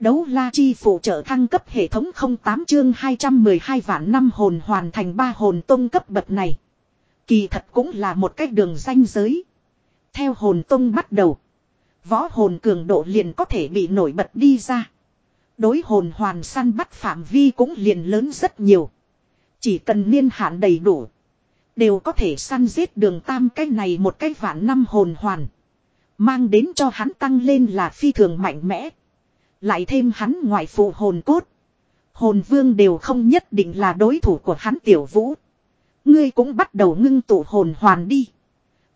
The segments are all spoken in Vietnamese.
Đấu la chi phụ trợ thăng cấp hệ thống 08 chương 212 vạn năm hồn hoàn thành ba hồn tông cấp bậc này. Kỳ thật cũng là một cách đường danh giới. Theo hồn tông bắt đầu. Võ hồn cường độ liền có thể bị nổi bật đi ra. Đối hồn hoàn săn bắt phạm vi cũng liền lớn rất nhiều. Chỉ cần niên hạn đầy đủ. Đều có thể săn giết đường tam cái này một cái vạn năm hồn hoàn. Mang đến cho hắn tăng lên là phi thường mạnh mẽ. Lại thêm hắn ngoại phụ hồn cốt. Hồn vương đều không nhất định là đối thủ của hắn tiểu vũ. Ngươi cũng bắt đầu ngưng tụ hồn hoàn đi.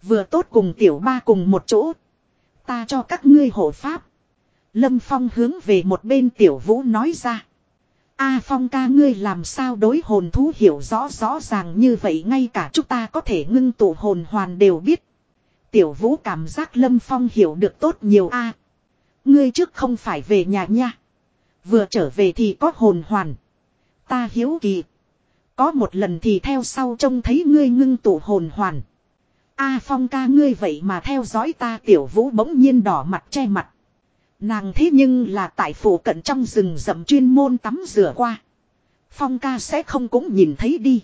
Vừa tốt cùng tiểu ba cùng một chỗ. Ta cho các ngươi hộ pháp. Lâm Phong hướng về một bên tiểu vũ nói ra. A Phong ca ngươi làm sao đối hồn thú hiểu rõ rõ ràng như vậy ngay cả chúng ta có thể ngưng tụ hồn hoàn đều biết. Tiểu vũ cảm giác Lâm Phong hiểu được tốt nhiều a ngươi trước không phải về nhà nha. Vừa trở về thì có hồn hoàn. Ta hiếu kỳ. Có một lần thì theo sau trông thấy ngươi ngưng tụ hồn hoàn. A Phong ca ngươi vậy mà theo dõi ta tiểu vũ bỗng nhiên đỏ mặt che mặt. Nàng thế nhưng là tại phủ cận trong rừng rậm chuyên môn tắm rửa qua. Phong ca sẽ không cũng nhìn thấy đi.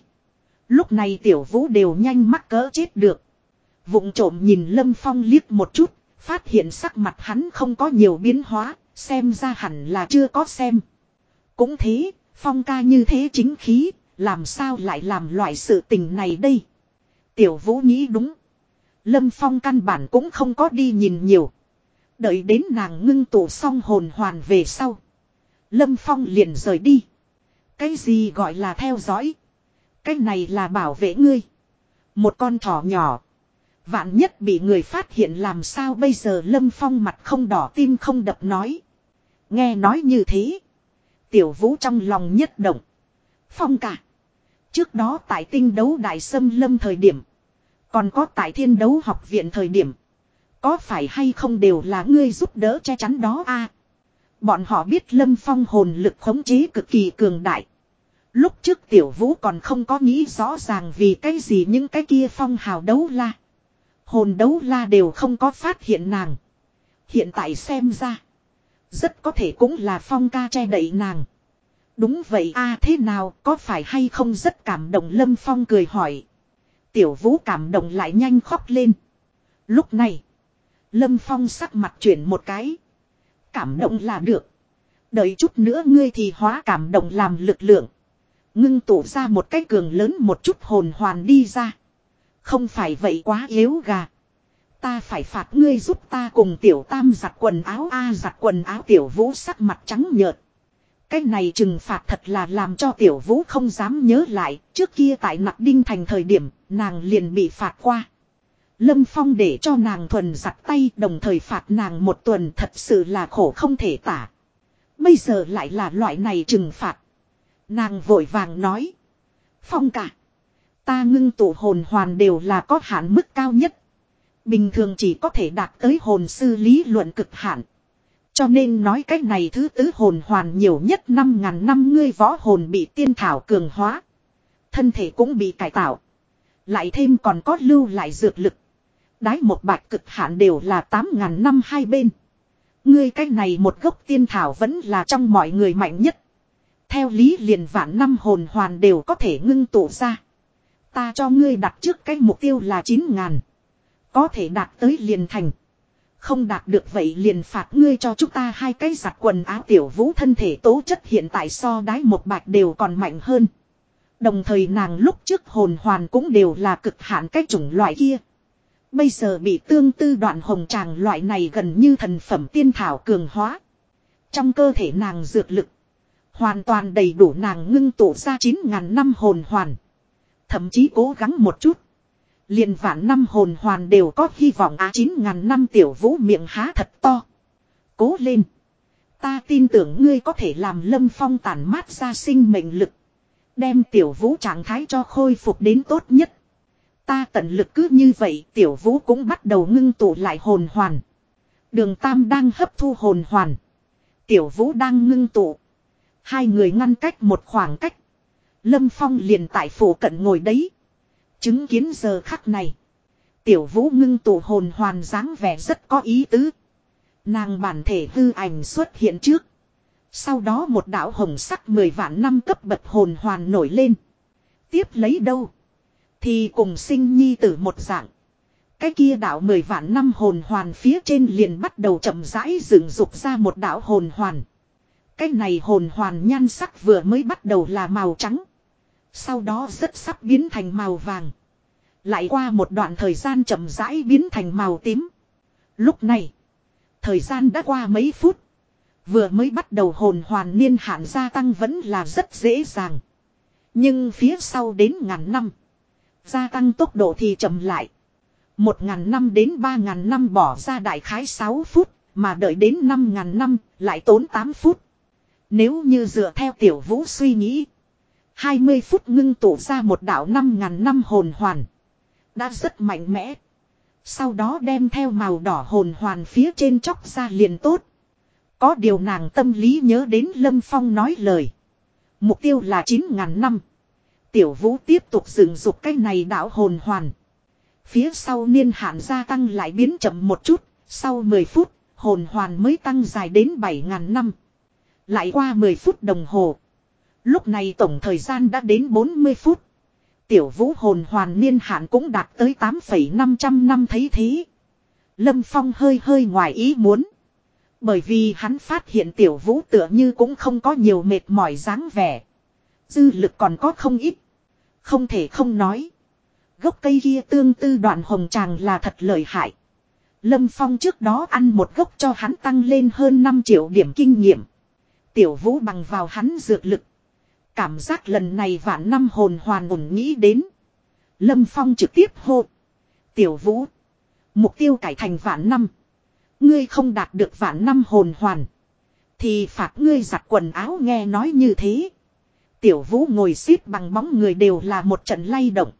Lúc này tiểu vũ đều nhanh mắc cỡ chết được. Vụng trộm nhìn Lâm Phong liếc một chút, phát hiện sắc mặt hắn không có nhiều biến hóa, xem ra hẳn là chưa có xem. Cũng thế, Phong ca như thế chính khí, làm sao lại làm loại sự tình này đây? Tiểu vũ nghĩ đúng. Lâm Phong căn bản cũng không có đi nhìn nhiều. Đợi đến nàng ngưng tụ xong hồn hoàn về sau. Lâm Phong liền rời đi. Cái gì gọi là theo dõi? Cái này là bảo vệ ngươi. Một con thỏ nhỏ. Vạn nhất bị người phát hiện làm sao bây giờ Lâm Phong mặt không đỏ tim không đập nói. Nghe nói như thế. Tiểu vũ trong lòng nhất động. Phong cả. Trước đó tại tinh đấu đại sâm lâm thời điểm. Còn có tại thiên đấu học viện thời điểm. Có phải hay không đều là ngươi giúp đỡ che chắn đó a Bọn họ biết lâm phong hồn lực khống chế cực kỳ cường đại. Lúc trước tiểu vũ còn không có nghĩ rõ ràng vì cái gì những cái kia phong hào đấu la. Hồn đấu la đều không có phát hiện nàng. Hiện tại xem ra. Rất có thể cũng là phong ca che đậy nàng. Đúng vậy a, thế nào, có phải hay không rất cảm động lâm phong cười hỏi. Tiểu vũ cảm động lại nhanh khóc lên. Lúc này. Lâm Phong sắc mặt chuyển một cái. Cảm động là được. Đợi chút nữa ngươi thì hóa cảm động làm lực lượng. Ngưng tụ ra một cái cường lớn một chút hồn hoàn đi ra. Không phải vậy quá yếu gà. Ta phải phạt ngươi giúp ta cùng tiểu tam giặt quần áo a giặt quần áo tiểu vũ sắc mặt trắng nhợt. Cái này trừng phạt thật là làm cho tiểu vũ không dám nhớ lại. Trước kia tại nặc đinh thành thời điểm, nàng liền bị phạt qua. Lâm Phong để cho nàng thuần giặt tay, đồng thời phạt nàng một tuần thật sự là khổ không thể tả. Bây giờ lại là loại này trừng phạt. Nàng vội vàng nói. Phong cả. Ta ngưng tụ hồn hoàn đều là có hạn mức cao nhất. Bình thường chỉ có thể đạt tới hồn sư lý luận cực hạn. Cho nên nói cách này thứ tứ hồn hoàn nhiều nhất 5.000 năm ngươi võ hồn bị tiên thảo cường hóa. Thân thể cũng bị cải tạo. Lại thêm còn có lưu lại dược lực. Đái một bạch cực hạn đều là 8.000 năm hai bên. Ngươi cách này một gốc tiên thảo vẫn là trong mọi người mạnh nhất. Theo lý liền vạn năm hồn hoàn đều có thể ngưng tụ ra. Ta cho ngươi đặt trước cái mục tiêu là 9.000. Có thể đạt tới liền thành. Không đạt được vậy liền phạt ngươi cho chúng ta hai cái giặt quần áo tiểu vũ thân thể tố chất hiện tại so đái một bạch đều còn mạnh hơn. Đồng thời nàng lúc trước hồn hoàn cũng đều là cực hạn cái chủng loại kia. Bây giờ bị tương tư đoạn hồng tràng loại này gần như thần phẩm tiên thảo cường hóa. Trong cơ thể nàng dược lực. Hoàn toàn đầy đủ nàng ngưng tụ ra 9.000 năm hồn hoàn. Thậm chí cố gắng một chút. liền vạn năm hồn hoàn đều có hy vọng á 9.000 năm tiểu vũ miệng há thật to. Cố lên. Ta tin tưởng ngươi có thể làm lâm phong tàn mát ra sinh mệnh lực. Đem tiểu vũ trạng thái cho khôi phục đến tốt nhất. Ta tận lực cứ như vậy, tiểu vũ cũng bắt đầu ngưng tụ lại hồn hoàn. Đường Tam đang hấp thu hồn hoàn. Tiểu vũ đang ngưng tụ. Hai người ngăn cách một khoảng cách. Lâm Phong liền tại phủ cận ngồi đấy. Chứng kiến giờ khắc này. Tiểu vũ ngưng tụ hồn hoàn dáng vẻ rất có ý tứ. Nàng bản thể hư ảnh xuất hiện trước. Sau đó một đạo hồng sắc mười vạn năm cấp bậc hồn hoàn nổi lên. Tiếp lấy đâu? Thì cùng sinh nhi tử một dạng. Cái kia đạo mười vạn năm hồn hoàn phía trên liền bắt đầu chậm rãi dựng dục ra một đạo hồn hoàn. Cái này hồn hoàn nhan sắc vừa mới bắt đầu là màu trắng. Sau đó rất sắp biến thành màu vàng. Lại qua một đoạn thời gian chậm rãi biến thành màu tím. Lúc này, thời gian đã qua mấy phút. Vừa mới bắt đầu hồn hoàn niên hạn gia tăng vẫn là rất dễ dàng. Nhưng phía sau đến ngàn năm. Gia tăng tốc độ thì chậm lại. Một ngàn năm đến ba ngàn năm bỏ ra đại khái 6 phút. Mà đợi đến năm ngàn năm lại tốn 8 phút. Nếu như dựa theo tiểu vũ suy nghĩ. 20 phút ngưng tụ ra một đảo 5.000 năm hồn hoàn. Đã rất mạnh mẽ. Sau đó đem theo màu đỏ hồn hoàn phía trên chóc ra liền tốt. Có điều nàng tâm lý nhớ đến Lâm Phong nói lời. Mục tiêu là 9.000 năm. Tiểu vũ tiếp tục dựng dục cái này đảo hồn hoàn. Phía sau niên hạn gia tăng lại biến chậm một chút. Sau 10 phút, hồn hoàn mới tăng dài đến 7.000 năm. Lại qua 10 phút đồng hồ. Lúc này tổng thời gian đã đến 40 phút. Tiểu vũ hồn hoàn niên hạn cũng đạt tới 8,500 năm thấy thế. Lâm Phong hơi hơi ngoài ý muốn. Bởi vì hắn phát hiện tiểu vũ tựa như cũng không có nhiều mệt mỏi dáng vẻ. Dư lực còn có không ít. Không thể không nói. Gốc cây kia tương tư đoạn hồng tràng là thật lợi hại. Lâm Phong trước đó ăn một gốc cho hắn tăng lên hơn 5 triệu điểm kinh nghiệm. Tiểu vũ bằng vào hắn dược lực. Cảm giác lần này vạn năm hồn hoàn ổn nghĩ đến. Lâm Phong trực tiếp hô. Tiểu vũ. Mục tiêu cải thành vạn năm. Ngươi không đạt được vạn năm hồn hoàn. Thì phạt ngươi giặt quần áo nghe nói như thế. Tiểu vũ ngồi xếp bằng bóng người đều là một trận lay động.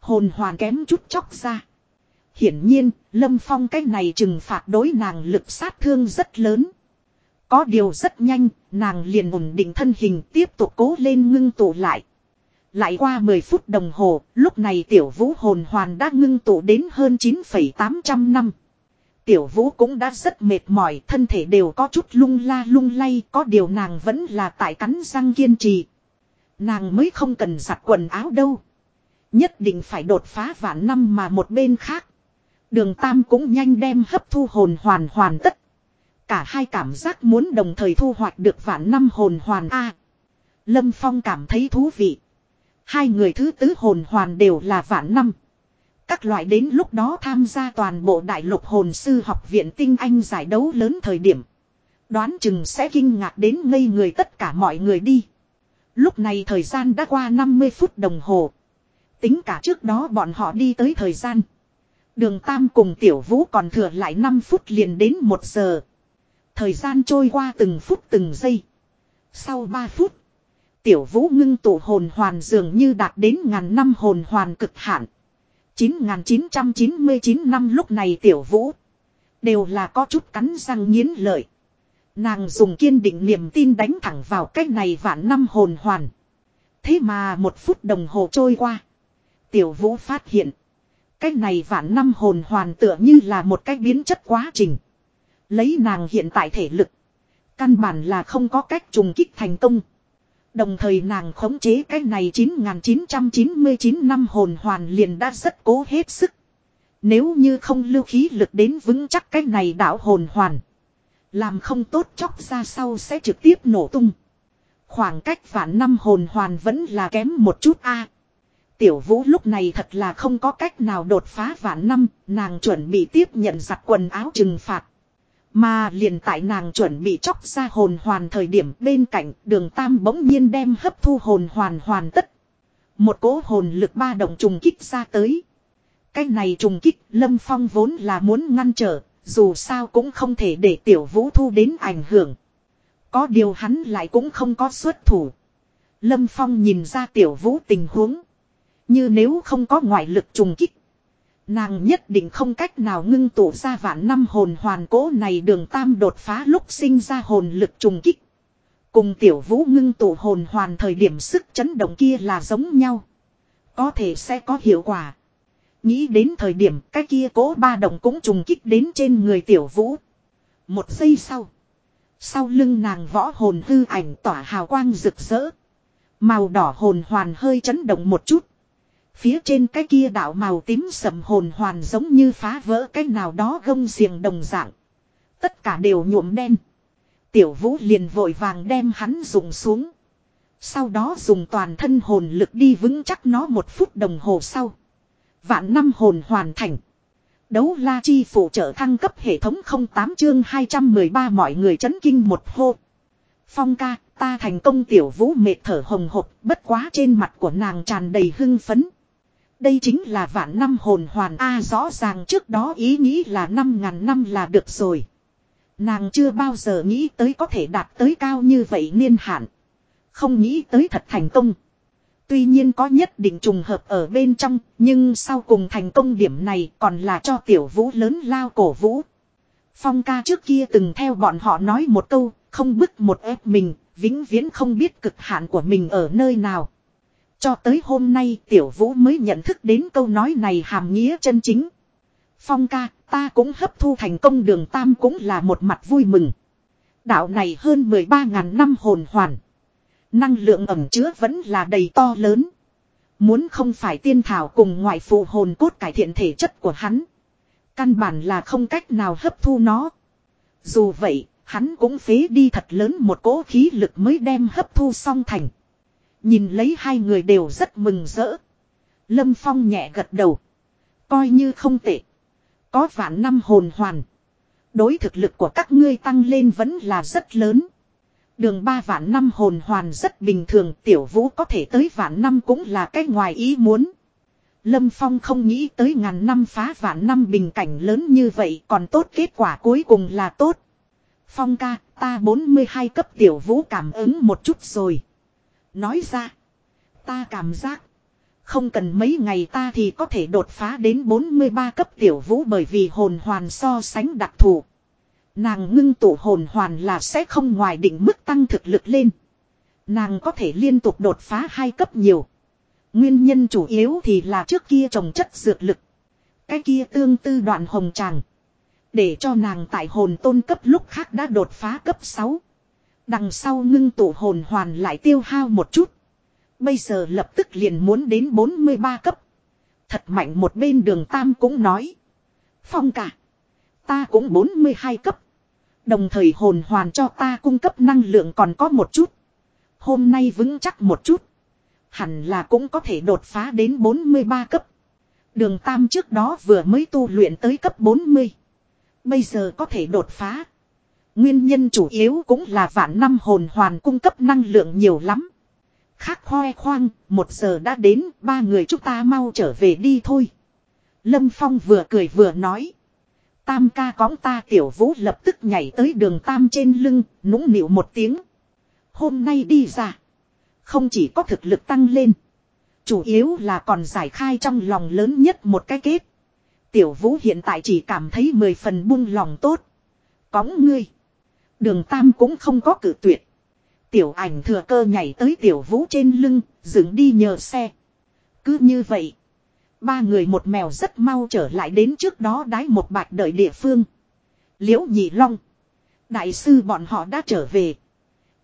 Hồn hoàn kém chút chóc ra. Hiển nhiên, Lâm Phong cái này trừng phạt đối nàng lực sát thương rất lớn. Có điều rất nhanh, nàng liền ổn định thân hình tiếp tục cố lên ngưng tụ lại. Lại qua 10 phút đồng hồ, lúc này tiểu vũ hồn hoàn đã ngưng tụ đến hơn 9,800 năm. Tiểu vũ cũng đã rất mệt mỏi, thân thể đều có chút lung la lung lay, có điều nàng vẫn là tại cắn răng kiên trì. Nàng mới không cần giặt quần áo đâu. Nhất định phải đột phá vạn năm mà một bên khác. Đường Tam cũng nhanh đem hấp thu hồn hoàn hoàn tất. Cả hai cảm giác muốn đồng thời thu hoạch được vạn năm hồn hoàn A. Lâm Phong cảm thấy thú vị. Hai người thứ tứ hồn hoàn đều là vạn năm. Các loại đến lúc đó tham gia toàn bộ đại lục hồn sư học viện tinh anh giải đấu lớn thời điểm. Đoán chừng sẽ kinh ngạc đến ngây người tất cả mọi người đi. Lúc này thời gian đã qua 50 phút đồng hồ. Tính cả trước đó bọn họ đi tới thời gian. Đường Tam cùng Tiểu Vũ còn thừa lại 5 phút liền đến 1 giờ. Thời gian trôi qua từng phút từng giây. Sau 3 phút. Tiểu Vũ ngưng tụ hồn hoàn dường như đạt đến ngàn năm hồn hoàn cực hạn. 9.999 năm lúc này Tiểu Vũ. Đều là có chút cắn răng nghiến lợi. Nàng dùng kiên định niềm tin đánh thẳng vào cái này vạn năm hồn hoàn. Thế mà một phút đồng hồ trôi qua. Tiểu vũ phát hiện. Cái này vạn năm hồn hoàn tựa như là một cái biến chất quá trình. Lấy nàng hiện tại thể lực. Căn bản là không có cách trùng kích thành công. Đồng thời nàng khống chế cái này 9999 năm hồn hoàn liền đã rất cố hết sức. Nếu như không lưu khí lực đến vững chắc cái này đảo hồn hoàn. Làm không tốt chóc ra sau sẽ trực tiếp nổ tung. Khoảng cách vạn năm hồn hoàn vẫn là kém một chút a. Tiểu vũ lúc này thật là không có cách nào đột phá vạn năm, nàng chuẩn bị tiếp nhận giặt quần áo trừng phạt. Mà liền tại nàng chuẩn bị chóc ra hồn hoàn thời điểm bên cạnh đường tam bỗng nhiên đem hấp thu hồn hoàn hoàn tất. Một cỗ hồn lực ba động trùng kích ra tới. Cái này trùng kích lâm phong vốn là muốn ngăn trở, dù sao cũng không thể để tiểu vũ thu đến ảnh hưởng. Có điều hắn lại cũng không có xuất thủ. Lâm Phong nhìn ra tiểu vũ tình huống. Như nếu không có ngoại lực trùng kích. Nàng nhất định không cách nào ngưng tụ ra vạn năm hồn hoàn cố này đường tam đột phá lúc sinh ra hồn lực trùng kích. Cùng tiểu vũ ngưng tụ hồn hoàn thời điểm sức chấn động kia là giống nhau. Có thể sẽ có hiệu quả. Nghĩ đến thời điểm cái kia cố ba động cũng trùng kích đến trên người tiểu vũ. Một giây sau. Sau lưng nàng võ hồn hư ảnh tỏa hào quang rực rỡ. Màu đỏ hồn hoàn hơi chấn động một chút. Phía trên cái kia đạo màu tím sầm hồn hoàn giống như phá vỡ cái nào đó gông xiềng đồng dạng. Tất cả đều nhuộm đen. Tiểu vũ liền vội vàng đem hắn dùng xuống. Sau đó dùng toàn thân hồn lực đi vững chắc nó một phút đồng hồ sau. Vạn năm hồn hoàn thành. Đấu la chi phụ trợ thăng cấp hệ thống 08 chương 213 mọi người chấn kinh một hô. Phong ca, ta thành công tiểu vũ mệt thở hồng hộc, bất quá trên mặt của nàng tràn đầy hưng phấn. Đây chính là vạn năm hồn hoàn A rõ ràng trước đó ý nghĩ là năm ngàn năm là được rồi. Nàng chưa bao giờ nghĩ tới có thể đạt tới cao như vậy niên hạn. Không nghĩ tới thật thành công. Tuy nhiên có nhất định trùng hợp ở bên trong, nhưng sau cùng thành công điểm này còn là cho tiểu vũ lớn lao cổ vũ. Phong ca trước kia từng theo bọn họ nói một câu, không bức một ép mình, vĩnh viễn không biết cực hạn của mình ở nơi nào. Cho tới hôm nay tiểu vũ mới nhận thức đến câu nói này hàm nghĩa chân chính. Phong ca, ta cũng hấp thu thành công đường tam cũng là một mặt vui mừng. Đạo này hơn 13.000 năm hồn hoàn. Năng lượng ẩm chứa vẫn là đầy to lớn. Muốn không phải tiên thảo cùng ngoại phụ hồn cốt cải thiện thể chất của hắn. Căn bản là không cách nào hấp thu nó. Dù vậy, hắn cũng phế đi thật lớn một cỗ khí lực mới đem hấp thu xong thành. Nhìn lấy hai người đều rất mừng rỡ. Lâm Phong nhẹ gật đầu. Coi như không tệ. Có vạn năm hồn hoàn. Đối thực lực của các ngươi tăng lên vẫn là rất lớn. Đường ba vạn năm hồn hoàn rất bình thường tiểu vũ có thể tới vạn năm cũng là cái ngoài ý muốn. Lâm Phong không nghĩ tới ngàn năm phá vạn năm bình cảnh lớn như vậy còn tốt kết quả cuối cùng là tốt. Phong ca, ta 42 cấp tiểu vũ cảm ứng một chút rồi. Nói ra, ta cảm giác, không cần mấy ngày ta thì có thể đột phá đến 43 cấp tiểu vũ bởi vì hồn hoàn so sánh đặc thù. Nàng ngưng tụ hồn hoàn là sẽ không ngoài định mức tăng thực lực lên. Nàng có thể liên tục đột phá hai cấp nhiều. Nguyên nhân chủ yếu thì là trước kia trồng chất dược lực. Cái kia tương tư đoạn hồng tràng. Để cho nàng tại hồn tôn cấp lúc khác đã đột phá cấp 6. Đằng sau ngưng tụ hồn hoàn lại tiêu hao một chút. Bây giờ lập tức liền muốn đến 43 cấp. Thật mạnh một bên đường Tam cũng nói. Phong cả. Ta cũng 42 cấp. Đồng thời hồn hoàn cho ta cung cấp năng lượng còn có một chút. Hôm nay vững chắc một chút. Hẳn là cũng có thể đột phá đến 43 cấp. Đường Tam trước đó vừa mới tu luyện tới cấp 40. Bây giờ có thể đột phá. Nguyên nhân chủ yếu cũng là vạn năm hồn hoàn cung cấp năng lượng nhiều lắm. Khác khoe khoang, một giờ đã đến, ba người chúng ta mau trở về đi thôi. Lâm Phong vừa cười vừa nói. Tam ca cõng ta tiểu vũ lập tức nhảy tới đường tam trên lưng, nũng nịu một tiếng. Hôm nay đi ra. Không chỉ có thực lực tăng lên. Chủ yếu là còn giải khai trong lòng lớn nhất một cái kết. Tiểu vũ hiện tại chỉ cảm thấy mười phần buông lòng tốt. Cõng ngươi. Đường tam cũng không có cử tuyệt. Tiểu ảnh thừa cơ nhảy tới tiểu vũ trên lưng, dựng đi nhờ xe. Cứ như vậy. Ba người một mèo rất mau trở lại đến trước đó đái một bạch đợi địa phương. Liễu nhị long. Đại sư bọn họ đã trở về.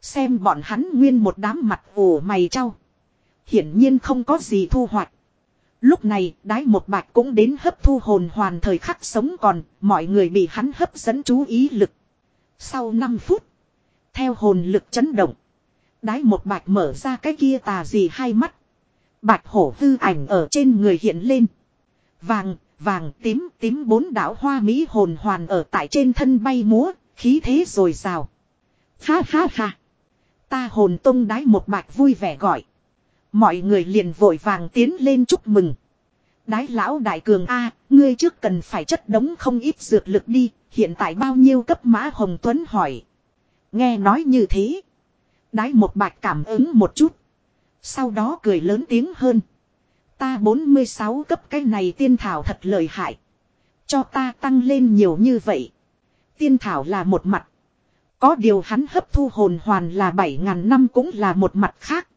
Xem bọn hắn nguyên một đám mặt ủ mày trao. Hiển nhiên không có gì thu hoạch. Lúc này đái một bạch cũng đến hấp thu hồn hoàn thời khắc sống còn. Mọi người bị hắn hấp dẫn chú ý lực. Sau 5 phút. Theo hồn lực chấn động. Đái một bạch mở ra cái kia tà gì hai mắt. Bạch hổ hư ảnh ở trên người hiện lên. Vàng, vàng, tím, tím bốn đảo hoa mỹ hồn hoàn ở tại trên thân bay múa, khí thế rồi rào. Ha ha ha. Ta hồn tung đái một bạch vui vẻ gọi. Mọi người liền vội vàng tiến lên chúc mừng. Đái lão đại cường A, ngươi trước cần phải chất đống không ít dược lực đi, hiện tại bao nhiêu cấp mã Hồng Tuấn hỏi. Nghe nói như thế. Đái một bạch cảm ứng một chút. Sau đó cười lớn tiếng hơn. Ta 46 cấp cái này tiên thảo thật lợi hại. Cho ta tăng lên nhiều như vậy. Tiên thảo là một mặt. Có điều hắn hấp thu hồn hoàn là 7.000 năm cũng là một mặt khác.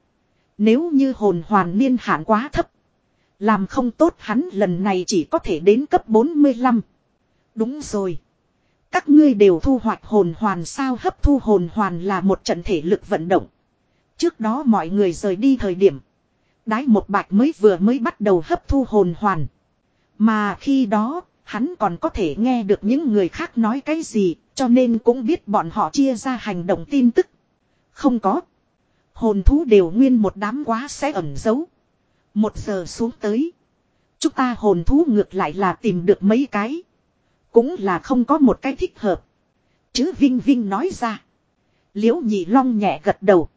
Nếu như hồn hoàn niên hạn quá thấp. Làm không tốt hắn lần này chỉ có thể đến cấp 45. Đúng rồi. Các ngươi đều thu hoạch hồn hoàn sao hấp thu hồn hoàn là một trận thể lực vận động. Trước đó mọi người rời đi thời điểm. Đái một bạch mới vừa mới bắt đầu hấp thu hồn hoàn. Mà khi đó, hắn còn có thể nghe được những người khác nói cái gì, cho nên cũng biết bọn họ chia ra hành động tin tức. Không có. Hồn thú đều nguyên một đám quá sẽ ẩn giấu. Một giờ xuống tới. Chúng ta hồn thú ngược lại là tìm được mấy cái. Cũng là không có một cái thích hợp. Chứ Vinh Vinh nói ra. Liễu nhị long nhẹ gật đầu.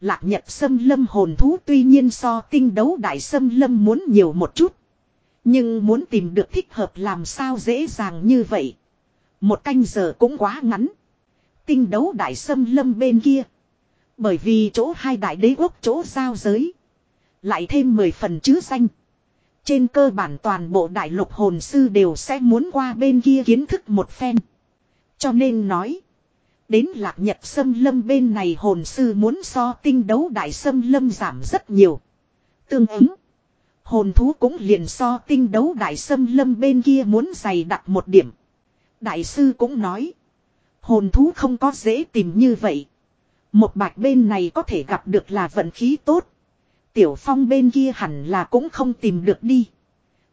Lạc nhật sâm lâm hồn thú tuy nhiên so tinh đấu đại sâm lâm muốn nhiều một chút. Nhưng muốn tìm được thích hợp làm sao dễ dàng như vậy. Một canh giờ cũng quá ngắn. Tinh đấu đại sâm lâm bên kia. Bởi vì chỗ hai đại đế quốc chỗ giao giới. Lại thêm 10 phần chứ danh. Trên cơ bản toàn bộ đại lục hồn sư đều sẽ muốn qua bên kia kiến thức một phen. Cho nên nói. Đến lạc nhật sâm lâm bên này hồn sư muốn so tinh đấu đại sâm lâm giảm rất nhiều. Tương ứng. Hồn thú cũng liền so tinh đấu đại sâm lâm bên kia muốn dày đặt một điểm. Đại sư cũng nói. Hồn thú không có dễ tìm như vậy. Một bạch bên này có thể gặp được là vận khí tốt. Tiểu phong bên kia hẳn là cũng không tìm được đi.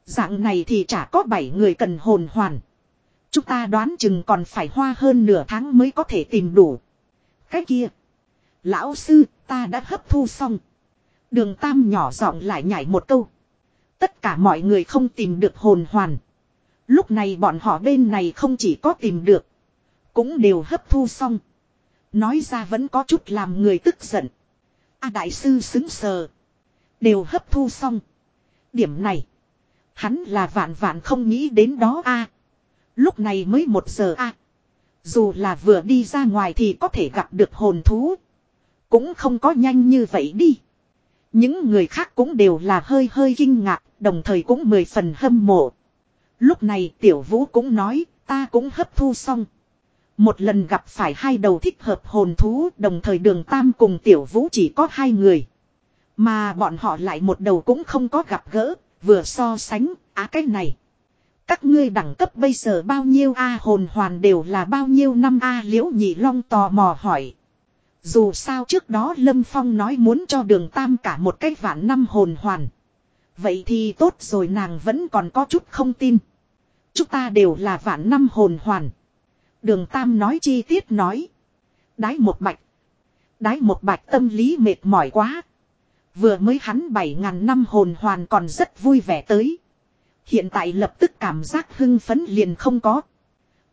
Dạng này thì chả có 7 người cần hồn hoàn. Chúng ta đoán chừng còn phải hoa hơn nửa tháng mới có thể tìm đủ. Cái kia. Lão sư, ta đã hấp thu xong. Đường tam nhỏ giọng lại nhảy một câu. Tất cả mọi người không tìm được hồn hoàn. Lúc này bọn họ bên này không chỉ có tìm được. Cũng đều hấp thu xong. Nói ra vẫn có chút làm người tức giận. A đại sư xứng sờ. Đều hấp thu xong. Điểm này. Hắn là vạn vạn không nghĩ đến đó a. lúc này mới một giờ a. dù là vừa đi ra ngoài thì có thể gặp được hồn thú. Cũng không có nhanh như vậy đi. Những người khác cũng đều là hơi hơi kinh ngạc, đồng thời cũng mười phần hâm mộ. Lúc này tiểu vũ cũng nói, ta cũng hấp thu xong. Một lần gặp phải hai đầu thích hợp hồn thú, đồng thời đường tam cùng tiểu vũ chỉ có hai người. Mà bọn họ lại một đầu cũng không có gặp gỡ, vừa so sánh, á cái này. Các ngươi đẳng cấp bây giờ bao nhiêu A hồn hoàn đều là bao nhiêu năm A liễu nhị long tò mò hỏi. Dù sao trước đó Lâm Phong nói muốn cho đường tam cả một cái vạn năm hồn hoàn. Vậy thì tốt rồi nàng vẫn còn có chút không tin. Chúng ta đều là vạn năm hồn hoàn. Đường tam nói chi tiết nói. Đái một bạch. Đái một bạch tâm lý mệt mỏi quá. Vừa mới hắn bảy ngàn năm hồn hoàn còn rất vui vẻ tới. Hiện tại lập tức cảm giác hưng phấn liền không có.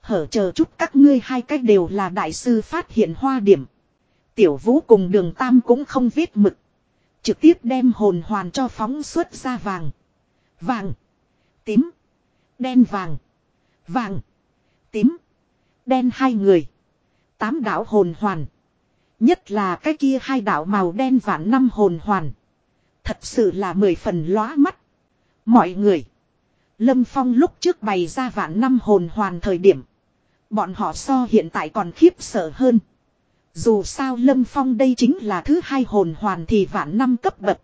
Hở chờ chút các ngươi hai cách đều là đại sư phát hiện hoa điểm. Tiểu vũ cùng đường tam cũng không viết mực. Trực tiếp đem hồn hoàn cho phóng xuất ra vàng. Vàng. Tím. Đen vàng. Vàng. Tím. Đen hai người. Tám đạo hồn hoàn. Nhất là cái kia hai đạo màu đen vạn năm hồn hoàn. Thật sự là mười phần lóa mắt. Mọi người. Lâm Phong lúc trước bày ra vạn năm hồn hoàn thời điểm. Bọn họ so hiện tại còn khiếp sợ hơn. Dù sao Lâm Phong đây chính là thứ hai hồn hoàn thì vạn năm cấp bậc.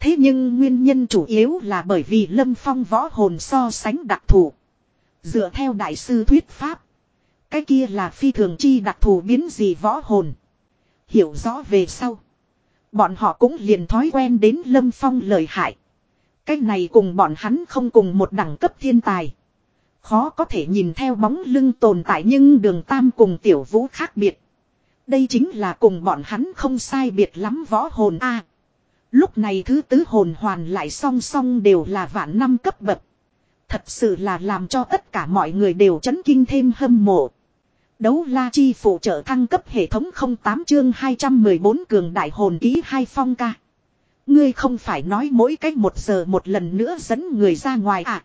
Thế nhưng nguyên nhân chủ yếu là bởi vì Lâm Phong võ hồn so sánh đặc thù. Dựa theo đại sư thuyết pháp. Cái kia là phi thường chi đặc thù biến gì võ hồn. Hiểu rõ về sau. Bọn họ cũng liền thói quen đến Lâm Phong lời hại. Cái này cùng bọn hắn không cùng một đẳng cấp thiên tài. Khó có thể nhìn theo bóng lưng tồn tại nhưng đường tam cùng tiểu vũ khác biệt. Đây chính là cùng bọn hắn không sai biệt lắm võ hồn A. lúc này thứ tứ hồn hoàn lại song song đều là vạn năm cấp bậc. Thật sự là làm cho tất cả mọi người đều chấn kinh thêm hâm mộ. Đấu la chi phụ trợ thăng cấp hệ thống 08 chương 214 cường đại hồn ký hai phong ca. Ngươi không phải nói mỗi cách một giờ một lần nữa dẫn người ra ngoài à.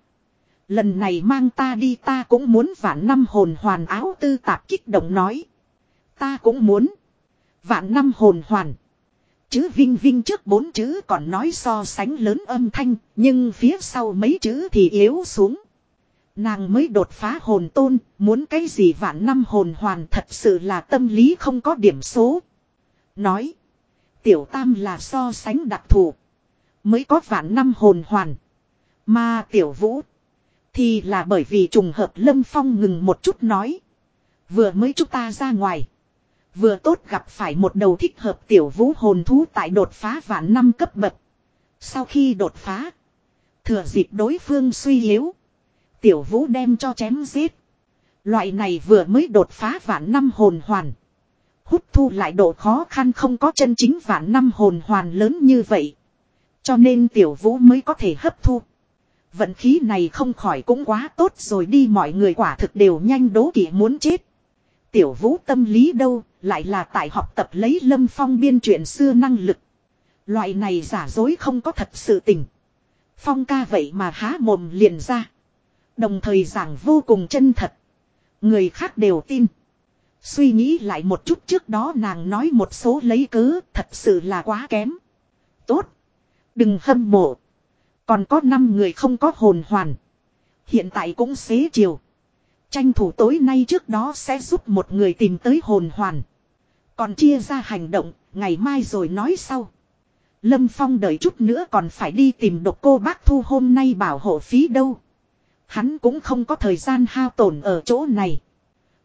Lần này mang ta đi ta cũng muốn vạn năm hồn hoàn áo tư tạp kích động nói. Ta cũng muốn. Vạn năm hồn hoàn. Chữ vinh vinh trước bốn chữ còn nói so sánh lớn âm thanh, nhưng phía sau mấy chữ thì yếu xuống. Nàng mới đột phá hồn tôn, muốn cái gì vạn năm hồn hoàn thật sự là tâm lý không có điểm số. Nói, tiểu tam là so sánh đặc thù, mới có vạn năm hồn hoàn. Mà tiểu vũ, thì là bởi vì trùng hợp lâm phong ngừng một chút nói. Vừa mới chúng ta ra ngoài. Vừa tốt gặp phải một đầu thích hợp tiểu vũ hồn thú tại đột phá vạn năm cấp bậc. Sau khi đột phá. Thừa dịp đối phương suy yếu. Tiểu vũ đem cho chém giết. Loại này vừa mới đột phá vạn năm hồn hoàn. Hút thu lại độ khó khăn không có chân chính vạn năm hồn hoàn lớn như vậy. Cho nên tiểu vũ mới có thể hấp thu. Vận khí này không khỏi cũng quá tốt rồi đi mọi người quả thực đều nhanh đố kỵ muốn chết. Tiểu vũ tâm lý đâu, lại là tại học tập lấy lâm phong biên chuyện xưa năng lực. Loại này giả dối không có thật sự tình. Phong ca vậy mà há mồm liền ra. Đồng thời giảng vô cùng chân thật. Người khác đều tin. Suy nghĩ lại một chút trước đó nàng nói một số lấy cớ thật sự là quá kém. Tốt. Đừng hâm mộ. Còn có 5 người không có hồn hoàn. Hiện tại cũng xế chiều. Tranh thủ tối nay trước đó sẽ giúp một người tìm tới hồn hoàn. Còn chia ra hành động, ngày mai rồi nói sau. Lâm Phong đợi chút nữa còn phải đi tìm độc cô bác thu hôm nay bảo hộ phí đâu. Hắn cũng không có thời gian hao tổn ở chỗ này.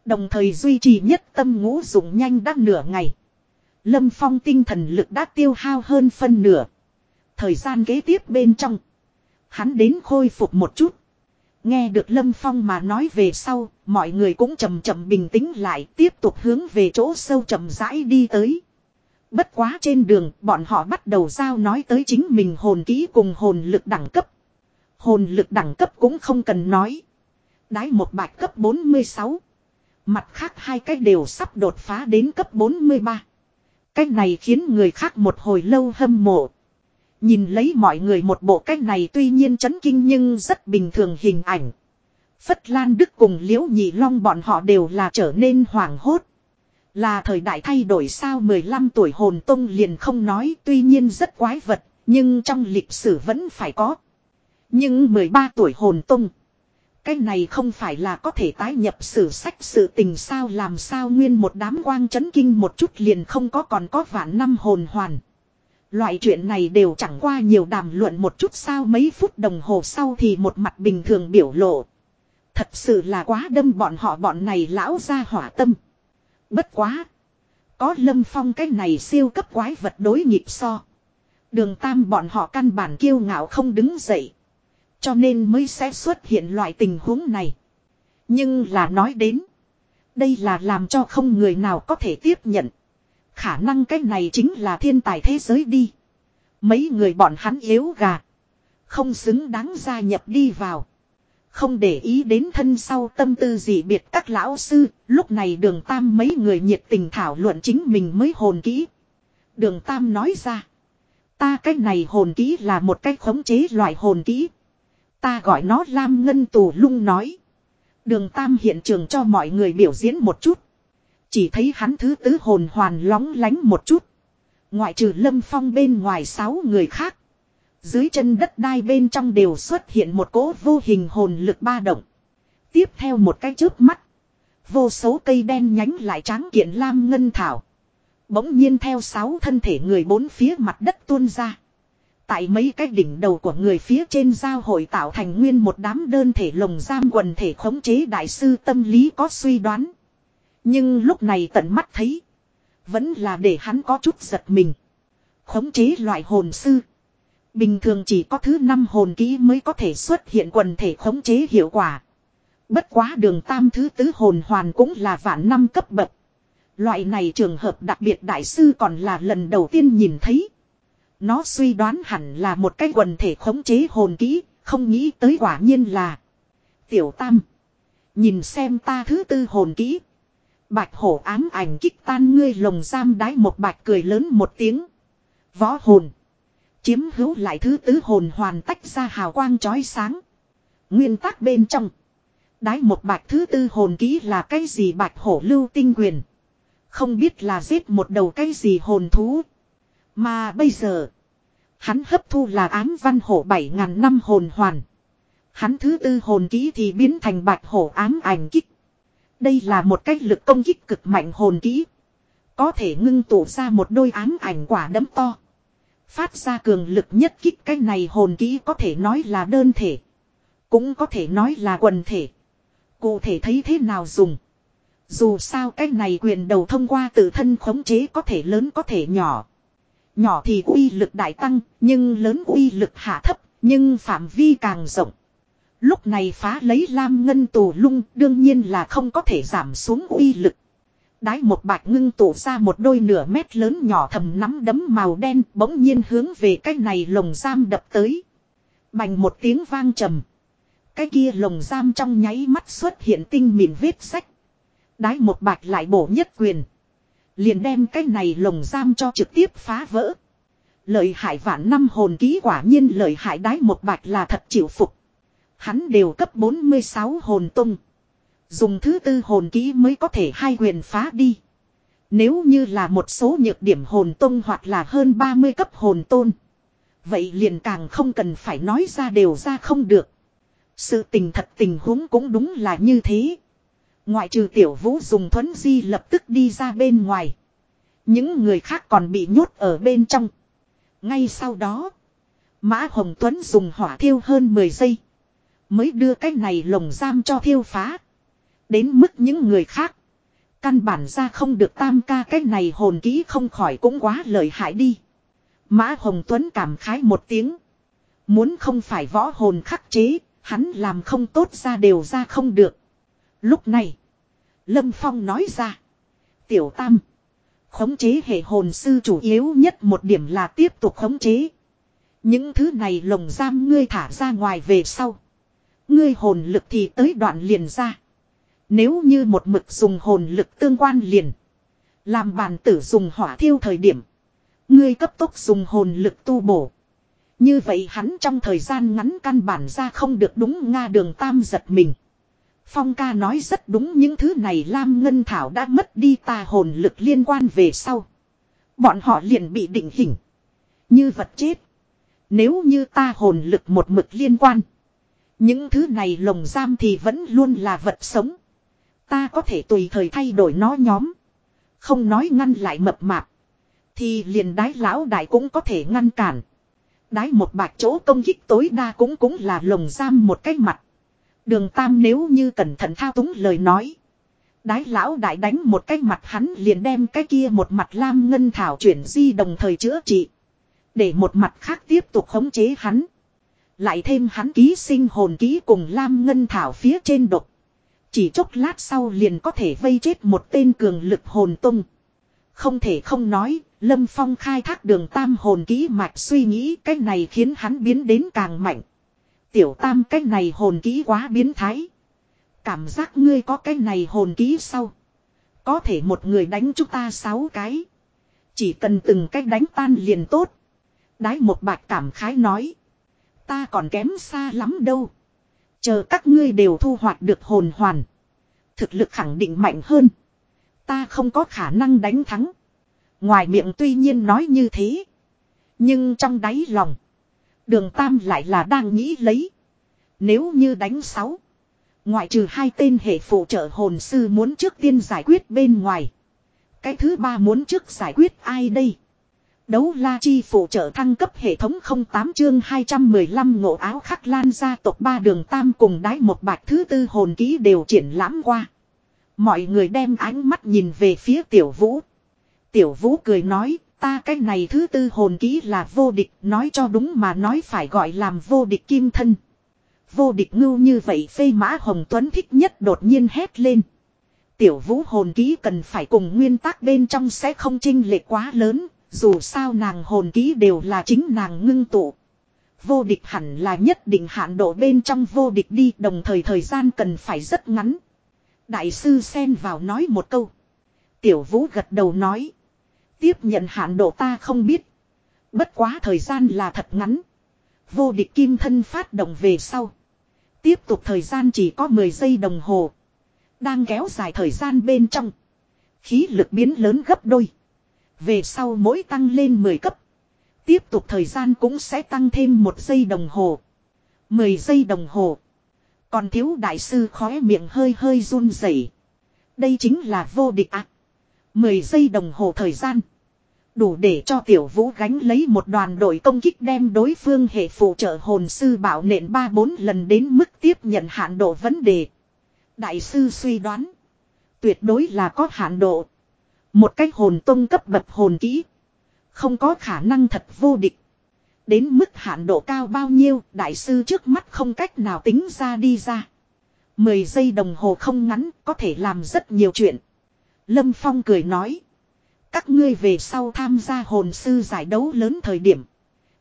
Đồng thời duy trì nhất tâm ngũ dụng nhanh đã nửa ngày. Lâm Phong tinh thần lực đã tiêu hao hơn phân nửa. Thời gian kế tiếp bên trong. Hắn đến khôi phục một chút. Nghe được Lâm Phong mà nói về sau, mọi người cũng chậm chậm bình tĩnh lại, tiếp tục hướng về chỗ sâu chậm rãi đi tới. Bất quá trên đường, bọn họ bắt đầu giao nói tới chính mình hồn kỹ cùng hồn lực đẳng cấp. Hồn lực đẳng cấp cũng không cần nói. Đái một bạch cấp 46. Mặt khác hai cái đều sắp đột phá đến cấp 43. Cách này khiến người khác một hồi lâu hâm mộ. Nhìn lấy mọi người một bộ cách này tuy nhiên chấn kinh nhưng rất bình thường hình ảnh. Phất Lan Đức cùng Liễu Nhị Long bọn họ đều là trở nên hoảng hốt. Là thời đại thay đổi sao 15 tuổi hồn tông liền không nói tuy nhiên rất quái vật, nhưng trong lịch sử vẫn phải có. Nhưng 13 tuổi hồn tung, Cái này không phải là có thể tái nhập sử sách sự tình sao làm sao nguyên một đám quang chấn kinh một chút liền không có còn có vạn năm hồn hoàn. Loại chuyện này đều chẳng qua nhiều đàm luận một chút sao mấy phút đồng hồ sau thì một mặt bình thường biểu lộ. Thật sự là quá đâm bọn họ bọn này lão ra hỏa tâm. Bất quá. Có lâm phong cái này siêu cấp quái vật đối nhịp so. Đường tam bọn họ căn bản kiêu ngạo không đứng dậy. Cho nên mới sẽ xuất hiện loại tình huống này. Nhưng là nói đến. Đây là làm cho không người nào có thể tiếp nhận. Khả năng cái này chính là thiên tài thế giới đi. Mấy người bọn hắn yếu gà. Không xứng đáng gia nhập đi vào. Không để ý đến thân sau tâm tư gì biệt các lão sư, lúc này đường tam mấy người nhiệt tình thảo luận chính mình mới hồn kỹ. Đường tam nói ra. Ta cái này hồn kỹ là một cái khống chế loại hồn kỹ. Ta gọi nó Lam Ngân Tù Lung nói. Đường tam hiện trường cho mọi người biểu diễn một chút. Chỉ thấy hắn thứ tứ hồn hoàn lóng lánh một chút. Ngoại trừ lâm phong bên ngoài sáu người khác. Dưới chân đất đai bên trong đều xuất hiện một cỗ vô hình hồn lực ba động. Tiếp theo một cái chớp mắt. Vô số cây đen nhánh lại tráng kiện lam ngân thảo. Bỗng nhiên theo sáu thân thể người bốn phía mặt đất tuôn ra. Tại mấy cái đỉnh đầu của người phía trên giao hội tạo thành nguyên một đám đơn thể lồng giam quần thể khống chế đại sư tâm lý có suy đoán. Nhưng lúc này tận mắt thấy. Vẫn là để hắn có chút giật mình. Khống chế loại hồn sư. Bình thường chỉ có thứ năm hồn kỹ mới có thể xuất hiện quần thể khống chế hiệu quả. Bất quá đường tam thứ tứ hồn hoàn cũng là vạn năm cấp bậc. Loại này trường hợp đặc biệt đại sư còn là lần đầu tiên nhìn thấy. Nó suy đoán hẳn là một cái quần thể khống chế hồn kỹ, không nghĩ tới quả nhiên là. Tiểu tam. Nhìn xem ta thứ tư hồn kỹ. Bạch hổ ám ảnh kích tan ngươi lồng giam đái một bạch cười lớn một tiếng. Võ hồn. Chiếm hữu lại thứ tứ hồn hoàn tách ra hào quang chói sáng. Nguyên tắc bên trong. Đái một bạch thứ tư hồn kỹ là cái gì bạch hổ lưu tinh quyền. Không biết là giết một đầu cái gì hồn thú. Mà bây giờ. Hắn hấp thu là ám văn hổ bảy ngàn năm hồn hoàn. Hắn thứ tư hồn ký thì biến thành bạch hổ ám ảnh kích. Đây là một cách lực công kích cực mạnh hồn kỹ. Có thể ngưng tụ ra một đôi ám ảnh quả đấm to. Phát ra cường lực nhất kích, cái này hồn kỹ có thể nói là đơn thể. Cũng có thể nói là quần thể. Cụ thể thấy thế nào dùng. Dù sao cái này quyền đầu thông qua tự thân khống chế có thể lớn có thể nhỏ. Nhỏ thì uy lực đại tăng, nhưng lớn uy lực hạ thấp, nhưng phạm vi càng rộng. Lúc này phá lấy lam ngân tù lung đương nhiên là không có thể giảm xuống uy lực. Đái một bạch ngưng tụ ra một đôi nửa mét lớn nhỏ thầm nắm đấm màu đen bỗng nhiên hướng về cái này lồng giam đập tới. Bành một tiếng vang trầm. Cái kia lồng giam trong nháy mắt xuất hiện tinh mịn vết sách. Đái một bạch lại bổ nhất quyền. Liền đem cái này lồng giam cho trực tiếp phá vỡ. Lợi hại vạn năm hồn ký quả nhiên lợi hại đái một bạch là thật chịu phục. Hắn đều cấp 46 hồn tung. Dùng thứ tư hồn ký mới có thể hai quyền phá đi. Nếu như là một số nhược điểm hồn tung hoặc là hơn 30 cấp hồn tôn. Vậy liền càng không cần phải nói ra đều ra không được. Sự tình thật tình huống cũng đúng là như thế. Ngoại trừ tiểu vũ dùng thuấn di lập tức đi ra bên ngoài. Những người khác còn bị nhốt ở bên trong. Ngay sau đó. Mã Hồng Tuấn dùng hỏa thiêu hơn 10 giây. Mới đưa cái này lồng giam cho thiêu phá. Đến mức những người khác. Căn bản ra không được tam ca cái này hồn ký không khỏi cũng quá lợi hại đi. Mã Hồng Tuấn cảm khái một tiếng. Muốn không phải võ hồn khắc chế, hắn làm không tốt ra đều ra không được. Lúc này, Lâm Phong nói ra. Tiểu Tam, khống chế hệ hồn sư chủ yếu nhất một điểm là tiếp tục khống chế. Những thứ này lồng giam ngươi thả ra ngoài về sau. Ngươi hồn lực thì tới đoạn liền ra. Nếu như một mực dùng hồn lực tương quan liền. Làm bàn tử dùng hỏa thiêu thời điểm. Ngươi cấp tốc dùng hồn lực tu bổ. Như vậy hắn trong thời gian ngắn căn bản ra không được đúng Nga đường tam giật mình. Phong ca nói rất đúng những thứ này Lam Ngân Thảo đã mất đi tà hồn lực liên quan về sau. Bọn họ liền bị định hình. Như vật chết. Nếu như ta hồn lực một mực liên quan. Những thứ này lồng giam thì vẫn luôn là vật sống. Ta có thể tùy thời thay đổi nó nhóm. Không nói ngăn lại mập mạp. Thì liền đái lão đại cũng có thể ngăn cản. Đái một bạc chỗ công kích tối đa cũng cũng là lồng giam một cái mặt. Đường tam nếu như cẩn thận thao túng lời nói. Đái lão đại đánh một cái mặt hắn liền đem cái kia một mặt lam ngân thảo chuyển di đồng thời chữa trị. Để một mặt khác tiếp tục khống chế hắn. Lại thêm hắn ký sinh hồn ký cùng lam ngân thảo phía trên độc. Chỉ chốc lát sau liền có thể vây chết một tên cường lực hồn tung. Không thể không nói, Lâm Phong khai thác đường tam hồn ký mạch suy nghĩ cái này khiến hắn biến đến càng mạnh. Tiểu tam cái này hồn ký quá biến thái. Cảm giác ngươi có cái này hồn ký sau. Có thể một người đánh chúng ta sáu cái. Chỉ cần từng cách đánh tan liền tốt. Đái một bạch cảm khái nói. Ta còn kém xa lắm đâu. Chờ các ngươi đều thu hoạch được hồn hoàn. Thực lực khẳng định mạnh hơn. Ta không có khả năng đánh thắng. Ngoài miệng tuy nhiên nói như thế. Nhưng trong đáy lòng. Đường Tam lại là đang nghĩ lấy. Nếu như đánh sáu. Ngoại trừ hai tên hệ phụ trợ hồn sư muốn trước tiên giải quyết bên ngoài. Cái thứ ba muốn trước giải quyết ai đây? Đấu la chi phụ trợ thăng cấp hệ thống 08 chương 215 ngộ áo khắc lan gia tộc ba đường tam cùng đái một bạch thứ tư hồn ký đều triển lãm qua. Mọi người đem ánh mắt nhìn về phía tiểu vũ. Tiểu vũ cười nói, ta cái này thứ tư hồn ký là vô địch, nói cho đúng mà nói phải gọi làm vô địch kim thân. Vô địch ngưu như vậy phê mã hồng tuấn thích nhất đột nhiên hét lên. Tiểu vũ hồn ký cần phải cùng nguyên tắc bên trong sẽ không chinh lệ quá lớn, dù sao nàng hồn ký đều là chính nàng ngưng tụ. Vô địch hẳn là nhất định hạn độ bên trong vô địch đi đồng thời thời gian cần phải rất ngắn. Đại sư xen vào nói một câu. Tiểu vũ gật đầu nói. Tiếp nhận hạn độ ta không biết. Bất quá thời gian là thật ngắn. Vô địch kim thân phát động về sau. Tiếp tục thời gian chỉ có 10 giây đồng hồ. Đang kéo dài thời gian bên trong. Khí lực biến lớn gấp đôi. Về sau mỗi tăng lên 10 cấp. Tiếp tục thời gian cũng sẽ tăng thêm một giây đồng hồ. 10 giây đồng hồ. Còn thiếu đại sư khóe miệng hơi hơi run rẩy. Đây chính là vô địch ạ. À. 10 giây đồng hồ thời gian. Đủ để cho tiểu vũ gánh lấy một đoàn đội công kích đem đối phương hệ phụ trợ hồn sư bảo nện 3-4 lần đến mức tiếp nhận hạn độ vấn đề. Đại sư suy đoán. Tuyệt đối là có hạn độ. Một cách hồn tông cấp bậc hồn kỹ. Không có khả năng thật vô địch. Đến mức hạn độ cao bao nhiêu, đại sư trước mắt không cách nào tính ra đi ra. Mười giây đồng hồ không ngắn, có thể làm rất nhiều chuyện. Lâm Phong cười nói. Các ngươi về sau tham gia hồn sư giải đấu lớn thời điểm.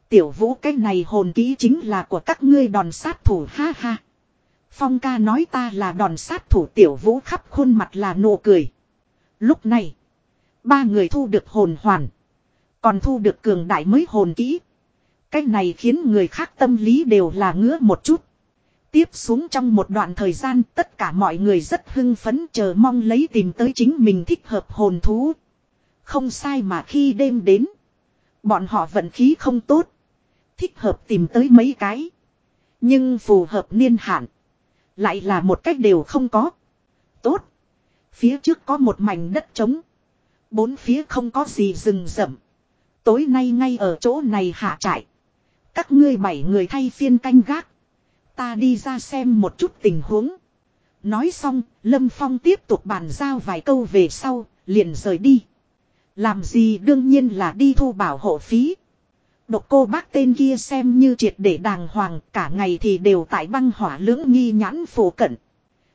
Tiểu vũ cái này hồn kỹ chính là của các ngươi đòn sát thủ ha ha. Phong ca nói ta là đòn sát thủ tiểu vũ khắp khuôn mặt là nụ cười. Lúc này, ba người thu được hồn hoàn. Còn thu được cường đại mới hồn kỹ. Cái này khiến người khác tâm lý đều là ngứa một chút. Tiếp xuống trong một đoạn thời gian, tất cả mọi người rất hưng phấn chờ mong lấy tìm tới chính mình thích hợp hồn thú. Không sai mà khi đêm đến. Bọn họ vận khí không tốt. Thích hợp tìm tới mấy cái. Nhưng phù hợp niên hạn. Lại là một cách đều không có. Tốt. Phía trước có một mảnh đất trống. Bốn phía không có gì rừng rậm. Tối nay ngay ở chỗ này hạ trại. Các ngươi bảy người thay phiên canh gác. Ta đi ra xem một chút tình huống. Nói xong, Lâm Phong tiếp tục bàn giao vài câu về sau, liền rời đi. Làm gì đương nhiên là đi thu bảo hộ phí. Độc cô bác tên kia xem như triệt để đàng hoàng cả ngày thì đều tại băng hỏa lưỡng nghi nhãn phổ cận.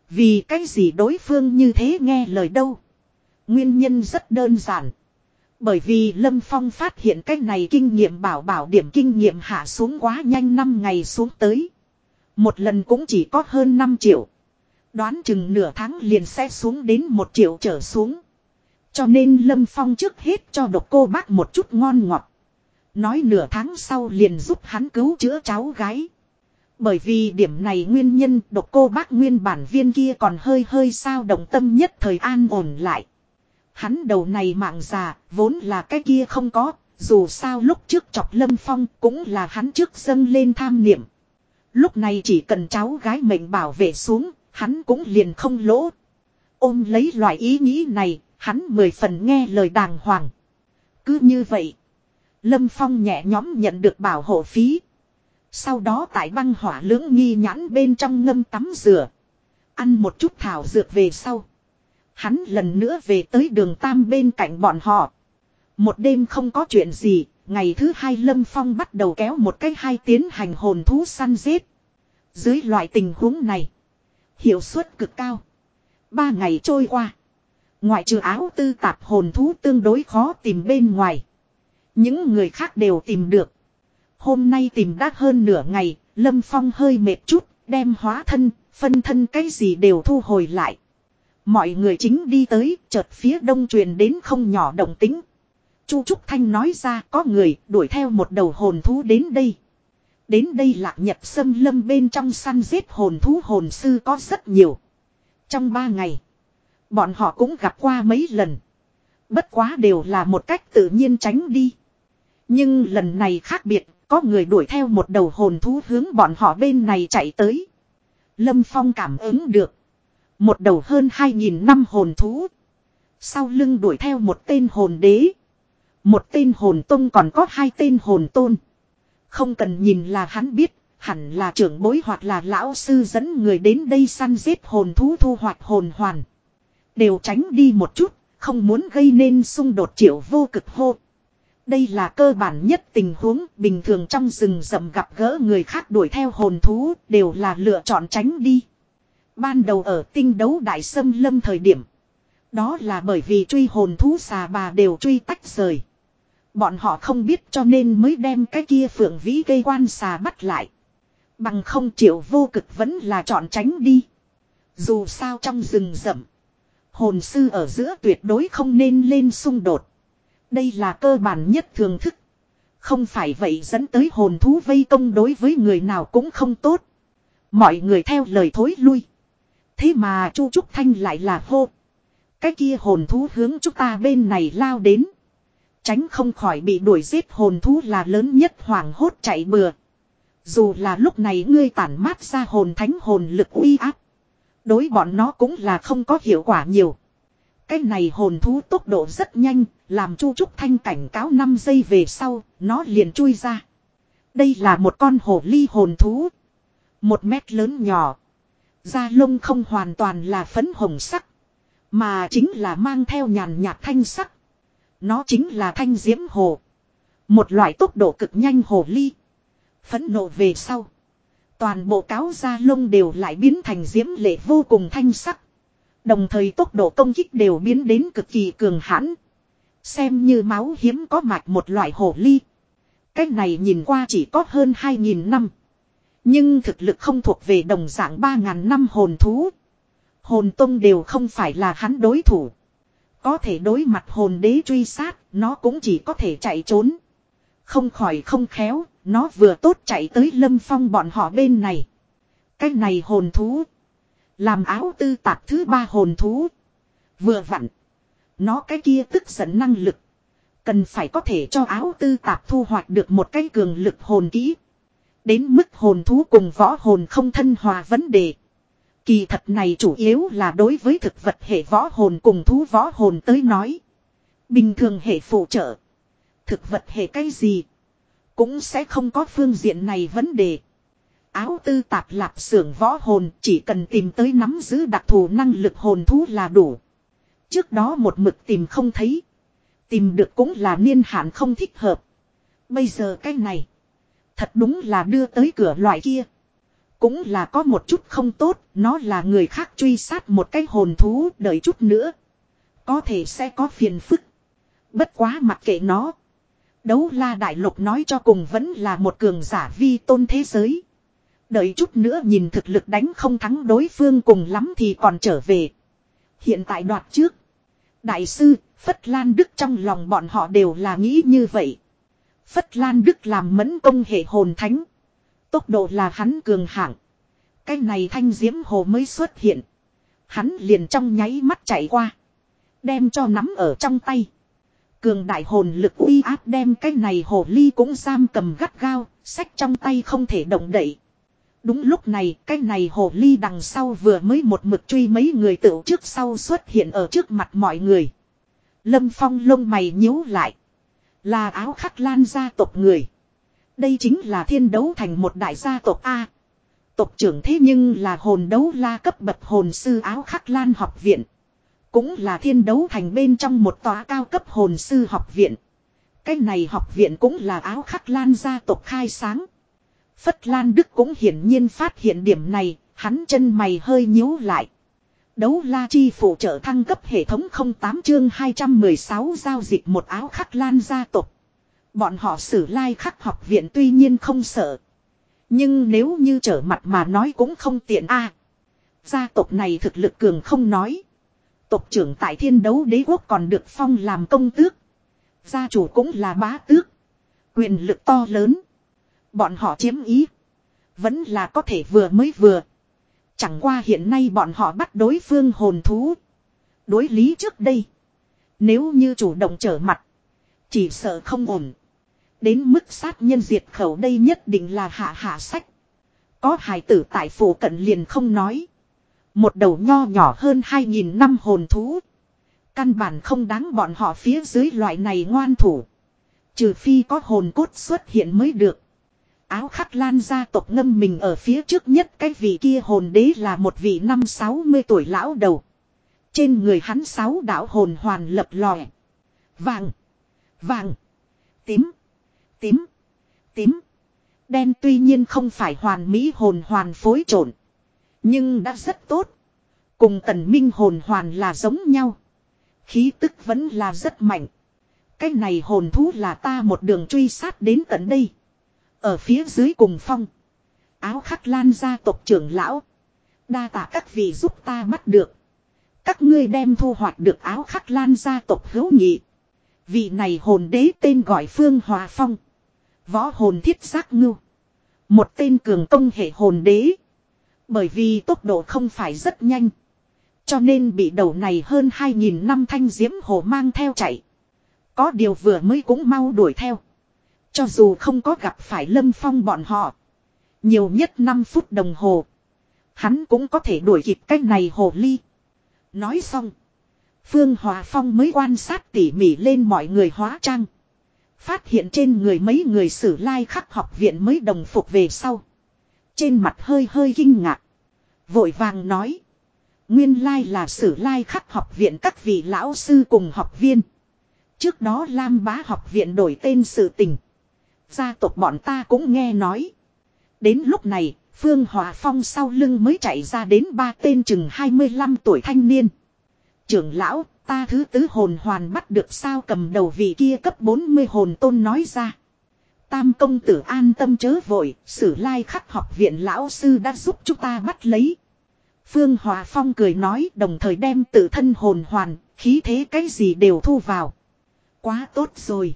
Vì cái gì đối phương như thế nghe lời đâu. Nguyên nhân rất đơn giản. Bởi vì Lâm Phong phát hiện cái này kinh nghiệm bảo bảo điểm kinh nghiệm hạ xuống quá nhanh 5 ngày xuống tới. Một lần cũng chỉ có hơn 5 triệu. Đoán chừng nửa tháng liền sẽ xuống đến 1 triệu trở xuống. Cho nên Lâm Phong trước hết cho độc cô bác một chút ngon ngọt. Nói nửa tháng sau liền giúp hắn cứu chữa cháu gái. Bởi vì điểm này nguyên nhân độc cô bác nguyên bản viên kia còn hơi hơi sao động tâm nhất thời an ổn lại. Hắn đầu này mạng già, vốn là cái kia không có, dù sao lúc trước chọc lâm phong cũng là hắn trước dâng lên tham niệm. Lúc này chỉ cần cháu gái mình bảo vệ xuống, hắn cũng liền không lỗ. Ôm lấy loại ý nghĩ này, hắn mười phần nghe lời đàng hoàng. Cứ như vậy, Lâm Phong nhẹ nhõm nhận được bảo hộ phí. Sau đó tại băng hỏa lưỡng nghi nhãn bên trong ngâm tắm rửa. Ăn một chút thảo dược về sau. Hắn lần nữa về tới đường Tam bên cạnh bọn họ. Một đêm không có chuyện gì, ngày thứ hai Lâm Phong bắt đầu kéo một cái hai tiến hành hồn thú săn giết. Dưới loại tình huống này, hiệu suất cực cao. Ba ngày trôi qua. Ngoại trừ áo tư tạp hồn thú tương đối khó tìm bên ngoài. Những người khác đều tìm được. Hôm nay tìm đã hơn nửa ngày, Lâm Phong hơi mệt chút, đem hóa thân, phân thân cái gì đều thu hồi lại. Mọi người chính đi tới, chợt phía đông truyền đến không nhỏ động tính. Chu Trúc Thanh nói ra có người đuổi theo một đầu hồn thú đến đây. Đến đây lạc nhập sâm lâm bên trong săn giết hồn thú hồn sư có rất nhiều. Trong ba ngày, bọn họ cũng gặp qua mấy lần. Bất quá đều là một cách tự nhiên tránh đi. Nhưng lần này khác biệt, có người đuổi theo một đầu hồn thú hướng bọn họ bên này chạy tới. Lâm Phong cảm ứng được. Một đầu hơn 2.000 năm hồn thú. Sau lưng đuổi theo một tên hồn đế. Một tên hồn tông còn có hai tên hồn tôn. Không cần nhìn là hắn biết, hẳn là trưởng bối hoặc là lão sư dẫn người đến đây săn giết hồn thú thu hoạch hồn hoàn. Đều tránh đi một chút, không muốn gây nên xung đột triệu vô cực hô. Đây là cơ bản nhất tình huống bình thường trong rừng rậm gặp gỡ người khác đuổi theo hồn thú đều là lựa chọn tránh đi. Ban đầu ở tinh đấu đại sâm lâm thời điểm. Đó là bởi vì truy hồn thú xà bà đều truy tách rời. Bọn họ không biết cho nên mới đem cái kia phượng vĩ gây quan xà bắt lại. Bằng không chịu vô cực vẫn là chọn tránh đi. Dù sao trong rừng rậm. Hồn sư ở giữa tuyệt đối không nên lên xung đột. Đây là cơ bản nhất thường thức. Không phải vậy dẫn tới hồn thú vây công đối với người nào cũng không tốt. Mọi người theo lời thối lui. Thế mà Chu Trúc Thanh lại là hô. Cái kia hồn thú hướng chúng ta bên này lao đến. Tránh không khỏi bị đuổi giết hồn thú là lớn nhất hoảng hốt chạy bừa. Dù là lúc này ngươi tản mát ra hồn thánh hồn lực uy áp. Đối bọn nó cũng là không có hiệu quả nhiều. Cái này hồn thú tốc độ rất nhanh, làm Chu Trúc Thanh cảnh cáo 5 giây về sau, nó liền chui ra. Đây là một con hổ ly hồn thú. Một mét lớn nhỏ. Da lông không hoàn toàn là phấn hồng sắc. Mà chính là mang theo nhàn nhạt thanh sắc. Nó chính là thanh diễm hồ. Một loại tốc độ cực nhanh hồ ly. Phẫn nộ về sau. Toàn bộ cáo da lông đều lại biến thành diễm lệ vô cùng thanh sắc. Đồng thời tốc độ công kích đều biến đến cực kỳ cường hãn. Xem như máu hiếm có mạch một loại hồ ly. Cái này nhìn qua chỉ có hơn 2.000 năm. Nhưng thực lực không thuộc về đồng dạng 3.000 năm hồn thú. Hồn tông đều không phải là hắn đối thủ. Có thể đối mặt hồn đế truy sát, nó cũng chỉ có thể chạy trốn. Không khỏi không khéo, nó vừa tốt chạy tới lâm phong bọn họ bên này. Cái này hồn thú. Làm áo tư tạp thứ ba hồn thú. Vừa vặn. Nó cái kia tức giận năng lực. Cần phải có thể cho áo tư tạp thu hoạch được một cái cường lực hồn kỹ. Đến mức hồn thú cùng võ hồn không thân hòa vấn đề. Kỳ thật này chủ yếu là đối với thực vật hệ võ hồn cùng thú võ hồn tới nói. Bình thường hệ phụ trợ. Thực vật hệ cái gì. Cũng sẽ không có phương diện này vấn đề. Áo tư tạp lạp xưởng võ hồn chỉ cần tìm tới nắm giữ đặc thù năng lực hồn thú là đủ. Trước đó một mực tìm không thấy. Tìm được cũng là niên hạn không thích hợp. Bây giờ cái này. Thật đúng là đưa tới cửa loại kia. Cũng là có một chút không tốt. Nó là người khác truy sát một cái hồn thú đợi chút nữa. Có thể sẽ có phiền phức. Bất quá mặc kệ nó. Đấu la đại lục nói cho cùng vẫn là một cường giả vi tôn thế giới. Đợi chút nữa nhìn thực lực đánh không thắng đối phương cùng lắm thì còn trở về. Hiện tại đoạt trước. Đại sư, Phất Lan Đức trong lòng bọn họ đều là nghĩ như vậy. Phất Lan Đức làm mẫn công hệ hồn thánh. Tốc độ là hắn cường hạng. Cái này thanh diễm hồ mới xuất hiện. Hắn liền trong nháy mắt chạy qua. Đem cho nắm ở trong tay. Cường đại hồn lực uy áp đem cái này hồ ly cũng giam cầm gắt gao, sách trong tay không thể động đậy. Đúng lúc này, cái này hồ ly đằng sau vừa mới một mực truy mấy người tựu trước sau xuất hiện ở trước mặt mọi người. Lâm Phong lông mày nhíu lại. Là áo khắc lan gia tộc người. Đây chính là thiên đấu thành một đại gia tộc A. Tộc trưởng thế nhưng là hồn đấu la cấp bậc hồn sư áo khắc lan học viện. Cũng là thiên đấu thành bên trong một tòa cao cấp hồn sư học viện. Cái này học viện cũng là áo khắc lan gia tộc khai sáng. Phất Lan Đức cũng hiển nhiên phát hiện điểm này, hắn chân mày hơi nhíu lại. Đấu la chi phụ trợ thăng cấp hệ thống 08 chương 216 giao dịch một áo khắc lan gia tộc. Bọn họ xử lai like khắc học viện tuy nhiên không sợ. Nhưng nếu như trở mặt mà nói cũng không tiện a. gia tộc này thực lực cường không nói. Tộc trưởng tại thiên đấu đế quốc còn được phong làm công tước. Gia chủ cũng là bá tước. Quyền lực to lớn. Bọn họ chiếm ý. Vẫn là có thể vừa mới vừa. Chẳng qua hiện nay bọn họ bắt đối phương hồn thú. Đối lý trước đây. Nếu như chủ động trở mặt. Chỉ sợ không ổn. Đến mức sát nhân diệt khẩu đây nhất định là hạ hạ sách. Có hài tử tại phủ cận liền không nói. Một đầu nho nhỏ hơn 2.000 năm hồn thú. Căn bản không đáng bọn họ phía dưới loại này ngoan thủ. Trừ phi có hồn cốt xuất hiện mới được. Áo khắc lan gia tộc ngâm mình ở phía trước nhất cái vị kia hồn đế là một vị năm 60 tuổi lão đầu. Trên người hắn sáu đạo hồn hoàn lập lòe. Vàng. Vàng. Tím. Tím. Tím. Đen tuy nhiên không phải hoàn mỹ hồn hoàn phối trộn. Nhưng đã rất tốt. Cùng tần minh hồn hoàn là giống nhau. Khí tức vẫn là rất mạnh. Cái này hồn thú là ta một đường truy sát đến tận đây. Ở phía dưới cùng phong. Áo khắc lan gia tộc trưởng lão. Đa tạ các vị giúp ta bắt được. Các ngươi đem thu hoạch được áo khắc lan gia tộc hữu nhị. Vị này hồn đế tên gọi Phương Hòa Phong. Võ hồn thiết giác ngưu. Một tên cường công hệ hồn đế. Bởi vì tốc độ không phải rất nhanh. Cho nên bị đầu này hơn 2.000 năm thanh diễm hồ mang theo chạy. Có điều vừa mới cũng mau đuổi theo. Cho dù không có gặp phải lâm phong bọn họ. Nhiều nhất 5 phút đồng hồ. Hắn cũng có thể đuổi kịp cách này hồ ly. Nói xong. Phương Hòa Phong mới quan sát tỉ mỉ lên mọi người hóa trang. Phát hiện trên người mấy người sử lai khắc học viện mới đồng phục về sau. Trên mặt hơi hơi kinh ngạc. Vội vàng nói. Nguyên lai là sử lai khắc học viện các vị lão sư cùng học viên. Trước đó Lam bá học viện đổi tên sự tình. Gia tộc bọn ta cũng nghe nói. Đến lúc này, Phương Hòa Phong sau lưng mới chạy ra đến ba tên chừng 25 tuổi thanh niên. Trưởng lão, ta thứ tứ hồn hoàn bắt được sao cầm đầu vị kia cấp 40 hồn tôn nói ra. Tam công tử an tâm chớ vội, sử lai khắc học viện lão sư đã giúp chúng ta bắt lấy. Phương Hòa Phong cười nói đồng thời đem tự thân hồn hoàn, khí thế cái gì đều thu vào. Quá tốt rồi.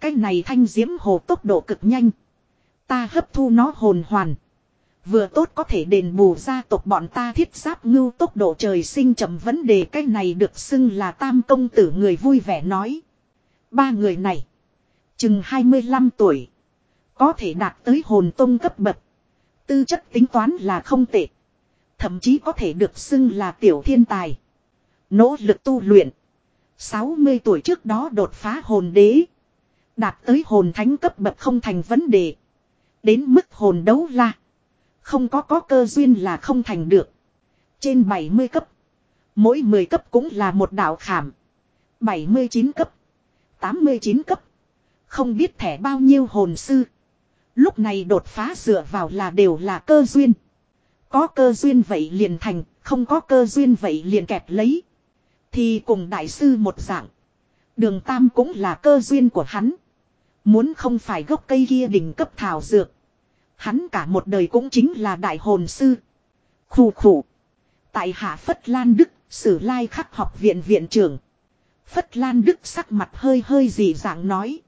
Cái này thanh diễm hồ tốc độ cực nhanh. Ta hấp thu nó hồn hoàn. Vừa tốt có thể đền bù gia tộc bọn ta thiết giáp ngưu tốc độ trời sinh chậm vấn đề cái này được xưng là tam công tử người vui vẻ nói. Ba người này. Chừng 25 tuổi. Có thể đạt tới hồn tông cấp bậc. Tư chất tính toán là không tệ. Thậm chí có thể được xưng là tiểu thiên tài. Nỗ lực tu luyện. 60 tuổi trước đó đột phá hồn đế. Đạt tới hồn thánh cấp bậc không thành vấn đề. Đến mức hồn đấu la. Không có có cơ duyên là không thành được. Trên 70 cấp. Mỗi 10 cấp cũng là một đạo khảm. 79 cấp. 89 cấp. Không biết thẻ bao nhiêu hồn sư. Lúc này đột phá dựa vào là đều là cơ duyên. Có cơ duyên vậy liền thành, không có cơ duyên vậy liền kẹp lấy. Thì cùng đại sư một dạng. Đường Tam cũng là cơ duyên của hắn. Muốn không phải gốc cây kia đỉnh cấp thảo dược. Hắn cả một đời cũng chính là đại hồn sư. Khủ khủ. Tại hạ Phất Lan Đức, sử lai khắc học viện viện trưởng. Phất Lan Đức sắc mặt hơi hơi dị dạng nói.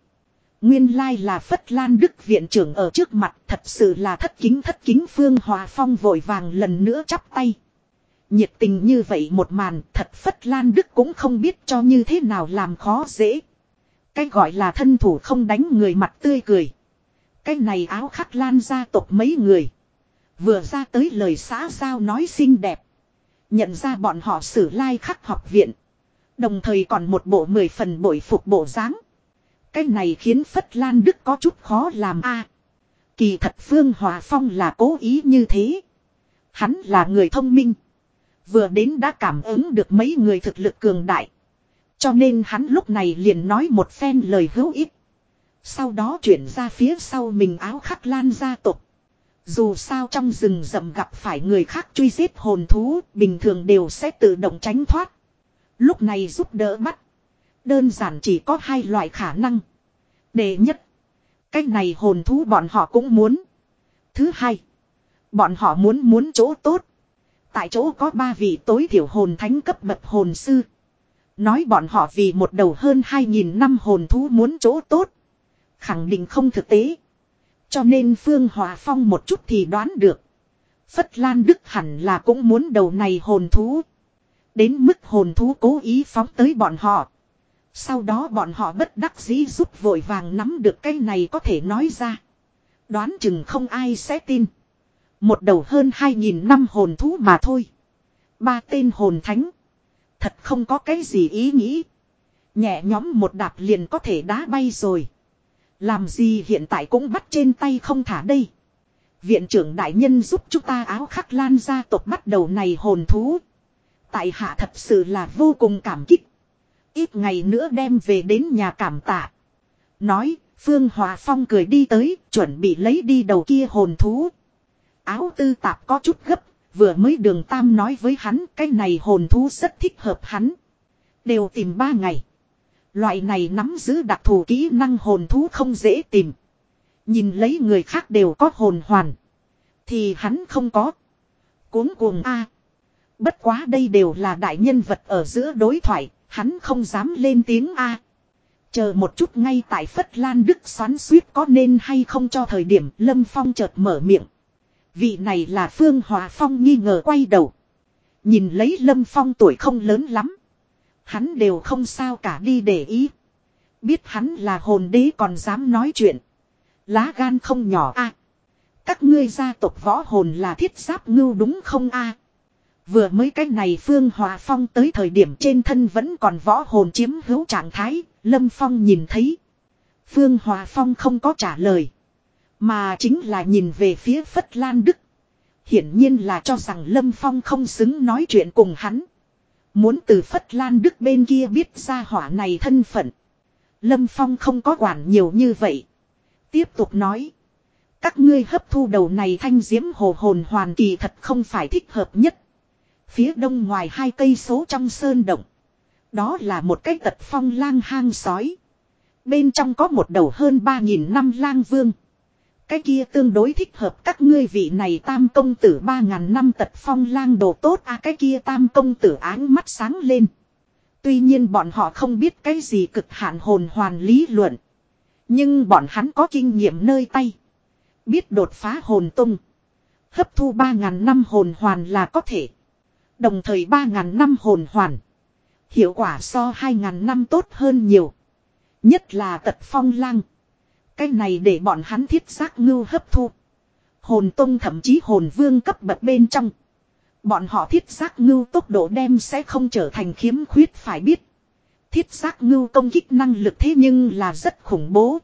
Nguyên lai là Phất Lan Đức viện trưởng ở trước mặt thật sự là thất kính thất kính Phương Hòa Phong vội vàng lần nữa chắp tay. Nhiệt tình như vậy một màn thật Phất Lan Đức cũng không biết cho như thế nào làm khó dễ. Cái gọi là thân thủ không đánh người mặt tươi cười. Cái này áo khắc lan gia tộc mấy người. Vừa ra tới lời xã giao nói xinh đẹp. Nhận ra bọn họ sử lai khắc học viện. Đồng thời còn một bộ mười phần bội phục bộ dáng. Cái này khiến Phất Lan Đức có chút khó làm a. kỳ thật Phương Hòa Phong là cố ý như thế. Hắn là người thông minh. Vừa đến đã cảm ứng được mấy người thực lực cường đại. Cho nên hắn lúc này liền nói một phen lời hữu ích. Sau đó chuyển ra phía sau mình áo khắc lan gia tộc. Dù sao trong rừng rậm gặp phải người khác truy giết hồn thú, bình thường đều sẽ tự động tránh thoát. Lúc này giúp đỡ bắt. Đơn giản chỉ có hai loại khả năng. Đệ nhất. Cái này hồn thú bọn họ cũng muốn. Thứ hai. Bọn họ muốn muốn chỗ tốt. Tại chỗ có ba vị tối thiểu hồn thánh cấp bậc hồn sư. Nói bọn họ vì một đầu hơn 2.000 năm hồn thú muốn chỗ tốt. Khẳng định không thực tế. Cho nên Phương Hòa Phong một chút thì đoán được. Phất Lan Đức hẳn là cũng muốn đầu này hồn thú. Đến mức hồn thú cố ý phóng tới bọn họ. Sau đó bọn họ bất đắc dĩ giúp vội vàng nắm được cái này có thể nói ra. Đoán chừng không ai sẽ tin. Một đầu hơn 2.000 năm hồn thú mà thôi. Ba tên hồn thánh. Thật không có cái gì ý nghĩ. Nhẹ nhóm một đạp liền có thể đá bay rồi. Làm gì hiện tại cũng bắt trên tay không thả đây. Viện trưởng đại nhân giúp chúng ta áo khắc lan gia tộc bắt đầu này hồn thú. Tại hạ thật sự là vô cùng cảm kích. Ít ngày nữa đem về đến nhà cảm tạ. Nói, Phương Hòa Phong cười đi tới, chuẩn bị lấy đi đầu kia hồn thú. Áo tư tạp có chút gấp, vừa mới đường Tam nói với hắn cái này hồn thú rất thích hợp hắn. Đều tìm ba ngày. Loại này nắm giữ đặc thù kỹ năng hồn thú không dễ tìm. Nhìn lấy người khác đều có hồn hoàn. Thì hắn không có. Cuốn cuồng A. Bất quá đây đều là đại nhân vật ở giữa đối thoại. Hắn không dám lên tiếng A. Chờ một chút ngay tại Phất Lan Đức xoắn suýt có nên hay không cho thời điểm Lâm Phong chợt mở miệng. Vị này là Phương Hòa Phong nghi ngờ quay đầu. Nhìn lấy Lâm Phong tuổi không lớn lắm. Hắn đều không sao cả đi để ý. Biết hắn là hồn đế còn dám nói chuyện. Lá gan không nhỏ a. các ngươi gia tộc võ hồn là thiết giáp ngưu đúng không a? Vừa mới cái này Phương Hòa Phong tới thời điểm trên thân vẫn còn võ hồn chiếm hữu trạng thái, Lâm Phong nhìn thấy. Phương Hòa Phong không có trả lời. Mà chính là nhìn về phía Phất Lan Đức. Hiển nhiên là cho rằng Lâm Phong không xứng nói chuyện cùng hắn. Muốn từ Phất Lan Đức bên kia biết ra hỏa này thân phận. Lâm Phong không có quản nhiều như vậy. Tiếp tục nói. Các ngươi hấp thu đầu này thanh diễm hồ hồn hoàn kỳ thật không phải thích hợp nhất. Phía đông ngoài hai cây số trong sơn động. Đó là một cái tật phong lang hang sói. Bên trong có một đầu hơn ba nghìn năm lang vương. Cái kia tương đối thích hợp các ngươi vị này tam công tử ba ngàn năm tật phong lang đồ tốt à cái kia tam công tử áng mắt sáng lên. Tuy nhiên bọn họ không biết cái gì cực hạn hồn hoàn lý luận. Nhưng bọn hắn có kinh nghiệm nơi tay. Biết đột phá hồn tung. Hấp thu ba ngàn năm hồn hoàn là có thể. Đồng thời ba ngàn năm hồn hoàn. Hiệu quả so hai ngàn năm tốt hơn nhiều. Nhất là tật phong lang. Cái này để bọn hắn thiết giác ngưu hấp thu. Hồn tông thậm chí hồn vương cấp bậc bên trong. Bọn họ thiết giác ngưu tốc độ đem sẽ không trở thành khiếm khuyết phải biết. Thiết giác ngưu công kích năng lực thế nhưng là rất khủng bố.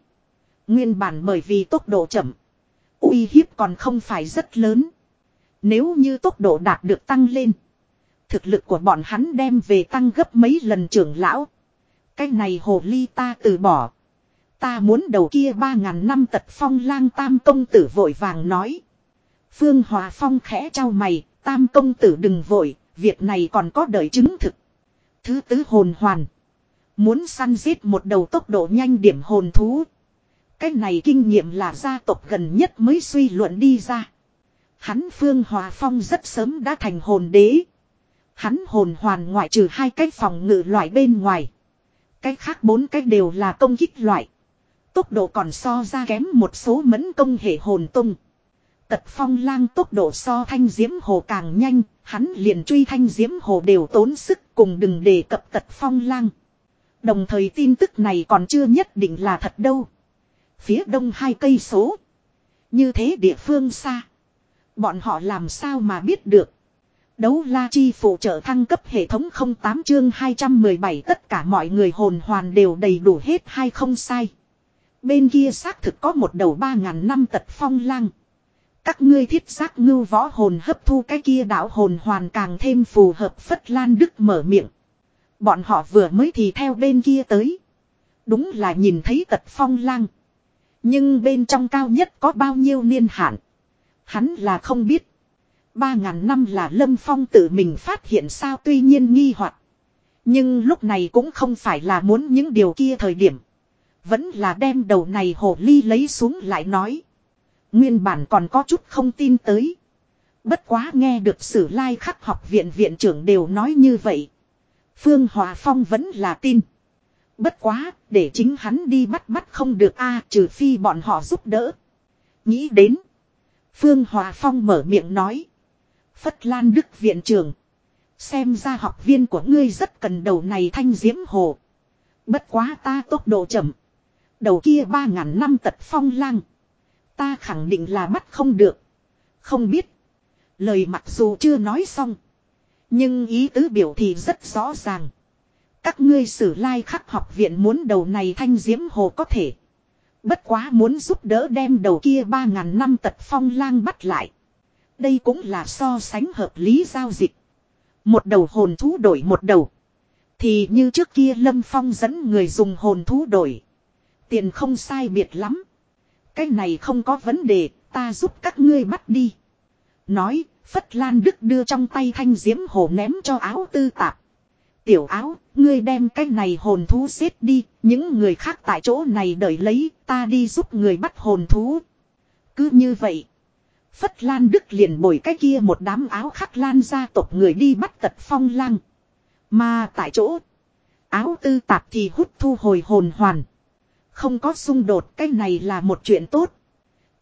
Nguyên bản bởi vì tốc độ chậm. uy hiếp còn không phải rất lớn. Nếu như tốc độ đạt được tăng lên. Thực lực của bọn hắn đem về tăng gấp mấy lần trưởng lão. Cái này hồ ly ta từ bỏ. Ta muốn đầu kia ba ngàn năm tật phong lang tam công tử vội vàng nói. Phương Hòa Phong khẽ trao mày, tam công tử đừng vội, việc này còn có đợi chứng thực. Thứ tứ hồn hoàn. Muốn săn giết một đầu tốc độ nhanh điểm hồn thú. Cái này kinh nghiệm là gia tộc gần nhất mới suy luận đi ra. Hắn Phương Hòa Phong rất sớm đã thành hồn đế. Hắn hồn hoàn ngoại trừ hai cái phòng ngự loại bên ngoài. Cái khác bốn cái đều là công kích loại. Tốc độ còn so ra kém một số mẫn công hệ hồn tung. Tật phong lang tốc độ so thanh diễm hồ càng nhanh, hắn liền truy thanh diễm hồ đều tốn sức cùng đừng đề cập tật phong lang. Đồng thời tin tức này còn chưa nhất định là thật đâu. Phía đông hai cây số. Như thế địa phương xa. Bọn họ làm sao mà biết được. Đấu la chi phụ trợ thăng cấp hệ thống 08 chương 217 tất cả mọi người hồn hoàn đều đầy đủ hết hay không sai. Bên kia xác thực có một đầu ba ngàn năm tật phong lang. Các ngươi thiết xác ngưu võ hồn hấp thu cái kia đạo hồn hoàn càng thêm phù hợp Phất Lan Đức mở miệng. Bọn họ vừa mới thì theo bên kia tới. Đúng là nhìn thấy tật phong lang. Nhưng bên trong cao nhất có bao nhiêu niên hạn. Hắn là không biết. Ba ngàn năm là Lâm Phong tự mình phát hiện sao tuy nhiên nghi hoặc Nhưng lúc này cũng không phải là muốn những điều kia thời điểm. Vẫn là đem đầu này hồ ly lấy xuống lại nói. Nguyên bản còn có chút không tin tới. Bất quá nghe được sử lai khắc học viện viện trưởng đều nói như vậy. Phương Hòa Phong vẫn là tin. Bất quá, để chính hắn đi bắt bắt không được a trừ phi bọn họ giúp đỡ. Nghĩ đến. Phương Hòa Phong mở miệng nói. Phất Lan Đức viện trưởng. Xem ra học viên của ngươi rất cần đầu này thanh diễm hồ. Bất quá ta tốc độ chậm. Đầu kia ba ngàn năm tật phong lang. Ta khẳng định là bắt không được. Không biết. Lời mặc dù chưa nói xong. Nhưng ý tứ biểu thì rất rõ ràng. Các ngươi sử lai khắc học viện muốn đầu này thanh diễm hồ có thể. Bất quá muốn giúp đỡ đem đầu kia ba ngàn năm tật phong lang bắt lại. Đây cũng là so sánh hợp lý giao dịch. Một đầu hồn thú đổi một đầu. Thì như trước kia Lâm Phong dẫn người dùng hồn thú đổi. Tiền không sai biệt lắm. Cái này không có vấn đề, ta giúp các ngươi bắt đi. Nói, Phất Lan Đức đưa trong tay thanh diễm hồ ném cho áo tư tạp. Tiểu áo, ngươi đem cái này hồn thú xếp đi, những người khác tại chỗ này đợi lấy, ta đi giúp người bắt hồn thú. Cứ như vậy. Phất Lan Đức liền bồi cái kia một đám áo khắc lan gia tộc người đi bắt tật phong lang. Mà tại chỗ, áo tư tạp thì hút thu hồi hồn hoàn. Không có xung đột cái này là một chuyện tốt.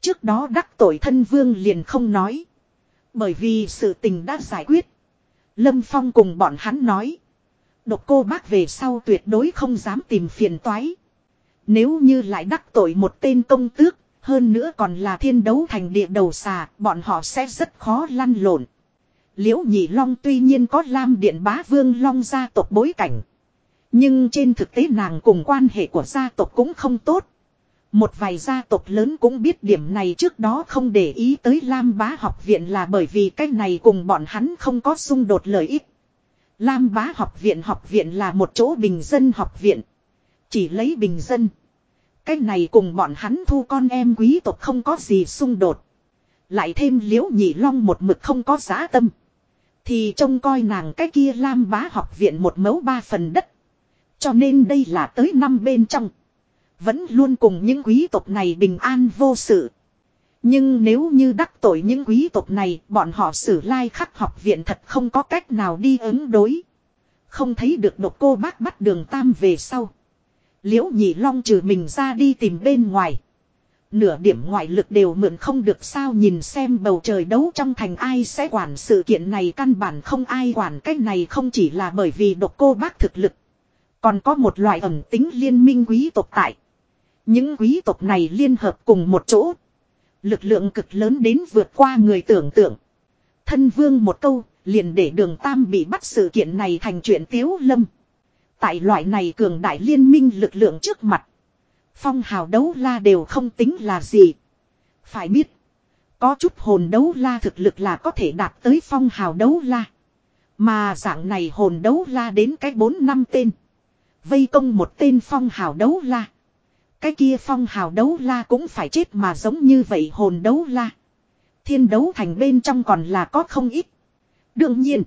Trước đó đắc tội thân vương liền không nói. Bởi vì sự tình đã giải quyết. Lâm Phong cùng bọn hắn nói. Độc cô bác về sau tuyệt đối không dám tìm phiền toái. Nếu như lại đắc tội một tên công tước, hơn nữa còn là thiên đấu thành địa đầu xà, bọn họ sẽ rất khó lăn lộn. Liễu Nhị Long tuy nhiên có Lam Điện Bá Vương Long gia tộc bối cảnh. Nhưng trên thực tế nàng cùng quan hệ của gia tộc cũng không tốt. Một vài gia tộc lớn cũng biết điểm này trước đó không để ý tới Lam bá học viện là bởi vì cái này cùng bọn hắn không có xung đột lợi ích. Lam bá học viện học viện là một chỗ bình dân học viện. Chỉ lấy bình dân. Cái này cùng bọn hắn thu con em quý tộc không có gì xung đột. Lại thêm liễu nhị long một mực không có giá tâm. Thì trông coi nàng cái kia Lam bá học viện một mẫu ba phần đất. Cho nên đây là tới năm bên trong. Vẫn luôn cùng những quý tộc này bình an vô sự. Nhưng nếu như đắc tội những quý tộc này, bọn họ xử lai khắc học viện thật không có cách nào đi ứng đối. Không thấy được độc cô bác bắt đường tam về sau. Liễu nhị long trừ mình ra đi tìm bên ngoài. Nửa điểm ngoại lực đều mượn không được sao nhìn xem bầu trời đấu trong thành ai sẽ quản sự kiện này căn bản không ai quản cách này không chỉ là bởi vì độc cô bác thực lực. Còn có một loại ẩn tính liên minh quý tộc tại. Những quý tộc này liên hợp cùng một chỗ. Lực lượng cực lớn đến vượt qua người tưởng tượng. Thân vương một câu, liền để đường Tam bị bắt sự kiện này thành chuyện tiếu lâm. Tại loại này cường đại liên minh lực lượng trước mặt. Phong hào đấu la đều không tính là gì. Phải biết. Có chút hồn đấu la thực lực là có thể đạt tới phong hào đấu la. Mà dạng này hồn đấu la đến cái 4 năm tên. Vây công một tên phong hào đấu la. Cái kia phong hào đấu la cũng phải chết mà giống như vậy hồn đấu la. Thiên đấu thành bên trong còn là có không ít. Đương nhiên.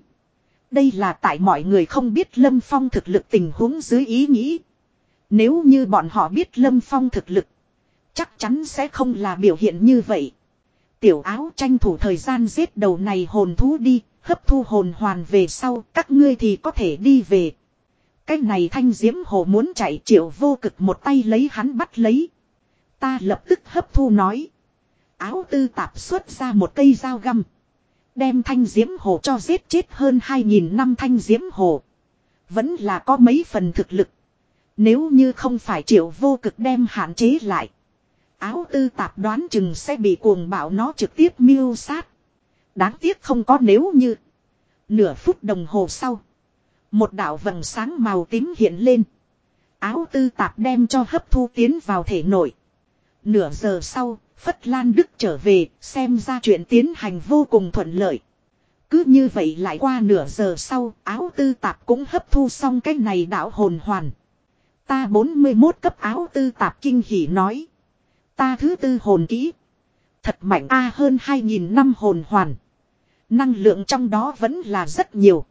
Đây là tại mọi người không biết Lâm Phong thực lực tình huống dưới ý nghĩ. Nếu như bọn họ biết Lâm Phong thực lực. Chắc chắn sẽ không là biểu hiện như vậy. Tiểu áo tranh thủ thời gian giết đầu này hồn thú đi. Hấp thu hồn hoàn về sau, các ngươi thì có thể đi về. Cái này thanh diễm hồ muốn chạy triệu vô cực một tay lấy hắn bắt lấy. Ta lập tức hấp thu nói. Áo tư tạp xuất ra một cây dao găm. Đem thanh diễm hồ cho giết chết hơn 2.000 năm thanh diễm hồ. Vẫn là có mấy phần thực lực. Nếu như không phải triệu vô cực đem hạn chế lại. Áo tư tạp đoán chừng sẽ bị cuồng bạo nó trực tiếp miêu sát. Đáng tiếc không có nếu như. Nửa phút đồng hồ sau. Một đạo vầng sáng màu tím hiện lên. Áo tư tạp đem cho hấp thu tiến vào thể nội. Nửa giờ sau, Phất Lan Đức trở về, xem ra chuyện tiến hành vô cùng thuận lợi. Cứ như vậy lại qua nửa giờ sau, áo tư tạp cũng hấp thu xong cái này đạo hồn hoàn. Ta 41 cấp áo tư tạp kinh hỉ nói. Ta thứ tư hồn kỹ. Thật mạnh a hơn 2.000 năm hồn hoàn. Năng lượng trong đó vẫn là rất nhiều.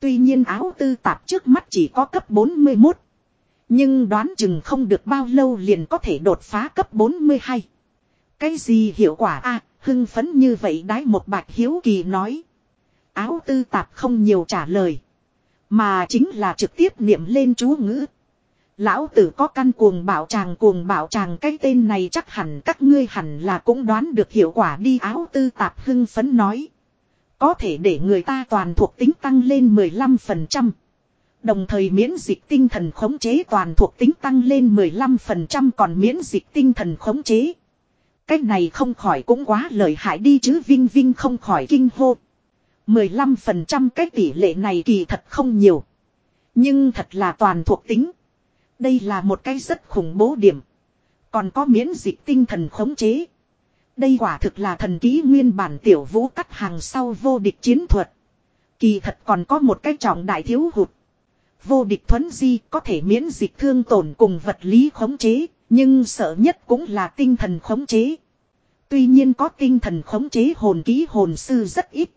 Tuy nhiên áo tư tạp trước mắt chỉ có cấp 41. Nhưng đoán chừng không được bao lâu liền có thể đột phá cấp 42. Cái gì hiệu quả a hưng phấn như vậy đái một bạch hiếu kỳ nói. Áo tư tạp không nhiều trả lời. Mà chính là trực tiếp niệm lên chú ngữ. Lão tử có căn cuồng bảo chàng cuồng bảo chàng cái tên này chắc hẳn các ngươi hẳn là cũng đoán được hiệu quả đi áo tư tạp hưng phấn nói. Có thể để người ta toàn thuộc tính tăng lên 15%. Đồng thời miễn dịch tinh thần khống chế toàn thuộc tính tăng lên 15% còn miễn dịch tinh thần khống chế. Cách này không khỏi cũng quá lợi hại đi chứ, Vinh Vinh không khỏi kinh hô. 15% cái tỷ lệ này kỳ thật không nhiều. Nhưng thật là toàn thuộc tính. Đây là một cái rất khủng bố điểm. Còn có miễn dịch tinh thần khống chế. Đây quả thực là thần ký nguyên bản tiểu vũ cắt hàng sau vô địch chiến thuật. Kỳ thật còn có một cái trọng đại thiếu hụt. Vô địch thuấn di có thể miễn dịch thương tổn cùng vật lý khống chế, nhưng sợ nhất cũng là tinh thần khống chế. Tuy nhiên có tinh thần khống chế hồn ký hồn sư rất ít.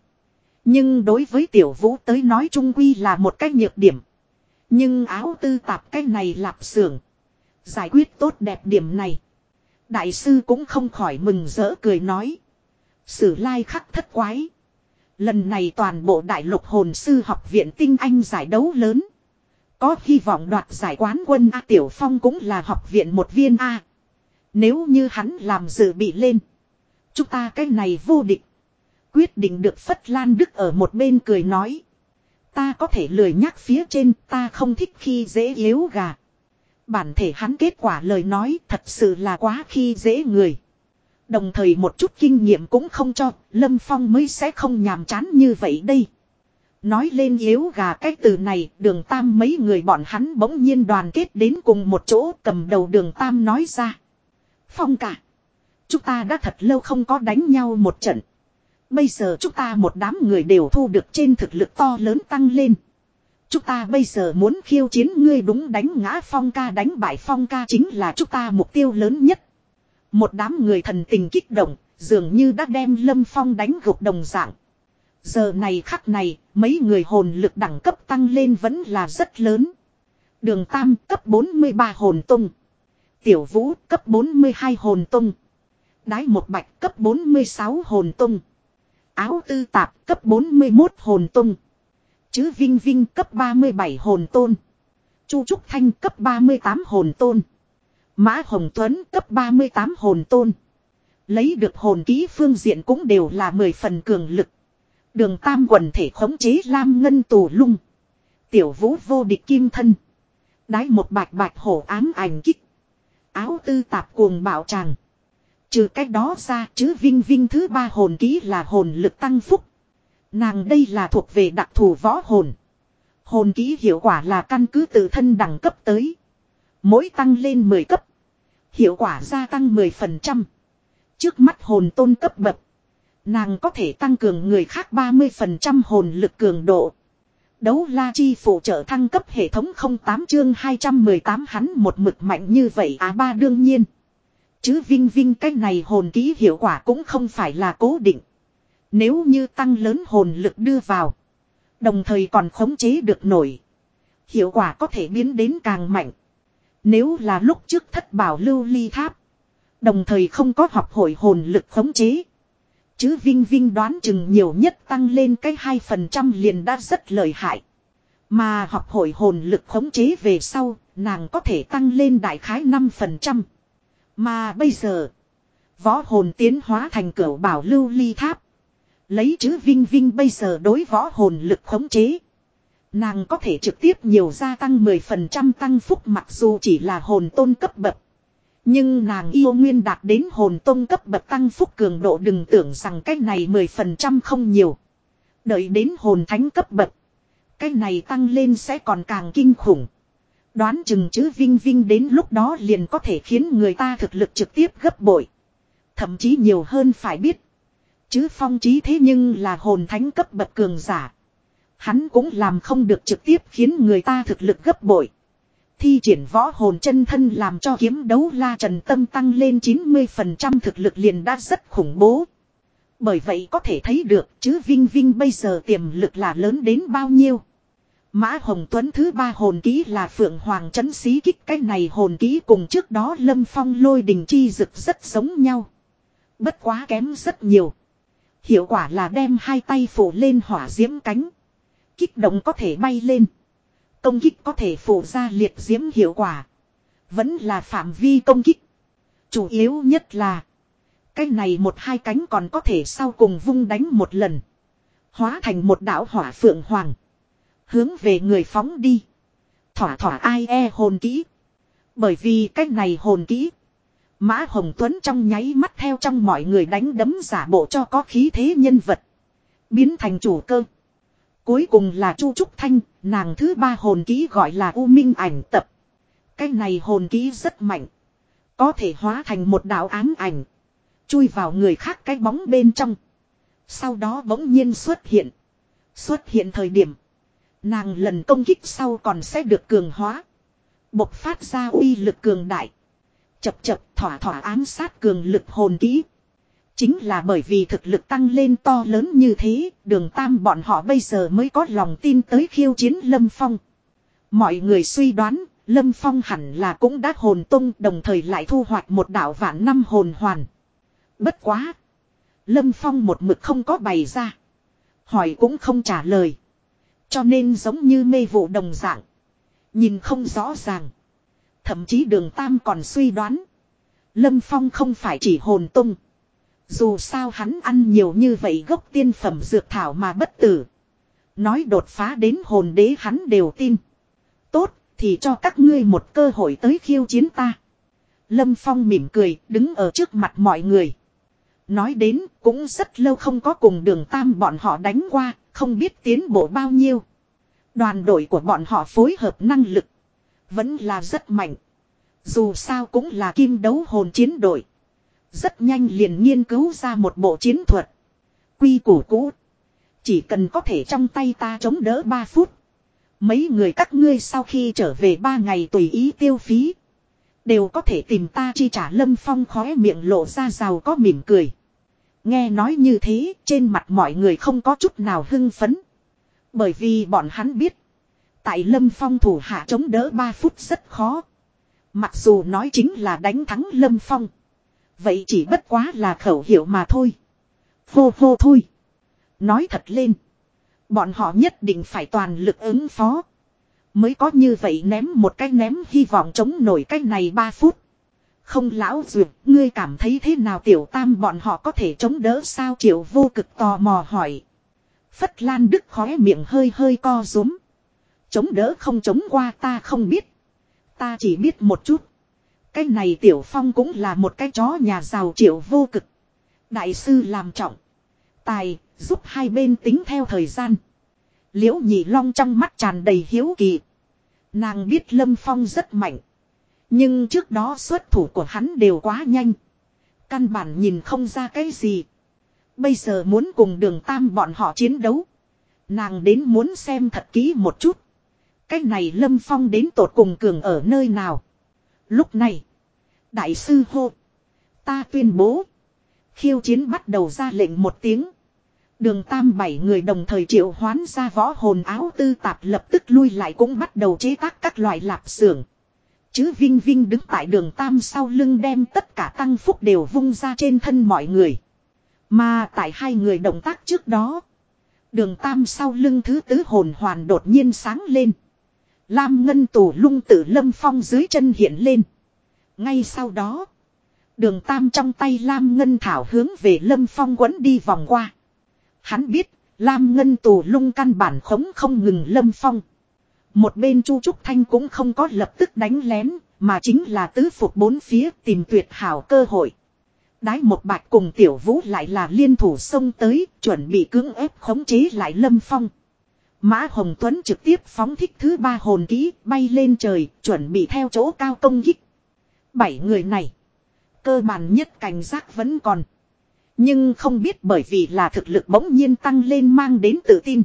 Nhưng đối với tiểu vũ tới nói trung quy là một cái nhược điểm. Nhưng áo tư tạp cái này lạp xưởng Giải quyết tốt đẹp điểm này. Đại sư cũng không khỏi mừng rỡ cười nói. Sử lai khắc thất quái. Lần này toàn bộ đại lục hồn sư học viện tinh anh giải đấu lớn. Có hy vọng đoạt giải quán quân A Tiểu Phong cũng là học viện một viên A. Nếu như hắn làm dự bị lên. Chúng ta cái này vô địch. Quyết định được Phất Lan Đức ở một bên cười nói. Ta có thể lười nhắc phía trên, ta không thích khi dễ yếu gà. Bản thể hắn kết quả lời nói thật sự là quá khi dễ người. Đồng thời một chút kinh nghiệm cũng không cho, Lâm Phong mới sẽ không nhàm chán như vậy đây. Nói lên yếu gà cái từ này, đường Tam mấy người bọn hắn bỗng nhiên đoàn kết đến cùng một chỗ cầm đầu đường Tam nói ra. Phong cả. Chúng ta đã thật lâu không có đánh nhau một trận. Bây giờ chúng ta một đám người đều thu được trên thực lực to lớn tăng lên. Chúng ta bây giờ muốn khiêu chiến ngươi đúng đánh ngã phong ca đánh bại phong ca chính là chúng ta mục tiêu lớn nhất. Một đám người thần tình kích động, dường như đã đem lâm phong đánh gục đồng dạng. Giờ này khắc này, mấy người hồn lực đẳng cấp tăng lên vẫn là rất lớn. Đường Tam cấp 43 hồn tung. Tiểu Vũ cấp 42 hồn tung. Đái một bạch cấp 46 hồn tung. Áo tư tạp cấp 41 hồn tung. Chứ Vinh Vinh cấp 37 hồn tôn. Chu Trúc Thanh cấp 38 hồn tôn. Mã Hồng Tuấn cấp 38 hồn tôn. Lấy được hồn ký phương diện cũng đều là 10 phần cường lực. Đường tam quần thể khống chế lam ngân tù lung. Tiểu vũ vô địch kim thân. Đái một bạch bạch hổ ám ảnh kích. Áo tư tạp cuồng bạo tràng. Trừ cách đó ra chứ vinh vinh thứ ba hồn ký là hồn lực tăng phúc. Nàng đây là thuộc về đặc thù võ hồn. Hồn ký hiệu quả là căn cứ tự thân đẳng cấp tới. Mỗi tăng lên 10 cấp. Hiệu quả gia tăng 10%. Trước mắt hồn tôn cấp bậc. Nàng có thể tăng cường người khác 30% hồn lực cường độ. Đấu la chi phụ trợ thăng cấp hệ thống 08 chương 218 hắn một mực mạnh như vậy á à ba đương nhiên. Chứ vinh vinh cái này hồn ký hiệu quả cũng không phải là cố định. Nếu như tăng lớn hồn lực đưa vào. Đồng thời còn khống chế được nổi. Hiệu quả có thể biến đến càng mạnh. Nếu là lúc trước thất bảo lưu ly tháp. Đồng thời không có học hội hồn lực khống chế. Chứ Vinh Vinh đoán chừng nhiều nhất tăng lên cái 2% liền đã rất lợi hại. Mà học hội hồn lực khống chế về sau, nàng có thể tăng lên đại khái 5%. Mà bây giờ, võ hồn tiến hóa thành cửa bảo lưu ly tháp. Lấy chữ Vinh Vinh bây giờ đối võ hồn lực khống chế. Nàng có thể trực tiếp nhiều gia tăng 10% tăng phúc mặc dù chỉ là hồn tôn cấp bậc. Nhưng nàng yêu nguyên đạt đến hồn tôn cấp bậc tăng phúc cường độ đừng tưởng rằng cái này 10% không nhiều. Đợi đến hồn thánh cấp bậc. Cái này tăng lên sẽ còn càng kinh khủng. Đoán chừng chữ vinh vinh đến lúc đó liền có thể khiến người ta thực lực trực tiếp gấp bội. Thậm chí nhiều hơn phải biết. Chứ phong trí thế nhưng là hồn thánh cấp bậc cường giả. Hắn cũng làm không được trực tiếp khiến người ta thực lực gấp bội. Thi triển võ hồn chân thân làm cho kiếm đấu la trần tâm tăng lên 90% thực lực liền đã rất khủng bố. Bởi vậy có thể thấy được chứ Vinh Vinh bây giờ tiềm lực là lớn đến bao nhiêu. Mã Hồng Tuấn thứ ba hồn ký là Phượng Hoàng chấn xí kích cái này hồn ký cùng trước đó Lâm Phong lôi đình chi rực rất giống nhau. Bất quá kém rất nhiều. Hiệu quả là đem hai tay phủ lên hỏa diễm cánh. Kích động có thể bay lên. Công kích có thể phủ ra liệt diễm hiệu quả. Vẫn là phạm vi công kích. Chủ yếu nhất là. Cái này một hai cánh còn có thể sau cùng vung đánh một lần. Hóa thành một đảo hỏa phượng hoàng. Hướng về người phóng đi. Thỏa thỏa ai e hồn kỹ. Bởi vì cái này hồn kỹ. Mã Hồng Tuấn trong nháy mắt theo trong mọi người đánh đấm giả bộ cho có khí thế nhân vật. Biến thành chủ cơ. Cuối cùng là Chu Trúc Thanh, nàng thứ ba hồn ký gọi là U Minh ảnh tập. Cái này hồn ký rất mạnh. Có thể hóa thành một đạo ám ảnh. Chui vào người khác cái bóng bên trong. Sau đó bỗng nhiên xuất hiện. Xuất hiện thời điểm. Nàng lần công kích sau còn sẽ được cường hóa. Bộc phát ra uy lực cường đại. Chập chập thỏa thỏa ám sát cường lực hồn kỹ. Chính là bởi vì thực lực tăng lên to lớn như thế, đường tam bọn họ bây giờ mới có lòng tin tới khiêu chiến Lâm Phong. Mọi người suy đoán, Lâm Phong hẳn là cũng đã hồn tung đồng thời lại thu hoạch một đạo vạn năm hồn hoàn. Bất quá. Lâm Phong một mực không có bày ra. Hỏi cũng không trả lời. Cho nên giống như mê vụ đồng dạng. Nhìn không rõ ràng. Thậm chí đường Tam còn suy đoán. Lâm Phong không phải chỉ hồn tung. Dù sao hắn ăn nhiều như vậy gốc tiên phẩm dược thảo mà bất tử. Nói đột phá đến hồn đế hắn đều tin. Tốt, thì cho các ngươi một cơ hội tới khiêu chiến ta. Lâm Phong mỉm cười, đứng ở trước mặt mọi người. Nói đến, cũng rất lâu không có cùng đường tam bọn họ đánh qua, không biết tiến bộ bao nhiêu. Đoàn đội của bọn họ phối hợp năng lực. Vẫn là rất mạnh. Dù sao cũng là kim đấu hồn chiến đội. Rất nhanh liền nghiên cứu ra một bộ chiến thuật. Quy củ cũ. Chỉ cần có thể trong tay ta chống đỡ 3 phút. Mấy người các ngươi sau khi trở về 3 ngày tùy ý tiêu phí. Đều có thể tìm ta chi trả lâm phong khóe miệng lộ ra giàu có mỉm cười. Nghe nói như thế, trên mặt mọi người không có chút nào hưng phấn. Bởi vì bọn hắn biết. Tại lâm phong thủ hạ chống đỡ 3 phút rất khó. Mặc dù nói chính là đánh thắng lâm phong. Vậy chỉ bất quá là khẩu hiệu mà thôi. Vô vô thôi. Nói thật lên. Bọn họ nhất định phải toàn lực ứng phó. Mới có như vậy ném một cái ném hy vọng chống nổi cái này 3 phút. Không lão duyệt, ngươi cảm thấy thế nào tiểu tam bọn họ có thể chống đỡ sao triệu vô cực tò mò hỏi. Phất Lan Đức khóe miệng hơi hơi co rúm. Chống đỡ không chống qua ta không biết. Ta chỉ biết một chút. Cái này tiểu phong cũng là một cái chó nhà giàu triệu vô cực. Đại sư làm trọng. Tài, giúp hai bên tính theo thời gian. Liễu nhị long trong mắt tràn đầy hiếu kỳ. Nàng biết lâm phong rất mạnh. Nhưng trước đó xuất thủ của hắn đều quá nhanh. Căn bản nhìn không ra cái gì. Bây giờ muốn cùng đường tam bọn họ chiến đấu. Nàng đến muốn xem thật kỹ một chút. Cái này lâm phong đến tột cùng cường ở nơi nào. Lúc này. Đại sư hô. Ta tuyên bố. Khiêu chiến bắt đầu ra lệnh một tiếng. Đường tam bảy người đồng thời triệu hoán ra võ hồn áo tư tạp lập tức lui lại cũng bắt đầu chế tác các loại lạp xưởng. Chứ Vinh Vinh đứng tại đường tam sau lưng đem tất cả tăng phúc đều vung ra trên thân mọi người. Mà tại hai người động tác trước đó. Đường tam sau lưng thứ tứ hồn hoàn đột nhiên sáng lên. Lam ngân tù lung tử lâm phong dưới chân hiện lên. Ngay sau đó. Đường tam trong tay Lam ngân thảo hướng về lâm phong quấn đi vòng qua. Hắn biết, Lam Ngân tù lung căn bản khống không ngừng lâm phong. Một bên Chu Trúc Thanh cũng không có lập tức đánh lén, mà chính là tứ phục bốn phía tìm tuyệt hảo cơ hội. Đái một bạch cùng tiểu vũ lại là liên thủ xông tới, chuẩn bị cưỡng ép khống chế lại lâm phong. Mã Hồng Tuấn trực tiếp phóng thích thứ ba hồn ký bay lên trời, chuẩn bị theo chỗ cao công kích. Bảy người này, cơ bản nhất cảnh giác vẫn còn. Nhưng không biết bởi vì là thực lực bỗng nhiên tăng lên mang đến tự tin.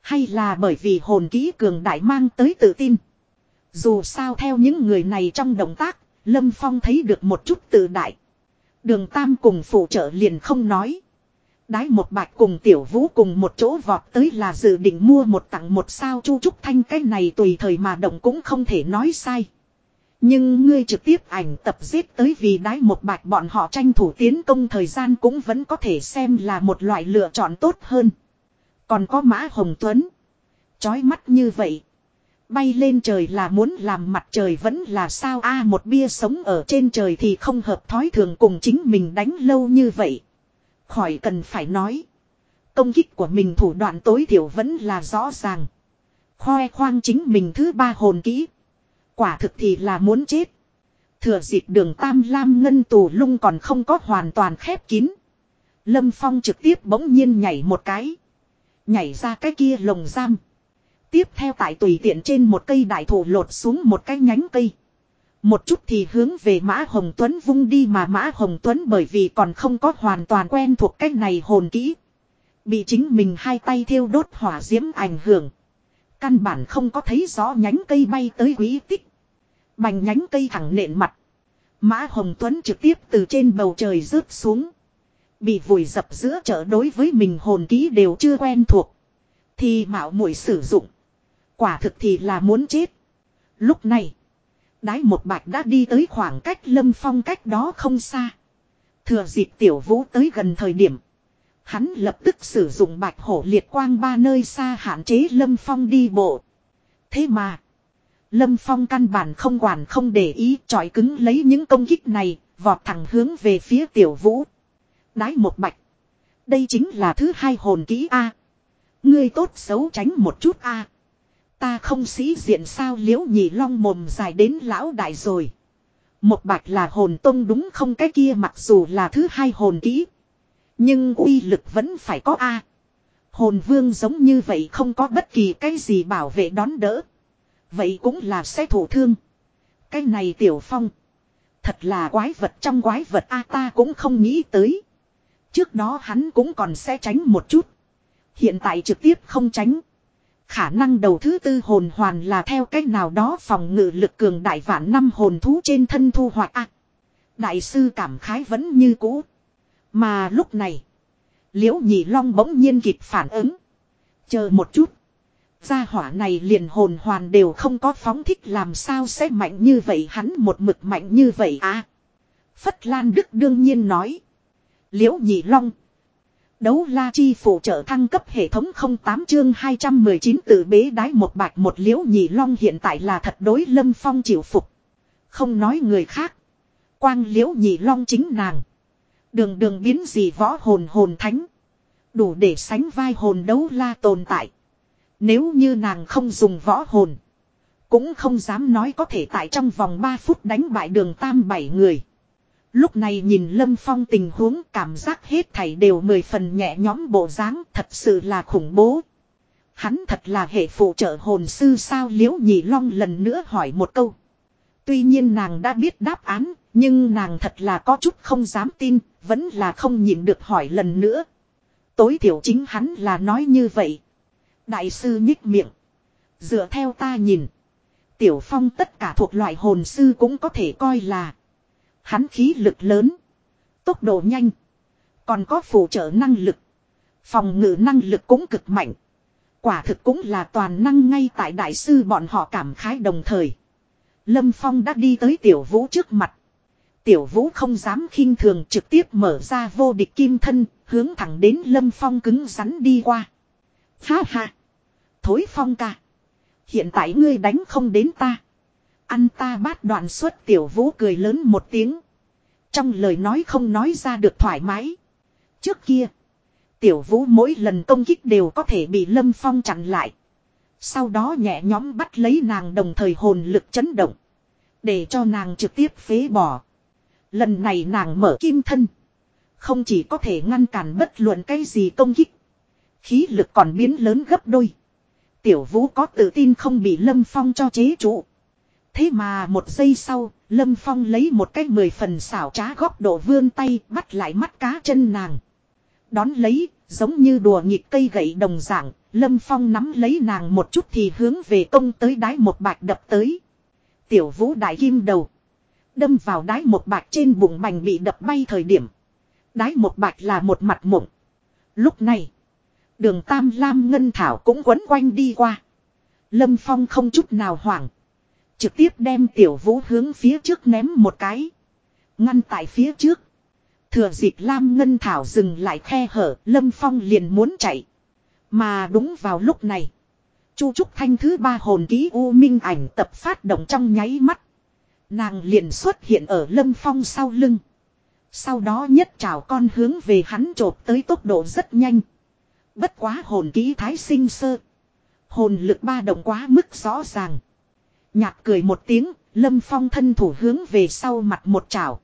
Hay là bởi vì hồn ký cường đại mang tới tự tin. Dù sao theo những người này trong động tác, Lâm Phong thấy được một chút tự đại. Đường Tam cùng phụ trợ liền không nói. Đái một bạch cùng tiểu vũ cùng một chỗ vọt tới là dự định mua một tặng một sao chu trúc thanh cái này tùy thời mà động cũng không thể nói sai. Nhưng ngươi trực tiếp ảnh tập giết tới vì đái một bạch bọn họ tranh thủ tiến công thời gian cũng vẫn có thể xem là một loại lựa chọn tốt hơn. Còn có mã hồng tuấn. Chói mắt như vậy. Bay lên trời là muốn làm mặt trời vẫn là sao a, một bia sống ở trên trời thì không hợp thói thường cùng chính mình đánh lâu như vậy. Khỏi cần phải nói. Công kích của mình thủ đoạn tối thiểu vẫn là rõ ràng. Khoe khoang chính mình thứ ba hồn kỹ. Quả thực thì là muốn chết. Thừa dịp đường Tam Lam Ngân tù lung còn không có hoàn toàn khép kín. Lâm Phong trực tiếp bỗng nhiên nhảy một cái. Nhảy ra cái kia lồng giam. Tiếp theo tại tùy tiện trên một cây đại thụ lột xuống một cái nhánh cây. Một chút thì hướng về Mã Hồng Tuấn vung đi mà Mã Hồng Tuấn bởi vì còn không có hoàn toàn quen thuộc cách này hồn kỹ. Bị chính mình hai tay thiêu đốt hỏa diễm ảnh hưởng. Căn bản không có thấy rõ nhánh cây bay tới quý tích. Bành nhánh cây thẳng nện mặt. Mã Hồng Tuấn trực tiếp từ trên bầu trời rớt xuống. Bị vùi dập giữa chợ đối với mình hồn ký đều chưa quen thuộc. Thì mạo muội sử dụng. Quả thực thì là muốn chết. Lúc này. Đái một bạch đã đi tới khoảng cách lâm phong cách đó không xa. Thừa dịp tiểu vũ tới gần thời điểm. Hắn lập tức sử dụng bạch hổ liệt quang ba nơi xa hạn chế lâm phong đi bộ. Thế mà. Lâm Phong căn bản không quản không để ý trọi cứng lấy những công kích này, vọt thẳng hướng về phía tiểu vũ. Đái một bạch. Đây chính là thứ hai hồn kỹ A. Ngươi tốt xấu tránh một chút A. Ta không sĩ diện sao liễu nhị long mồm dài đến lão đại rồi. Một bạch là hồn tông đúng không cái kia mặc dù là thứ hai hồn kỹ. Nhưng uy lực vẫn phải có A. Hồn vương giống như vậy không có bất kỳ cái gì bảo vệ đón đỡ. Vậy cũng là sẽ thổ thương. Cái này tiểu phong. Thật là quái vật trong quái vật a ta cũng không nghĩ tới. Trước đó hắn cũng còn sẽ tránh một chút. Hiện tại trực tiếp không tránh. Khả năng đầu thứ tư hồn hoàn là theo cách nào đó phòng ngự lực cường đại vạn năm hồn thú trên thân thu hoạch a Đại sư cảm khái vẫn như cũ. Mà lúc này. Liễu nhị long bỗng nhiên kịp phản ứng. Chờ một chút. Gia hỏa này liền hồn hoàn đều không có phóng thích làm sao sẽ mạnh như vậy, hắn một mực mạnh như vậy à. Phất Lan Đức đương nhiên nói. Liễu nhị long. Đấu la chi phụ trợ thăng cấp hệ thống 08 chương 219 tự bế đái một bạch một liễu nhị long hiện tại là thật đối lâm phong chịu phục. Không nói người khác. Quang liễu nhị long chính nàng. Đường đường biến gì võ hồn hồn thánh. Đủ để sánh vai hồn đấu la tồn tại. Nếu như nàng không dùng võ hồn. Cũng không dám nói có thể tại trong vòng 3 phút đánh bại đường tam bảy người. Lúc này nhìn Lâm Phong tình huống cảm giác hết thảy đều mười phần nhẹ nhõm bộ dáng thật sự là khủng bố. Hắn thật là hệ phụ trợ hồn sư sao liễu nhị long lần nữa hỏi một câu. Tuy nhiên nàng đã biết đáp án, nhưng nàng thật là có chút không dám tin, vẫn là không nhịn được hỏi lần nữa. Tối thiểu chính hắn là nói như vậy. Đại sư nhích miệng. Dựa theo ta nhìn. Tiểu phong tất cả thuộc loại hồn sư cũng có thể coi là. Hắn khí lực lớn. Tốc độ nhanh. Còn có phụ trợ năng lực. Phòng ngự năng lực cũng cực mạnh. Quả thực cũng là toàn năng ngay tại đại sư bọn họ cảm khái đồng thời. Lâm Phong đã đi tới tiểu vũ trước mặt. Tiểu vũ không dám khinh thường trực tiếp mở ra vô địch kim thân, hướng thẳng đến Lâm Phong cứng rắn đi qua. Ha ha! Thối Phong ca! Hiện tại ngươi đánh không đến ta. Ăn ta bát đoạn suất tiểu vũ cười lớn một tiếng. Trong lời nói không nói ra được thoải mái. Trước kia, tiểu vũ mỗi lần công kích đều có thể bị Lâm Phong chặn lại. Sau đó nhẹ nhóm bắt lấy nàng đồng thời hồn lực chấn động. Để cho nàng trực tiếp phế bỏ. Lần này nàng mở kim thân. Không chỉ có thể ngăn cản bất luận cái gì công kích. Khí lực còn biến lớn gấp đôi. Tiểu vũ có tự tin không bị Lâm Phong cho chế trụ. Thế mà một giây sau, Lâm Phong lấy một cái mười phần xảo trá góc độ vươn tay bắt lại mắt cá chân nàng. Đón lấy, giống như đùa nghịch cây gậy đồng dạng, Lâm Phong nắm lấy nàng một chút thì hướng về công tới đái một bạch đập tới. Tiểu vũ đại kim đầu. Đâm vào đái một bạch trên bụng bành bị đập bay thời điểm. đái một bạch là một mặt mộng. Lúc này, đường Tam Lam Ngân Thảo cũng quấn quanh đi qua. Lâm Phong không chút nào hoảng. Trực tiếp đem tiểu vũ hướng phía trước ném một cái. Ngăn tại phía trước. Thừa dịp Lam Ngân Thảo dừng lại khe hở, Lâm Phong liền muốn chạy. Mà đúng vào lúc này. Chu Trúc Thanh thứ ba hồn ký U Minh ảnh tập phát động trong nháy mắt. Nàng liền xuất hiện ở Lâm Phong sau lưng. Sau đó nhất trào con hướng về hắn trộp tới tốc độ rất nhanh. Bất quá hồn ký thái sinh sơ. Hồn lực ba động quá mức rõ ràng. Nhạc cười một tiếng, Lâm Phong thân thủ hướng về sau mặt một chảo.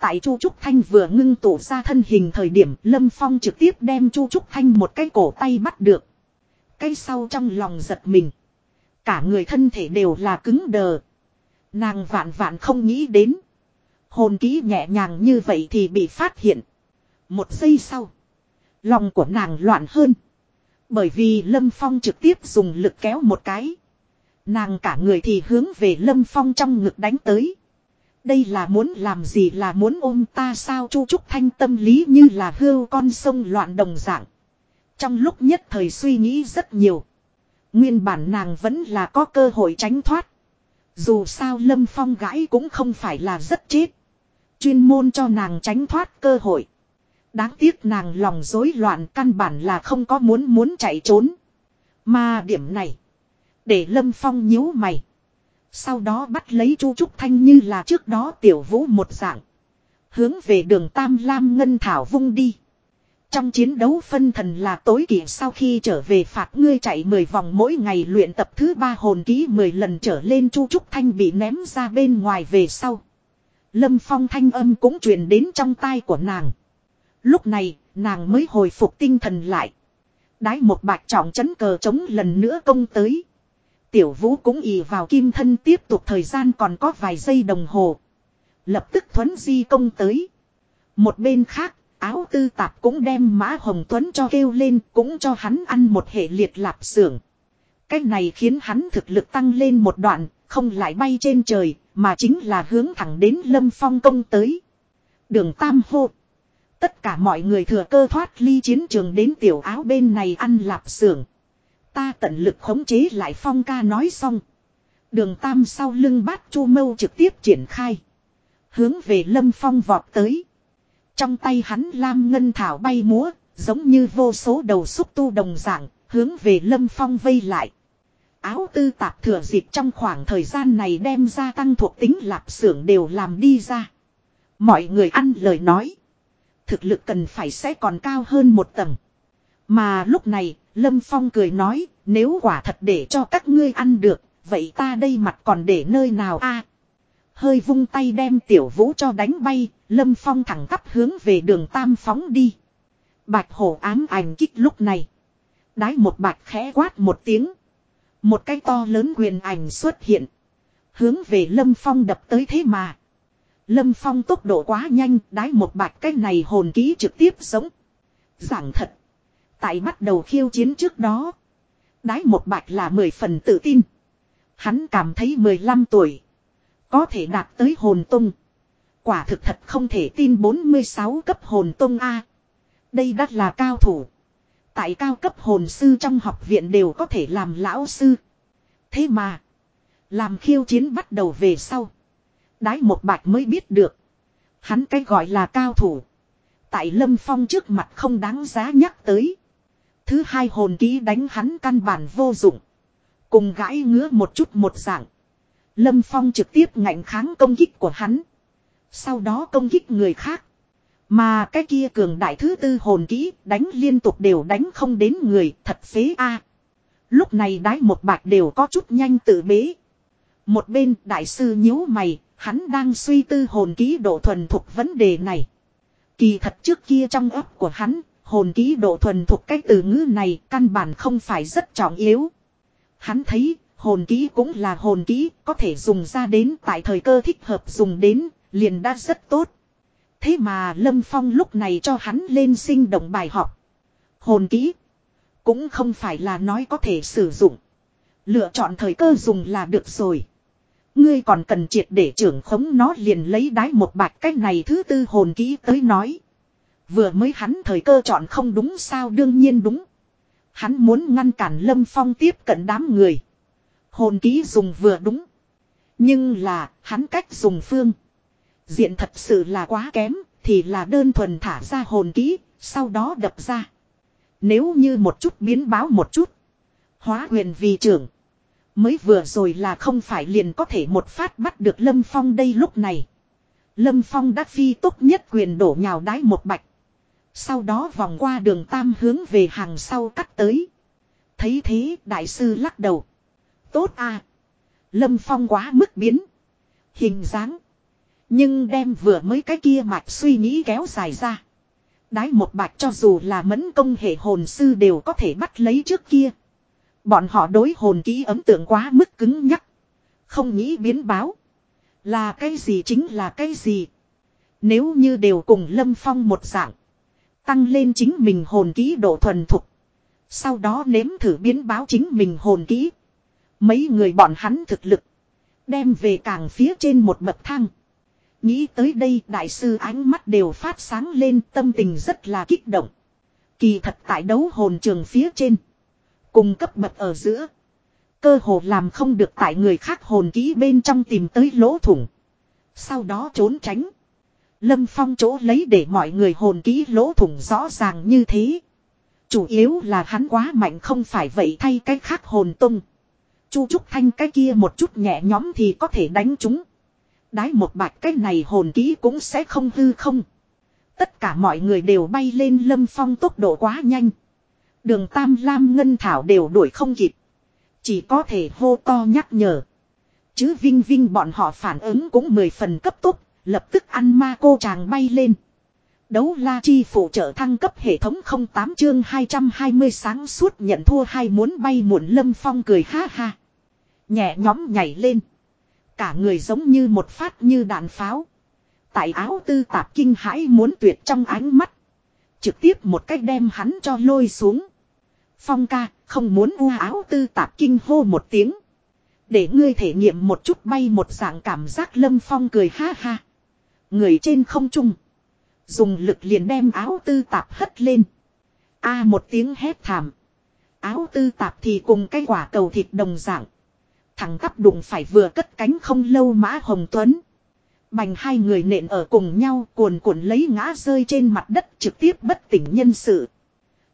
Tại Chu Trúc Thanh vừa ngưng tụ ra thân hình thời điểm Lâm Phong trực tiếp đem Chu Trúc Thanh một cái cổ tay bắt được. Cái sau trong lòng giật mình. Cả người thân thể đều là cứng đờ. Nàng vạn vạn không nghĩ đến. Hồn ký nhẹ nhàng như vậy thì bị phát hiện. Một giây sau. Lòng của nàng loạn hơn. Bởi vì Lâm Phong trực tiếp dùng lực kéo một cái. Nàng cả người thì hướng về Lâm Phong trong ngực đánh tới. Đây là muốn làm gì là muốn ôm ta sao Chu Trúc Thanh tâm lý như là hươu con sông loạn đồng dạng. Trong lúc nhất thời suy nghĩ rất nhiều. Nguyên bản nàng vẫn là có cơ hội tránh thoát. Dù sao Lâm Phong gãi cũng không phải là rất chết. Chuyên môn cho nàng tránh thoát cơ hội. Đáng tiếc nàng lòng rối loạn căn bản là không có muốn muốn chạy trốn. Mà điểm này. Để Lâm Phong nhíu mày. Sau đó bắt lấy Chu Trúc Thanh như là trước đó tiểu vũ một dạng. Hướng về đường Tam Lam Ngân Thảo vung đi. Trong chiến đấu phân thần là tối kỵ sau khi trở về phạt ngươi chạy 10 vòng mỗi ngày luyện tập thứ ba hồn ký 10 lần trở lên Chu Trúc Thanh bị ném ra bên ngoài về sau. Lâm Phong thanh âm cũng truyền đến trong tai của nàng. Lúc này, nàng mới hồi phục tinh thần lại. Đái một bạch trọng chấn cờ chống lần nữa công tới. Tiểu vũ cũng ì vào kim thân tiếp tục thời gian còn có vài giây đồng hồ. Lập tức thuấn di công tới. Một bên khác, áo tư tạp cũng đem Mã Hồng Tuấn cho kêu lên cũng cho hắn ăn một hệ liệt lạp xưởng. Cái này khiến hắn thực lực tăng lên một đoạn, không lại bay trên trời, mà chính là hướng thẳng đến Lâm Phong công tới. Đường Tam hô. Tất cả mọi người thừa cơ thoát ly chiến trường đến tiểu áo bên này ăn lạp xưởng. Ta tận lực khống chế lại Phong ca nói xong. Đường Tam sau lưng bát chu mâu trực tiếp triển khai. Hướng về Lâm Phong vọt tới. Trong tay hắn lam ngân thảo bay múa, giống như vô số đầu xúc tu đồng dạng, hướng về Lâm Phong vây lại. Áo tư tạp thừa dịp trong khoảng thời gian này đem ra tăng thuộc tính lạp xưởng đều làm đi ra. Mọi người ăn lời nói. Thực lực cần phải sẽ còn cao hơn một tầng. Mà lúc này, Lâm Phong cười nói, nếu quả thật để cho các ngươi ăn được, vậy ta đây mặt còn để nơi nào a? hơi vung tay đem tiểu vũ cho đánh bay, Lâm Phong thẳng tắp hướng về đường Tam phóng đi. Bạch hổ ám ảnh kích lúc này. Đái một bạch khẽ quát một tiếng. Một cái to lớn quyền ảnh xuất hiện. Hướng về Lâm Phong đập tới thế mà. Lâm Phong tốc độ quá nhanh, đái một bạch cái này hồn ký trực tiếp sống. Giảng thật. Tại bắt đầu khiêu chiến trước đó. Đái một bạch là mười phần tự tin. Hắn cảm thấy 15 tuổi. Có thể đạt tới hồn tung. Quả thực thật không thể tin 46 cấp hồn tung A. Đây đắt là cao thủ. Tại cao cấp hồn sư trong học viện đều có thể làm lão sư. Thế mà. Làm khiêu chiến bắt đầu về sau. Đái một bạch mới biết được. Hắn cái gọi là cao thủ. Tại lâm phong trước mặt không đáng giá nhắc tới. Thứ hai hồn ký đánh hắn căn bản vô dụng. Cùng gãi ngứa một chút một dạng. Lâm Phong trực tiếp ngạnh kháng công kích của hắn. Sau đó công kích người khác. Mà cái kia cường đại thứ tư hồn kỹ đánh liên tục đều đánh không đến người thật phế a. Lúc này đái một bạc đều có chút nhanh tự bế. Một bên đại sư nhíu mày, hắn đang suy tư hồn ký độ thuần thục vấn đề này. Kỳ thật trước kia trong ấp của hắn, hồn ký độ thuần thuộc cái từ ngữ này căn bản không phải rất trọng yếu. Hắn thấy hồn ký cũng là hồn ký có thể dùng ra đến tại thời cơ thích hợp dùng đến, liền đã rất tốt. Thế mà Lâm Phong lúc này cho hắn lên sinh động bài học. Hồn ký cũng không phải là nói có thể sử dụng. Lựa chọn thời cơ dùng là được rồi. Ngươi còn cần triệt để trưởng khống nó liền lấy đái một bạch cách này thứ tư hồn ký tới nói. Vừa mới hắn thời cơ chọn không đúng sao đương nhiên đúng. Hắn muốn ngăn cản Lâm Phong tiếp cận đám người. Hồn ký dùng vừa đúng. Nhưng là, hắn cách dùng phương. Diện thật sự là quá kém, thì là đơn thuần thả ra hồn ký, sau đó đập ra. Nếu như một chút biến báo một chút. Hóa huyền vì trưởng. Mới vừa rồi là không phải liền có thể một phát bắt được Lâm Phong đây lúc này. Lâm Phong đã phi tốt nhất quyền đổ nhào đái một bạch. Sau đó vòng qua đường tam hướng về hàng sau cắt tới. Thấy thế, đại sư lắc đầu. Tốt à. Lâm Phong quá mức biến. Hình dáng. Nhưng đem vừa mới cái kia mạch suy nghĩ kéo dài ra. Đái một bạch cho dù là mẫn công hệ hồn sư đều có thể bắt lấy trước kia. Bọn họ đối hồn ký ấm tượng quá mức cứng nhắc. Không nghĩ biến báo. Là cái gì chính là cái gì. Nếu như đều cùng Lâm Phong một dạng. Tăng lên chính mình hồn ký độ thuần thục. Sau đó nếm thử biến báo chính mình hồn ký. Mấy người bọn hắn thực lực. Đem về càng phía trên một bậc thang. Nghĩ tới đây đại sư ánh mắt đều phát sáng lên tâm tình rất là kích động. Kỳ thật tại đấu hồn trường phía trên. Cùng cấp bậc ở giữa. Cơ hồ làm không được tại người khác hồn ký bên trong tìm tới lỗ thủng. Sau đó trốn tránh. Lâm Phong chỗ lấy để mọi người hồn kỹ lỗ thủng rõ ràng như thế. Chủ yếu là hắn quá mạnh không phải vậy thay cái khác hồn tung. Chu Trúc Thanh cái kia một chút nhẹ nhóm thì có thể đánh chúng. Đái một bạch cái này hồn kỹ cũng sẽ không hư không. Tất cả mọi người đều bay lên lâm phong tốc độ quá nhanh. Đường Tam Lam Ngân Thảo đều đuổi không kịp. Chỉ có thể hô to nhắc nhở. Chứ Vinh Vinh bọn họ phản ứng cũng mười phần cấp tốc, lập tức ăn ma cô chàng bay lên. Đấu la chi phụ trợ thăng cấp hệ thống 08 chương 220 sáng suốt nhận thua hay muốn bay muộn lâm phong cười ha ha. Nhẹ nhóm nhảy lên. Cả người giống như một phát như đạn pháo. Tại áo tư tạp kinh hãi muốn tuyệt trong ánh mắt. Trực tiếp một cách đem hắn cho lôi xuống. Phong ca, không muốn u áo tư tạp kinh hô một tiếng. Để ngươi thể nghiệm một chút bay một dạng cảm giác lâm phong cười ha ha. Người trên không trung. Dùng lực liền đem áo tư tạp hất lên. A à, một tiếng hét thảm. Áo tư tạp thì cùng cái quả cầu thịt đồng dạng. Thằng cắp đụng phải vừa cất cánh không lâu mã hồng tuấn. Bành hai người nện ở cùng nhau, cuồn cuộn lấy ngã rơi trên mặt đất trực tiếp bất tỉnh nhân sự.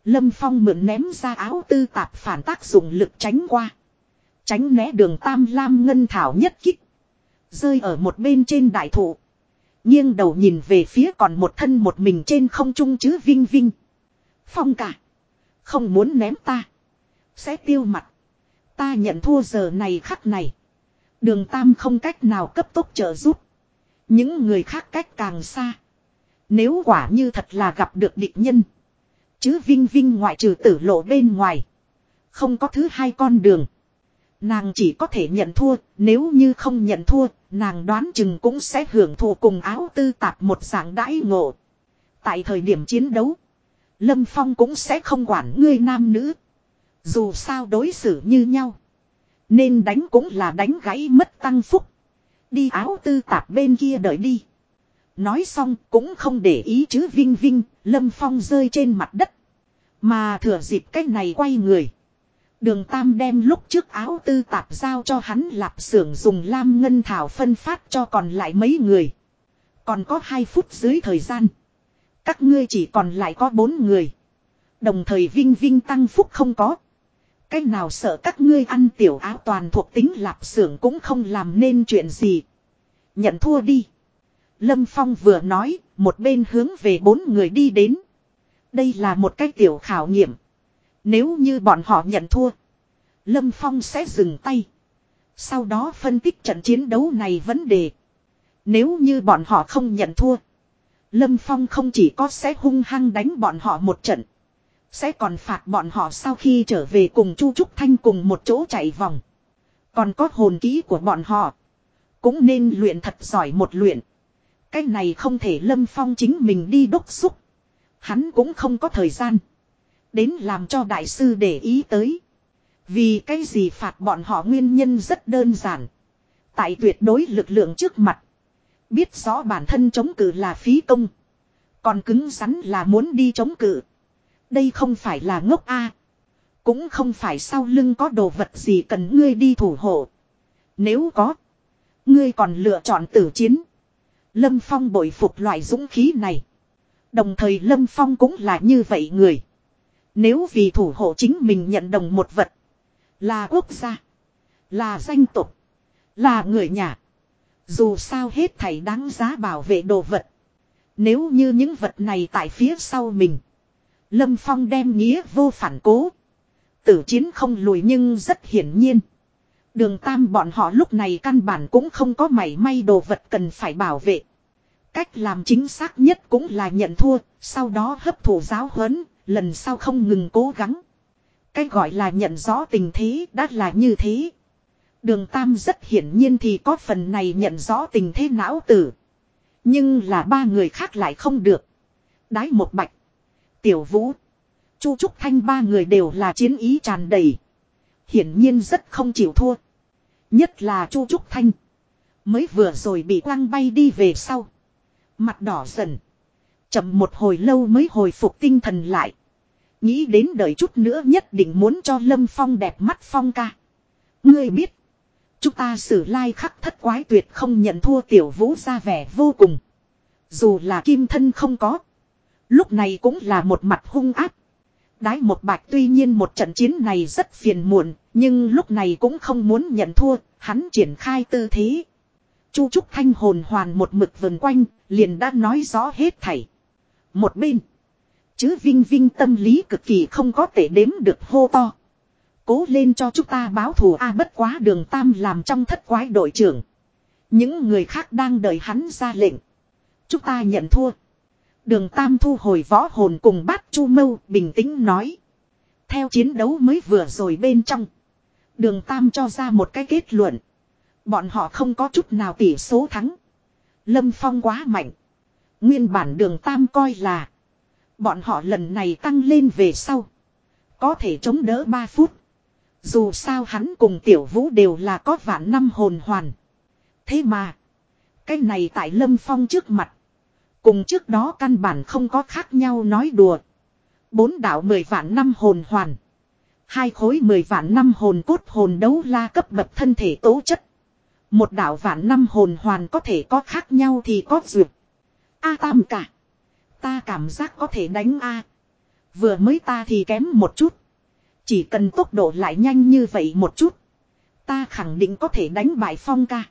Lâm Phong mượn ném ra áo tư tạp phản tác dụng lực tránh qua. Tránh né đường tam lam ngân thảo nhất kích. Rơi ở một bên trên đại thụ nghiêng đầu nhìn về phía còn một thân một mình trên không trung chứ vinh vinh. Phong cả. Không muốn ném ta. Sẽ tiêu mặt. Ta nhận thua giờ này khắc này. Đường tam không cách nào cấp tốc trợ giúp. Những người khác cách càng xa. Nếu quả như thật là gặp được địch nhân. Chứ Vinh Vinh ngoại trừ tử lộ bên ngoài. Không có thứ hai con đường. Nàng chỉ có thể nhận thua, nếu như không nhận thua, nàng đoán chừng cũng sẽ hưởng thụ cùng áo tư tạp một dạng đãi ngộ. Tại thời điểm chiến đấu, Lâm Phong cũng sẽ không quản ngươi nam nữ. Dù sao đối xử như nhau. Nên đánh cũng là đánh gãy mất tăng phúc. Đi áo tư tạp bên kia đợi đi. Nói xong cũng không để ý chứ Vinh Vinh, Lâm Phong rơi trên mặt đất. Mà thừa dịp cách này quay người. Đường Tam đem lúc trước áo tư tạp giao cho hắn lạp xưởng dùng lam ngân thảo phân phát cho còn lại mấy người. Còn có 2 phút dưới thời gian. Các ngươi chỉ còn lại có 4 người. Đồng thời Vinh Vinh tăng phúc không có. Cách nào sợ các ngươi ăn tiểu áo toàn thuộc tính lạp xưởng cũng không làm nên chuyện gì. Nhận thua đi. Lâm Phong vừa nói, một bên hướng về bốn người đi đến. Đây là một cái tiểu khảo nghiệm. Nếu như bọn họ nhận thua, Lâm Phong sẽ dừng tay. Sau đó phân tích trận chiến đấu này vấn đề. Nếu như bọn họ không nhận thua, Lâm Phong không chỉ có sẽ hung hăng đánh bọn họ một trận. Sẽ còn phạt bọn họ sau khi trở về cùng Chu Trúc Thanh cùng một chỗ chạy vòng. Còn có hồn ký của bọn họ. Cũng nên luyện thật giỏi một luyện. Cái này không thể Lâm Phong chính mình đi đốc xúc. Hắn cũng không có thời gian. Đến làm cho đại sư để ý tới. Vì cái gì phạt bọn họ nguyên nhân rất đơn giản. Tại tuyệt đối lực lượng trước mặt. Biết rõ bản thân chống cự là phí công. Còn cứng rắn là muốn đi chống cự. Đây không phải là ngốc A. Cũng không phải sau lưng có đồ vật gì cần ngươi đi thủ hộ. Nếu có. Ngươi còn lựa chọn tử chiến. Lâm Phong bội phục loại dũng khí này. Đồng thời Lâm Phong cũng là như vậy người. Nếu vì thủ hộ chính mình nhận đồng một vật. Là quốc gia. Là danh tục. Là người nhà. Dù sao hết thảy đáng giá bảo vệ đồ vật. Nếu như những vật này tại phía sau mình. Lâm Phong đem nghĩa vô phản cố. Tử chiến không lùi nhưng rất hiển nhiên. Đường tam bọn họ lúc này căn bản cũng không có mảy may đồ vật cần phải bảo vệ. Cách làm chính xác nhất cũng là nhận thua, sau đó hấp thụ giáo huấn, lần sau không ngừng cố gắng. cái gọi là nhận rõ tình thế đã là như thế. Đường Tam rất hiển nhiên thì có phần này nhận rõ tình thế não tử. Nhưng là ba người khác lại không được. Đái một bạch. Tiểu Vũ. Chu Trúc Thanh ba người đều là chiến ý tràn đầy. Hiển nhiên rất không chịu thua. Nhất là Chu Trúc Thanh. Mới vừa rồi bị quăng bay đi về sau. Mặt đỏ dần. Chậm một hồi lâu mới hồi phục tinh thần lại. Nghĩ đến đợi chút nữa nhất định muốn cho Lâm Phong đẹp mắt Phong ca. Ngươi biết. Chúng ta xử lai khắc thất quái tuyệt không nhận thua tiểu vũ ra vẻ vô cùng. Dù là kim thân không có. Lúc này cũng là một mặt hung áp. Đái một bạch tuy nhiên một trận chiến này rất phiền muộn, nhưng lúc này cũng không muốn nhận thua, hắn triển khai tư thế. Chu Trúc Thanh hồn hoàn một mực vần quanh, liền đã nói rõ hết thảy. Một bên, chứ Vinh Vinh tâm lý cực kỳ không có thể đếm được hô to. Cố lên cho chúng ta báo thù A bất quá đường Tam làm trong thất quái đội trưởng. Những người khác đang đợi hắn ra lệnh. Chúng ta nhận thua. Đường Tam thu hồi võ hồn cùng bát chu mâu, bình tĩnh nói. Theo chiến đấu mới vừa rồi bên trong. Đường Tam cho ra một cái kết luận. Bọn họ không có chút nào tỷ số thắng. Lâm Phong quá mạnh. Nguyên bản đường Tam coi là. Bọn họ lần này tăng lên về sau. Có thể chống đỡ 3 phút. Dù sao hắn cùng tiểu vũ đều là có vạn năm hồn hoàn. Thế mà. Cái này tại Lâm Phong trước mặt. Cùng trước đó căn bản không có khác nhau nói đùa. Bốn đạo mười vạn năm hồn hoàn. Hai khối mười vạn năm hồn cốt hồn đấu la cấp bậc thân thể tố chất. Một đạo vạn năm hồn hoàn có thể có khác nhau thì có duyệt. A tam cả. Ta cảm giác có thể đánh A. Vừa mới ta thì kém một chút. Chỉ cần tốc độ lại nhanh như vậy một chút. Ta khẳng định có thể đánh bại phong ca.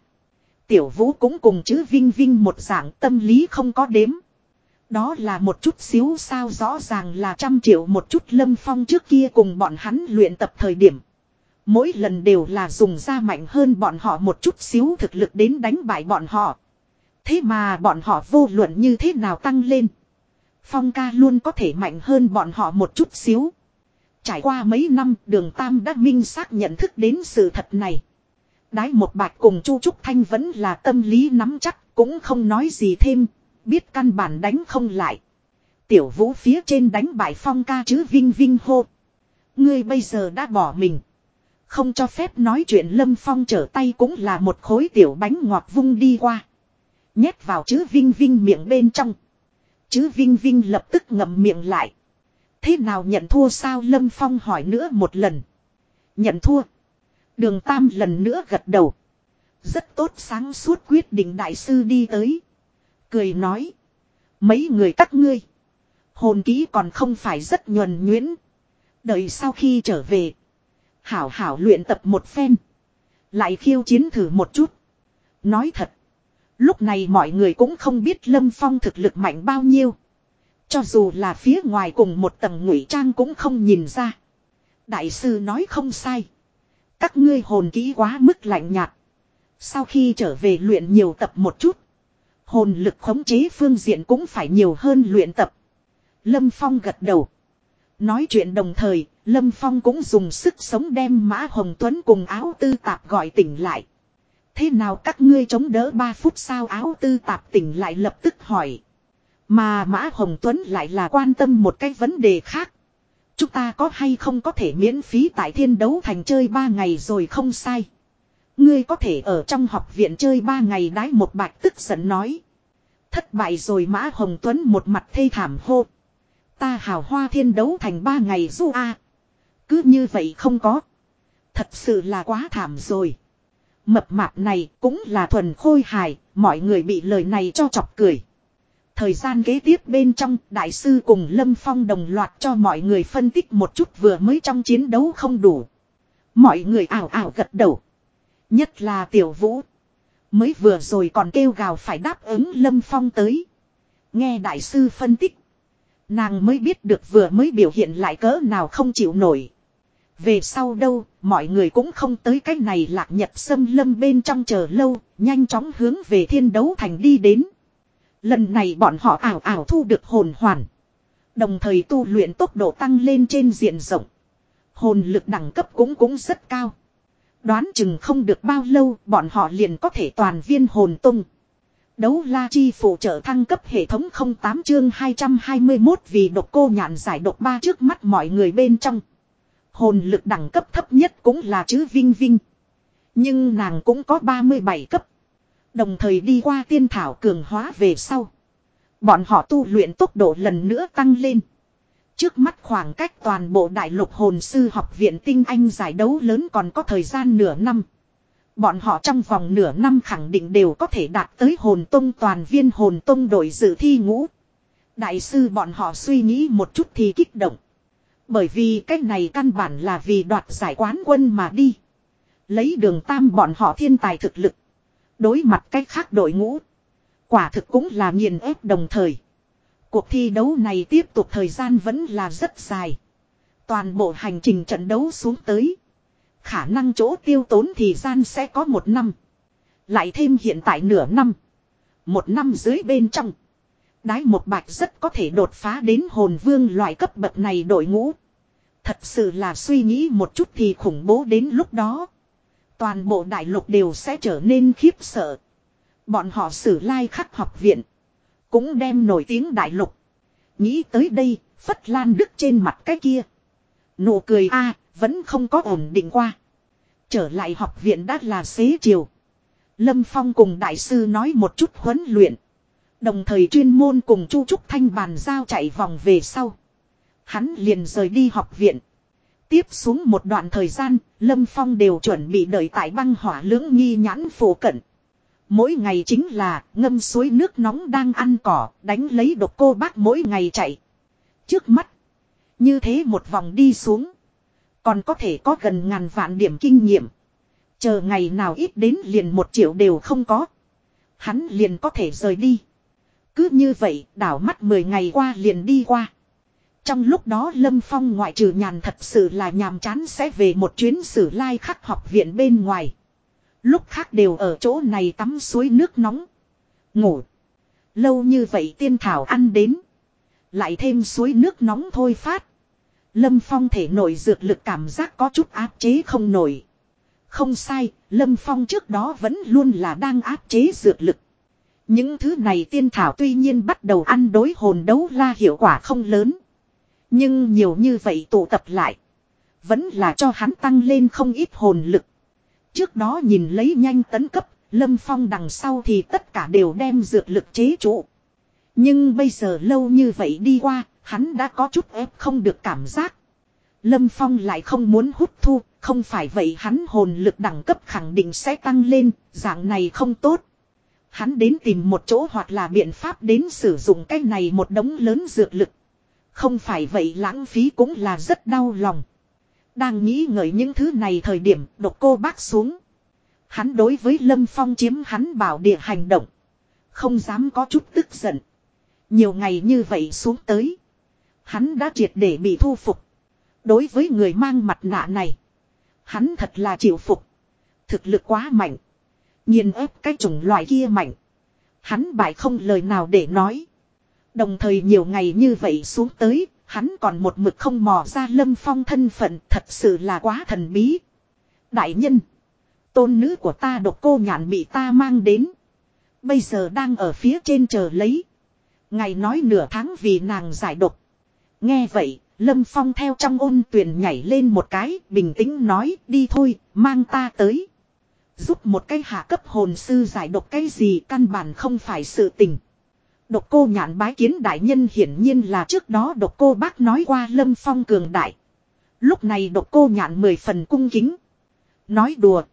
Tiểu vũ cũng cùng chữ vinh vinh một dạng tâm lý không có đếm. Đó là một chút xíu sao rõ ràng là trăm triệu một chút lâm phong trước kia cùng bọn hắn luyện tập thời điểm. Mỗi lần đều là dùng ra mạnh hơn bọn họ một chút xíu thực lực đến đánh bại bọn họ. Thế mà bọn họ vô luận như thế nào tăng lên. Phong ca luôn có thể mạnh hơn bọn họ một chút xíu. Trải qua mấy năm, đường Tam đã minh xác nhận thức đến sự thật này. Đái một bạch cùng Chu Trúc Thanh vẫn là tâm lý nắm chắc, cũng không nói gì thêm. Biết căn bản đánh không lại. Tiểu vũ phía trên đánh bại phong ca chứ vinh vinh hô. Ngươi bây giờ đã bỏ mình. Không cho phép nói chuyện lâm phong trở tay cũng là một khối tiểu bánh ngọt vung đi qua. Nhét vào chữ vinh vinh miệng bên trong. Chữ vinh vinh lập tức ngậm miệng lại. Thế nào nhận thua sao lâm phong hỏi nữa một lần. Nhận thua. Đường Tam lần nữa gật đầu. Rất tốt sáng suốt quyết định đại sư đi tới. Cười nói. Mấy người các ngươi. Hồn ký còn không phải rất nhuần nhuyễn. Đợi sau khi trở về. Hảo hảo luyện tập một phen. Lại khiêu chiến thử một chút. Nói thật. Lúc này mọi người cũng không biết Lâm Phong thực lực mạnh bao nhiêu. Cho dù là phía ngoài cùng một tầng ngụy trang cũng không nhìn ra. Đại sư nói không sai. Các ngươi hồn kỹ quá mức lạnh nhạt. Sau khi trở về luyện nhiều tập một chút. Hồn lực khống chế phương diện cũng phải nhiều hơn luyện tập. Lâm Phong gật đầu. Nói chuyện đồng thời, Lâm Phong cũng dùng sức sống đem Mã Hồng Tuấn cùng áo tư tạp gọi tỉnh lại. Thế nào các ngươi chống đỡ 3 phút sao áo tư tạp tỉnh lại lập tức hỏi. Mà Mã Hồng Tuấn lại là quan tâm một cái vấn đề khác. Chúng ta có hay không có thể miễn phí tại thiên đấu thành chơi 3 ngày rồi không sai. Ngươi có thể ở trong học viện chơi 3 ngày đái một bạch tức giận nói. Thất bại rồi Mã Hồng Tuấn một mặt thê thảm hô. Ta hào hoa thiên đấu thành 3 ngày du a Cứ như vậy không có. Thật sự là quá thảm rồi. Mập mạp này cũng là thuần khôi hài, mọi người bị lời này cho chọc cười. Thời gian kế tiếp bên trong, đại sư cùng Lâm Phong đồng loạt cho mọi người phân tích một chút vừa mới trong chiến đấu không đủ. Mọi người ảo ảo gật đầu. Nhất là tiểu vũ. Mới vừa rồi còn kêu gào phải đáp ứng Lâm Phong tới. Nghe đại sư phân tích. Nàng mới biết được vừa mới biểu hiện lại cỡ nào không chịu nổi. Về sau đâu, mọi người cũng không tới cái này lạc nhật sâm lâm bên trong chờ lâu, nhanh chóng hướng về thiên đấu thành đi đến. Lần này bọn họ ảo ảo thu được hồn hoàn. Đồng thời tu luyện tốc độ tăng lên trên diện rộng. Hồn lực đẳng cấp cũng cũng rất cao. Đoán chừng không được bao lâu bọn họ liền có thể toàn viên hồn tung. Đấu la chi phụ trợ thăng cấp hệ thống 08 chương 221 vì độc cô nhạn giải độc ba trước mắt mọi người bên trong. Hồn lực đẳng cấp thấp nhất cũng là chữ Vinh Vinh. Nhưng nàng cũng có 37 cấp. Đồng thời đi qua tiên thảo cường hóa về sau. Bọn họ tu luyện tốc độ lần nữa tăng lên. Trước mắt khoảng cách toàn bộ đại lục hồn sư học viện tinh anh giải đấu lớn còn có thời gian nửa năm. Bọn họ trong vòng nửa năm khẳng định đều có thể đạt tới hồn tông toàn viên hồn tông đội dự thi ngũ. Đại sư bọn họ suy nghĩ một chút thì kích động. Bởi vì cách này căn bản là vì đoạt giải quán quân mà đi. Lấy đường tam bọn họ thiên tài thực lực. Đối mặt cách khác đội ngũ. Quả thực cũng là nghiền ép đồng thời. Cuộc thi đấu này tiếp tục thời gian vẫn là rất dài. Toàn bộ hành trình trận đấu xuống tới. Khả năng chỗ tiêu tốn thì gian sẽ có một năm. Lại thêm hiện tại nửa năm. Một năm dưới bên trong. Đái một bạch rất có thể đột phá đến hồn vương loại cấp bậc này đội ngũ. Thật sự là suy nghĩ một chút thì khủng bố đến lúc đó. Toàn bộ đại lục đều sẽ trở nên khiếp sợ. Bọn họ xử lai khắc học viện. Cũng đem nổi tiếng đại lục. Nghĩ tới đây, Phất Lan Đức trên mặt cái kia. Nụ cười a vẫn không có ổn định qua. Trở lại học viện đã là xế chiều. Lâm Phong cùng đại sư nói một chút huấn luyện. Đồng thời chuyên môn cùng Chu Trúc Thanh bàn giao chạy vòng về sau. Hắn liền rời đi học viện. Tiếp xuống một đoạn thời gian, Lâm Phong đều chuẩn bị đợi tại băng hỏa lưỡng nghi nhãn phổ cận. Mỗi ngày chính là ngâm suối nước nóng đang ăn cỏ, đánh lấy độc cô bác mỗi ngày chạy. Trước mắt, như thế một vòng đi xuống. Còn có thể có gần ngàn vạn điểm kinh nghiệm. Chờ ngày nào ít đến liền một triệu đều không có. Hắn liền có thể rời đi. Cứ như vậy đảo mắt 10 ngày qua liền đi qua. Trong lúc đó Lâm Phong ngoại trừ nhàn thật sự là nhàm chán sẽ về một chuyến sử lai khắc học viện bên ngoài. Lúc khác đều ở chỗ này tắm suối nước nóng. Ngủ. Lâu như vậy tiên thảo ăn đến. Lại thêm suối nước nóng thôi phát. Lâm Phong thể nổi dược lực cảm giác có chút áp chế không nổi. Không sai, Lâm Phong trước đó vẫn luôn là đang áp chế dược lực. Những thứ này tiên thảo tuy nhiên bắt đầu ăn đối hồn đấu la hiệu quả không lớn. Nhưng nhiều như vậy tụ tập lại. Vẫn là cho hắn tăng lên không ít hồn lực. Trước đó nhìn lấy nhanh tấn cấp, Lâm Phong đằng sau thì tất cả đều đem dược lực chế trụ. Nhưng bây giờ lâu như vậy đi qua, hắn đã có chút ép không được cảm giác. Lâm Phong lại không muốn hút thu, không phải vậy hắn hồn lực đẳng cấp khẳng định sẽ tăng lên, dạng này không tốt. Hắn đến tìm một chỗ hoặc là biện pháp đến sử dụng cái này một đống lớn dược lực. Không phải vậy lãng phí cũng là rất đau lòng. Đang nghĩ ngợi những thứ này thời điểm, độc cô bác xuống. Hắn đối với Lâm Phong chiếm hắn bảo địa hành động. Không dám có chút tức giận. Nhiều ngày như vậy xuống tới. Hắn đã triệt để bị thu phục. Đối với người mang mặt nạ này. Hắn thật là chịu phục. Thực lực quá mạnh. Nhìn ép cái chủng loại kia mạnh. Hắn bại không lời nào để nói. Đồng thời nhiều ngày như vậy xuống tới, hắn còn một mực không mò ra lâm phong thân phận thật sự là quá thần bí. Đại nhân, tôn nữ của ta độc cô nhạn bị ta mang đến. Bây giờ đang ở phía trên chờ lấy. Ngày nói nửa tháng vì nàng giải độc. Nghe vậy, Lâm Phong theo trong ôn tuyển nhảy lên một cái, bình tĩnh nói, đi thôi, mang ta tới. Giúp một cái hạ cấp hồn sư giải độc cái gì căn bản không phải sự tình. Độc cô nhạn bái kiến đại nhân hiển nhiên là trước đó độc cô bác nói qua lâm phong cường đại. Lúc này độc cô nhạn mười phần cung kính. Nói đùa.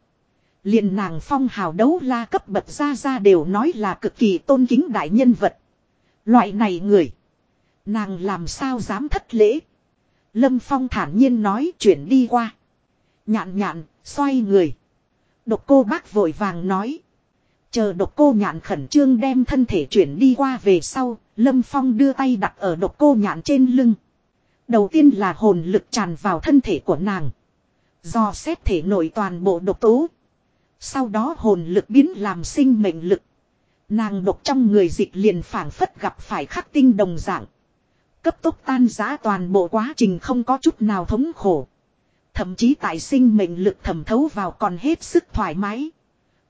liền nàng phong hào đấu la cấp bậc ra ra đều nói là cực kỳ tôn kính đại nhân vật. Loại này người. Nàng làm sao dám thất lễ. Lâm phong thản nhiên nói chuyển đi qua. Nhạn nhạn, xoay người. Độc cô bác vội vàng nói. Chờ độc cô nhạn khẩn trương đem thân thể chuyển đi qua về sau, Lâm Phong đưa tay đặt ở độc cô nhạn trên lưng. Đầu tiên là hồn lực tràn vào thân thể của nàng. Do xét thể nội toàn bộ độc tố. Sau đó hồn lực biến làm sinh mệnh lực. Nàng độc trong người dịch liền phản phất gặp phải khắc tinh đồng dạng. Cấp tốc tan giá toàn bộ quá trình không có chút nào thống khổ. Thậm chí tại sinh mệnh lực thẩm thấu vào còn hết sức thoải mái.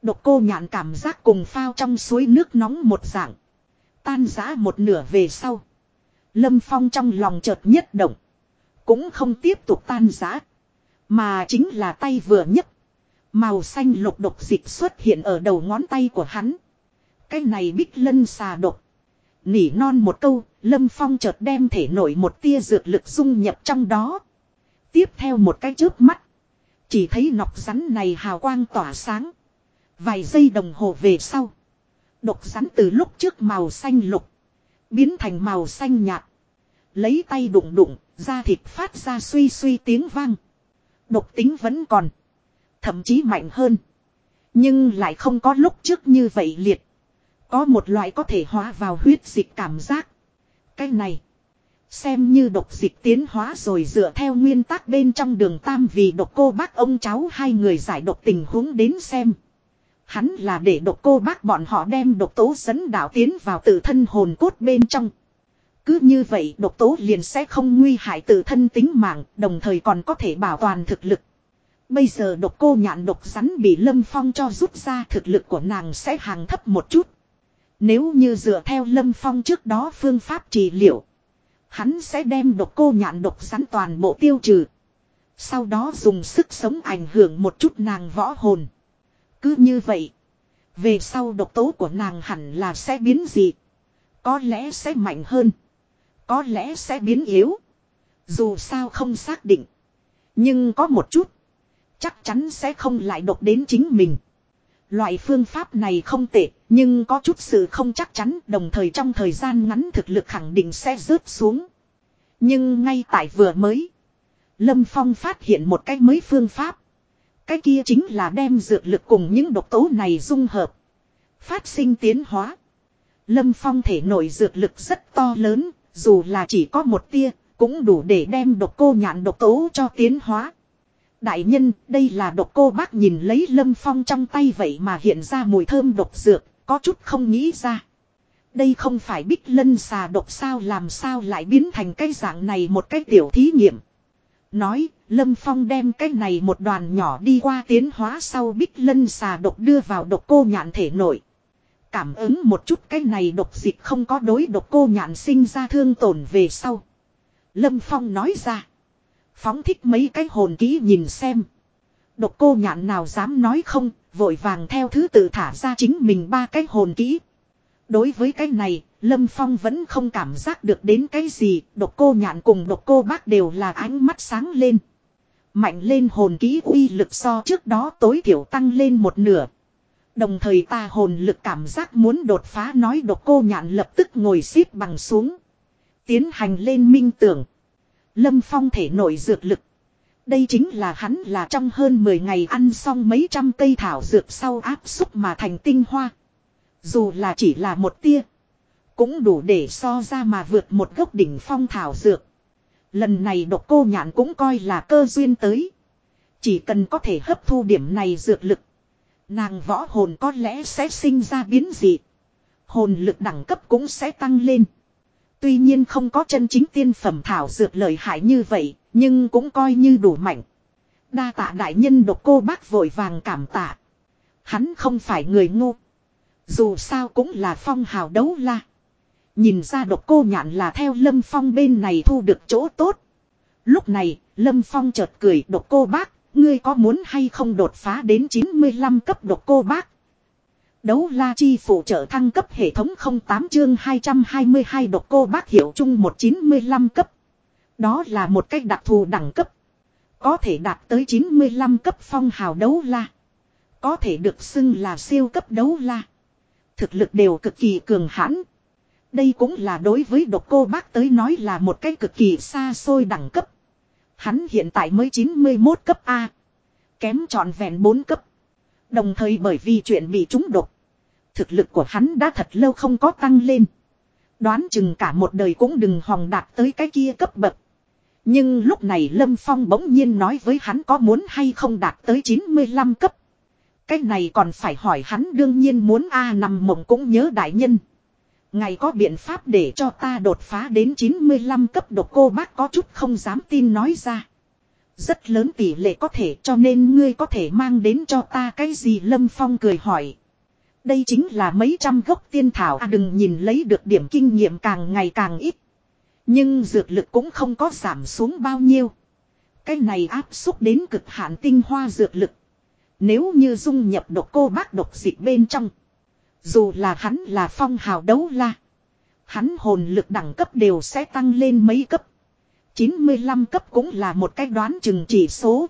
Độc cô nhạn cảm giác cùng phao trong suối nước nóng một dạng. Tan giã một nửa về sau. Lâm Phong trong lòng chợt nhất động. Cũng không tiếp tục tan giã. Mà chính là tay vừa nhấc. Màu xanh lục độc dịch xuất hiện ở đầu ngón tay của hắn. Cái này bích lân xà độc. Nỉ non một câu, Lâm Phong chợt đem thể nổi một tia dược lực dung nhập trong đó. Tiếp theo một cái chớp mắt. Chỉ thấy nọc rắn này hào quang tỏa sáng. Vài giây đồng hồ về sau. Độc rắn từ lúc trước màu xanh lục. Biến thành màu xanh nhạt. Lấy tay đụng đụng, da thịt phát ra suy suy tiếng vang. Độc tính vẫn còn. Thậm chí mạnh hơn. Nhưng lại không có lúc trước như vậy liệt. Có một loại có thể hóa vào huyết dịch cảm giác. Cái này. Xem như độc dịch tiến hóa rồi dựa theo nguyên tắc bên trong đường tam vì độc cô bác ông cháu hai người giải độc tình huống đến xem. Hắn là để độc cô bác bọn họ đem độc tố dẫn đạo tiến vào tự thân hồn cốt bên trong. Cứ như vậy độc tố liền sẽ không nguy hại tự thân tính mạng, đồng thời còn có thể bảo toàn thực lực. Bây giờ độc cô nhạn độc rắn bị Lâm Phong cho rút ra thực lực của nàng sẽ hàng thấp một chút. Nếu như dựa theo Lâm Phong trước đó phương pháp trị liệu. Hắn sẽ đem độc cô nhạn độc rắn toàn bộ tiêu trừ. Sau đó dùng sức sống ảnh hưởng một chút nàng võ hồn. Cứ như vậy. Về sau độc tố của nàng hẳn là sẽ biến gì? Có lẽ sẽ mạnh hơn. Có lẽ sẽ biến yếu. Dù sao không xác định. Nhưng có một chút. Chắc chắn sẽ không lại độc đến chính mình. Loại phương pháp này không tệ, nhưng có chút sự không chắc chắn đồng thời trong thời gian ngắn thực lực khẳng định sẽ rớt xuống. Nhưng ngay tại vừa mới, Lâm Phong phát hiện một cách mới phương pháp. Cái kia chính là đem dược lực cùng những độc tố này dung hợp. Phát sinh tiến hóa. Lâm Phong thể nội dược lực rất to lớn, dù là chỉ có một tia, cũng đủ để đem độc cô nhạn độc tố cho tiến hóa. Đại nhân, đây là độc cô bác nhìn lấy lâm phong trong tay vậy mà hiện ra mùi thơm độc dược, có chút không nghĩ ra. Đây không phải bích lân xà độc sao làm sao lại biến thành cái dạng này một cái tiểu thí nghiệm. Nói, Lâm Phong đem cái này một đoàn nhỏ đi qua tiến hóa sau bích lân xà độc đưa vào độc cô nhạn thể nội. Cảm ứng một chút cái này độc dịch không có đối độc cô nhạn sinh ra thương tổn về sau. Lâm Phong nói ra. Phóng thích mấy cái hồn ký nhìn xem. Độc cô nhạn nào dám nói không, vội vàng theo thứ tự thả ra chính mình ba cái hồn ký. Đối với cái này, Lâm Phong vẫn không cảm giác được đến cái gì, độc cô nhạn cùng độc cô bác đều là ánh mắt sáng lên. Mạnh lên hồn ký uy lực so trước đó tối thiểu tăng lên một nửa. Đồng thời ta hồn lực cảm giác muốn đột phá nói độc cô nhạn lập tức ngồi xếp bằng xuống. Tiến hành lên minh tưởng. Lâm Phong thể nội dược lực. Đây chính là hắn là trong hơn 10 ngày ăn xong mấy trăm cây thảo dược sau áp xúc mà thành tinh hoa. Dù là chỉ là một tia. Cũng đủ để so ra mà vượt một gốc đỉnh phong thảo dược. Lần này độc cô nhạn cũng coi là cơ duyên tới. Chỉ cần có thể hấp thu điểm này dược lực. Nàng võ hồn có lẽ sẽ sinh ra biến dị. Hồn lực đẳng cấp cũng sẽ tăng lên. Tuy nhiên không có chân chính tiên phẩm thảo dược lợi hại như vậy, nhưng cũng coi như đủ mạnh. Đa tạ đại nhân độc cô bác vội vàng cảm tạ. Hắn không phải người ngu. Dù sao cũng là phong hào đấu la. Nhìn ra độc cô nhạn là theo lâm phong bên này thu được chỗ tốt. Lúc này, lâm phong chợt cười độc cô bác, ngươi có muốn hay không đột phá đến 95 cấp độc cô bác, Đấu la chi phụ trợ thăng cấp hệ thống 08 chương 222 độc cô bác hiệu chung 195 cấp. Đó là một cách đặc thù đẳng cấp. Có thể đạt tới 95 cấp phong hào đấu la. Có thể được xưng là siêu cấp đấu la. Thực lực đều cực kỳ cường hãn. Đây cũng là đối với độc cô bác tới nói là một cái cực kỳ xa xôi đẳng cấp. Hắn hiện tại mới 91 cấp A. Kém trọn vẹn 4 cấp. Đồng thời bởi vì chuyện bị trúng độc. Thực lực của hắn đã thật lâu không có tăng lên. Đoán chừng cả một đời cũng đừng hòng đạt tới cái kia cấp bậc. Nhưng lúc này Lâm Phong bỗng nhiên nói với hắn có muốn hay không đạt tới 95 cấp. Cái này còn phải hỏi hắn đương nhiên muốn A nằm mộng cũng nhớ đại nhân. Ngày có biện pháp để cho ta đột phá đến 95 cấp độc cô bác có chút không dám tin nói ra. Rất lớn tỷ lệ có thể cho nên ngươi có thể mang đến cho ta cái gì Lâm Phong cười hỏi. Đây chính là mấy trăm gốc tiên thảo à đừng nhìn lấy được điểm kinh nghiệm càng ngày càng ít. Nhưng dược lực cũng không có giảm xuống bao nhiêu. Cái này áp xúc đến cực hạn tinh hoa dược lực. Nếu như dung nhập độc cô bác độc dịch bên trong. Dù là hắn là phong hào đấu la. Hắn hồn lực đẳng cấp đều sẽ tăng lên mấy cấp. 95 cấp cũng là một cái đoán chừng chỉ số.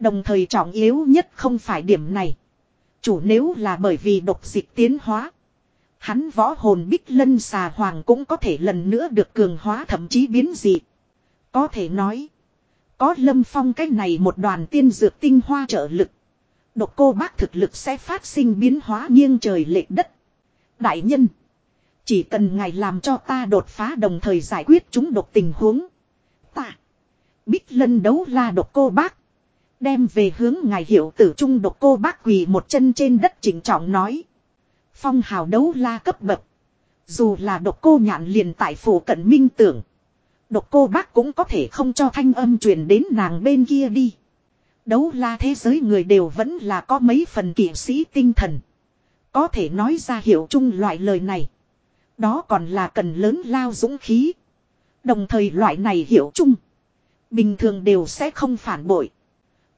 Đồng thời trọng yếu nhất không phải điểm này. Chủ nếu là bởi vì độc dịch tiến hóa. Hắn võ hồn bích lân xà hoàng cũng có thể lần nữa được cường hóa thậm chí biến dị. Có thể nói. Có lâm phong cách này một đoàn tiên dược tinh hoa trợ lực. Độc cô bác thực lực sẽ phát sinh biến hóa nghiêng trời lệch đất. Đại nhân. Chỉ cần ngài làm cho ta đột phá đồng thời giải quyết chúng độc tình huống. Ta. Bích lân đấu la độc cô bác. Đem về hướng ngài hiệu tử trung độc cô bác quỳ một chân trên đất chỉnh trọng nói. Phong hào đấu la cấp bậc. Dù là độc cô nhạn liền tại phủ cận minh tưởng. Độc cô bác cũng có thể không cho thanh âm truyền đến nàng bên kia đi. Đấu la thế giới người đều vẫn là có mấy phần kỷ sĩ tinh thần. Có thể nói ra hiểu chung loại lời này. Đó còn là cần lớn lao dũng khí. Đồng thời loại này hiểu chung. Bình thường đều sẽ không phản bội.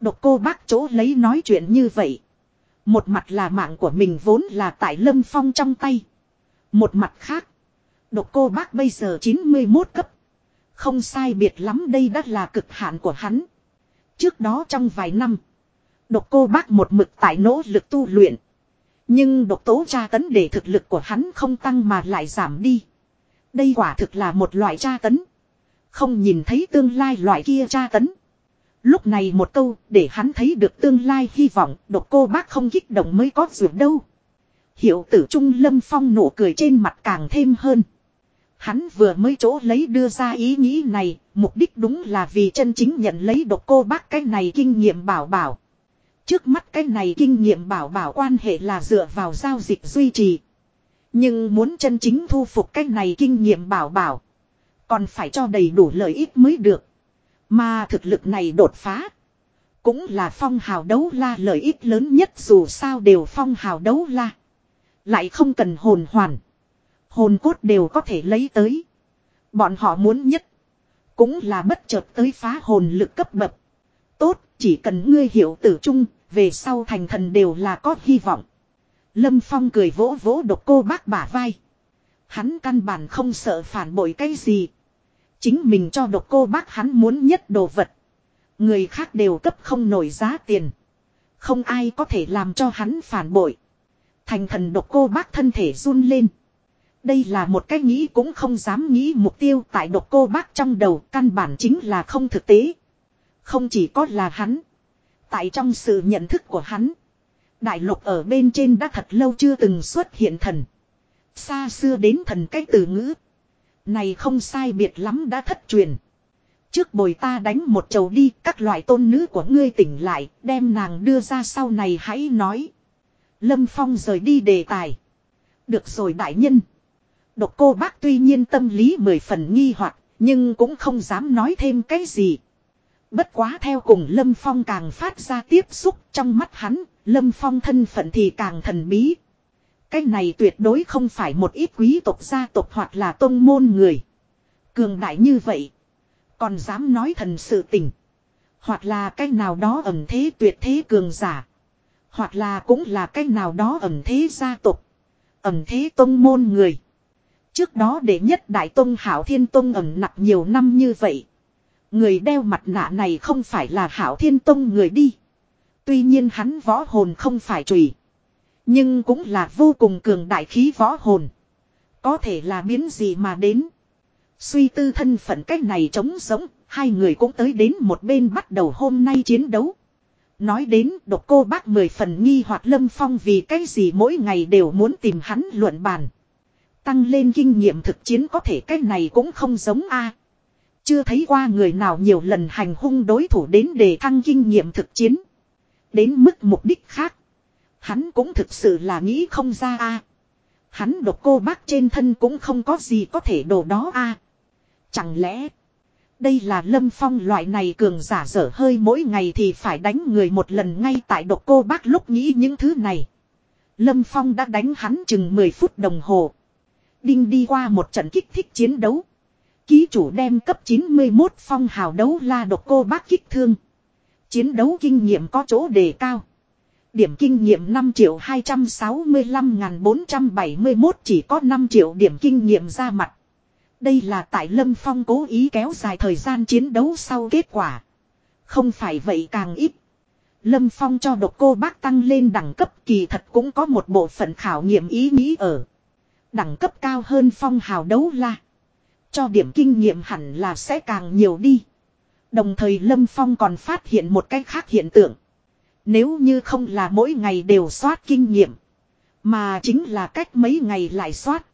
Độc cô bác chỗ lấy nói chuyện như vậy. Một mặt là mạng của mình vốn là tại lâm phong trong tay. Một mặt khác. Độc cô bác bây giờ 91 cấp. Không sai biệt lắm đây đã là cực hạn của hắn. Trước đó trong vài năm. Độc cô bác một mực tại nỗ lực tu luyện. Nhưng độc tố tra tấn để thực lực của hắn không tăng mà lại giảm đi. Đây quả thực là một loại tra tấn. Không nhìn thấy tương lai loại kia tra tấn. Lúc này một câu để hắn thấy được tương lai hy vọng độc cô bác không kích động mới có dù đâu. Hiệu tử trung lâm phong nụ cười trên mặt càng thêm hơn. Hắn vừa mới chỗ lấy đưa ra ý nghĩ này, mục đích đúng là vì chân chính nhận lấy độc cô bác cái này kinh nghiệm bảo bảo. Trước mắt cái này kinh nghiệm bảo bảo quan hệ là dựa vào giao dịch duy trì. Nhưng muốn chân chính thu phục cái này kinh nghiệm bảo bảo. Còn phải cho đầy đủ lợi ích mới được. Mà thực lực này đột phá. Cũng là phong hào đấu la lợi ích lớn nhất dù sao đều phong hào đấu la. Lại không cần hồn hoàn. Hồn cốt đều có thể lấy tới. Bọn họ muốn nhất. Cũng là bất chợt tới phá hồn lực cấp bậc. Tốt, chỉ cần ngươi hiểu tử trung, về sau thành thần đều là có hy vọng. Lâm Phong cười vỗ vỗ độc cô bác bả vai. Hắn căn bản không sợ phản bội cái gì. Chính mình cho độc cô bác hắn muốn nhất đồ vật. Người khác đều cấp không nổi giá tiền. Không ai có thể làm cho hắn phản bội. Thành thần độc cô bác thân thể run lên. Đây là một cái nghĩ cũng không dám nghĩ mục tiêu tại độc cô bác trong đầu, căn bản chính là không thực tế. Không chỉ có là hắn. Tại trong sự nhận thức của hắn. Đại lục ở bên trên đã thật lâu chưa từng xuất hiện thần. Xa xưa đến thần cái từ ngữ. Này không sai biệt lắm đã thất truyền. Trước bồi ta đánh một chầu đi các loại tôn nữ của ngươi tỉnh lại đem nàng đưa ra sau này hãy nói. Lâm Phong rời đi đề tài. Được rồi đại nhân. Độc cô bác tuy nhiên tâm lý mười phần nghi hoặc nhưng cũng không dám nói thêm cái gì. Bất quá theo cùng Lâm Phong càng phát ra tiếp xúc trong mắt hắn, Lâm Phong thân phận thì càng thần bí. Cái này tuyệt đối không phải một ít quý tộc gia tộc hoặc là tôn môn người. Cường đại như vậy. Còn dám nói thần sự tình. Hoặc là cái nào đó ẩn thế tuyệt thế cường giả. Hoặc là cũng là cái nào đó ẩn thế gia tộc. Ẩn thế tôn môn người. Trước đó để nhất đại tôn hảo thiên tôn ẩn nặc nhiều năm như vậy. Người đeo mặt nạ này không phải là hảo thiên tôn người đi. Tuy nhiên hắn võ hồn không phải trùy. Nhưng cũng là vô cùng cường đại khí võ hồn. Có thể là biến gì mà đến. Suy tư thân phận cách này trống sống, hai người cũng tới đến một bên bắt đầu hôm nay chiến đấu. Nói đến độc cô bác mười phần nghi hoặc lâm phong vì cái gì mỗi ngày đều muốn tìm hắn luận bàn. Tăng lên kinh nghiệm thực chiến có thể cách này cũng không giống a Chưa thấy qua người nào nhiều lần hành hung đối thủ đến để thăng kinh nghiệm thực chiến. Đến mức mục đích khác. Hắn cũng thực sự là nghĩ không ra a Hắn độc cô bác trên thân cũng không có gì có thể đổ đó a Chẳng lẽ. Đây là lâm phong loại này cường giả dở hơi mỗi ngày thì phải đánh người một lần ngay tại độc cô bác lúc nghĩ những thứ này. Lâm phong đã đánh hắn chừng 10 phút đồng hồ. Đinh đi qua một trận kích thích chiến đấu. Ký chủ đem cấp 91 phong hào đấu la độc cô bác kích thương. Chiến đấu kinh nghiệm có chỗ đề cao. Điểm kinh nghiệm 5 triệu 265.471 chỉ có 5 triệu điểm kinh nghiệm ra mặt. Đây là tại Lâm Phong cố ý kéo dài thời gian chiến đấu sau kết quả. Không phải vậy càng ít. Lâm Phong cho độc cô bác tăng lên đẳng cấp kỳ thật cũng có một bộ phận khảo nghiệm ý nghĩ ở. Đẳng cấp cao hơn phong hào đấu la. Cho điểm kinh nghiệm hẳn là sẽ càng nhiều đi. Đồng thời Lâm Phong còn phát hiện một cách khác hiện tượng. Nếu như không là mỗi ngày đều soát kinh nghiệm. Mà chính là cách mấy ngày lại soát.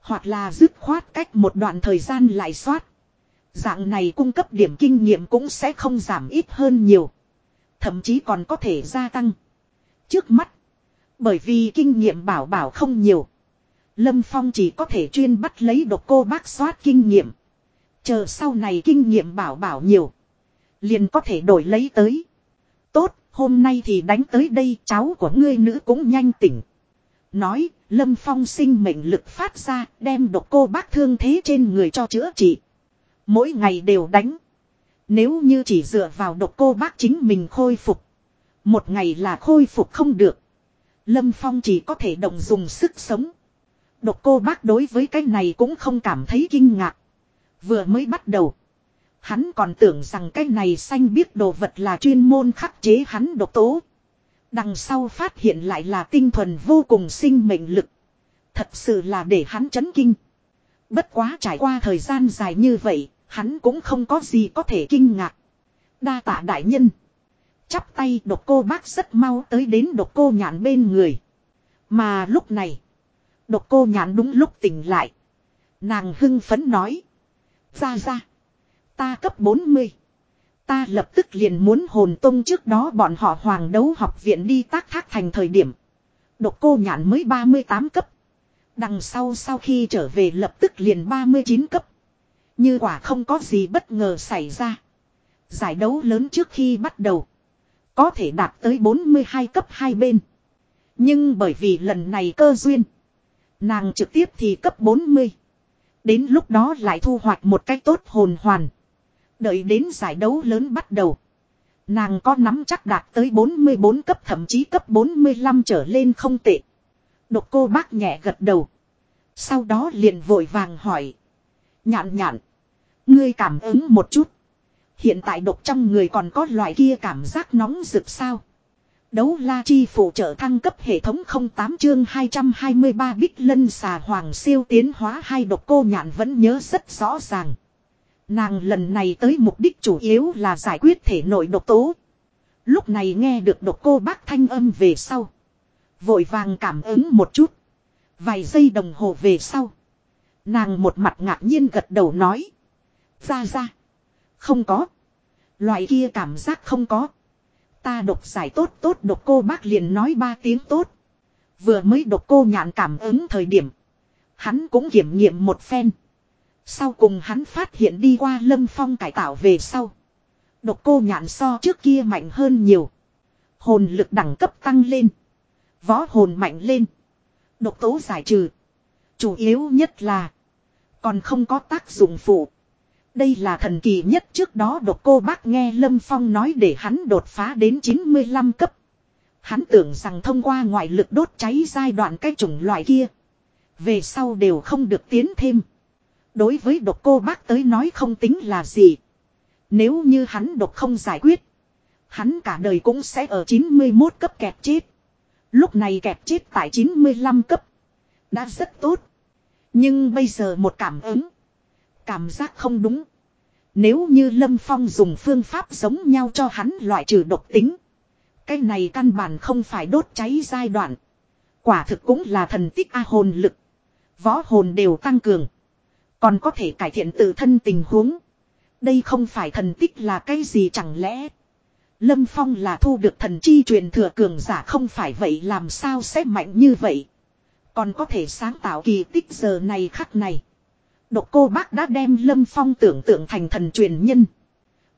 Hoặc là dứt khoát cách một đoạn thời gian lại soát. Dạng này cung cấp điểm kinh nghiệm cũng sẽ không giảm ít hơn nhiều. Thậm chí còn có thể gia tăng. Trước mắt. Bởi vì kinh nghiệm bảo bảo không nhiều. Lâm Phong chỉ có thể chuyên bắt lấy độc cô bác soát kinh nghiệm. Chờ sau này kinh nghiệm bảo bảo nhiều. Liền có thể đổi lấy tới. Tốt, hôm nay thì đánh tới đây cháu của ngươi nữ cũng nhanh tỉnh. Nói, Lâm Phong sinh mệnh lực phát ra, đem độc cô bác thương thế trên người cho chữa trị. Mỗi ngày đều đánh. Nếu như chỉ dựa vào độc cô bác chính mình khôi phục. Một ngày là khôi phục không được. Lâm Phong chỉ có thể động dùng sức sống. Độc cô bác đối với cái này cũng không cảm thấy kinh ngạc. Vừa mới bắt đầu. Hắn còn tưởng rằng cái này xanh biết đồ vật là chuyên môn khắc chế hắn độc tố. Đằng sau phát hiện lại là tinh thuần vô cùng sinh mệnh lực. Thật sự là để hắn chấn kinh. Bất quá trải qua thời gian dài như vậy, hắn cũng không có gì có thể kinh ngạc. Đa tạ đại nhân. Chắp tay độc cô bác rất mau tới đến độc cô nhạn bên người. Mà lúc này, độc cô nhạn đúng lúc tỉnh lại. Nàng hưng phấn nói. Ra ra. Ta cấp 40. Ta lập tức liền muốn hồn tông trước đó bọn họ hoàng đấu học viện đi tác thác thành thời điểm. Độc cô nhạn mới 38 cấp. Đằng sau sau khi trở về lập tức liền 39 cấp. Như quả không có gì bất ngờ xảy ra. Giải đấu lớn trước khi bắt đầu. Có thể đạt tới 42 cấp hai bên. Nhưng bởi vì lần này cơ duyên. Nàng trực tiếp thì cấp 40. Đến lúc đó lại thu hoạch một cách tốt hồn hoàn. Đợi đến giải đấu lớn bắt đầu. Nàng có nắm chắc đạt tới 44 cấp, thậm chí cấp 45 trở lên không tệ. Độc cô bác nhẹ gật đầu. Sau đó liền vội vàng hỏi. Nhạn nhạn. Ngươi cảm ứng một chút. Hiện tại độc trong người còn có loại kia cảm giác nóng rực sao. Đấu la chi phụ trợ thăng cấp hệ thống 08 chương 223 bích lân xà hoàng siêu tiến hóa hai độc cô nhạn vẫn nhớ rất rõ ràng. Nàng lần này tới mục đích chủ yếu là giải quyết thể nội độc tố. Lúc này nghe được độc cô bác thanh âm về sau. Vội vàng cảm ứng một chút. Vài giây đồng hồ về sau. Nàng một mặt ngạc nhiên gật đầu nói. Ra ra. Không có. Loại kia cảm giác không có. Ta độc giải tốt tốt độc cô bác liền nói ba tiếng tốt. Vừa mới độc cô nhạn cảm ứng thời điểm. Hắn cũng kiểm nghiệm một phen. Sau cùng hắn phát hiện đi qua lâm phong cải tạo về sau. Độc cô nhạn so trước kia mạnh hơn nhiều. Hồn lực đẳng cấp tăng lên. Võ hồn mạnh lên. Độc tố giải trừ. Chủ yếu nhất là. Còn không có tác dụng phụ. Đây là thần kỳ nhất trước đó độc cô bác nghe Lâm Phong nói để hắn đột phá đến 95 cấp. Hắn tưởng rằng thông qua ngoại lực đốt cháy giai đoạn cái chủng loại kia. Về sau đều không được tiến thêm. Đối với độc cô bác tới nói không tính là gì. Nếu như hắn độc không giải quyết. Hắn cả đời cũng sẽ ở 91 cấp kẹt chết. Lúc này kẹt chết tại 95 cấp. Đã rất tốt. Nhưng bây giờ một cảm ứng. Cảm giác không đúng. Nếu như Lâm Phong dùng phương pháp giống nhau cho hắn loại trừ độc tính. Cái này căn bản không phải đốt cháy giai đoạn. Quả thực cũng là thần tích A hồn lực. Võ hồn đều tăng cường. Còn có thể cải thiện tự thân tình huống. Đây không phải thần tích là cái gì chẳng lẽ. Lâm Phong là thu được thần chi truyền thừa cường giả không phải vậy làm sao sẽ mạnh như vậy. Còn có thể sáng tạo kỳ tích giờ này khắc này. Độc cô bác đã đem Lâm Phong tưởng tượng thành thần truyền nhân.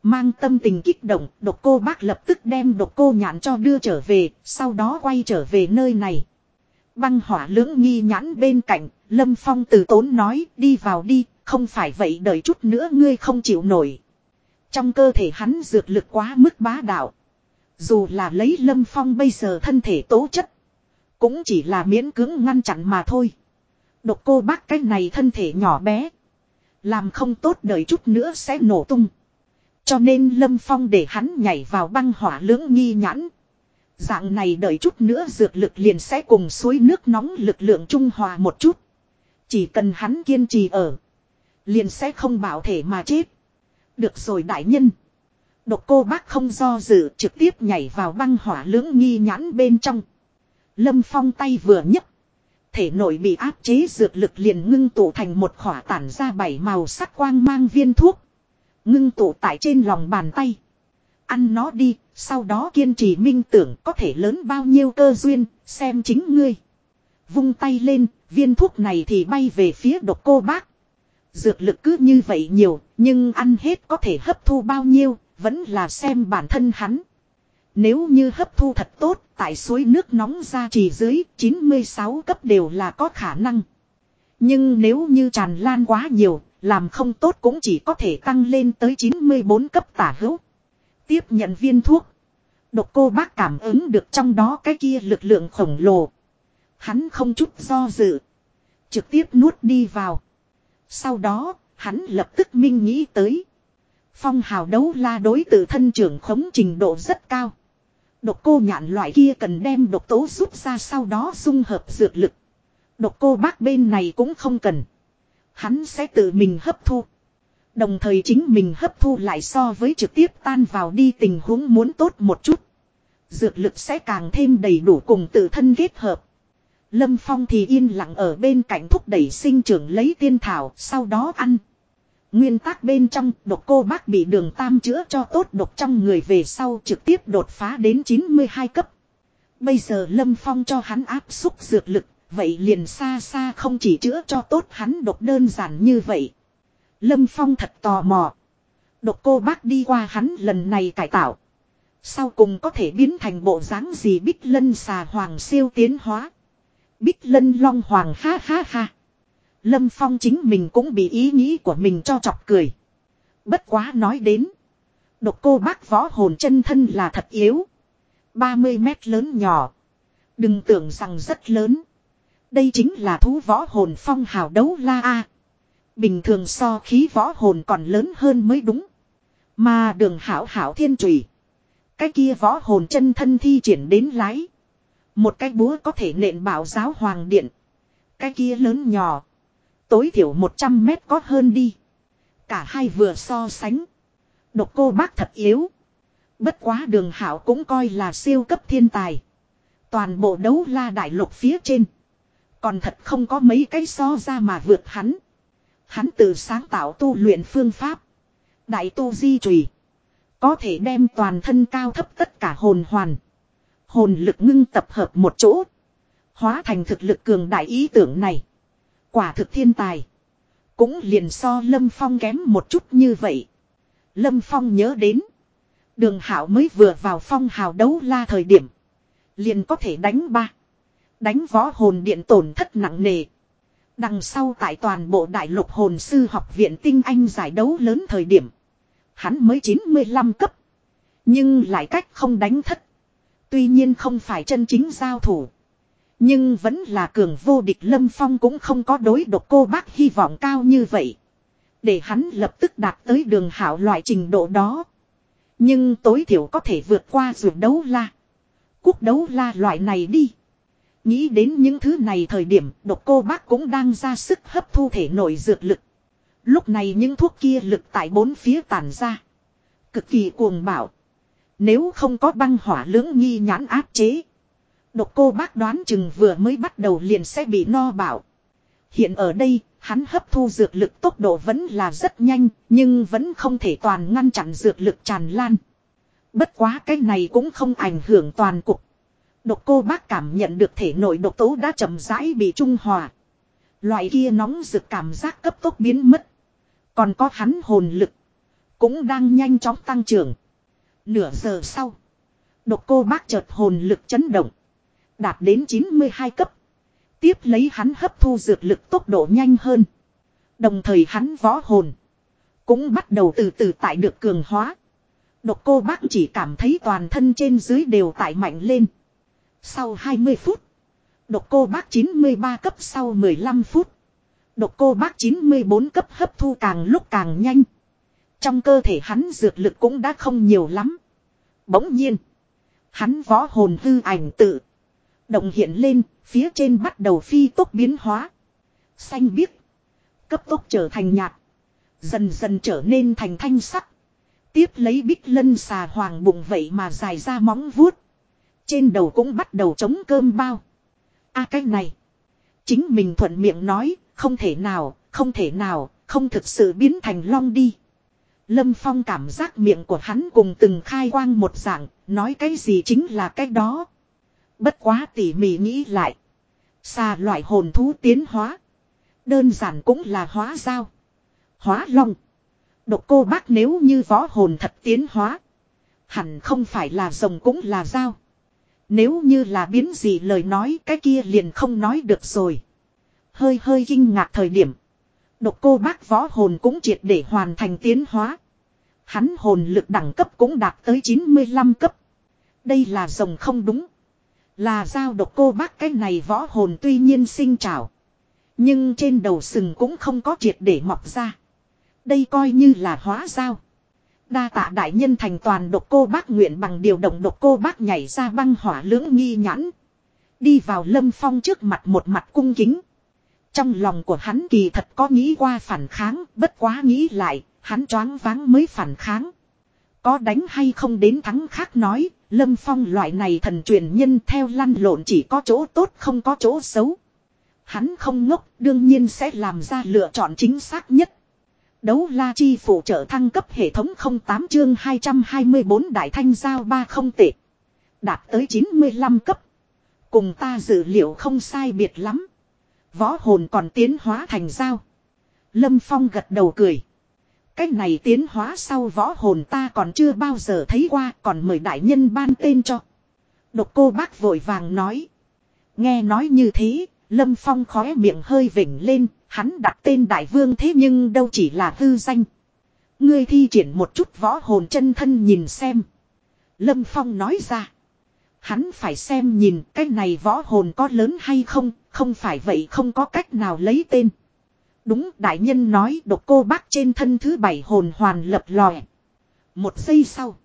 Mang tâm tình kích động, độc cô bác lập tức đem độc cô nhãn cho đưa trở về, sau đó quay trở về nơi này. Băng hỏa lưỡng nghi nhãn bên cạnh, Lâm Phong từ tốn nói, đi vào đi, không phải vậy đợi chút nữa ngươi không chịu nổi. Trong cơ thể hắn dược lực quá mức bá đạo. Dù là lấy Lâm Phong bây giờ thân thể tố chất, cũng chỉ là miễn cưỡng ngăn chặn mà thôi. Độc cô bác cái này thân thể nhỏ bé. Làm không tốt đợi chút nữa sẽ nổ tung. Cho nên Lâm Phong để hắn nhảy vào băng hỏa lưỡng nghi nhãn. Dạng này đợi chút nữa dược lực liền sẽ cùng suối nước nóng lực lượng trung hòa một chút. Chỉ cần hắn kiên trì ở. Liền sẽ không bảo thể mà chết. Được rồi đại nhân. Độc cô bác không do dự trực tiếp nhảy vào băng hỏa lưỡng nghi nhãn bên trong. Lâm Phong tay vừa nhấc, thể nội bị áp chế dược lực liền ngưng tụ thành một khỏa tản ra bảy màu sắc quang mang viên thuốc. Ngưng tụ tại trên lòng bàn tay. Ăn nó đi, sau đó kiên trì minh tưởng có thể lớn bao nhiêu cơ duyên, xem chính ngươi. Vung tay lên, viên thuốc này thì bay về phía độc cô bác. Dược lực cứ như vậy nhiều, nhưng ăn hết có thể hấp thu bao nhiêu, vẫn là xem bản thân hắn. Nếu như hấp thu thật tốt, tại suối nước nóng ra chỉ dưới 96 cấp đều là có khả năng. Nhưng nếu như tràn lan quá nhiều, làm không tốt cũng chỉ có thể tăng lên tới 94 cấp tả hữu. Tiếp nhận viên thuốc. Độc cô bác cảm ứng được trong đó cái kia lực lượng khổng lồ. Hắn không chút do dự. Trực tiếp nuốt đi vào. Sau đó, hắn lập tức minh nghĩ tới. Phong hào đấu la đối tự thân trưởng khống trình độ rất cao. Độc cô nhạn loại kia cần đem độc tố rút ra sau đó dung hợp dược lực. Độc cô bác bên này cũng không cần. Hắn sẽ tự mình hấp thu. Đồng thời chính mình hấp thu lại so với trực tiếp tan vào đi tình huống muốn tốt một chút. Dược lực sẽ càng thêm đầy đủ cùng tự thân kết hợp. Lâm Phong thì yên lặng ở bên cạnh thúc đẩy sinh trưởng lấy tiên thảo, sau đó ăn. Nguyên tắc bên trong, độc cô bác bị đường tam chữa cho tốt độc trong người về sau trực tiếp đột phá đến 92 cấp. Bây giờ Lâm Phong cho hắn áp xúc dược lực, vậy liền xa xa không chỉ chữa cho tốt hắn độc đơn giản như vậy. Lâm Phong thật tò mò. Độc cô bác đi qua hắn lần này cải tạo. Sau cùng có thể biến thành bộ dáng gì bích lân xà hoàng siêu tiến hóa. Bích lân long hoàng ha ha ha. Lâm Phong chính mình cũng bị ý nghĩ của mình cho chọc cười. Bất quá nói đến. Độc cô bác võ hồn chân thân là thật yếu. 30 mét lớn nhỏ. Đừng tưởng rằng rất lớn. Đây chính là thú võ hồn phong hào đấu la A. Bình thường so khí võ hồn còn lớn hơn mới đúng. Mà đường hảo hảo thiên trùy. Cái kia võ hồn chân thân thi triển đến lái. Một cái búa có thể nện bảo giáo hoàng điện. Cái kia lớn nhỏ. Tối thiểu 100 mét có hơn đi. Cả hai vừa so sánh. Độc cô bác thật yếu. Bất quá đường hảo cũng coi là siêu cấp thiên tài. Toàn bộ đấu la đại lục phía trên. Còn thật không có mấy cái so ra mà vượt hắn. Hắn tự sáng tạo tu luyện phương pháp. Đại tu di trùy. Có thể đem toàn thân cao thấp tất cả hồn hoàn. Hồn lực ngưng tập hợp một chỗ. Hóa thành thực lực cường đại ý tưởng này. Quả thực thiên tài. Cũng liền so Lâm Phong kém một chút như vậy. Lâm Phong nhớ đến. Đường Hảo mới vừa vào phong hào đấu la thời điểm. Liền có thể đánh ba. Đánh võ hồn điện tổn thất nặng nề. Đằng sau tại toàn bộ đại lục hồn sư học viện tinh anh giải đấu lớn thời điểm. Hắn mới 95 cấp. Nhưng lại cách không đánh thất. Tuy nhiên không phải chân chính giao thủ. Nhưng vẫn là cường vô địch Lâm Phong cũng không có đối độc cô bác hy vọng cao như vậy. Để hắn lập tức đạt tới đường hảo loại trình độ đó. Nhưng tối thiểu có thể vượt qua dù đấu la. Quốc đấu la loại này đi. Nghĩ đến những thứ này thời điểm độc cô bác cũng đang ra sức hấp thu thể nội dược lực. Lúc này những thuốc kia lực tại bốn phía tản ra. Cực kỳ cuồng bạo. Nếu không có băng hỏa lưỡng nghi nhãn áp chế. Độc cô bác đoán chừng vừa mới bắt đầu liền sẽ bị no bảo. Hiện ở đây, hắn hấp thu dược lực tốc độ vẫn là rất nhanh, nhưng vẫn không thể toàn ngăn chặn dược lực tràn lan. Bất quá cái này cũng không ảnh hưởng toàn cục. Độc cô bác cảm nhận được thể nội độc tố đã chậm rãi bị trung hòa. Loại kia nóng rực cảm giác cấp tốc biến mất. Còn có hắn hồn lực. Cũng đang nhanh chóng tăng trưởng. Nửa giờ sau. Độc cô bác chợt hồn lực chấn động. Đạt đến 92 cấp. Tiếp lấy hắn hấp thu dược lực tốc độ nhanh hơn. Đồng thời hắn võ hồn. Cũng bắt đầu từ từ tại được cường hóa. Độc cô bác chỉ cảm thấy toàn thân trên dưới đều tại mạnh lên. Sau 20 phút. Độc cô bác 93 cấp sau 15 phút. Độc cô bác 94 cấp hấp thu càng lúc càng nhanh. Trong cơ thể hắn dược lực cũng đã không nhiều lắm. Bỗng nhiên. Hắn võ hồn hư ảnh tự. Động hiện lên, phía trên bắt đầu phi tốc biến hóa. Xanh biếc. Cấp tốc trở thành nhạt. Dần dần trở nên thành thanh sắc. Tiếp lấy bích lân xà hoàng bụng vậy mà dài ra móng vuốt. Trên đầu cũng bắt đầu chống cơm bao. a cái này. Chính mình thuận miệng nói, không thể nào, không thể nào, không thực sự biến thành long đi. Lâm Phong cảm giác miệng của hắn cùng từng khai quang một dạng, nói cái gì chính là cái đó. Bất quá tỉ mỉ nghĩ lại. Xà loại hồn thú tiến hóa. Đơn giản cũng là hóa dao. Hóa long. Độc cô bác nếu như võ hồn thật tiến hóa. Hẳn không phải là rồng cũng là dao. Nếu như là biến gì lời nói, cái kia liền không nói được rồi. Hơi hơi kinh ngạc thời điểm. Độc cô bác võ hồn cũng triệt để hoàn thành tiến hóa. Hắn hồn lực đẳng cấp cũng đạt tới 95 cấp. Đây là rồng không đúng. Là giao độc cô bác cái này võ hồn tuy nhiên sinh trào. Nhưng trên đầu sừng cũng không có triệt để mọc ra. Đây coi như là hóa giao. Đa tạ đại nhân thành toàn độc cô bác nguyện bằng điều động độc cô bác nhảy ra băng hỏa lưỡng nghi nhãn. Đi vào lâm phong trước mặt một mặt cung kính. Trong lòng của hắn kỳ thật có nghĩ qua phản kháng, bất quá nghĩ lại, hắn choáng váng mới phản kháng. Có đánh hay không đến thắng khác nói, Lâm Phong loại này thần truyền nhân theo lăn lộn chỉ có chỗ tốt không có chỗ xấu. Hắn không ngốc, đương nhiên sẽ làm ra lựa chọn chính xác nhất. Đấu la chi phụ trợ thăng cấp hệ thống 08 chương 224 đại thanh giao ba không tệ. Đạt tới 95 cấp. Cùng ta dự liệu không sai biệt lắm. Võ hồn còn tiến hóa thành giao. Lâm Phong gật đầu cười. Cách này tiến hóa sau võ hồn ta còn chưa bao giờ thấy qua còn mời đại nhân ban tên cho. Độc cô bác vội vàng nói. Nghe nói như thế, Lâm Phong khóe miệng hơi vỉnh lên, hắn đặt tên đại vương thế nhưng đâu chỉ là hư danh. Ngươi thi triển một chút võ hồn chân thân nhìn xem. Lâm Phong nói ra. Hắn phải xem nhìn cái này võ hồn có lớn hay không, không phải vậy không có cách nào lấy tên. Đúng đại nhân nói độc cô bác trên thân thứ bảy hồn hoàn lập lòe. Một giây sau.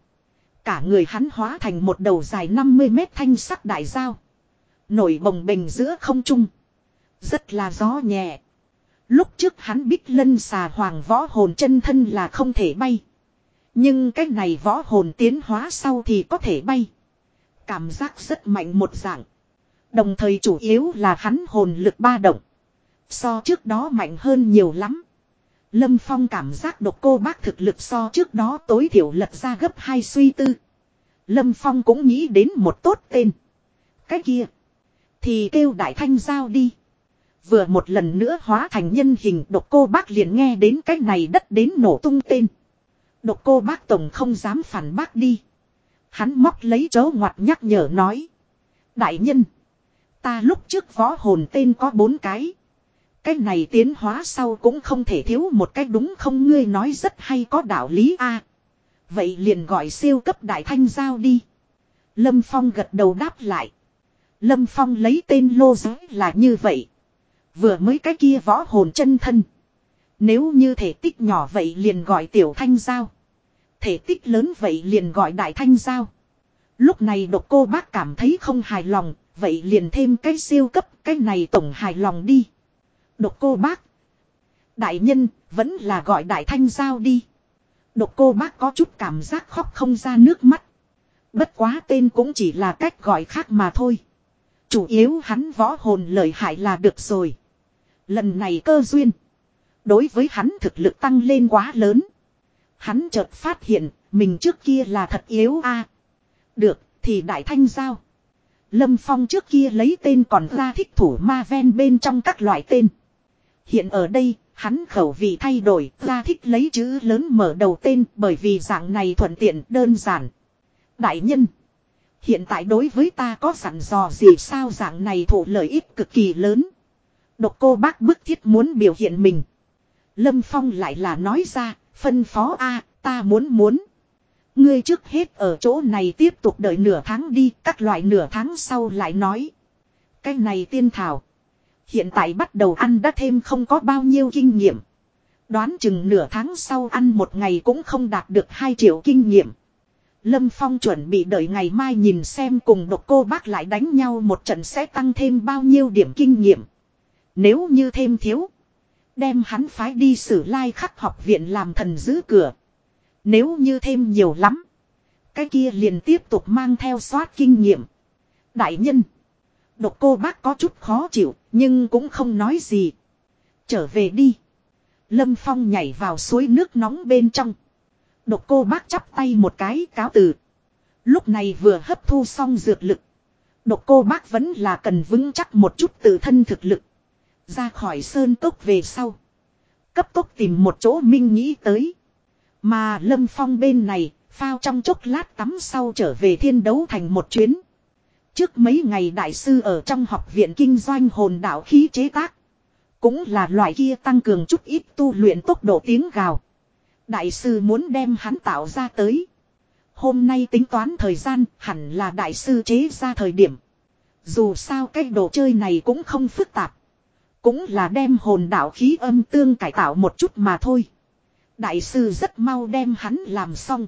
Cả người hắn hóa thành một đầu dài 50 mét thanh sắc đại dao. Nổi bồng bềnh giữa không trung. Rất là gió nhẹ. Lúc trước hắn biết lân xà hoàng võ hồn chân thân là không thể bay. Nhưng cái này võ hồn tiến hóa sau thì có thể bay. Cảm giác rất mạnh một dạng. Đồng thời chủ yếu là hắn hồn lực ba động. So trước đó mạnh hơn nhiều lắm. Lâm Phong cảm giác độc cô bác thực lực so trước đó tối thiểu lật ra gấp hai suy tư. Lâm Phong cũng nghĩ đến một tốt tên. Cái kia. Thì kêu đại thanh giao đi. Vừa một lần nữa hóa thành nhân hình, độc cô bác liền nghe đến cái này đất đến nổ tung tên. Độc cô bác tổng không dám phản bác đi. Hắn móc lấy chấu ngoặt nhắc nhở nói. Đại nhân. Ta lúc trước võ hồn tên có bốn cái. Cái này tiến hóa sau cũng không thể thiếu một cách đúng không ngươi nói rất hay có đạo lý a Vậy liền gọi siêu cấp đại thanh giao đi. Lâm Phong gật đầu đáp lại. Lâm Phong lấy tên lô giới là như vậy. Vừa mới cái kia võ hồn chân thân. Nếu như thể tích nhỏ vậy liền gọi tiểu thanh giao. Thể tích lớn vậy liền gọi đại thanh giao. Lúc này độc cô bác cảm thấy không hài lòng, vậy liền thêm cái siêu cấp, cái này tổng hài lòng đi. Độc cô bác. Đại nhân, vẫn là gọi đại thanh giao đi. Độc cô bác có chút cảm giác khóc không ra nước mắt. Bất quá tên cũng chỉ là cách gọi khác mà thôi. Chủ yếu hắn võ hồn lợi hại là được rồi. Lần này cơ duyên. Đối với hắn thực lực tăng lên quá lớn. Hắn chợt phát hiện, mình trước kia là thật yếu a. À, được, thì đại thanh giao. Lâm Phong trước kia lấy tên còn ra thích thủ ma ven bên trong các loại tên. Hiện ở đây, hắn khẩu vị thay đổi, ra thích lấy chữ lớn mở đầu tên bởi vì dạng này thuận tiện đơn giản. Đại nhân, hiện tại đối với ta có sẵn dò gì sao dạng này thụ lợi ích cực kỳ lớn. Độc cô bác bức thiết muốn biểu hiện mình. Lâm Phong lại là nói ra, phân phó A, ta muốn muốn. Ngươi trước hết ở chỗ này tiếp tục đợi nửa tháng đi, các loại nửa tháng sau lại nói. Cái này tiên thảo. Hiện tại bắt đầu ăn đã thêm không có bao nhiêu kinh nghiệm. Đoán chừng nửa tháng sau ăn một ngày cũng không đạt được 2 triệu kinh nghiệm. Lâm Phong chuẩn bị đợi ngày mai nhìn xem cùng độc cô bác lại đánh nhau một trận sẽ tăng thêm bao nhiêu điểm kinh nghiệm. Nếu như thêm thiếu. Đem hắn phái đi xử lai khắc học viện làm thần giữ cửa. Nếu như thêm nhiều lắm. Cái kia liền tiếp tục mang theo soát kinh nghiệm. Đại nhân. Độc cô bác có chút khó chịu, nhưng cũng không nói gì. Trở về đi. Lâm Phong nhảy vào suối nước nóng bên trong. Độc cô bác chắp tay một cái cáo từ. Lúc này vừa hấp thu xong dược lực. Độc cô bác vẫn là cần vững chắc một chút tự thân thực lực. Ra khỏi sơn cốc về sau. Cấp tốc tìm một chỗ minh nghĩ tới. Mà Lâm Phong bên này, phao trong chốc lát tắm sau trở về thiên đấu thành một chuyến. Trước mấy ngày đại sư ở trong học viện kinh doanh hồn đạo khí chế tác. Cũng là loại kia tăng cường chút ít tu luyện tốc độ tiếng gào. Đại sư muốn đem hắn tạo ra tới. Hôm nay tính toán thời gian hẳn là đại sư chế ra thời điểm. Dù sao cái đồ chơi này cũng không phức tạp. Cũng là đem hồn đạo khí âm tương cải tạo một chút mà thôi. Đại sư rất mau đem hắn làm xong.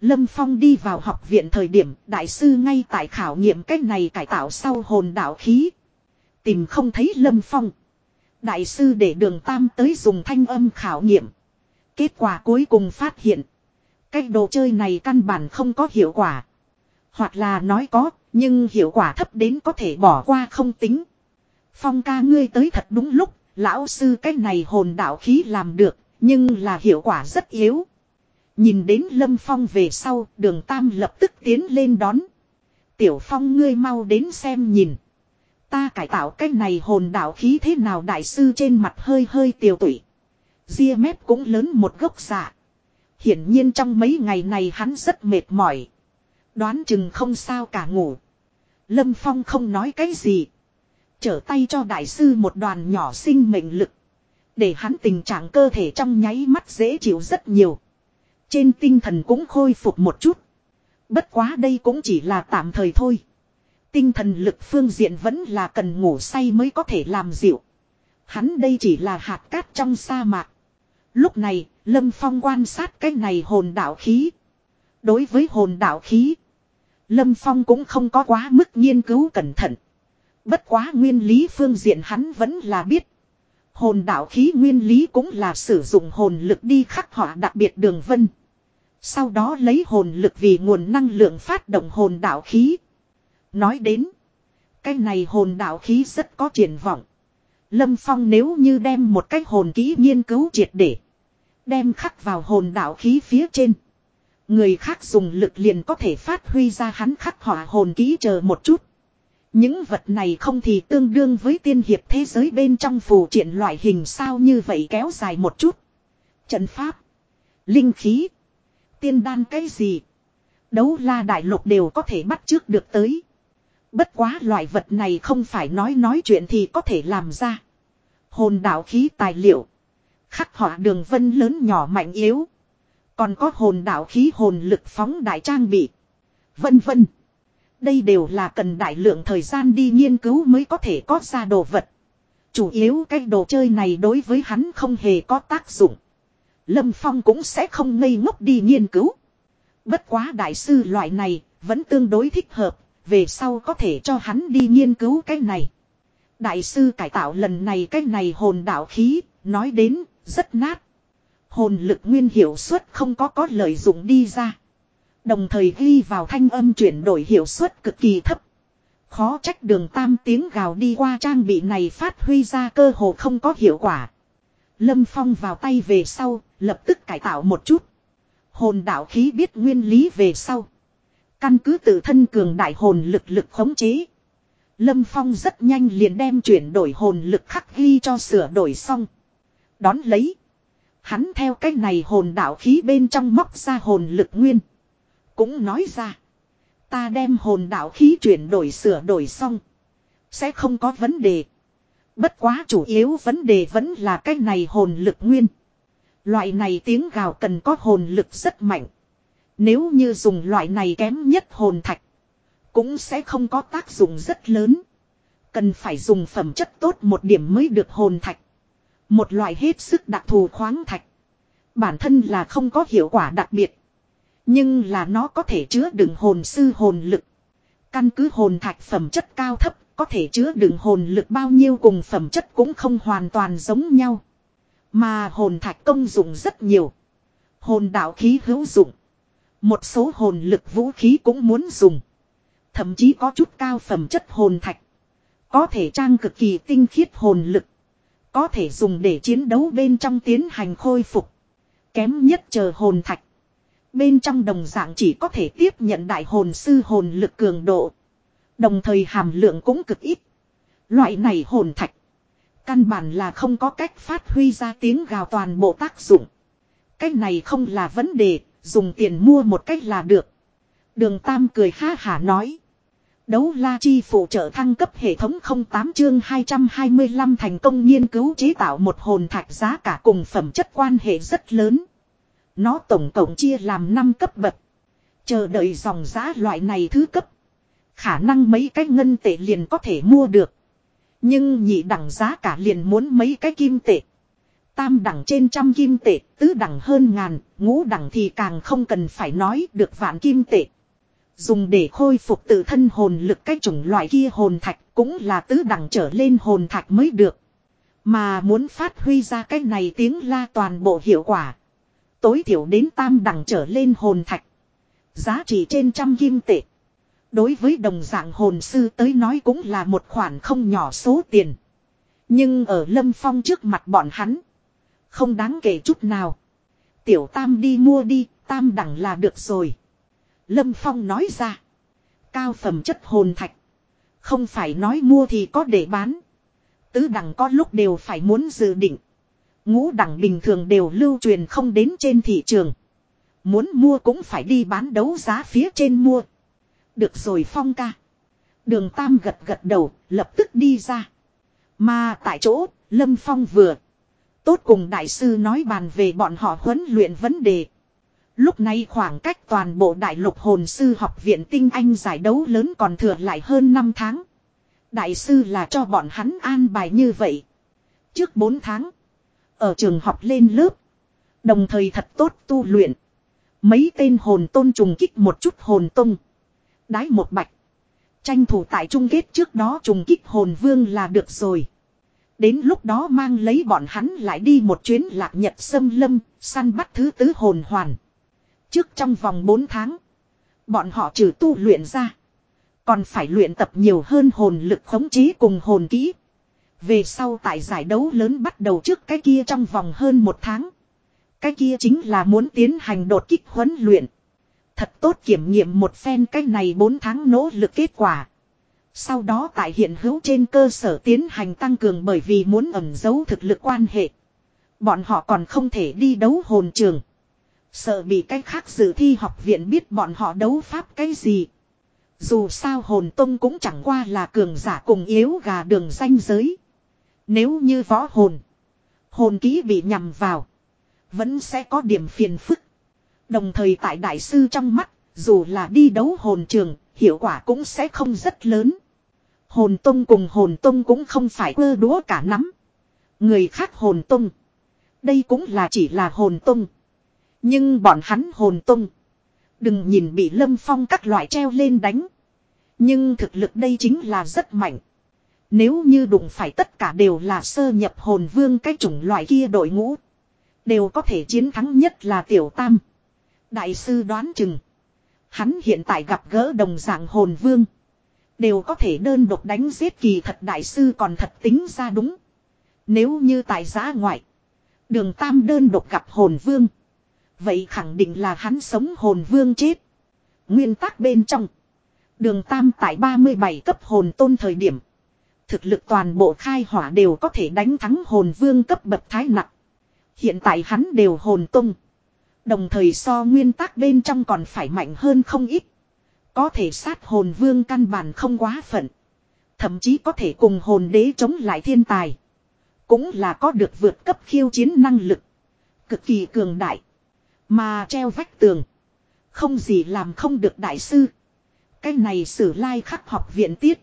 Lâm Phong đi vào học viện thời điểm, đại sư ngay tại khảo nghiệm cách này cải tạo sau hồn đạo khí. Tìm không thấy Lâm Phong. Đại sư để đường tam tới dùng thanh âm khảo nghiệm. Kết quả cuối cùng phát hiện. Cái đồ chơi này căn bản không có hiệu quả. Hoặc là nói có, nhưng hiệu quả thấp đến có thể bỏ qua không tính. Phong ca ngươi tới thật đúng lúc, lão sư cái này hồn đạo khí làm được, nhưng là hiệu quả rất yếu. Nhìn đến Lâm Phong về sau, đường Tam lập tức tiến lên đón. Tiểu Phong ngươi mau đến xem nhìn. Ta cải tạo cái này hồn đạo khí thế nào đại sư trên mặt hơi hơi tiêu tụy. Ria mép cũng lớn một gốc dạ. Hiển nhiên trong mấy ngày này hắn rất mệt mỏi. Đoán chừng không sao cả ngủ. Lâm Phong không nói cái gì. Trở tay cho đại sư một đoàn nhỏ sinh mệnh lực. Để hắn tình trạng cơ thể trong nháy mắt dễ chịu rất nhiều. Trên tinh thần cũng khôi phục một chút. Bất quá đây cũng chỉ là tạm thời thôi. Tinh thần lực phương diện vẫn là cần ngủ say mới có thể làm dịu. Hắn đây chỉ là hạt cát trong sa mạc. Lúc này, Lâm Phong quan sát cái này hồn đạo khí. Đối với hồn đạo khí, Lâm Phong cũng không có quá mức nghiên cứu cẩn thận. Bất quá nguyên lý phương diện hắn vẫn là biết. Hồn đạo khí nguyên lý cũng là sử dụng hồn lực đi khắc họa đặc biệt đường vân. Sau đó lấy hồn lực vì nguồn năng lượng phát động hồn đạo khí. Nói đến. Cái này hồn đạo khí rất có triển vọng. Lâm Phong nếu như đem một cái hồn ký nghiên cứu triệt để. Đem khắc vào hồn đạo khí phía trên. Người khác dùng lực liền có thể phát huy ra hắn khắc hỏa hồn ký chờ một chút. Những vật này không thì tương đương với tiên hiệp thế giới bên trong phù triển loại hình sao như vậy kéo dài một chút. Trận pháp. Linh khí. Tiên đan cái gì. Đấu la đại lục đều có thể bắt trước được tới. Bất quá loại vật này không phải nói nói chuyện thì có thể làm ra. Hồn đạo khí tài liệu. Khắc họa đường vân lớn nhỏ mạnh yếu. Còn có hồn đạo khí hồn lực phóng đại trang bị. Vân vân. Đây đều là cần đại lượng thời gian đi nghiên cứu mới có thể có ra đồ vật. Chủ yếu cái đồ chơi này đối với hắn không hề có tác dụng. Lâm Phong cũng sẽ không ngây ngốc đi nghiên cứu. Bất quá đại sư loại này vẫn tương đối thích hợp, về sau có thể cho hắn đi nghiên cứu cái này. Đại sư cải tạo lần này cái này hồn đạo khí, nói đến, rất nát. Hồn lực nguyên hiệu suất không có có lợi dụng đi ra. Đồng thời ghi vào thanh âm chuyển đổi hiệu suất cực kỳ thấp. Khó trách đường tam tiếng gào đi qua trang bị này phát huy ra cơ hồ không có hiệu quả. Lâm Phong vào tay về sau, lập tức cải tạo một chút. Hồn đạo khí biết nguyên lý về sau. Căn cứ tự thân cường đại hồn lực lực khống chế. Lâm Phong rất nhanh liền đem chuyển đổi hồn lực khắc ghi cho sửa đổi xong. Đón lấy. Hắn theo cách này hồn đạo khí bên trong móc ra hồn lực nguyên. Cũng nói ra. Ta đem hồn đạo khí chuyển đổi sửa đổi xong. Sẽ không có vấn đề. Bất quá chủ yếu vấn đề vẫn là cái này hồn lực nguyên. Loại này tiếng gào cần có hồn lực rất mạnh. Nếu như dùng loại này kém nhất hồn thạch. Cũng sẽ không có tác dụng rất lớn. Cần phải dùng phẩm chất tốt một điểm mới được hồn thạch. Một loại hết sức đặc thù khoáng thạch. Bản thân là không có hiệu quả đặc biệt. Nhưng là nó có thể chứa đựng hồn sư hồn lực. Căn cứ hồn thạch phẩm chất cao thấp, có thể chứa đựng hồn lực bao nhiêu cùng phẩm chất cũng không hoàn toàn giống nhau. Mà hồn thạch công dụng rất nhiều. Hồn đạo khí hữu dụng. Một số hồn lực vũ khí cũng muốn dùng. Thậm chí có chút cao phẩm chất hồn thạch. Có thể trang cực kỳ tinh khiết hồn lực. Có thể dùng để chiến đấu bên trong tiến hành khôi phục. Kém nhất chờ hồn thạch. Bên trong đồng dạng chỉ có thể tiếp nhận đại hồn sư hồn lực cường độ. Đồng thời hàm lượng cũng cực ít. Loại này hồn thạch. Căn bản là không có cách phát huy ra tiếng gào toàn bộ tác dụng. Cách này không là vấn đề, dùng tiền mua một cách là được. Đường Tam cười ha hả nói. Đấu la chi phụ trợ thăng cấp hệ thống 08 chương 225 thành công nghiên cứu chế tạo một hồn thạch giá cả cùng phẩm chất quan hệ rất lớn. Nó tổng cộng chia làm 5 cấp bậc. Chờ đợi dòng giá loại này thứ cấp. Khả năng mấy cái ngân tệ liền có thể mua được. Nhưng nhị đẳng giá cả liền muốn mấy cái kim tệ. Tam đẳng trên trăm kim tệ, tứ đẳng hơn ngàn, ngũ đẳng thì càng không cần phải nói được vạn kim tệ. Dùng để khôi phục tự thân hồn lực cái chủng loại kia hồn thạch cũng là tứ đẳng trở lên hồn thạch mới được. Mà muốn phát huy ra cái này tiếng la toàn bộ hiệu quả. Tối thiểu đến tam đẳng trở lên hồn thạch. Giá trị trên trăm kim tệ. Đối với đồng dạng hồn sư tới nói cũng là một khoản không nhỏ số tiền. Nhưng ở lâm phong trước mặt bọn hắn. Không đáng kể chút nào. Tiểu tam đi mua đi, tam đẳng là được rồi. Lâm Phong nói ra. Cao phẩm chất hồn thạch. Không phải nói mua thì có để bán. Tứ đẳng có lúc đều phải muốn dự định. Ngũ đẳng bình thường đều lưu truyền không đến trên thị trường. Muốn mua cũng phải đi bán đấu giá phía trên mua. Được rồi Phong ca. Đường Tam gật gật đầu, lập tức đi ra. Mà tại chỗ, Lâm Phong vừa. Tốt cùng đại sư nói bàn về bọn họ huấn luyện vấn đề. Lúc này khoảng cách toàn bộ đại lục hồn sư học viện tinh anh giải đấu lớn còn thừa lại hơn 5 tháng. Đại sư là cho bọn hắn an bài như vậy. Trước 4 tháng. Ở trường học lên lớp. Đồng thời thật tốt tu luyện. Mấy tên hồn tôn trùng kích một chút hồn tung. Đái một bạch. Tranh thủ tại chung kết trước đó trùng kích hồn vương là được rồi. Đến lúc đó mang lấy bọn hắn lại đi một chuyến lạc nhật sâm lâm, săn bắt thứ tứ hồn hoàn. Trước trong vòng 4 tháng, bọn họ trừ tu luyện ra. Còn phải luyện tập nhiều hơn hồn lực khống chế cùng hồn kỹ. Về sau tại giải đấu lớn bắt đầu trước cái kia trong vòng hơn một tháng. Cái kia chính là muốn tiến hành đột kích huấn luyện. Thật tốt kiểm nghiệm một phen cái này 4 tháng nỗ lực kết quả. Sau đó tại hiện hữu trên cơ sở tiến hành tăng cường bởi vì muốn ẩn giấu thực lực quan hệ. Bọn họ còn không thể đi đấu hồn trường. Sợ bị cách khác dự thi học viện biết bọn họ đấu pháp cái gì. Dù sao hồn tông cũng chẳng qua là cường giả cùng yếu gà đường danh giới. Nếu như võ hồn. Hồn ký bị nhầm vào. Vẫn sẽ có điểm phiền phức. Đồng thời tại đại sư trong mắt. Dù là đi đấu hồn trường. Hiệu quả cũng sẽ không rất lớn. Hồn tông cùng hồn tông cũng không phải quơ đúa cả nắm. Người khác hồn tông. Đây cũng là chỉ là hồn tông. Nhưng bọn hắn hồn tông, Đừng nhìn bị lâm phong các loại treo lên đánh. Nhưng thực lực đây chính là rất mạnh. Nếu như đụng phải tất cả đều là sơ nhập hồn vương cái chủng loại kia đội ngũ. Đều có thể chiến thắng nhất là tiểu tam. Đại sư đoán chừng. Hắn hiện tại gặp gỡ đồng dạng hồn vương. Đều có thể đơn độc đánh giết kỳ thật đại sư còn thật tính ra đúng. Nếu như tại giá ngoại. Đường tam đơn độc gặp hồn vương. Vậy khẳng định là hắn sống hồn vương chết. Nguyên tắc bên trong. Đường Tam tại 37 cấp hồn tôn thời điểm. Thực lực toàn bộ khai hỏa đều có thể đánh thắng hồn vương cấp bậc thái nặng. Hiện tại hắn đều hồn tung. Đồng thời so nguyên tắc bên trong còn phải mạnh hơn không ít. Có thể sát hồn vương căn bản không quá phận. Thậm chí có thể cùng hồn đế chống lại thiên tài. Cũng là có được vượt cấp khiêu chiến năng lực. Cực kỳ cường đại. Mà treo vách tường. Không gì làm không được đại sư. Cái này sử lai like khắc học viện tiết.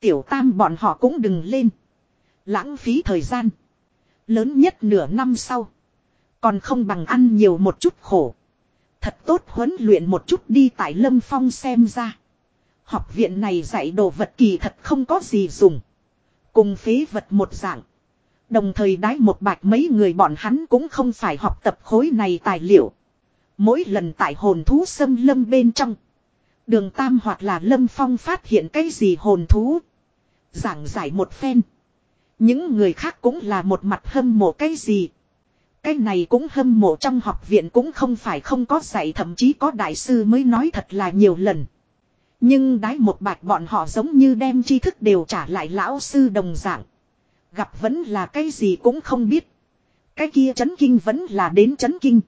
Tiểu tam bọn họ cũng đừng lên. Lãng phí thời gian. Lớn nhất nửa năm sau. Còn không bằng ăn nhiều một chút khổ. Thật tốt huấn luyện một chút đi tại Lâm Phong xem ra. Học viện này dạy đồ vật kỳ thật không có gì dùng. Cùng phế vật một dạng. Đồng thời đái một bạch mấy người bọn hắn cũng không phải học tập khối này tài liệu. Mỗi lần tại hồn thú xâm lâm bên trong. Đường Tam hoặc là Lâm Phong phát hiện cái gì hồn thú. Giảng giải một phen. Những người khác cũng là một mặt hâm mộ cái gì. Cái này cũng hâm mộ trong học viện cũng không phải không có dạy, thậm chí có đại sư mới nói thật là nhiều lần. Nhưng đái một bạch bọn họ giống như đem tri thức đều trả lại lão sư đồng dạng. Gặp vẫn là cái gì cũng không biết. Cái kia chấn kinh vẫn là đến chấn kinh.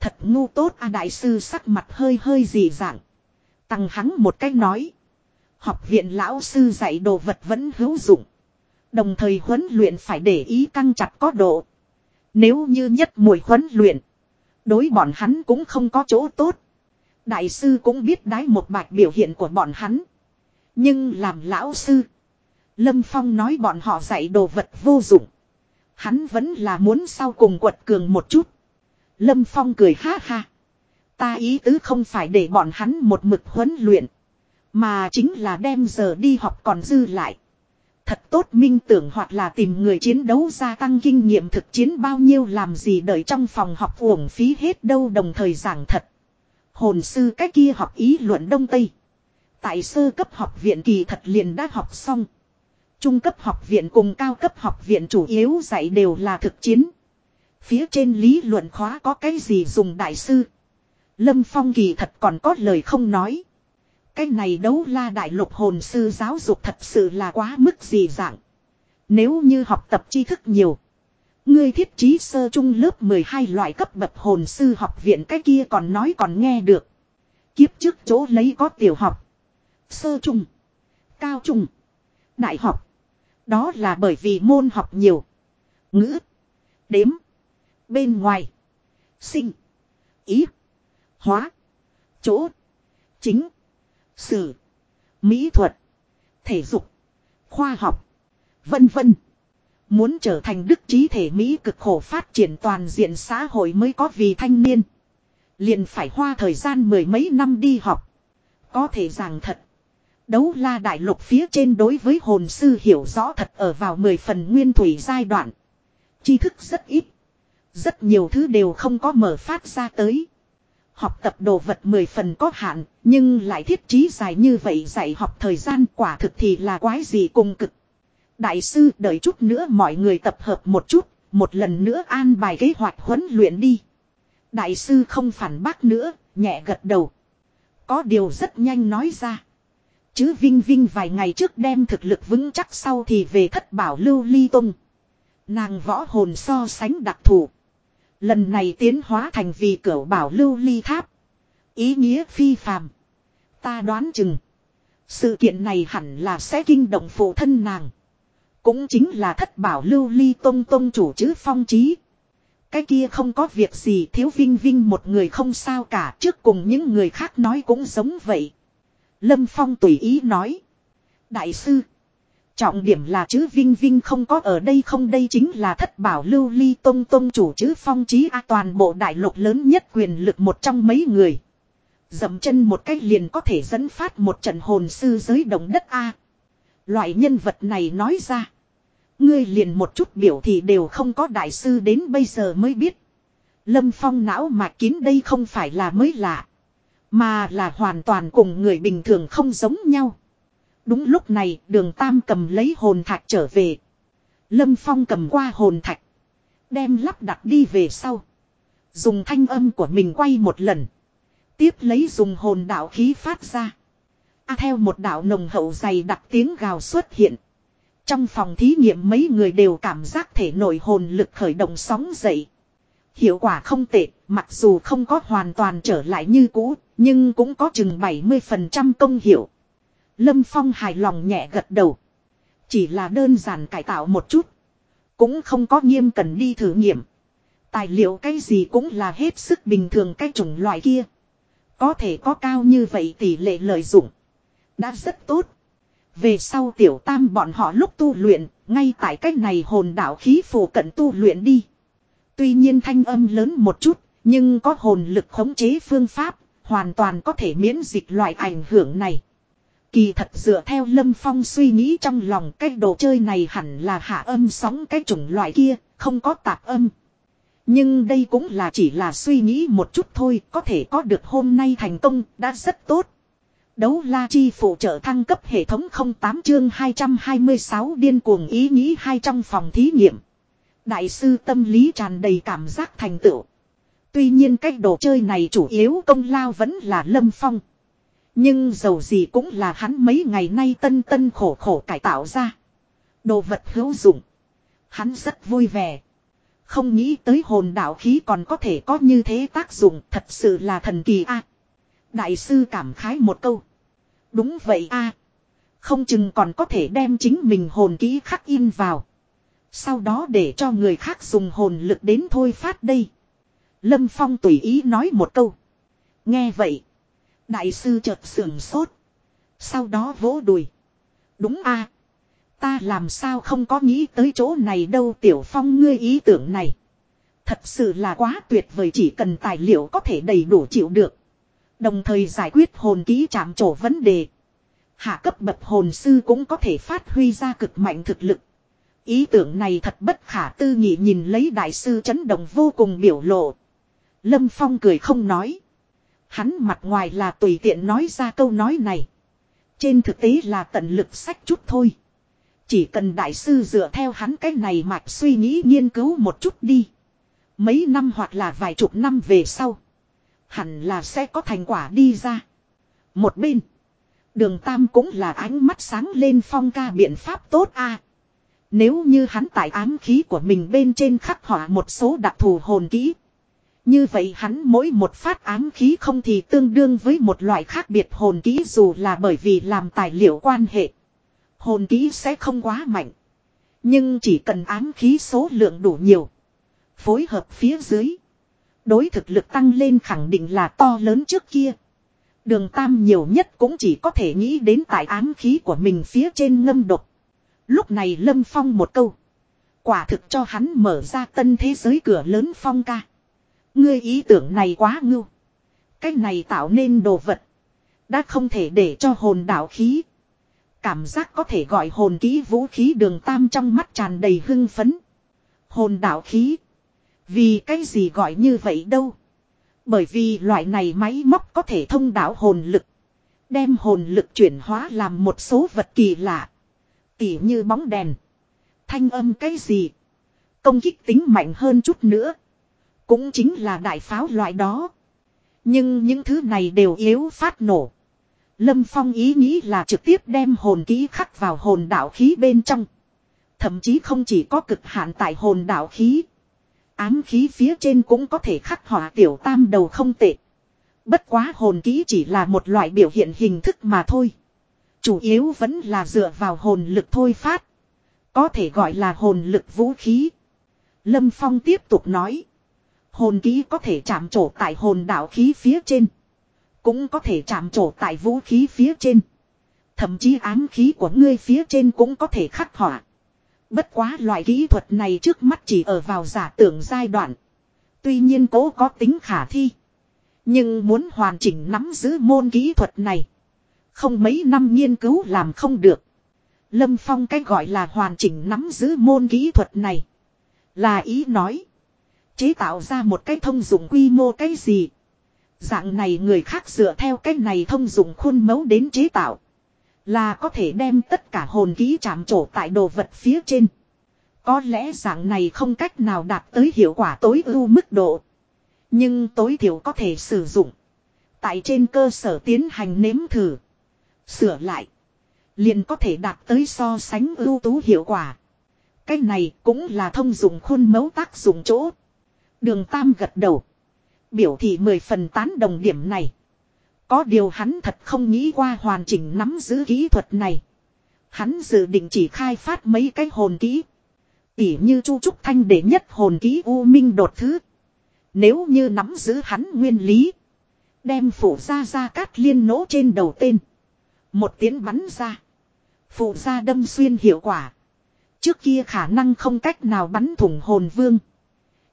Thật ngu tốt a đại sư sắc mặt hơi hơi dị dạng. Tăng hắn một cách nói. Học viện lão sư dạy đồ vật vẫn hữu dụng. Đồng thời huấn luyện phải để ý căng chặt có độ. Nếu như nhất mùi huấn luyện. Đối bọn hắn cũng không có chỗ tốt. Đại sư cũng biết đái một bạch biểu hiện của bọn hắn. Nhưng làm lão sư. Lâm Phong nói bọn họ dạy đồ vật vô dụng. Hắn vẫn là muốn sau cùng quật cường một chút. Lâm Phong cười ha ha. Ta ý tứ không phải để bọn hắn một mực huấn luyện. Mà chính là đem giờ đi học còn dư lại. Thật tốt minh tưởng hoặc là tìm người chiến đấu gia tăng kinh nghiệm thực chiến bao nhiêu làm gì đợi trong phòng học uổng phí hết đâu đồng thời giảng thật. Hồn sư cái kia học ý luận Đông Tây. Tại sơ cấp học viện kỳ thật liền đã học xong. Trung cấp học viện cùng cao cấp học viện chủ yếu dạy đều là thực chiến. Phía trên lý luận khóa có cái gì dùng đại sư. Lâm Phong kỳ thật còn có lời không nói. Cái này đấu la đại lục hồn sư giáo dục thật sự là quá mức gì dạng. Nếu như học tập tri thức nhiều. Ngươi thiết trí sơ trung lớp 12 loại cấp bậc hồn sư học viện cái kia còn nói còn nghe được. Kiếp trước chỗ lấy có tiểu học. Sơ trung. Cao trung. Đại học. Đó là bởi vì môn học nhiều. Ngữ. Đếm. Bên ngoài. Sinh. Ý. Hóa. Chỗ. Chính. Sử. Mỹ thuật. Thể dục. Khoa học. Vân vân. Muốn trở thành đức trí thể Mỹ cực khổ phát triển toàn diện xã hội mới có vì thanh niên. Liền phải hoa thời gian mười mấy năm đi học. Có thể rằng thật. Đấu la đại lục phía trên đối với hồn sư hiểu rõ thật ở vào mười phần nguyên thủy giai đoạn. tri thức rất ít. Rất nhiều thứ đều không có mở phát ra tới. Học tập đồ vật mười phần có hạn, nhưng lại thiết trí dài như vậy dạy học thời gian quả thực thì là quái gì cùng cực. Đại sư đợi chút nữa mọi người tập hợp một chút, một lần nữa an bài kế hoạch huấn luyện đi. Đại sư không phản bác nữa, nhẹ gật đầu. Có điều rất nhanh nói ra. Chứ Vinh Vinh vài ngày trước đem thực lực vững chắc sau thì về thất bảo lưu ly tung. Nàng võ hồn so sánh đặc thù. Lần này tiến hóa thành vì cửa bảo lưu ly tháp. Ý nghĩa phi phàm. Ta đoán chừng. Sự kiện này hẳn là sẽ kinh động phụ thân nàng. Cũng chính là thất bảo lưu ly tông tông chủ chứ phong trí. Cái kia không có việc gì thiếu vinh vinh một người không sao cả trước cùng những người khác nói cũng giống vậy. Lâm Phong tùy ý nói. Đại sư. Trọng điểm là chữ Vinh Vinh không có ở đây không đây chính là thất bảo lưu ly tông tông chủ chữ phong trí a toàn bộ đại lục lớn nhất quyền lực một trong mấy người. Dậm chân một cách liền có thể dẫn phát một trận hồn sư giới động đất a Loại nhân vật này nói ra. Ngươi liền một chút biểu thì đều không có đại sư đến bây giờ mới biết. Lâm phong não mà kín đây không phải là mới lạ. Mà là hoàn toàn cùng người bình thường không giống nhau. Đúng lúc này đường Tam cầm lấy hồn thạch trở về. Lâm Phong cầm qua hồn thạch. Đem lắp đặt đi về sau. Dùng thanh âm của mình quay một lần. Tiếp lấy dùng hồn đạo khí phát ra. À, theo một đạo nồng hậu dày đặc tiếng gào xuất hiện. Trong phòng thí nghiệm mấy người đều cảm giác thể nội hồn lực khởi động sóng dậy. Hiệu quả không tệ, mặc dù không có hoàn toàn trở lại như cũ, nhưng cũng có chừng 70% công hiệu. Lâm Phong hài lòng nhẹ gật đầu. Chỉ là đơn giản cải tạo một chút. Cũng không có nghiêm cần đi thử nghiệm. Tài liệu cái gì cũng là hết sức bình thường cái chủng loại kia. Có thể có cao như vậy tỷ lệ lợi dụng. Đã rất tốt. Về sau tiểu tam bọn họ lúc tu luyện, ngay tại cách này hồn đạo khí phù cận tu luyện đi. Tuy nhiên thanh âm lớn một chút, nhưng có hồn lực khống chế phương pháp, hoàn toàn có thể miễn dịch loại ảnh hưởng này. Kỳ thật dựa theo Lâm Phong suy nghĩ trong lòng cái đồ chơi này hẳn là hạ âm sóng cái chủng loại kia, không có tạp âm. Nhưng đây cũng là chỉ là suy nghĩ một chút thôi, có thể có được hôm nay thành công, đã rất tốt. Đấu la chi phụ trợ thăng cấp hệ thống 08 chương 226 điên cuồng ý nghĩ hai trong phòng thí nghiệm. Đại sư tâm lý tràn đầy cảm giác thành tựu. Tuy nhiên cách đồ chơi này chủ yếu công lao vẫn là lâm phong. Nhưng dầu gì cũng là hắn mấy ngày nay tân tân khổ khổ cải tạo ra. Đồ vật hữu dụng. Hắn rất vui vẻ. Không nghĩ tới hồn đạo khí còn có thể có như thế tác dụng, thật sự là thần kỳ a. đại sư cảm khái một câu. Đúng vậy a. không chừng còn có thể đem chính mình hồn ký khắc in vào. Sau đó để cho người khác dùng hồn lực đến thôi phát đây. Lâm Phong tùy ý nói một câu. Nghe vậy. Đại sư chợt sưởng sốt. Sau đó vỗ đùi. Đúng a Ta làm sao không có nghĩ tới chỗ này đâu Tiểu Phong ngươi ý tưởng này. Thật sự là quá tuyệt vời chỉ cần tài liệu có thể đầy đủ chịu được. Đồng thời giải quyết hồn ký chạm trổ vấn đề. Hạ cấp bậc hồn sư cũng có thể phát huy ra cực mạnh thực lực. Ý tưởng này thật bất khả tư nghị nhìn lấy đại sư chấn động vô cùng biểu lộ. Lâm Phong cười không nói. Hắn mặt ngoài là tùy tiện nói ra câu nói này. Trên thực tế là tận lực sách chút thôi. Chỉ cần đại sư dựa theo hắn cái này mạch suy nghĩ nghiên cứu một chút đi. Mấy năm hoặc là vài chục năm về sau. Hẳn là sẽ có thành quả đi ra. Một bên. Đường Tam cũng là ánh mắt sáng lên phong ca biện pháp tốt a. Nếu như hắn tại ám khí của mình bên trên khắc họa một số đặc thù hồn kỹ. Như vậy hắn mỗi một phát ám khí không thì tương đương với một loại khác biệt hồn ký dù là bởi vì làm tài liệu quan hệ. Hồn ký sẽ không quá mạnh. Nhưng chỉ cần ám khí số lượng đủ nhiều. Phối hợp phía dưới. Đối thực lực tăng lên khẳng định là to lớn trước kia. Đường Tam nhiều nhất cũng chỉ có thể nghĩ đến tại ám khí của mình phía trên ngâm độc. Lúc này Lâm Phong một câu. Quả thực cho hắn mở ra tân thế giới cửa lớn Phong ca. Ngươi ý tưởng này quá ngưu. Cái này tạo nên đồ vật. Đã không thể để cho hồn đạo khí. Cảm giác có thể gọi hồn ký vũ khí đường tam trong mắt tràn đầy hưng phấn. Hồn đạo khí. Vì cái gì gọi như vậy đâu. Bởi vì loại này máy móc có thể thông đạo hồn lực. Đem hồn lực chuyển hóa làm một số vật kỳ lạ. Tỉ như bóng đèn. Thanh âm cái gì. Công kích tính mạnh hơn chút nữa. Cũng chính là đại pháo loại đó. Nhưng những thứ này đều yếu phát nổ. Lâm Phong ý nghĩ là trực tiếp đem hồn ký khắc vào hồn đạo khí bên trong. Thậm chí không chỉ có cực hạn tại hồn đạo khí. Ám khí phía trên cũng có thể khắc họa tiểu tam đầu không tệ. Bất quá hồn ký chỉ là một loại biểu hiện hình thức mà thôi. Chủ yếu vẫn là dựa vào hồn lực thôi phát. Có thể gọi là hồn lực vũ khí. Lâm Phong tiếp tục nói. Hồn ký có thể chạm trổ tại hồn đạo khí phía trên. Cũng có thể chạm trổ tại vũ khí phía trên. Thậm chí ám khí của ngươi phía trên cũng có thể khắc họa. Bất quá loại kỹ thuật này trước mắt chỉ ở vào giả tưởng giai đoạn. Tuy nhiên cố có tính khả thi. Nhưng muốn hoàn chỉnh nắm giữ môn kỹ thuật này. Không mấy năm nghiên cứu làm không được. Lâm Phong cách gọi là hoàn chỉnh nắm giữ môn kỹ thuật này. Là ý nói. Chế tạo ra một cái thông dụng quy mô cái gì. Dạng này người khác dựa theo cái này thông dụng khuôn mẫu đến chế tạo. Là có thể đem tất cả hồn ký chạm trổ tại đồ vật phía trên. Có lẽ dạng này không cách nào đạt tới hiệu quả tối ưu mức độ. Nhưng tối thiểu có thể sử dụng. Tại trên cơ sở tiến hành nếm thử. Sửa lại. Liền có thể đạt tới so sánh ưu tú hiệu quả. Cái này cũng là thông dụng khuôn mẫu tác dụng chỗ. Đường Tam gật đầu. Biểu thị mười phần tán đồng điểm này. Có điều hắn thật không nghĩ qua hoàn chỉnh nắm giữ kỹ thuật này. Hắn dự định chỉ khai phát mấy cái hồn kỹ. Tỉ như Chu Trúc Thanh để nhất hồn kỹ U Minh đột thứ. Nếu như nắm giữ hắn nguyên lý. Đem phủ ra ra cát liên nỗ trên đầu tên. Một tiếng bắn ra. Phủ ra đâm xuyên hiệu quả. Trước kia khả năng không cách nào bắn thủng hồn vương.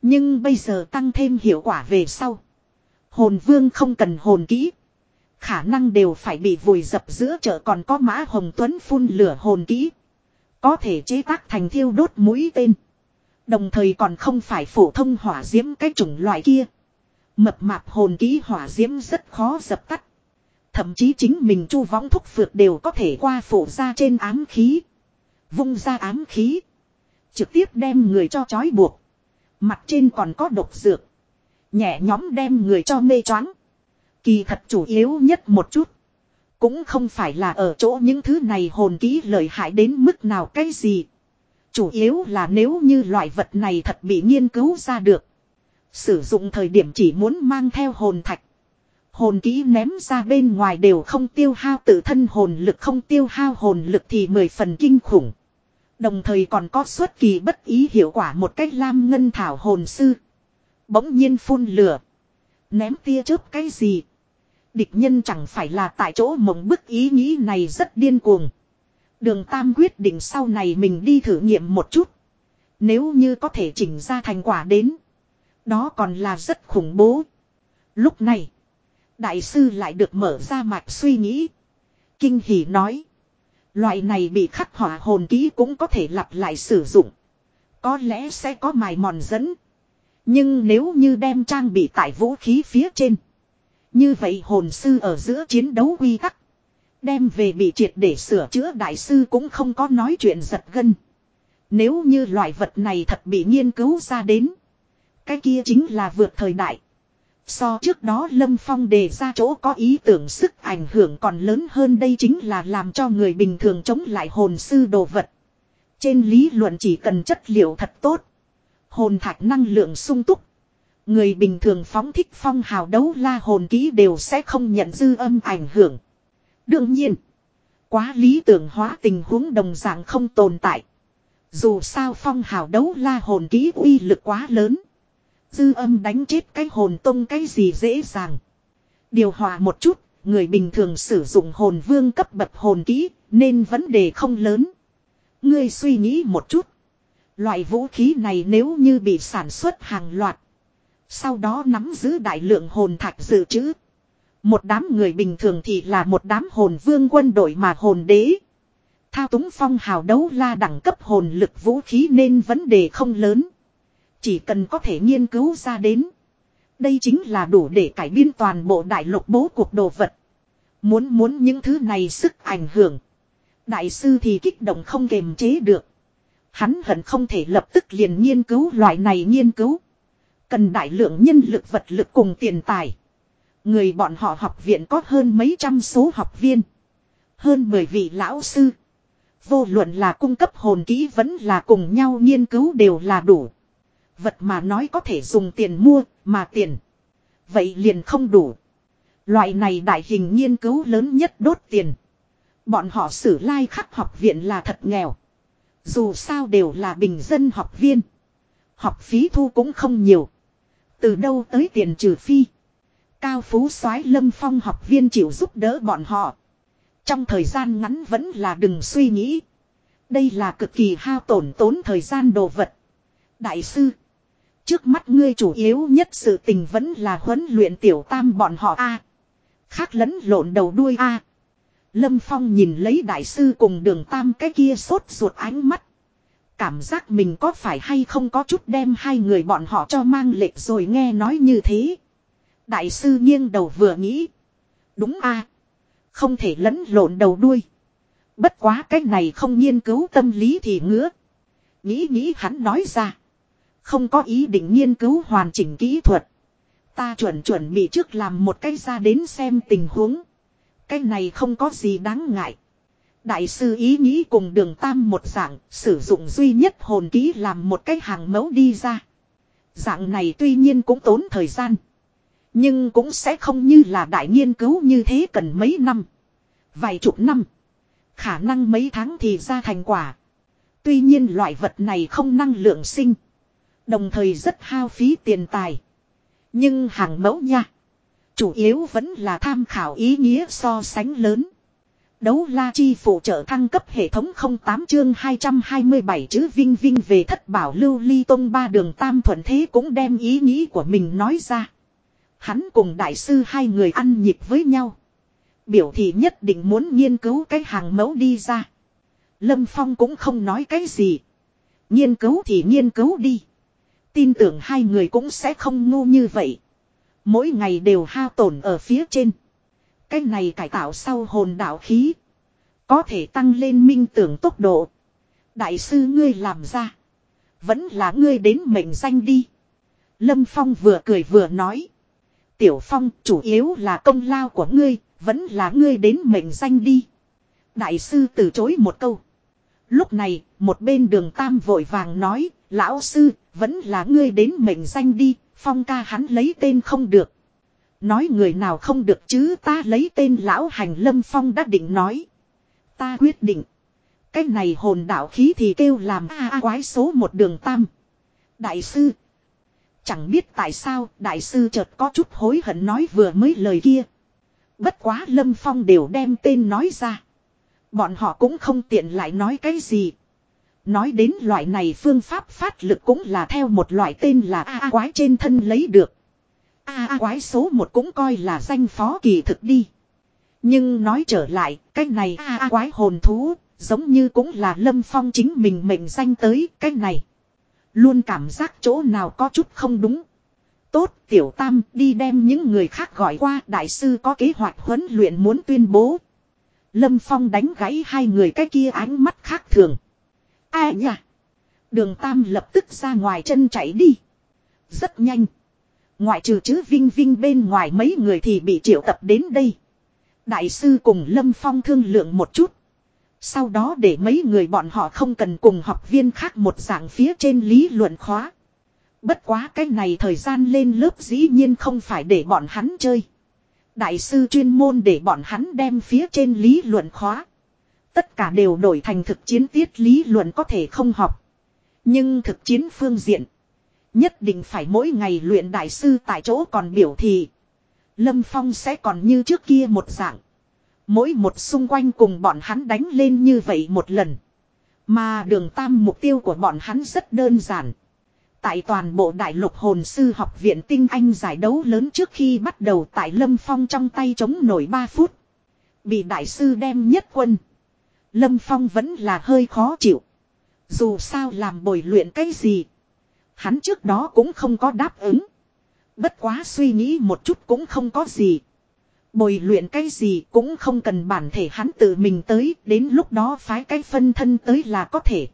Nhưng bây giờ tăng thêm hiệu quả về sau. Hồn vương không cần hồn kỹ. Khả năng đều phải bị vùi dập giữa chợ còn có mã hồng tuấn phun lửa hồn kỹ. Có thể chế tác thành thiêu đốt mũi tên. Đồng thời còn không phải phổ thông hỏa diễm cái chủng loại kia. Mập mạp hồn kỹ hỏa diễm rất khó dập tắt. Thậm chí chính mình chu võng thúc phượt đều có thể qua phổ ra trên ám khí. Vung ra ám khí. Trực tiếp đem người cho chói buộc. Mặt trên còn có độc dược. Nhẹ nhóm đem người cho mê choáng. Kỳ thật chủ yếu nhất một chút. Cũng không phải là ở chỗ những thứ này hồn kỹ lợi hại đến mức nào cái gì. Chủ yếu là nếu như loại vật này thật bị nghiên cứu ra được. Sử dụng thời điểm chỉ muốn mang theo hồn thạch. Hồn kỹ ném ra bên ngoài đều không tiêu hao tự thân hồn lực, không tiêu hao hồn lực thì mười phần kinh khủng. Đồng thời còn có xuất kỳ bất ý hiệu quả một cách lam ngân thảo hồn sư. Bỗng nhiên phun lửa. Ném tia chớp cái gì. Địch nhân chẳng phải là tại chỗ mộng bức ý nghĩ này rất điên cuồng. Đường Tam quyết định sau này mình đi thử nghiệm một chút. Nếu như có thể chỉnh ra thành quả đến. Đó còn là rất khủng bố. Lúc này. Đại sư lại được mở ra mạch suy nghĩ. Kinh hỉ nói. Loại này bị khắc hỏa hồn ký cũng có thể lặp lại sử dụng. Có lẽ sẽ có mài mòn dẫn. Nhưng nếu như đem trang bị tại vũ khí phía trên. Như vậy hồn sư ở giữa chiến đấu quy tắc. Đem về bị triệt để sửa chữa đại sư cũng không có nói chuyện giật gân. Nếu như loại vật này thật bị nghiên cứu ra đến. Cái kia chính là vượt thời đại. So trước đó Lâm Phong đề ra chỗ có ý tưởng sức ảnh hưởng còn lớn hơn đây chính là làm cho người bình thường chống lại hồn sư đồ vật. Trên lý luận chỉ cần chất liệu thật tốt. Hồn thạch năng lượng sung túc. Người bình thường phóng thích phong hào đấu la hồn ký đều sẽ không nhận dư âm ảnh hưởng. Đương nhiên, quá lý tưởng hóa tình huống đồng dạng không tồn tại. Dù sao phong hào đấu la hồn ký uy lực quá lớn. Dư âm đánh chết cái hồn tông cái gì dễ dàng. Điều hòa một chút, người bình thường sử dụng hồn vương cấp bậc hồn kỹ, nên vấn đề không lớn. Ngươi suy nghĩ một chút. Loại vũ khí này nếu như bị sản xuất hàng loạt. Sau đó nắm giữ đại lượng hồn thạch dự trữ. Một đám người bình thường thì là một đám hồn vương quân đội mà hồn đế. Thao túng phong hào đấu la đẳng cấp hồn lực vũ khí nên vấn đề không lớn. Chỉ cần có thể nghiên cứu ra đến. Đây chính là đủ để cải biên toàn bộ đại lục bố cuộc đồ vật. Muốn muốn những thứ này sức ảnh hưởng. Đại sư thì kích động không kềm chế được. Hắn hận không thể lập tức liền nghiên cứu loại này nghiên cứu. Cần đại lượng nhân lực vật lực cùng tiền tài. Người bọn họ học viện có hơn mấy trăm số học viên. Hơn 10 vị lão sư. Vô luận là cung cấp hồn kỹ vẫn là cùng nhau nghiên cứu đều là đủ. Vật mà nói có thể dùng tiền mua, mà tiền. Vậy liền không đủ. Loại này đại hình nghiên cứu lớn nhất đốt tiền. Bọn họ sử lai like khắc học viện là thật nghèo. Dù sao đều là bình dân học viên. Học phí thu cũng không nhiều. Từ đâu tới tiền trừ phi. Cao phú soái lâm phong học viên chịu giúp đỡ bọn họ. Trong thời gian ngắn vẫn là đừng suy nghĩ. Đây là cực kỳ hao tổn tốn thời gian đồ vật. Đại sư. Trước mắt ngươi chủ yếu nhất sự tình vẫn là huấn luyện tiểu tam bọn họ a Khác lẫn lộn đầu đuôi a Lâm Phong nhìn lấy đại sư cùng đường tam cái kia sốt ruột ánh mắt. Cảm giác mình có phải hay không có chút đem hai người bọn họ cho mang lệch rồi nghe nói như thế. Đại sư nghiêng đầu vừa nghĩ. Đúng a Không thể lẫn lộn đầu đuôi. Bất quá cái này không nghiên cứu tâm lý thì ngứa. Nghĩ nghĩ hắn nói ra. Không có ý định nghiên cứu hoàn chỉnh kỹ thuật. Ta chuẩn chuẩn bị trước làm một cái ra đến xem tình huống. Cái này không có gì đáng ngại. Đại sư ý nghĩ cùng đường tam một dạng, sử dụng duy nhất hồn ký làm một cái hàng mẫu đi ra. Dạng này tuy nhiên cũng tốn thời gian. Nhưng cũng sẽ không như là đại nghiên cứu như thế cần mấy năm. Vài chục năm. Khả năng mấy tháng thì ra thành quả. Tuy nhiên loại vật này không năng lượng sinh. Đồng thời rất hao phí tiền tài. Nhưng hàng mẫu nha. Chủ yếu vẫn là tham khảo ý nghĩa so sánh lớn. Đấu la chi phụ trợ thăng cấp hệ thống 08 chương 227 chữ vinh vinh về thất bảo lưu ly tông ba đường tam thuận thế cũng đem ý nghĩ của mình nói ra. Hắn cùng đại sư hai người ăn nhịp với nhau. Biểu thị nhất định muốn nghiên cứu cái hàng mẫu đi ra. Lâm Phong cũng không nói cái gì. Nghiên cứu thì nghiên cứu đi. Tin tưởng hai người cũng sẽ không ngu như vậy. Mỗi ngày đều hao tổn ở phía trên. Cái này cải tạo sau hồn đạo khí. Có thể tăng lên minh tưởng tốc độ. Đại sư ngươi làm ra. Vẫn là ngươi đến mệnh danh đi. Lâm Phong vừa cười vừa nói. Tiểu Phong chủ yếu là công lao của ngươi, vẫn là ngươi đến mệnh danh đi. Đại sư từ chối một câu. Lúc này, một bên đường Tam vội vàng nói, lão sư, vẫn là ngươi đến mệnh danh đi, Phong ca hắn lấy tên không được. Nói người nào không được chứ ta lấy tên lão hành lâm Phong đã định nói. Ta quyết định. Cái này hồn đạo khí thì kêu làm a a quái số một đường Tam. Đại sư. Chẳng biết tại sao đại sư chợt có chút hối hận nói vừa mới lời kia. Bất quá Lâm Phong đều đem tên nói ra. Bọn họ cũng không tiện lại nói cái gì. Nói đến loại này phương pháp phát lực cũng là theo một loại tên là A, quái trên thân lấy được. A, quái số một cũng coi là danh phó kỳ thực đi. Nhưng nói trở lại, cái này A, quái hồn thú, giống như cũng là Lâm Phong chính mình mệnh danh tới cái này. Luôn cảm giác chỗ nào có chút không đúng. Tốt, tiểu tam đi đem những người khác gọi qua đại sư có kế hoạch huấn luyện muốn tuyên bố. Lâm Phong đánh gãy hai người cái kia ánh mắt khác thường. Ai nhỉ? Đường Tam lập tức ra ngoài chân chạy đi. Rất nhanh. Ngoại trừ chữ Vinh Vinh bên ngoài mấy người thì bị triệu tập đến đây. Đại sư cùng Lâm Phong thương lượng một chút. Sau đó để mấy người bọn họ không cần cùng học viên khác một dạng phía trên lý luận khóa. Bất quá cái này thời gian lên lớp dĩ nhiên không phải để bọn hắn chơi. Đại sư chuyên môn để bọn hắn đem phía trên lý luận khóa. Tất cả đều đổi thành thực chiến tiết lý luận có thể không học. Nhưng thực chiến phương diện. Nhất định phải mỗi ngày luyện đại sư tại chỗ còn biểu thị. Lâm Phong sẽ còn như trước kia một dạng. Mỗi một xung quanh cùng bọn hắn đánh lên như vậy một lần. Mà đường tam mục tiêu của bọn hắn rất đơn giản. Tại toàn bộ đại lục hồn sư học viện tinh anh giải đấu lớn trước khi bắt đầu tại Lâm Phong trong tay chống nổi 3 phút. Bị đại sư đem nhất quân. Lâm Phong vẫn là hơi khó chịu. Dù sao làm bồi luyện cái gì. Hắn trước đó cũng không có đáp ứng. Bất quá suy nghĩ một chút cũng không có gì. Bồi luyện cái gì cũng không cần bản thể hắn tự mình tới, đến lúc đó phái cái phân thân tới là có thể.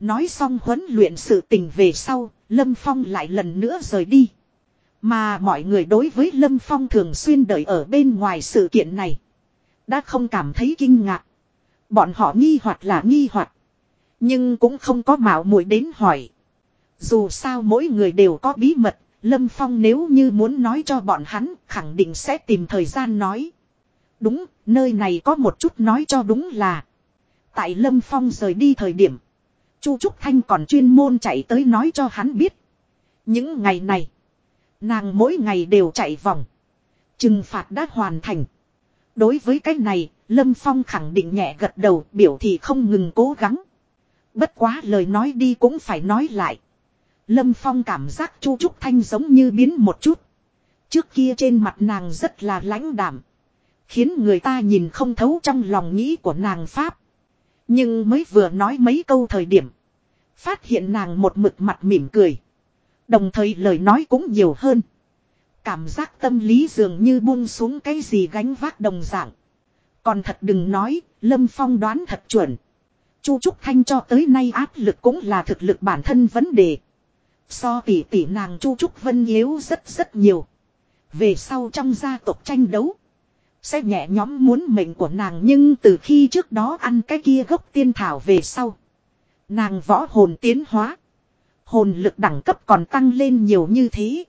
Nói xong huấn luyện sự tình về sau, Lâm Phong lại lần nữa rời đi. Mà mọi người đối với Lâm Phong thường xuyên đợi ở bên ngoài sự kiện này. Đã không cảm thấy kinh ngạc. Bọn họ nghi hoặc là nghi hoặc Nhưng cũng không có mạo muội đến hỏi. Dù sao mỗi người đều có bí mật, Lâm Phong nếu như muốn nói cho bọn hắn, khẳng định sẽ tìm thời gian nói. Đúng, nơi này có một chút nói cho đúng là. Tại Lâm Phong rời đi thời điểm. Chu Trúc Thanh còn chuyên môn chạy tới nói cho hắn biết. Những ngày này, nàng mỗi ngày đều chạy vòng. Trừng phạt đã hoàn thành. Đối với cái này, Lâm Phong khẳng định nhẹ gật đầu, biểu thị không ngừng cố gắng. Bất quá lời nói đi cũng phải nói lại. Lâm Phong cảm giác Chu Trúc Thanh giống như biến một chút. Trước kia trên mặt nàng rất là lãnh đảm. Khiến người ta nhìn không thấu trong lòng nghĩ của nàng Pháp. Nhưng mới vừa nói mấy câu thời điểm. Phát hiện nàng một mực mặt mỉm cười. Đồng thời lời nói cũng nhiều hơn. Cảm giác tâm lý dường như buông xuống cái gì gánh vác đồng dạng. Còn thật đừng nói, Lâm Phong đoán thật chuẩn. Chu Trúc Thanh cho tới nay áp lực cũng là thực lực bản thân vấn đề. So tỷ tỷ nàng Chu Trúc Vân yếu rất rất nhiều. Về sau trong gia tộc tranh đấu. Sẽ nhẹ nhóm muốn mệnh của nàng nhưng từ khi trước đó ăn cái kia gốc tiên thảo về sau. Nàng võ hồn tiến hóa. Hồn lực đẳng cấp còn tăng lên nhiều như thế.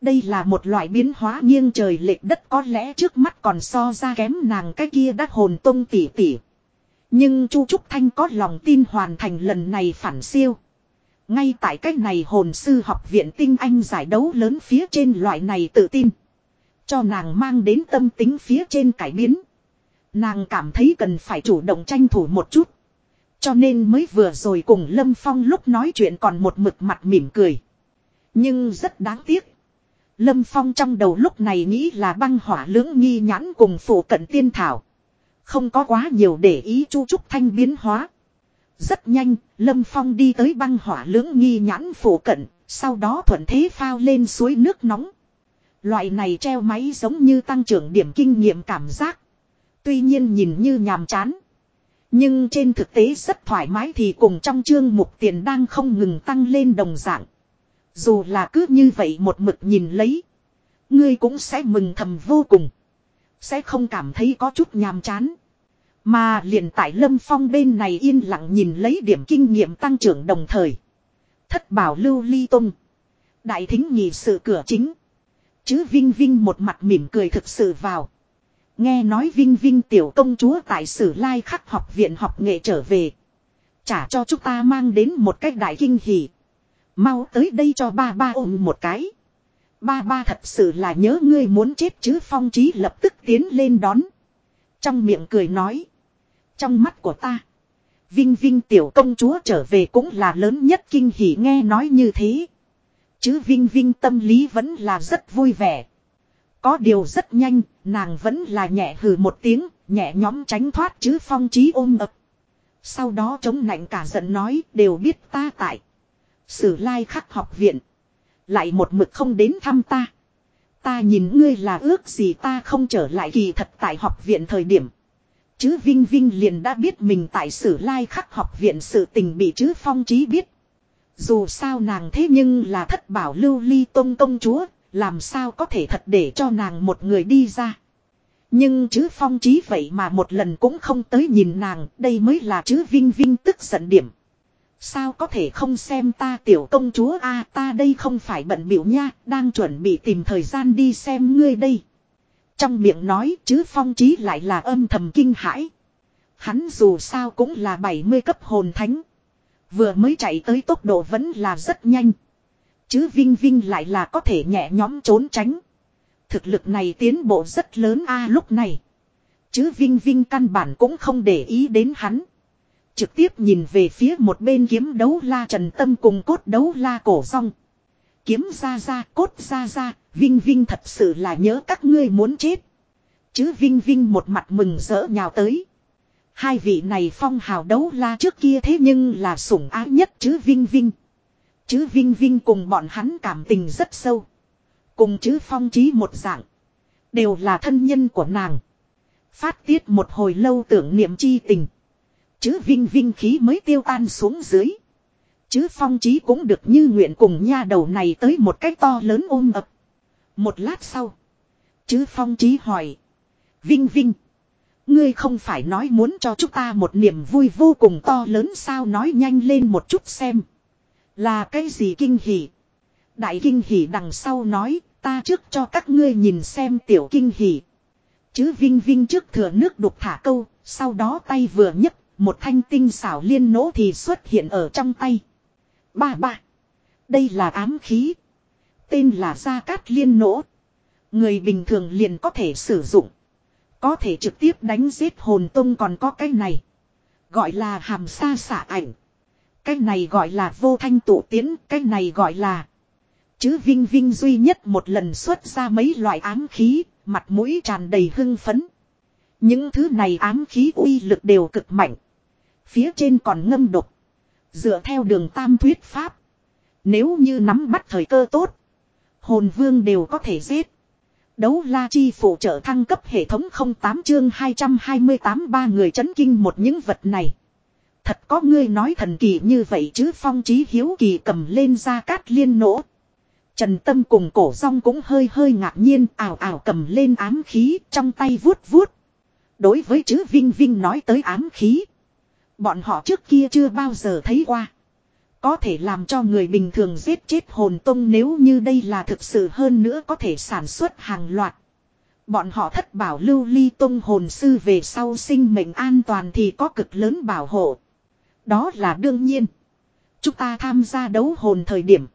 Đây là một loại biến hóa nghiêng trời lệch đất, có lẽ trước mắt còn so ra kém nàng cái kia đắt hồn tông tỉ tỉ. Nhưng Chu Trúc Thanh có lòng tin hoàn thành lần này phản siêu. Ngay tại cách này hồn sư học viện tinh anh giải đấu lớn phía trên loại này tự tin. Cho nàng mang đến tâm tính phía trên cải biến. Nàng cảm thấy cần phải chủ động tranh thủ một chút. Cho nên mới vừa rồi cùng Lâm Phong lúc nói chuyện còn một mực mặt mỉm cười. Nhưng rất đáng tiếc. Lâm Phong trong đầu lúc này nghĩ là băng hỏa lưỡng nghi nhãn cùng phủ cận tiên thảo. Không có quá nhiều để ý chu trúc thanh biến hóa. Rất nhanh, Lâm Phong đi tới băng hỏa lưỡng nghi nhãn phủ cận, sau đó thuận thế phao lên suối nước nóng. Loại này treo máy giống như tăng trưởng điểm kinh nghiệm cảm giác. Tuy nhiên nhìn như nhàm chán. Nhưng trên thực tế rất thoải mái thì cùng trong chương mục tiền đang không ngừng tăng lên đồng dạng. Dù là cứ như vậy một mực nhìn lấy. Ngươi cũng sẽ mừng thầm vô cùng. Sẽ không cảm thấy có chút nhàm chán. Mà liền tại Lâm Phong bên này yên lặng nhìn lấy điểm kinh nghiệm tăng trưởng đồng thời. Thất bảo lưu ly tung. Đại thính nhị sự cửa chính. Chứ Vinh Vinh một mặt mỉm cười thực sự vào. Nghe nói Vinh Vinh tiểu công chúa tại sử lai khắc học viện học nghệ trở về. Trả cho chúng ta mang đến một cách đại kinh hỉ. Mau tới đây cho ba ba ôm một cái. Ba ba thật sự là nhớ ngươi muốn chết chứ phong trí lập tức tiến lên đón. Trong miệng cười nói. Trong mắt của ta. Vinh Vinh tiểu công chúa trở về cũng là lớn nhất kinh hỉ nghe nói như thế. Chứ Vinh Vinh tâm lý vẫn là rất vui vẻ. Có điều rất nhanh, nàng vẫn là nhẹ hừ một tiếng, nhẹ nhóm tránh thoát chứ phong trí ôm ập. Sau đó chống nạnh cả giận nói đều biết ta tại. Sử lai khắc học viện. Lại một mực không đến thăm ta. Ta nhìn ngươi là ước gì ta không trở lại kỳ thật tại học viện thời điểm. Chứ Vinh Vinh liền đã biết mình tại sử lai khắc học viện sự tình bị chứ phong trí biết. Dù sao nàng thế nhưng là thất bảo lưu ly tôn công chúa, làm sao có thể thật để cho nàng một người đi ra. Nhưng chứ phong trí vậy mà một lần cũng không tới nhìn nàng, đây mới là chứ Vinh Vinh tức giận điểm. Sao có thể không xem ta tiểu công chúa a ta đây không phải bận biểu nha, đang chuẩn bị tìm thời gian đi xem ngươi đây. Trong miệng nói chứ phong trí lại là âm thầm kinh hãi. Hắn dù sao cũng là 70 cấp hồn thánh. Vừa mới chạy tới tốc độ vẫn là rất nhanh. Chứ Vinh Vinh lại là có thể nhẹ nhóm trốn tránh. Thực lực này tiến bộ rất lớn a lúc này. Chứ Vinh Vinh căn bản cũng không để ý đến hắn. Trực tiếp nhìn về phía một bên kiếm đấu la trần tâm cùng cốt đấu la cổ rong. Kiếm ra ra cốt ra ra, Vinh Vinh thật sự là nhớ các ngươi muốn chết. Chứ Vinh Vinh một mặt mừng rỡ nhào tới. Hai vị này phong hào đấu la trước kia thế nhưng là sủng ái nhất chứ Vinh Vinh. Chứ Vinh Vinh cùng bọn hắn cảm tình rất sâu. Cùng chứ phong trí một dạng. Đều là thân nhân của nàng. Phát tiết một hồi lâu tưởng niệm chi tình. Chứ Vinh Vinh khí mới tiêu tan xuống dưới. Chứ phong trí cũng được như nguyện cùng nha đầu này tới một cách to lớn ôm ập. Một lát sau. Chứ phong trí hỏi. Vinh Vinh. Ngươi không phải nói muốn cho chúng ta một niềm vui vô cùng to lớn sao nói nhanh lên một chút xem. Là cái gì kinh hỉ? Đại kinh hỉ đằng sau nói, ta trước cho các ngươi nhìn xem tiểu kinh hỉ. Chứ Vinh Vinh trước thừa nước đục thả câu, sau đó tay vừa nhấc, một thanh tinh xảo liên nỗ thì xuất hiện ở trong tay. Ba ba. Đây là ám khí. Tên là Gia Cát Liên nỗ. Người bình thường liền có thể sử dụng. Có thể trực tiếp đánh giết hồn tông còn có cái này. Gọi là hàm sa xả ảnh. Cái này gọi là vô thanh tụ tiến, cái này gọi là. Chứ Vinh Vinh duy nhất một lần xuất ra mấy loại ám khí, mặt mũi tràn đầy hưng phấn. Những thứ này ám khí uy lực đều cực mạnh. Phía trên còn ngâm độc. Dựa theo đường tam thuyết pháp. Nếu như nắm bắt thời cơ tốt. Hồn vương đều có thể giết. Đấu la chi phụ trợ thăng cấp hệ thống 08 chương 228 ba người chấn kinh một những vật này. Thật có ngươi nói thần kỳ như vậy chứ phong trí hiếu kỳ cầm lên ra cát liên nỗ. Trần Tâm cùng cổ rong cũng hơi hơi ngạc nhiên ảo ảo cầm lên ám khí, trong tay vuốt vuốt. Đối với chữ Vinh Vinh nói tới ám khí. Bọn họ trước kia chưa bao giờ thấy qua. Có thể làm cho người bình thường giết chết hồn tông nếu như đây là thực sự hơn nữa có thể sản xuất hàng loạt. Bọn họ thất bảo lưu ly tông hồn sư về sau sinh mệnh an toàn thì có cực lớn bảo hộ. Đó là đương nhiên. Chúng ta tham gia đấu hồn thời điểm.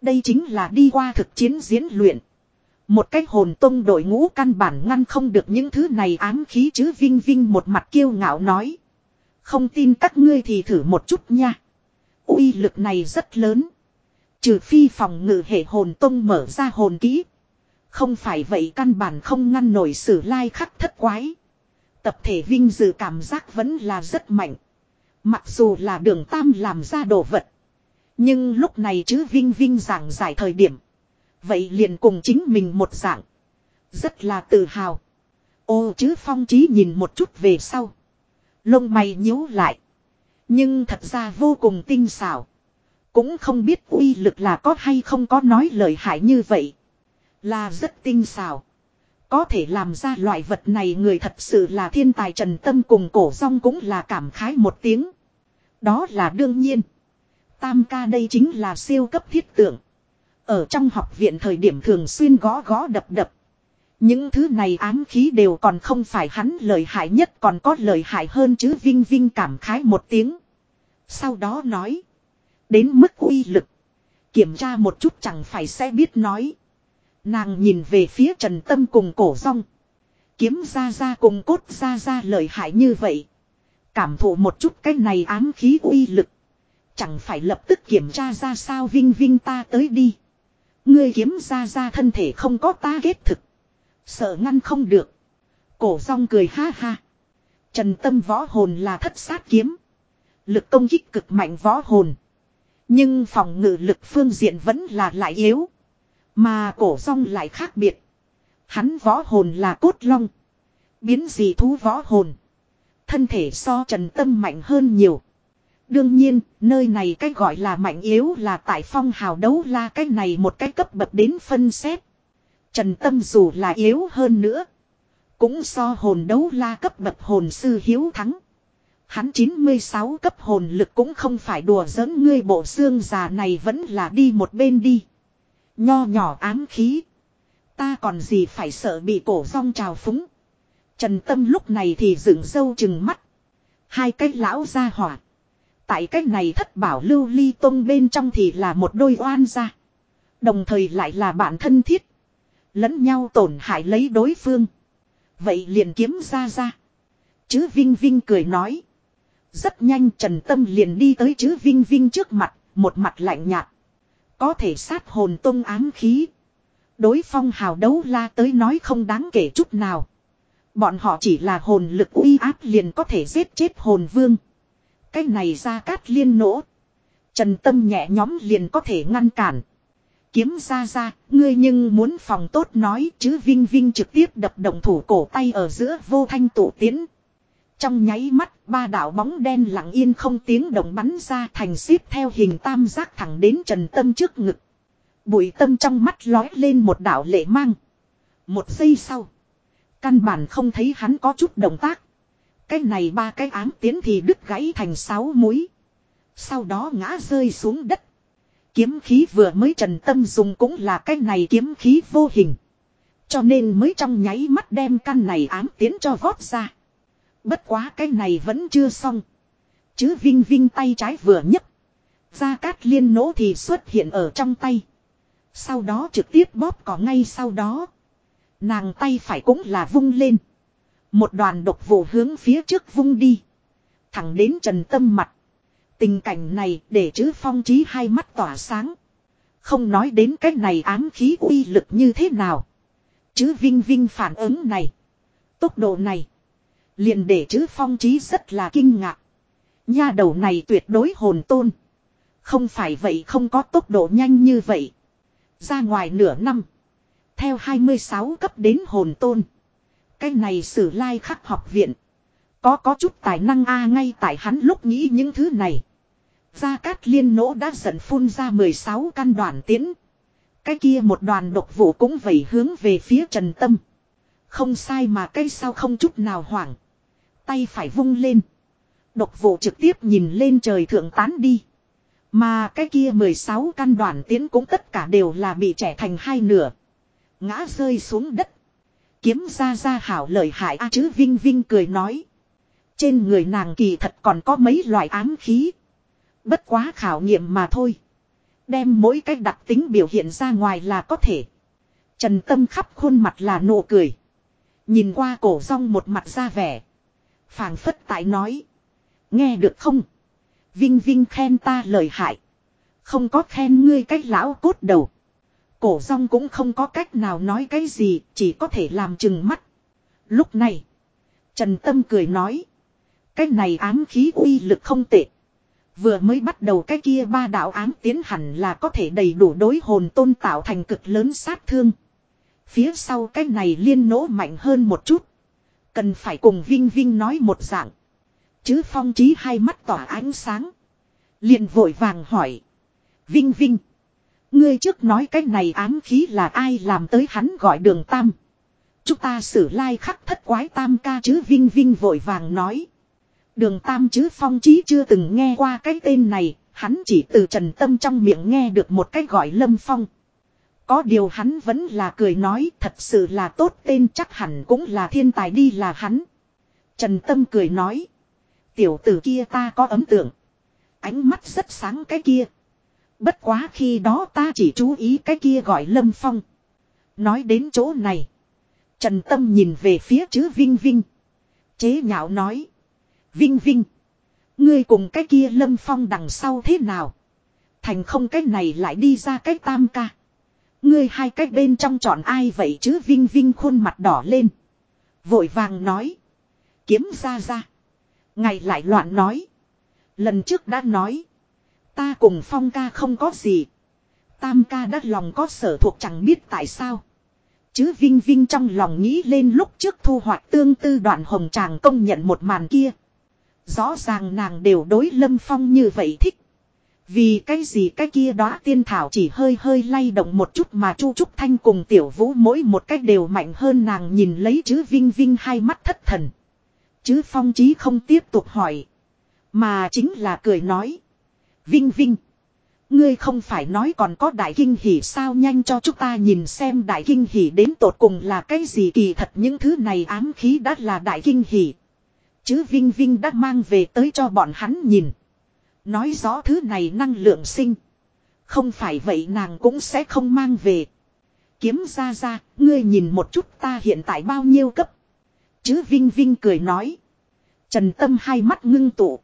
Đây chính là đi qua thực chiến diễn luyện. Một cách hồn tông đội ngũ căn bản ngăn không được những thứ này ám khí chứ Vinh Vinh một mặt kiêu ngạo nói. Không tin các ngươi thì thử một chút nha. uy lực này rất lớn. Trừ phi phòng ngự hệ hồn tông mở ra hồn kỹ. Không phải vậy căn bản không ngăn nổi sử lai khắc thất quái. Tập thể vinh dự cảm giác vẫn là rất mạnh. Mặc dù là đường tam làm ra đồ vật. Nhưng lúc này chứ Vinh Vinh giảng giải thời điểm. Vậy liền cùng chính mình một dạng. Rất là tự hào. Ô chứ phong trí nhìn một chút về sau. Lông mày nhíu lại. Nhưng thật ra vô cùng tinh xảo. Cũng không biết uy lực là có hay không có nói lời hại như vậy. Là rất tinh xảo. Có thể làm ra loại vật này người thật sự là thiên tài trần tâm cùng cổ rong cũng là cảm khái một tiếng. Đó là đương nhiên. Tam ca đây chính là siêu cấp thiết tượng. Ở trong học viện thời điểm thường xuyên gõ gõ đập đập. Những thứ này ám khí đều còn không phải hắn lợi hại nhất, còn có lợi hại hơn chứ Vinh Vinh cảm khái một tiếng. Sau đó nói. Đến mức uy lực. Kiểm tra một chút chẳng phải sẽ biết nói. Nàng nhìn về phía Trần Tâm cùng cổ rong. Kiếm ra ra cùng cốt ra ra lợi hại như vậy. Cảm thụ một chút cái này ám khí uy lực. Chẳng phải lập tức kiểm tra ra sao Vinh Vinh ta tới đi. Ngươi kiếm ra ra thân thể không có ta ghét thực. Sợ ngăn không được. Cổ rong cười ha ha. Trần tâm võ hồn là thất sát kiếm. Lực công kích cực mạnh võ hồn. Nhưng phòng ngự lực phương diện vẫn là lại yếu. Mà cổ rong lại khác biệt. Hắn võ hồn là cốt long. Biến gì thú võ hồn. Thân thể so trần tâm mạnh hơn nhiều. Đương nhiên, nơi này cách gọi là mạnh yếu là tại phong hào đấu la cái này một cái cấp bậc đến phân xét. Trần Tâm dù là yếu hơn nữa. Cũng so hồn đấu la cấp bậc hồn sư hiếu thắng. Hắn 96 cấp hồn lực cũng không phải đùa giỡn, ngươi bộ xương già này vẫn là đi một bên đi. Nho nhỏ ám khí. Ta còn gì phải sợ bị cổ rong trào phúng. Trần Tâm lúc này thì dựng dâu chừng mắt. Hai cái lão ra hỏa. Tại cách này thất bảo lưu ly tông bên trong thì là một đôi oan gia. Đồng thời lại là bạn thân thiết. Lẫn nhau tổn hại lấy đối phương. Vậy liền kiếm ra ra. Chứ Vinh Vinh cười nói. Rất nhanh Trần Tâm liền đi tới chứ Vinh Vinh trước mặt, một mặt lạnh nhạt. Có thể sát hồn tung ám khí. Đối phong hào đấu la tới nói không đáng kể chút nào. Bọn họ chỉ là hồn lực uy áp liền có thể giết chết hồn vương. Cái này ra cát liên nỗ. Trần Tâm nhẹ nhóm liền có thể ngăn cản. Kiếm ra ra, ngươi nhưng muốn phòng tốt nói chứ Vinh Vinh trực tiếp đập động thủ cổ tay ở giữa vô thanh tụ tiến. Trong nháy mắt, ba đạo bóng đen lặng yên không tiếng động bắn ra thành xếp theo hình tam giác thẳng đến Trần Tâm trước ngực. Bụi tâm trong mắt lói lên một đạo lệ mang. Một giây sau. Căn bản không thấy hắn có chút động tác. Cái này ba cái ám tiến thì đứt gãy thành sáu múi. Sau đó ngã rơi xuống đất. Kiếm khí vừa mới trần tâm dùng cũng là cái này kiếm khí vô hình. Cho nên mới trong nháy mắt đem căn này ám tiến cho vót ra. Bất quá cái này vẫn chưa xong. Chứ Vinh Vinh tay trái vừa nhấc. Gia Cát Liên nỗ thì xuất hiện ở trong tay. Sau đó trực tiếp bóp cỏ ngay sau đó. Nàng tay phải cũng là vung lên. Một đoàn độc vụ hướng phía trước vung đi. Thẳng đến Trần Tâm mặt. Tình cảnh này để chữ phong trí hai mắt tỏa sáng. Không nói đến cách này ám khí uy lực như thế nào. Chữ Vinh Vinh phản ứng này. Tốc độ này. Liền để chữ phong trí rất là kinh ngạc. Nha đầu này tuyệt đối hồn tôn. Không phải vậy không có tốc độ nhanh như vậy. Ra ngoài nửa năm. Theo 26 cấp đến hồn tôn. Cái này sử lai khắc học viện. Có có chút tài năng a à, ngay tại hắn lúc nghĩ những thứ này. Gia Cát Liên nỗ đã giận phun ra 16 căn đoàn tiến. Cái kia một đoàn độc vụ cũng vẩy hướng về phía Trần Tâm. Không sai mà cây sao không chút nào hoảng. Tay phải vung lên. Độc vụ trực tiếp nhìn lên trời thượng tán đi. Mà cái kia 16 căn đoàn tiến cũng tất cả đều là bị trẻ thành hai nửa. Ngã rơi xuống đất. Kiếm ra ra hảo lợi hại a chứ Vinh Vinh cười nói. Trên người nàng kỳ thật còn có mấy loại ám khí. Bất quá khảo nghiệm mà thôi. Đem mỗi cách đặc tính biểu hiện ra ngoài là có thể. Trần Tâm khắp khuôn mặt là nụ cười. Nhìn qua cổ rong một mặt ra vẻ. phảng phất tại nói. Nghe được không? Vinh Vinh khen ta lời hại. Không có khen ngươi cách lão cốt đầu. Cổ rong cũng không có cách nào nói cái gì, chỉ có thể làm chừng mắt. Lúc này, Trần Tâm cười nói. Cái này ám khí uy lực không tệ. Vừa mới bắt đầu cái kia ba đạo ám tiến hẳn là có thể đầy đủ đối hồn tôn tạo thành cực lớn sát thương. Phía sau cái này liên nỗ mạnh hơn một chút. Cần phải cùng Vinh Vinh nói một dạng. Chứ phong trí hai mắt tỏa ánh sáng. liền vội vàng hỏi. Vinh Vinh. Ngươi trước nói cái này ám khí là ai làm tới hắn gọi đường tam. Chúng ta xử lai like khắc thất quái tam ca chứ Vinh Vinh vội vàng nói. Đường tam chứ phong chí chưa từng nghe qua cái tên này, hắn chỉ từ trần tâm trong miệng nghe được một cái gọi lâm phong. Có điều hắn vẫn là cười nói thật sự là tốt tên chắc hẳn cũng là thiên tài đi là hắn. Trần tâm cười nói. Tiểu tử kia ta có ấn tượng. Ánh mắt rất sáng cái kia. Bất quá khi đó ta chỉ chú ý cái kia gọi lâm phong. Nói đến chỗ này. Trần tâm nhìn về phía chữ Vinh Vinh. Chế nhạo nói. Vinh Vinh. Ngươi cùng cái kia lâm phong đằng sau thế nào? Thành không cái này lại đi ra cái tam ca. Ngươi hai cái bên trong chọn ai vậy chứ Vinh Vinh khuôn mặt đỏ lên. Vội vàng nói. Kiếm ra ra. Ngày lại loạn nói. Lần trước đã nói. Ta cùng phong ca không có gì. Tam ca đã lòng có sở thuộc chẳng biết tại sao. Chứ Vinh Vinh trong lòng nghĩ lên lúc trước thu hoạch tương tư đoạn hồng tràng công nhận một màn kia. Rõ ràng nàng đều đối lâm phong như vậy thích. Vì cái gì cái kia đó tiên thảo chỉ hơi hơi lay động một chút mà chu trúc thanh cùng tiểu vũ mỗi một cách đều mạnh hơn nàng nhìn lấy chữ vinh vinh hai mắt thất thần. Chứ phong Chí không tiếp tục hỏi. Mà chính là cười nói. Vinh vinh. Ngươi không phải nói còn có đại kinh hỉ sao nhanh cho chúng ta nhìn xem đại kinh hỉ đến tột cùng là cái gì kỳ thật những thứ này ám khí đã là đại kinh hỉ. Chứ Vinh Vinh đã mang về tới cho bọn hắn nhìn. Nói rõ thứ này năng lượng sinh. Không phải vậy nàng cũng sẽ không mang về. Kiếm ra ra, ngươi nhìn một chút ta hiện tại bao nhiêu cấp. Chứ Vinh Vinh cười nói. Trần Tâm hai mắt ngưng tụ.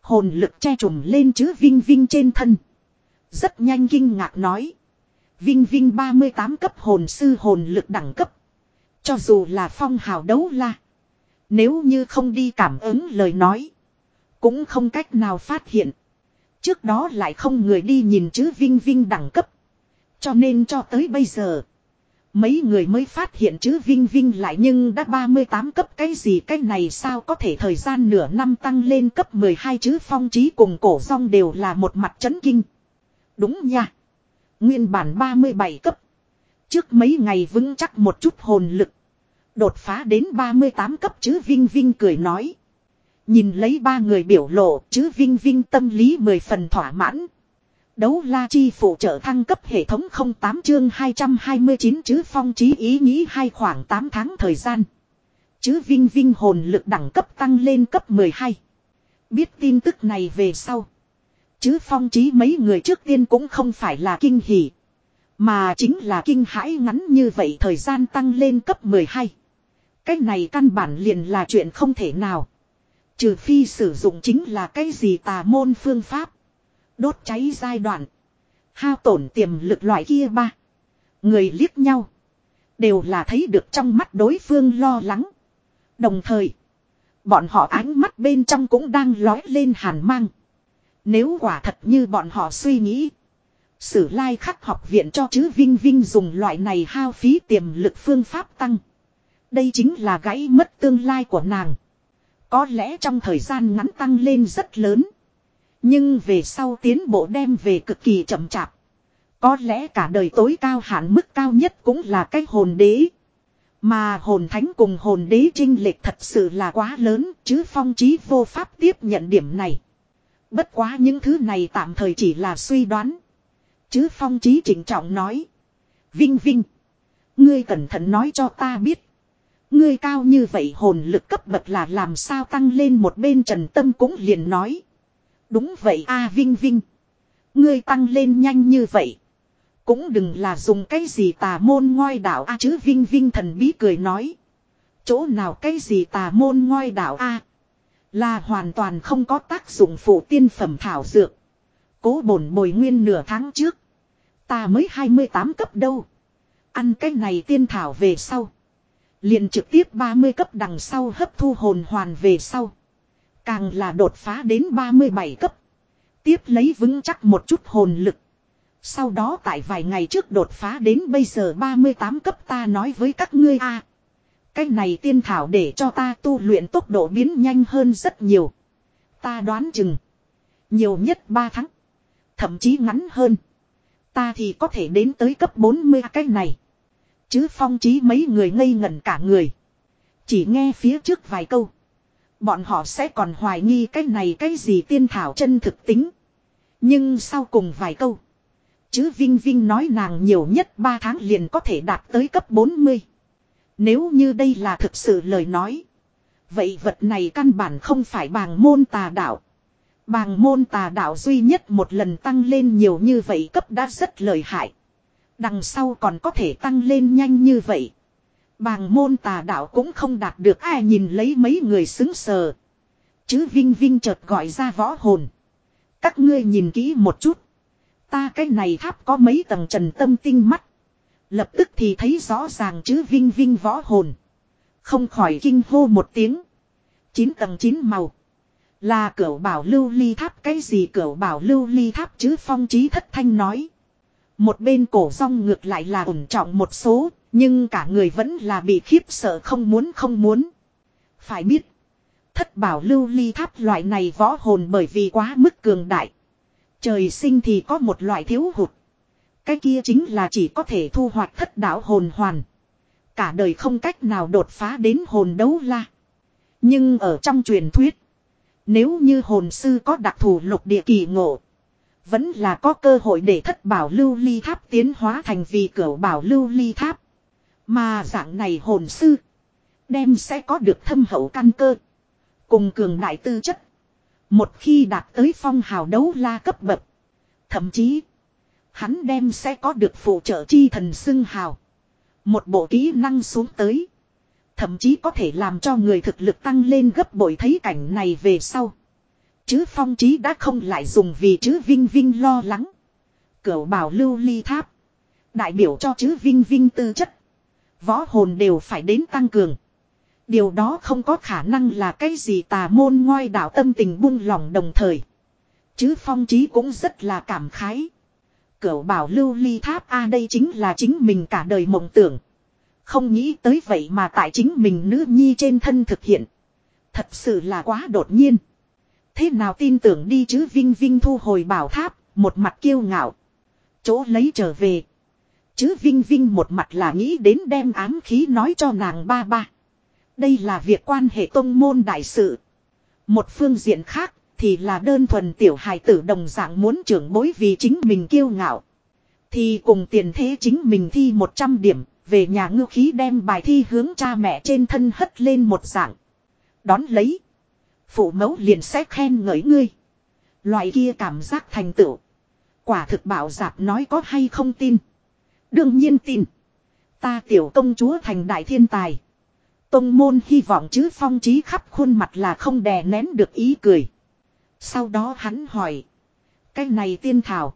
Hồn lực che trùm lên chứ Vinh Vinh trên thân. Rất nhanh kinh ngạc nói. Vinh Vinh 38 cấp hồn sư hồn lực đẳng cấp. Cho dù là phong hào đấu la. Nếu như không đi cảm ứng lời nói. Cũng không cách nào phát hiện. Trước đó lại không người đi nhìn chữ Vinh Vinh đẳng cấp. Cho nên cho tới bây giờ. Mấy người mới phát hiện chữ Vinh Vinh lại nhưng đã 38 cấp cái gì, cái này sao có thể thời gian nửa năm tăng lên cấp 12 chữ phong trí cùng cổ song đều là một mặt chấn kinh. Đúng nha. Nguyên bản 37 cấp. Trước mấy ngày vững chắc một chút hồn lực. Đột phá đến 38 cấp chứ Vinh Vinh cười nói. Nhìn lấy ba người biểu lộ, chứ Vinh Vinh tâm lý mười phần thỏa mãn. Đấu la chi phụ trợ thăng cấp hệ thống 08 chương 229 chứ phong trí ý nghĩ hai khoảng 8 tháng thời gian. Chứ Vinh Vinh hồn lực đẳng cấp tăng lên cấp 12. Biết tin tức này về sau. Chứ phong trí mấy người trước tiên cũng không phải là kinh hỉ. Mà chính là kinh hãi ngắn như vậy thời gian tăng lên cấp 12. Cái này căn bản liền là chuyện không thể nào. Trừ phi sử dụng chính là cái gì tà môn phương pháp. Đốt cháy giai đoạn. Hao tổn tiềm lực loại kia ba. Người liếc nhau. Đều là thấy được trong mắt đối phương lo lắng. Đồng thời. Bọn họ ánh mắt bên trong cũng đang lói lên hàn mang. Nếu quả thật như bọn họ suy nghĩ. Sử lai khắc học viện cho chữ Vinh Vinh dùng loại này hao phí tiềm lực phương pháp tăng. Đây chính là gãy mất tương lai của nàng. Có lẽ trong thời gian ngắn tăng lên rất lớn. Nhưng về sau tiến bộ đem về cực kỳ chậm chạp. Có lẽ cả đời tối cao hạn mức cao nhất cũng là cái hồn đế. Mà hồn thánh cùng hồn đế trinh lệch thật sự là quá lớn, chứ phong trí vô pháp tiếp nhận điểm này. Bất quá những thứ này tạm thời chỉ là suy đoán. Chứ phong trí chỉnh trọng nói. Vinh Vinh. Ngươi cẩn thận nói cho ta biết. Ngươi cao như vậy hồn lực cấp bậc là làm sao tăng lên một bên trần tâm cũng liền nói. Đúng vậy a Vinh Vinh. Ngươi tăng lên nhanh như vậy. Cũng đừng là dùng cái gì tà môn ngoi đạo a chứ Vinh Vinh thần bí cười nói. Chỗ nào cái gì tà môn ngoi đạo a Là hoàn toàn không có tác dụng phụ tiên phẩm thảo dược. Cố bổn bồi nguyên nửa tháng trước. Ta mới 28 cấp đâu. Ăn cái này tiên thảo về sau. Liền trực tiếp 30 cấp đằng sau hấp thu hồn hoàn về sau. Càng là đột phá đến 37 cấp. Tiếp lấy vững chắc một chút hồn lực. Sau đó tại vài ngày trước đột phá đến bây giờ 38 cấp ta nói với các ngươi a Cái này tiên thảo để cho ta tu luyện tốc độ biến nhanh hơn rất nhiều. Ta đoán chừng. Nhiều nhất 3 tháng. Thậm chí ngắn hơn. Ta thì có thể đến tới cấp 40 cái này. Chứ phong trí mấy người ngây ngẩn cả người. Chỉ nghe phía trước vài câu. Bọn họ sẽ còn hoài nghi cái này cái gì tiên thảo chân thực tính. Nhưng sau cùng vài câu. Chứ Vinh Vinh nói nàng nhiều nhất 3 tháng liền có thể đạt tới cấp 40. Nếu như đây là thực sự lời nói. Vậy vật này căn bản không phải bàng môn tà đạo. Bàng môn tà đạo duy nhất một lần tăng lên nhiều như vậy cấp đã rất lợi hại. Đằng sau còn có thể tăng lên nhanh như vậy. Bàng môn tà đạo cũng không đạt được ai nhìn lấy mấy người xứng sờ. Chứ Vinh Vinh chợt gọi ra võ hồn. Các ngươi nhìn kỹ một chút. Ta cái này tháp có mấy tầng trần tâm tinh mắt. Lập tức thì thấy rõ ràng chứ Vinh Vinh võ hồn. Không khỏi kinh hô một tiếng. Chín tầng chín màu. Là cửa bảo lưu ly tháp, cái gì cửa bảo lưu ly tháp chứ phong trí thất thanh nói. Một bên cổ rong ngược lại là ổn trọng một số, nhưng cả người vẫn là bị khiếp sợ không muốn không muốn. Phải biết, thất bảo lưu ly tháp loại này võ hồn bởi vì quá mức cường đại. Trời sinh thì có một loại thiếu hụt. Cái kia chính là chỉ có thể thu hoạch thất đạo hồn hoàn. Cả đời không cách nào đột phá đến hồn đấu la. Nhưng ở trong truyền thuyết, nếu như hồn sư có đặc thù lục địa kỳ ngộ, vẫn là có cơ hội để thất bảo lưu ly tháp tiến hóa thành vì cửa bảo lưu ly tháp. Mà dạng này hồn sư, đem sẽ có được thâm hậu căn cơ. Cùng cường đại tư chất. Một khi đạt tới phong hào đấu la cấp bậc. Thậm chí, hắn đem sẽ có được phụ trợ chi thần xưng hào. Một bộ kỹ năng xuống tới. Thậm chí có thể làm cho người thực lực tăng lên gấp bội thấy cảnh này về sau. Chứ phong trí đã không lại dùng vì chữ vinh vinh lo lắng. Cửu bảo lưu ly tháp. Đại biểu cho chữ vinh vinh tư chất. Võ hồn đều phải đến tăng cường. Điều đó không có khả năng là cái gì tà môn ngoai đạo tâm tình buông lỏng đồng thời. Chứ phong trí cũng rất là cảm khái. Cửu bảo lưu ly tháp A đây chính là chính mình cả đời mộng tưởng. Không nghĩ tới vậy mà tại chính mình nữ nhi trên thân thực hiện. Thật sự là quá đột nhiên. Thế nào tin tưởng đi chứ Vinh Vinh thu hồi bảo tháp, một mặt kiêu ngạo. Chỗ lấy trở về. Chứ Vinh Vinh một mặt là nghĩ đến đem ám khí nói cho nàng ba ba. Đây là việc quan hệ tông môn đại sự. Một phương diện khác thì là đơn thuần tiểu hài tử đồng dạng muốn trưởng bối vì chính mình kiêu ngạo. Thì cùng tiền thế chính mình thi 100 điểm, về nhà ngư khí đem bài thi hướng cha mẹ trên thân hất lên một dạng. Đón lấy. Phụ mẫu liền sẽ khen ngợi ngươi. Loại kia cảm giác thành tựu. Quả thực bảo giạc nói có hay không tin. Đương nhiên tin. Ta tiểu công chúa thành đại thiên tài. Tông môn hy vọng chứ phong trí khắp khuôn mặt là không đè nén được ý cười. Sau đó hắn hỏi. Cái này tiên thảo.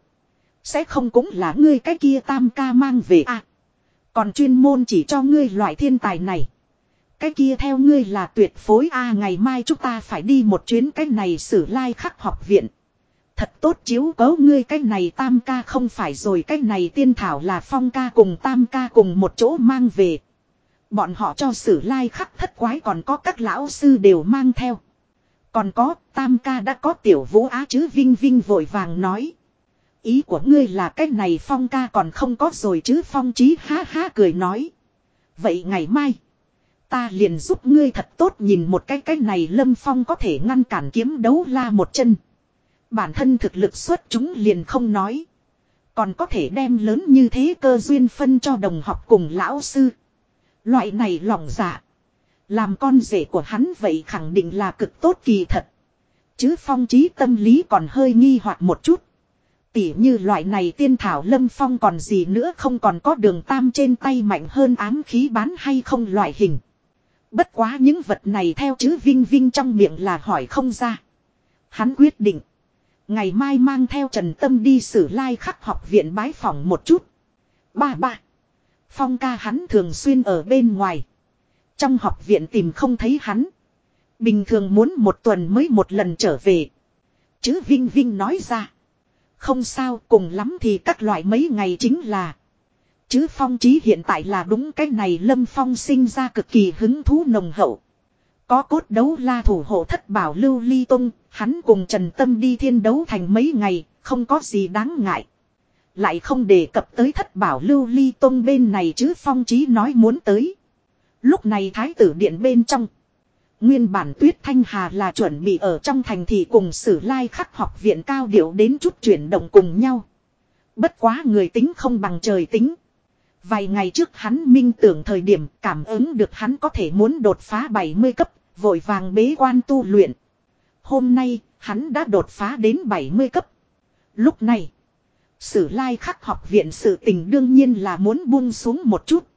Sẽ không cũng là ngươi cái kia tam ca mang về à. Còn chuyên môn chỉ cho ngươi loại thiên tài này. Cái kia theo ngươi là tuyệt phối a ngày mai chúng ta phải đi một chuyến cái này sử lai khắc học viện. Thật tốt chiếu cấu ngươi cái này tam ca không phải rồi cái này tiên thảo là phong ca cùng tam ca cùng một chỗ mang về. Bọn họ cho sử lai khắc thất quái còn có các lão sư đều mang theo. Còn có, tam ca đã có tiểu vũ á chứ Vinh Vinh vội vàng nói. Ý của ngươi là cái này phong ca còn không có rồi chứ phong trí ha ha cười nói. Vậy ngày mai, ta liền giúp ngươi thật tốt nhìn một cái cái này lâm phong có thể ngăn cản kiếm đấu la một chân. Bản thân thực lực xuất chúng liền không nói. Còn có thể đem lớn như thế cơ duyên phân cho đồng học cùng lão sư. Loại này lòng dạ. Làm con rể của hắn vậy khẳng định là cực tốt kỳ thật. Chứ phong trí tâm lý còn hơi nghi hoặc một chút. Tỉ như loại này tiên thảo lâm phong còn gì nữa không còn có đường tam trên tay mạnh hơn ám khí bán hay không loại hình. Bất quá những vật này theo chữ vinh vinh trong miệng là hỏi không ra. Hắn quyết định. Ngày mai mang theo Trần Tâm đi sử lai khắc học viện bái phỏng một chút. Ba ba. Phong ca hắn thường xuyên ở bên ngoài. Trong học viện tìm không thấy hắn. Bình thường muốn một tuần mới một lần trở về. Chứ Vinh Vinh nói ra. Không sao, cùng lắm thì các loại mấy ngày chính là. Chứ phong trí hiện tại là đúng cái này lâm phong sinh ra cực kỳ hứng thú nồng hậu. Có cốt đấu la thủ hộ thất bảo lưu ly tung, hắn cùng Trần Tâm đi thiên đấu thành mấy ngày, không có gì đáng ngại. Lại không đề cập tới thất bảo lưu ly tung bên này chứ phong trí nói muốn tới. Lúc này thái tử điện bên trong. Nguyên bản tuyết thanh hà là chuẩn bị ở trong thành thị cùng sử lai khắc học viện cao điệu đến chút chuyển động cùng nhau. Bất quá người tính không bằng trời tính. Vài ngày trước hắn minh tưởng thời điểm cảm ứng được hắn có thể muốn đột phá 70 cấp, vội vàng bế quan tu luyện. Hôm nay, hắn đã đột phá đến 70 cấp. Lúc này, sử lai khắc học viện sự tình đương nhiên là muốn buông xuống một chút.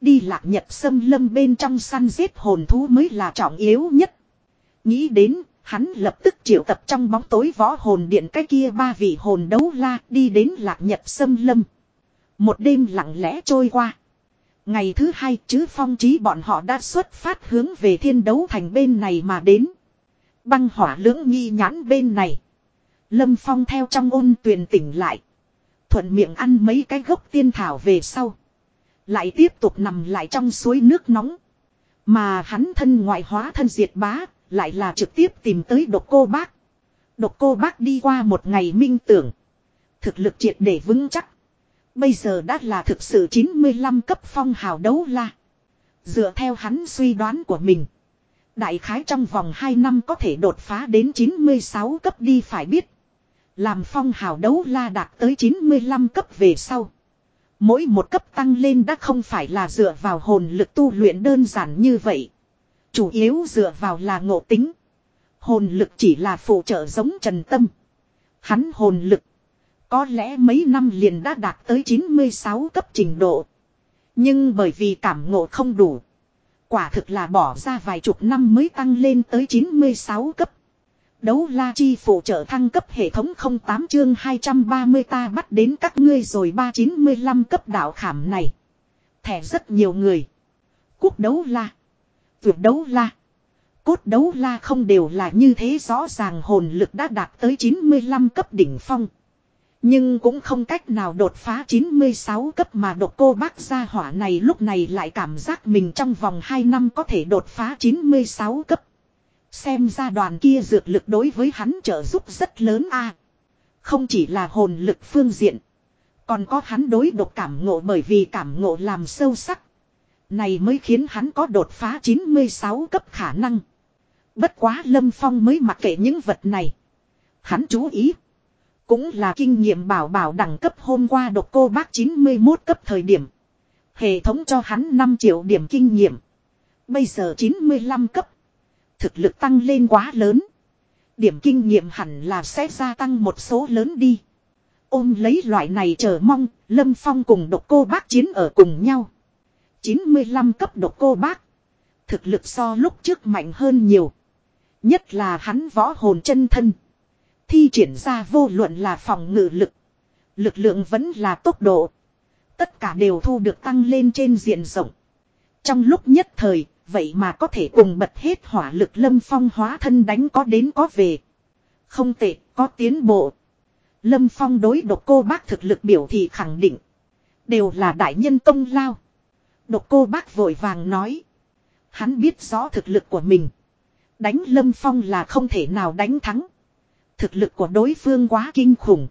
Đi lạc nhật sâm lâm bên trong săn giết hồn thú mới là trọng yếu nhất. Nghĩ đến, hắn lập tức triệu tập trong bóng tối võ hồn điện cái kia ba vị hồn đấu la đi đến lạc nhật sâm lâm. Một đêm lặng lẽ trôi qua. Ngày thứ hai chứ phong trí bọn họ đã xuất phát hướng về thiên đấu thành bên này mà đến. Băng hỏa lưỡng nghi nhãn bên này. Lâm Phong theo trong ôn tuyền tỉnh lại. Thuận miệng ăn mấy cái gốc tiên thảo về sau. Lại tiếp tục nằm lại trong suối nước nóng. Mà hắn thân ngoại hóa thân diệt bá, lại là trực tiếp tìm tới độc cô bác. Độc cô bác đi qua một ngày minh tưởng. Thực lực triệt để vững chắc. Bây giờ đã là thực sự 95 cấp phong hào đấu la. Dựa theo hắn suy đoán của mình. Đại khái trong vòng 2 năm có thể đột phá đến 96 cấp đi phải biết. Làm phong hào đấu la đạt tới 95 cấp về sau. Mỗi một cấp tăng lên đã không phải là dựa vào hồn lực tu luyện đơn giản như vậy. Chủ yếu dựa vào là ngộ tính. Hồn lực chỉ là phụ trợ giống trần tâm. Hắn hồn lực. Có lẽ mấy năm liền đã đạt tới 96 cấp trình độ. Nhưng bởi vì cảm ngộ không đủ. Quả thực là bỏ ra vài chục năm mới tăng lên tới 96 cấp. Đấu la chi phụ trợ thăng cấp hệ thống 08 chương 230 ta bắt đến các ngươi rồi 395 cấp đạo khảm này. Thẻ rất nhiều người. Quốc đấu la. Vượt đấu la. Cốt đấu la không đều là như thế rõ ràng hồn lực đã đạt tới 95 cấp đỉnh phong. Nhưng cũng không cách nào đột phá 96 cấp mà độc cô bác gia hỏa này lúc này lại cảm giác mình trong vòng 2 năm có thể đột phá 96 cấp. Xem ra đoàn kia dược lực đối với hắn trợ giúp rất lớn a. Không chỉ là hồn lực phương diện. Còn có hắn đối độc cảm ngộ bởi vì cảm ngộ làm sâu sắc. Này mới khiến hắn có đột phá 96 cấp khả năng. Bất quá Lâm Phong mới mặc kệ những vật này. Hắn chú ý. Cũng là kinh nghiệm bảo bảo đẳng cấp hôm qua độc cô bác 91 cấp thời điểm. Hệ thống cho hắn 5 triệu điểm kinh nghiệm. Bây giờ 95 cấp. Thực lực tăng lên quá lớn. Điểm kinh nghiệm hẳn là sẽ gia tăng một số lớn đi. Ôm lấy loại này chờ mong, Lâm Phong cùng độc cô bác chiến ở cùng nhau. 95 cấp độc cô bác. Thực lực so lúc trước mạnh hơn nhiều. Nhất là hắn võ hồn chân thân. Thi triển ra vô luận là phòng ngự lực. Lực lượng vẫn là tốc độ. Tất cả đều thu được tăng lên trên diện rộng. Trong lúc nhất thời, vậy mà có thể cùng bật hết hỏa lực lâm phong hóa thân đánh có đến có về. Không tệ, có tiến bộ. Lâm phong đối độc cô bác thực lực biểu thị khẳng định. Đều là đại nhân công lao. Độc cô bác vội vàng nói. Hắn biết rõ thực lực của mình. Đánh lâm phong là không thể nào đánh thắng. Thực lực của đối phương quá kinh khủng.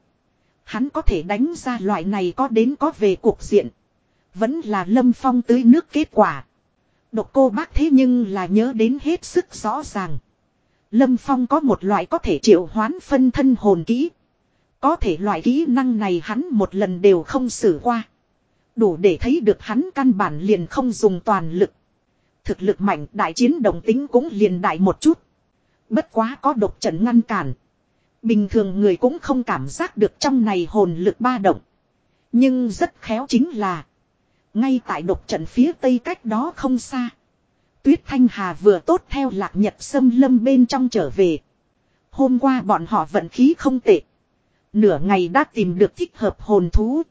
Hắn có thể đánh ra loại này có đến có về cuộc diện. Vẫn là lâm phong tưới nước kết quả. Độc cô bác thế nhưng là nhớ đến hết sức rõ ràng. Lâm Phong có một loại có thể triệu hoán phân thân hồn kỹ. Có thể loại kỹ năng này hắn một lần đều không xử qua. Đủ để thấy được hắn căn bản liền không dùng toàn lực. Thực lực mạnh, đại chiến đồng tính cũng liền đại một chút. Bất quá có độc trận ngăn cản. Bình thường người cũng không cảm giác được trong này hồn lực ba động. Nhưng rất khéo chính là. Ngay tại độc trận phía tây cách đó không xa. Tuyết Thanh Hà vừa tốt theo lạc nhật sâm lâm bên trong trở về. Hôm qua bọn họ vận khí không tệ. Nửa ngày đã tìm được thích hợp hồn thú.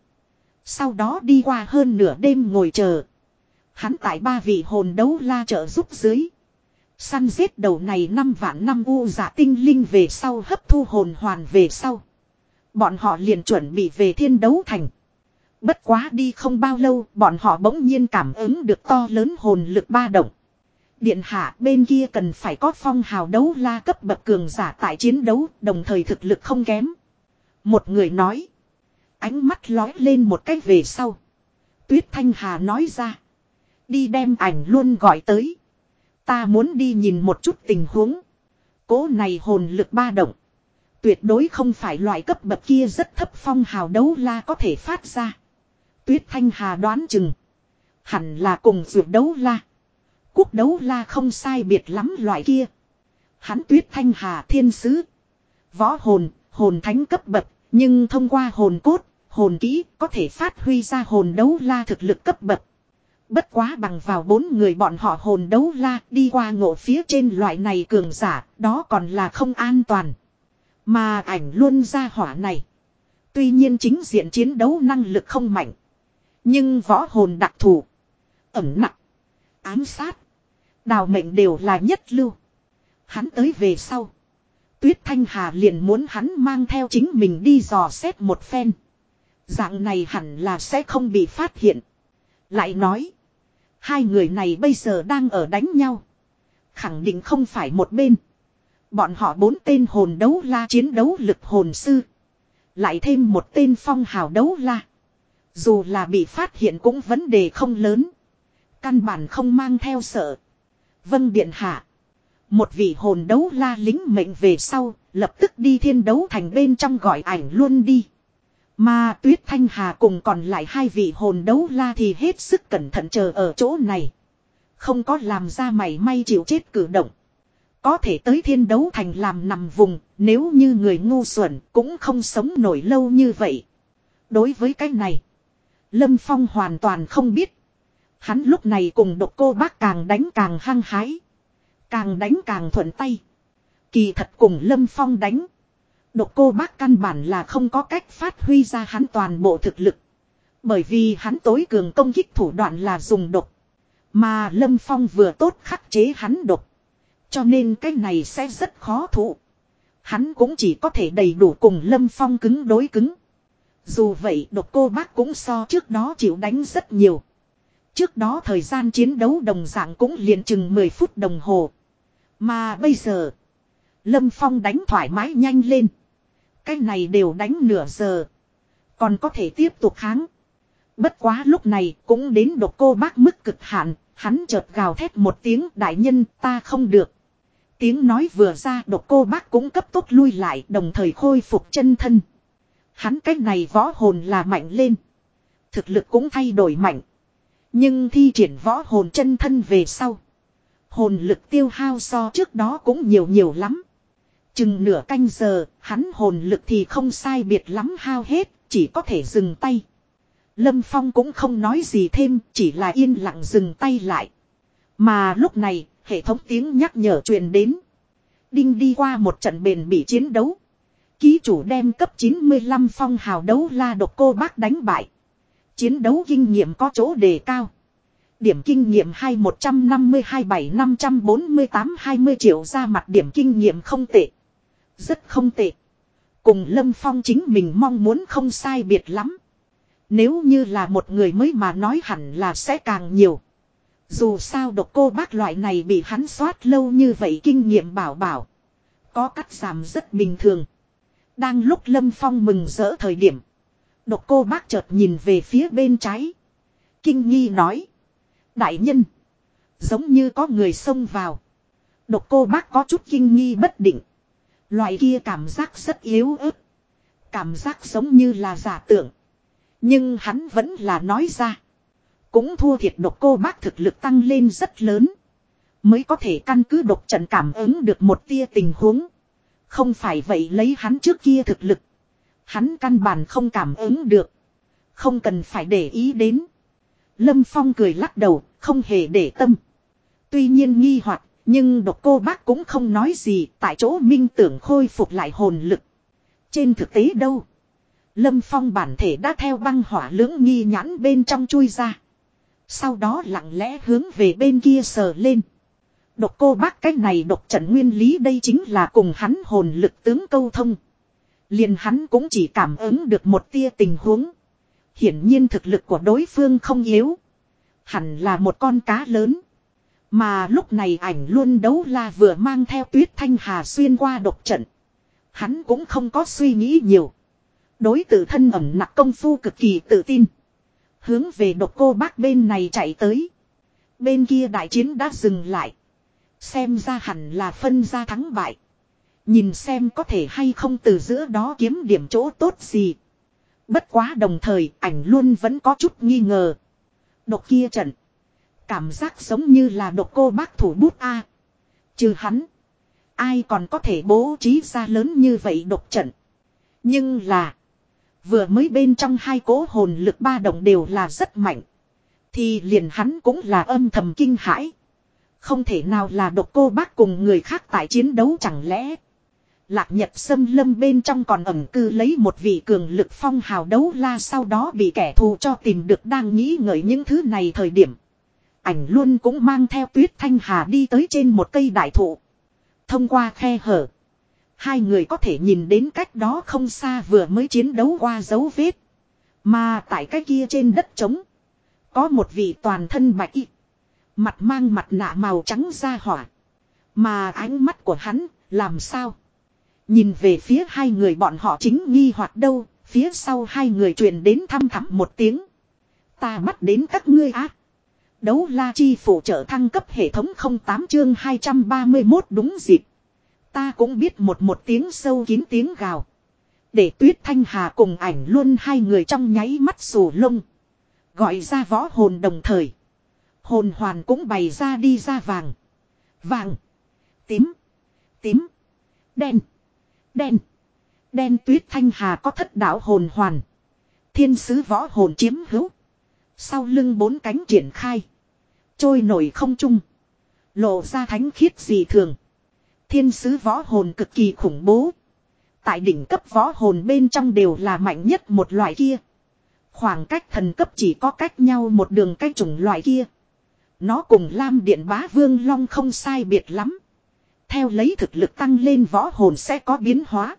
Sau đó đi qua hơn nửa đêm ngồi chờ. Hắn tại ba vị hồn đấu la trợ giúp dưới. Săn giết đầu này năm vạn năm u giả tinh linh về sau hấp thu hồn hoàn về sau. Bọn họ liền chuẩn bị về thiên đấu thành. Bất quá đi không bao lâu, bọn họ bỗng nhiên cảm ứng được to lớn hồn lực ba động. Điện hạ, bên kia cần phải có phong hào đấu la cấp bậc cường giả tại chiến đấu, đồng thời thực lực không kém. Một người nói. Ánh mắt lói lên một cách về sau. Tuyết Thanh Hà nói ra. Đi đem ảnh luôn gọi tới. Ta muốn đi nhìn một chút tình huống. Cố này hồn lực ba động. Tuyệt đối không phải loại cấp bậc kia rất thấp phong hào đấu la có thể phát ra. Tuyết Thanh Hà đoán chừng. Hẳn là cùng dược đấu la. Quốc đấu la không sai biệt lắm loại kia. Hắn Tuyết Thanh Hà thiên sứ. Võ hồn, hồn thánh cấp bậc. Nhưng thông qua hồn cốt, hồn kỹ có thể phát huy ra hồn đấu la thực lực cấp bậc. Bất quá bằng vào bốn người bọn họ hồn đấu la đi qua ngộ phía trên loại này cường giả, đó còn là không an toàn. Mà ảnh luôn ra hỏa này. Tuy nhiên chính diện chiến đấu năng lực không mạnh. Nhưng võ hồn đặc thù. Ẩm nặng. Ám sát. Đào mệnh đều là nhất lưu. Hắn tới về sau. Tuyết Thanh Hà liền muốn hắn mang theo chính mình đi dò xét một phen. Dạng này hẳn là sẽ không bị phát hiện. Lại nói. Hai người này bây giờ đang ở đánh nhau. Khẳng định không phải một bên. Bọn họ bốn tên hồn đấu la chiến đấu lực hồn sư. Lại thêm một tên phong hào đấu la. Dù là bị phát hiện cũng vấn đề không lớn. Căn bản không mang theo sợ. Vâng điện hạ. Một vị hồn đấu la lính mệnh về sau, lập tức đi thiên đấu thành bên trong gọi ảnh luôn đi. Mà Tuyết Thanh Hà cùng còn lại hai vị hồn đấu la thì hết sức cẩn thận chờ ở chỗ này. Không có làm ra mày may chịu chết cử động. Có thể tới thiên đấu thành làm nằm vùng, nếu như người ngu xuẩn cũng không sống nổi lâu như vậy. Đối với cái này, Lâm Phong hoàn toàn không biết. Hắn lúc này cùng độc cô bác càng đánh càng hăng hái. Càng đánh càng thuận tay. Kỳ thật cùng Lâm Phong đánh. Độc cô bác căn bản là không có cách phát huy ra hắn toàn bộ thực lực. Bởi vì hắn tối cường công kích thủ đoạn là dùng độc. Mà Lâm Phong vừa tốt khắc chế hắn độc. Cho nên cái này sẽ rất khó thụ. Hắn cũng chỉ có thể đầy đủ cùng Lâm Phong cứng đối cứng. Dù vậy độc cô bác cũng so trước đó chịu đánh rất nhiều. Trước đó thời gian chiến đấu đồng dạng cũng liền chừng 10 phút đồng hồ. Mà bây giờ, Lâm Phong đánh thoải mái nhanh lên. Cái này đều đánh nửa giờ. Còn có thể tiếp tục kháng. Bất quá lúc này cũng đến độc cô bác mức cực hạn, hắn chợt gào thét một tiếng đại nhân ta không được. Tiếng nói vừa ra độc cô bác cũng cấp tốc lui lại đồng thời khôi phục chân thân. Hắn cách này võ hồn là mạnh lên. Thực lực cũng thay đổi mạnh. Nhưng thi triển võ hồn chân thân về sau. Hồn lực tiêu hao so trước đó cũng nhiều nhiều lắm. Chừng nửa canh giờ, hắn hồn lực thì không sai biệt lắm hao hết, chỉ có thể dừng tay. Lâm Phong cũng không nói gì thêm, chỉ là yên lặng dừng tay lại. Mà lúc này, hệ thống tiếng nhắc nhở truyền đến. Đinh đi qua một trận bền bị chiến đấu. Ký chủ đem cấp 95 phong hào đấu la độc cô bác đánh bại. Chiến đấu kinh nghiệm có chỗ đề cao. Điểm kinh nghiệm 2152 7 548 20 triệu ra mặt điểm kinh nghiệm không tệ. Rất không tệ. Cùng Lâm Phong chính mình mong muốn không sai biệt lắm. Nếu như là một người mới mà nói hẳn là sẽ càng nhiều. Dù sao độc cô bác loại này bị hắn soát lâu như vậy kinh nghiệm bảo bảo. Có cắt giảm rất bình thường. Đang lúc Lâm Phong mừng rỡ thời điểm. Độc cô bác chợt nhìn về phía bên trái. Kinh nghi nói. Đại nhân. Giống như có người xông vào. Độc cô bác có chút kinh nghi bất định. Loại kia cảm giác rất yếu ớt. Cảm giác giống như là giả tưởng. Nhưng hắn vẫn là nói ra. Cũng thua thiệt độc cô bác thực lực tăng lên rất lớn. Mới có thể căn cứ độc trận cảm ứng được một tia tình huống. Không phải vậy lấy hắn trước kia thực lực. Hắn căn bản không cảm ứng được. Không cần phải để ý đến. Lâm Phong cười lắc đầu, không hề để tâm. Tuy nhiên nghi hoặc nhưng độc cô bác cũng không nói gì, tại chỗ minh tưởng khôi phục lại hồn lực. Trên thực tế đâu? Lâm Phong bản thể đã theo băng hỏa lưỡng nghi nhãn bên trong chui ra. Sau đó lặng lẽ hướng về bên kia sờ lên. Độc cô bác cách này độc trận nguyên lý đây chính là cùng hắn hồn lực tướng câu thông. Liền hắn cũng chỉ cảm ứng được một tia tình huống. Hiển nhiên thực lực của đối phương không yếu. Hẳn là một con cá lớn. Mà lúc này ảnh luôn đấu la vừa mang theo tuyết thanh hà xuyên qua độc trận. Hắn cũng không có suy nghĩ nhiều. Đối tự thân ẩm nặc công phu cực kỳ tự tin. Hướng về độc cô bác bên này chạy tới. Bên kia đại chiến đã dừng lại. Xem ra hẳn là phân ra thắng bại. Nhìn xem có thể hay không từ giữa đó kiếm điểm chỗ tốt gì. Bất quá đồng thời ảnh luôn vẫn có chút nghi ngờ. Độc kia trận. Cảm giác giống như là độc cô bác thủ bút A. Trừ hắn. Ai còn có thể bố trí ra lớn như vậy độc trận. Nhưng là. Vừa mới bên trong hai cố hồn lực ba động đều là rất mạnh. Thì liền hắn cũng là âm thầm kinh hãi. Không thể nào là độc cô bác cùng người khác tại chiến đấu chẳng lẽ. Lạc nhật sâm lâm bên trong còn ẩm cư lấy một vị cường lực phong hào đấu la sau đó bị kẻ thù cho tìm được đang nghĩ ngợi những thứ này thời điểm. Ảnh luôn cũng mang theo tuyết thanh hà đi tới trên một cây đại thụ. Thông qua khe hở. Hai người có thể nhìn đến cách đó không xa vừa mới chiến đấu qua dấu vết. Mà tại cái kia trên đất trống. Có một vị toàn thân bạch y. Mặt mang mặt nạ màu trắng ra hỏa. Mà ánh mắt của hắn làm sao? Nhìn về phía hai người bọn họ chính nghi hoặc đâu. Phía sau hai người truyền đến thăm thẳm một tiếng. Ta bắt đến các ngươi á. Đấu la chi phụ trợ thăng cấp hệ thống 08 chương 231 đúng dịp. Ta cũng biết một một tiếng sâu kín tiếng gào. Để tuyết thanh hà cùng ảnh luôn hai người trong nháy mắt sù lông. Gọi ra võ hồn đồng thời. Hồn hoàn cũng bày ra đi ra vàng. Vàng. Tím. Tím. Đen. Đen. Đen tuyết thanh hà có thất đạo hồn hoàn. Thiên sứ võ hồn chiếm hữu. Sau lưng bốn cánh triển khai. Trôi nổi không trung. Lộ ra thánh khiết gì thường. Thiên sứ võ hồn cực kỳ khủng bố. Tại đỉnh cấp võ hồn bên trong đều là mạnh nhất một loại kia. Khoảng cách thần cấp chỉ có cách nhau một đường cách chủng loại kia. Nó cùng Lam Điện Bá Vương Long không sai biệt lắm. Theo lấy thực lực tăng lên võ hồn sẽ có biến hóa.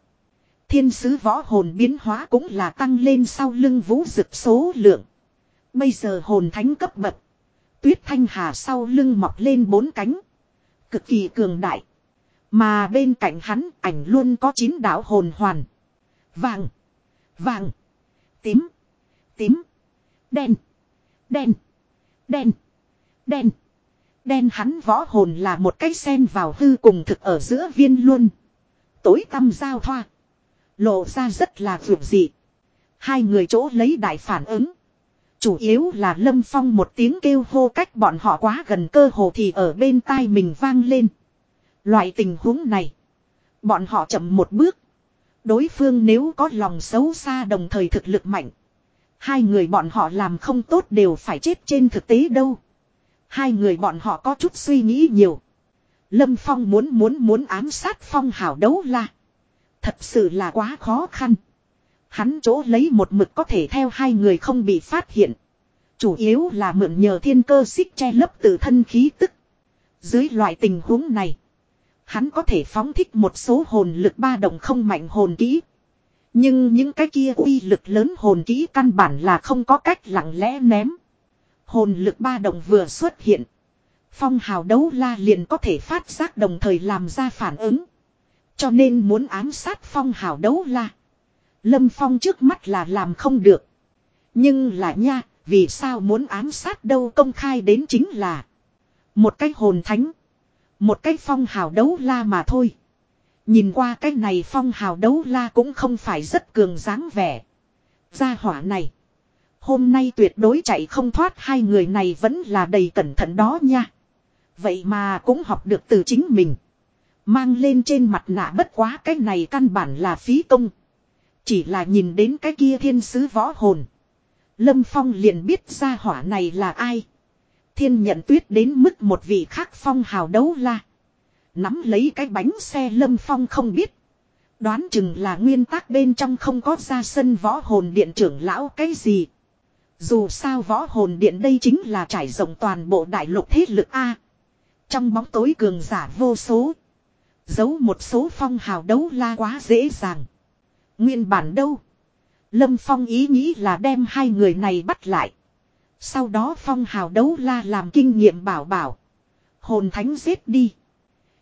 Thiên sứ võ hồn biến hóa cũng là tăng lên sau lưng vũ dực số lượng. Bây giờ hồn thánh cấp bậc. Tuyết thanh hà sau lưng mọc lên bốn cánh. Cực kỳ cường đại. Mà bên cạnh hắn ảnh luôn có chín đạo hồn hoàn. Vàng. Vàng. Tím. Tím. Đen. Đen. Đen. Đen. Đen hắn võ hồn là một cái sen vào hư cùng thực ở giữa viên luôn. Tối tăm giao thoa. Lộ ra rất là vượt dị. Hai người chỗ lấy đại phản ứng. Chủ yếu là Lâm Phong một tiếng kêu hô cách bọn họ quá gần cơ hồ thì ở bên tai mình vang lên. Loại tình huống này. Bọn họ chậm một bước. Đối phương nếu có lòng xấu xa đồng thời thực lực mạnh. Hai người bọn họ làm không tốt đều phải chết trên thực tế đâu. Hai người bọn họ có chút suy nghĩ nhiều. Lâm Phong muốn muốn muốn ám sát Phong hảo đấu la. Thật sự là quá khó khăn. Hắn chỗ lấy một mực có thể theo hai người không bị phát hiện. Chủ yếu là mượn nhờ thiên cơ xích che lấp tự thân khí tức. Dưới loại tình huống này. Hắn có thể phóng thích một số hồn lực ba động không mạnh hồn kỹ. Nhưng những cái kia uy lực lớn hồn kỹ căn bản là không có cách lặng lẽ ném. Hồn lực ba động vừa xuất hiện. Phong hào đấu la liền có thể phát giác đồng thời làm ra phản ứng. Cho nên muốn ám sát phong hào đấu la. Lâm Phong trước mắt là làm không được. Nhưng là nha, vì sao muốn ám sát đâu công khai đến chính là một cái hồn thánh. Một cái phong hào đấu la mà thôi. Nhìn qua cái này phong hào đấu la cũng không phải rất cường dáng vẻ. Gia hỏa này. Hôm nay tuyệt đối chạy không thoát hai người này vẫn là đầy cẩn thận đó nha. Vậy mà cũng học được từ chính mình. Mang lên trên mặt nạ bất quá cái này căn bản là phí công. Chỉ là nhìn đến cái kia thiên sứ võ hồn. Lâm Phong liền biết ra hỏa này là ai. Thiên nhận tuyết đến mức một vị khác phong hào đấu la. Nắm lấy cái bánh xe Lâm Phong không biết. Đoán chừng là nguyên tắc bên trong không có ra sân võ hồn điện trưởng lão cái gì. Dù sao võ hồn điện đây chính là trải rộng toàn bộ đại lục thế lực A. Trong bóng tối cường giả vô số. Giấu một số phong hào đấu la quá dễ dàng. Nguyên bản đâu. Lâm Phong ý nghĩ là đem hai người này bắt lại. Sau đó Phong hào đấu la làm kinh nghiệm bảo bảo. Hồn thánh giết đi.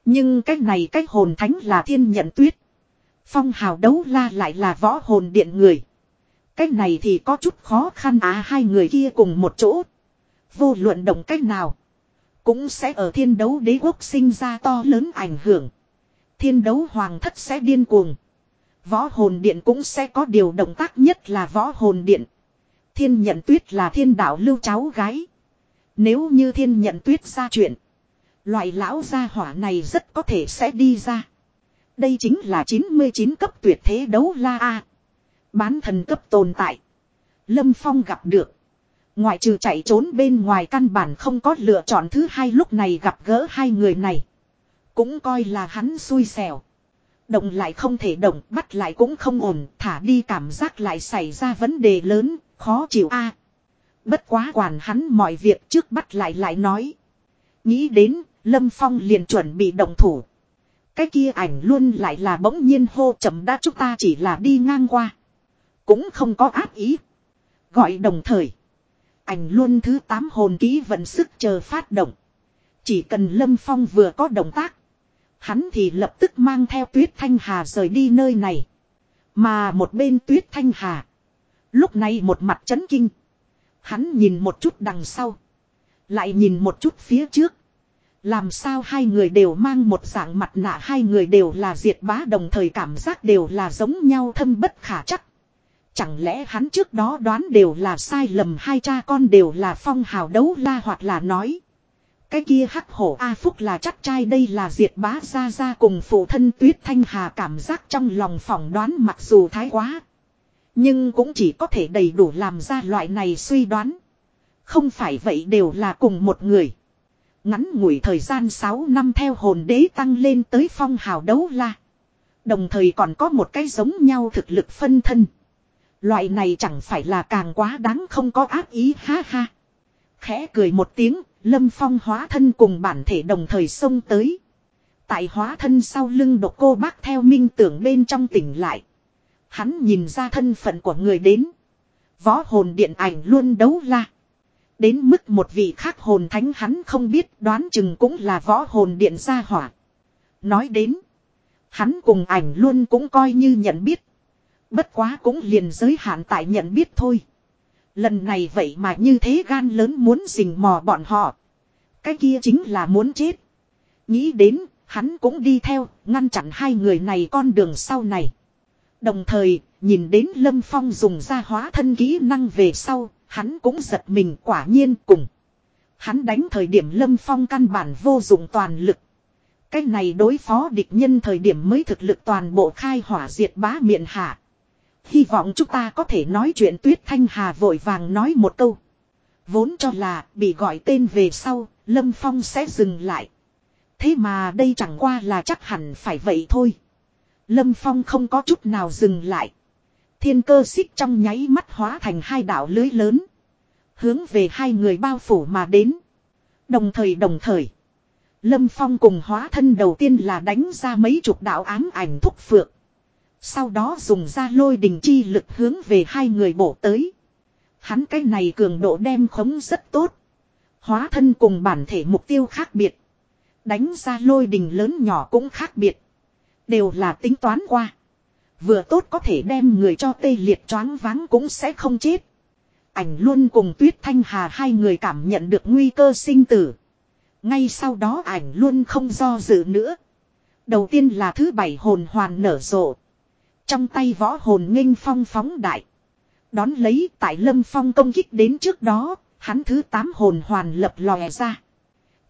Nhưng cái này cái hồn thánh là thiên nhận tuyết. Phong hào đấu la lại là võ hồn điện người. Cách này thì có chút khó khăn á hai người kia cùng một chỗ. Vô luận động cách nào. Cũng sẽ ở thiên đấu đế quốc sinh ra to lớn ảnh hưởng. Thiên đấu hoàng thất sẽ điên cuồng. Võ hồn điện cũng sẽ có điều động tác nhất là võ hồn điện. Thiên nhận tuyết là thiên đạo lưu cháu gái. Nếu như thiên nhận tuyết ra chuyện. Loại lão gia hỏa này rất có thể sẽ đi ra. Đây chính là 99 cấp tuyệt thế đấu la A. Bán thần cấp tồn tại. Lâm Phong gặp được. Ngoại trừ chạy trốn bên ngoài căn bản không có lựa chọn thứ hai lúc này gặp gỡ hai người này. Cũng coi là hắn xui xẻo. Động lại không thể động, bắt lại cũng không ổn, thả đi cảm giác lại xảy ra vấn đề lớn, khó chịu a. bất quá quản hắn mọi việc trước bắt lại lại nói. Nghĩ đến, Lâm Phong liền chuẩn bị động thủ. Cái kia ảnh luôn lại là bỗng nhiên hô chậm đã chúng ta chỉ là đi ngang qua. Cũng không có ác ý. Gọi đồng thời. Ảnh luôn thứ 8 hồn ký vận sức chờ phát động. Chỉ cần Lâm Phong vừa có động tác. Hắn thì lập tức mang theo Tuyết Thanh Hà rời đi nơi này. Mà một bên Tuyết Thanh Hà. Lúc này một mặt chấn kinh. Hắn nhìn một chút đằng sau. Lại nhìn một chút phía trước. Làm sao hai người đều mang một dạng mặt nạ, hai người đều là diệt bá, đồng thời cảm giác đều là giống nhau, thâm bất khả chắc. Chẳng lẽ hắn trước đó đoán đều là sai lầm, hai cha con đều là phong hào đấu la hoặc là nói. Cái kia hắc hổ A Phúc là chắc trai đây là diệt bá ra ra cùng phụ thân tuyết thanh hà cảm giác trong lòng phỏng đoán mặc dù thái quá. Nhưng cũng chỉ có thể đầy đủ làm ra loại này suy đoán. Không phải vậy đều là cùng một người. Ngắn ngủi thời gian 6 năm theo hồn đế tăng lên tới phong hào đấu la. Đồng thời còn có một cái giống nhau thực lực phân thân. Loại này chẳng phải là càng quá đáng không có ác ý ha ha. Khẽ cười một tiếng, Lâm Phong hóa thân cùng bản thể đồng thời xông tới. Tại hóa thân sau lưng độc cô bác theo minh tưởng bên trong tỉnh lại. Hắn nhìn ra thân phận của người đến. Võ hồn điện ảnh luôn đấu la. Đến mức một vị khác hồn thánh hắn không biết đoán chừng cũng là võ hồn điện gia hỏa. Nói đến. Hắn cùng ảnh luôn cũng coi như nhận biết. Bất quá cũng liền giới hạn tại nhận biết thôi. Lần này vậy mà như thế gan lớn muốn rình mò bọn họ. Cái kia chính là muốn chết. Nghĩ đến, hắn cũng đi theo, ngăn chặn hai người này con đường sau này. Đồng thời, nhìn đến Lâm Phong dùng ra hóa thân kỹ năng về sau, hắn cũng giật mình quả nhiên cùng. Hắn đánh thời điểm Lâm Phong căn bản vô dụng toàn lực. Cái này đối phó địch nhân thời điểm mới thực lực toàn bộ khai hỏa diệt bá miệng hạ. Hy vọng chúng ta có thể nói chuyện Tuyết Thanh Hà vội vàng nói một câu. Vốn cho là bị gọi tên về sau, Lâm Phong sẽ dừng lại. Thế mà đây chẳng qua là chắc hẳn phải vậy thôi. Lâm Phong không có chút nào dừng lại. Thiên cơ xích trong nháy mắt hóa thành hai đảo lưới lớn. Hướng về hai người bao phủ mà đến. Đồng thời đồng thời. Lâm Phong cùng hóa thân đầu tiên là đánh ra mấy chục đạo ám ảnh thúc phượng. Sau đó dùng ra lôi đình chi lực hướng về hai người bổ tới. Hắn cái này cường độ đem khống rất tốt. Hóa thân cùng bản thể mục tiêu khác biệt. Đánh ra lôi đình lớn nhỏ cũng khác biệt. Đều là tính toán qua. Vừa tốt có thể đem người cho tê liệt choáng váng cũng sẽ không chết. Ảnh luôn cùng Tuyết Thanh Hà hai người cảm nhận được nguy cơ sinh tử. Ngay sau đó ảnh luôn không do dự nữa. Đầu tiên là thứ bảy hồn hoàn nở rộ. Trong tay võ hồn nghênh phong phóng đại. Đón lấy tại lâm phong công kích đến trước đó, hắn thứ tám hồn hoàn lập lòe ra.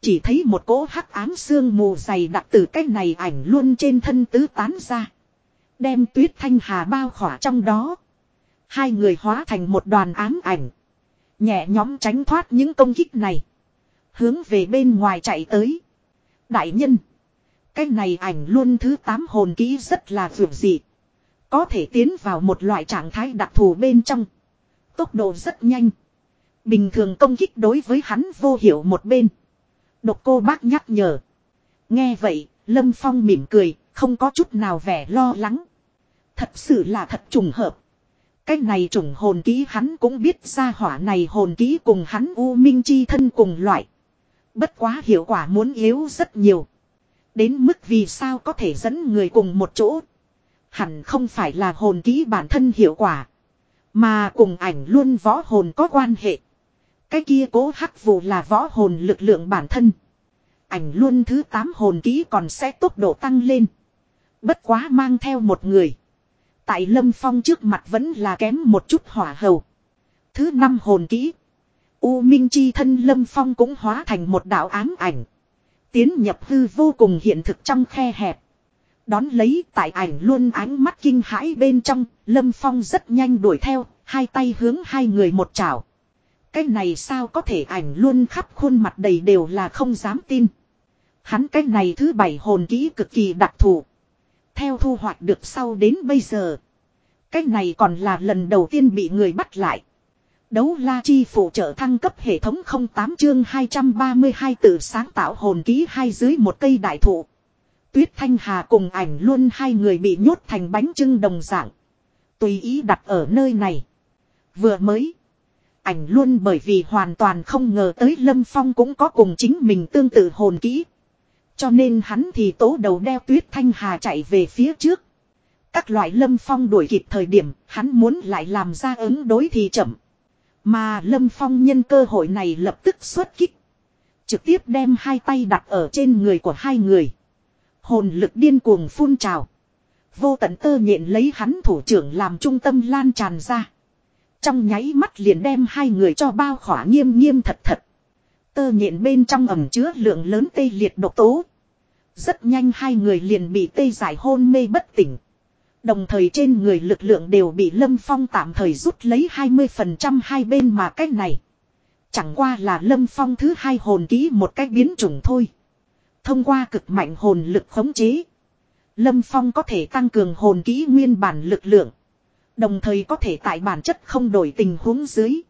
Chỉ thấy một cỗ hắc ám xương mù dày đặc từ cái này ảnh luôn trên thân tứ tán ra. Đem tuyết thanh hà bao khỏa trong đó. Hai người hóa thành một đoàn ám ảnh. Nhẹ nhóm tránh thoát những công kích này. Hướng về bên ngoài chạy tới. Đại nhân. Cái này ảnh luôn thứ tám hồn kỹ rất là vượt dị. Có thể tiến vào một loại trạng thái đặc thù bên trong. Tốc độ rất nhanh. Bình thường công kích đối với hắn vô hiệu một bên. Độc cô bác nhắc nhở. Nghe vậy, Lâm Phong mỉm cười, không có chút nào vẻ lo lắng. Thật sự là thật trùng hợp. Cái này trùng hồn ký hắn cũng biết ra hỏa này hồn ký cùng hắn u minh chi thân cùng loại. Bất quá hiệu quả muốn yếu rất nhiều. Đến mức vì sao có thể dẫn người cùng một chỗ Hẳn không phải là hồn kỹ bản thân hiệu quả. Mà cùng ảnh luôn võ hồn có quan hệ. Cái kia cố hắc vụ là võ hồn lực lượng bản thân. Ảnh luôn thứ 8 hồn kỹ còn sẽ tốc độ tăng lên. Bất quá mang theo một người. Tại lâm phong trước mặt vẫn là kém một chút hỏa hầu. Thứ năm hồn kỹ. U Minh Chi thân lâm phong cũng hóa thành một đạo ám ảnh. Tiến nhập hư vô cùng hiện thực trong khe hẹp. Đón lấy tại ảnh luôn ánh mắt kinh hãi bên trong, Lâm Phong rất nhanh đuổi theo, hai tay hướng hai người một chảo. Cái này sao có thể ảnh luôn khắp khuôn mặt đầy đều là không dám tin. Hắn cái này thứ bảy hồn kỹ cực kỳ đặc thù. Theo thu hoạch được sau đến bây giờ. Cái này còn là lần đầu tiên bị người bắt lại. Đấu la chi phụ trợ thăng cấp hệ thống 08 chương 232 tự sáng tạo hồn ký hai dưới một cây đại thụ. Tuyết Thanh Hà cùng ảnh luôn hai người bị nhốt thành bánh trưng đồng dạng. Tùy ý đặt ở nơi này. Vừa mới. Ảnh luôn bởi vì hoàn toàn không ngờ tới Lâm Phong cũng có cùng chính mình tương tự hồn kỹ. Cho nên hắn thì tố đầu đeo Tuyết Thanh Hà chạy về phía trước. Các loại Lâm Phong đuổi kịp thời điểm, hắn muốn lại làm ra ứng đối thì chậm. Mà Lâm Phong nhân cơ hội này lập tức xuất kích. Trực tiếp đem hai tay đặt ở trên người của hai người. Hồn lực điên cuồng phun trào. Vô tận tơ nhện lấy hắn thủ trưởng làm trung tâm lan tràn ra. Trong nháy mắt liền đem hai người cho bao khỏa nghiêm nghiêm thật thật. Tơ nhện bên trong ẩm chứa lượng lớn tê liệt độc tố. Rất nhanh hai người liền bị tê giải hôn mê bất tỉnh. Đồng thời trên người lực lượng đều bị Lâm Phong tạm thời rút lấy 20% hai bên mà cách này. Chẳng qua là Lâm Phong thứ hai hồn ký một cách biến chủng thôi. Thông qua cực mạnh hồn lực khống chế. Lâm Phong có thể tăng cường hồn kỹ nguyên bản lực lượng. Đồng thời có thể tại bản chất không đổi tình huống dưới.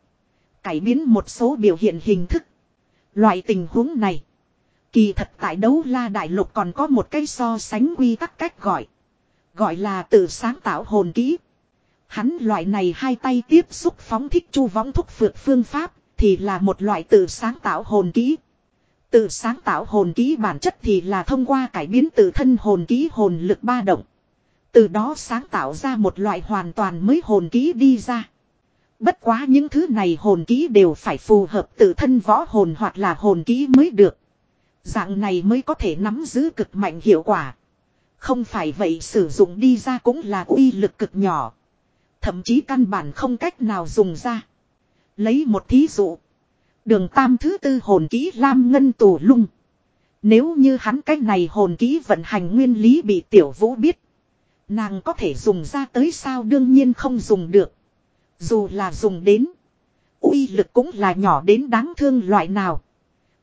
Cải biến một số biểu hiện hình thức. Loại tình huống này. Kỳ thật tại đấu la đại lục còn có một cái so sánh quy tắc cách gọi. Gọi là tự sáng tạo hồn kỹ. Hắn loại này hai tay tiếp xúc phóng thích chu võng thúc phượt phương pháp thì là một loại tự sáng tạo hồn kỹ. Tự sáng tạo hồn ký bản chất thì là thông qua cải biến tự thân hồn ký hồn lực ba động. Từ đó sáng tạo ra một loại hoàn toàn mới hồn ký đi ra. Bất quá những thứ này hồn ký đều phải phù hợp tự thân võ hồn hoặc là hồn ký mới được. Dạng này mới có thể nắm giữ cực mạnh hiệu quả. Không phải vậy sử dụng đi ra cũng là uy lực cực nhỏ. Thậm chí căn bản không cách nào dùng ra. Lấy một thí dụ. Đường tam thứ tư hồn kỹ Lam Ngân Tù Lung. Nếu như hắn cách này hồn kỹ vận hành nguyên lý bị tiểu vũ biết. Nàng có thể dùng ra tới sao đương nhiên không dùng được. Dù là dùng đến. uy lực cũng là nhỏ đến đáng thương loại nào.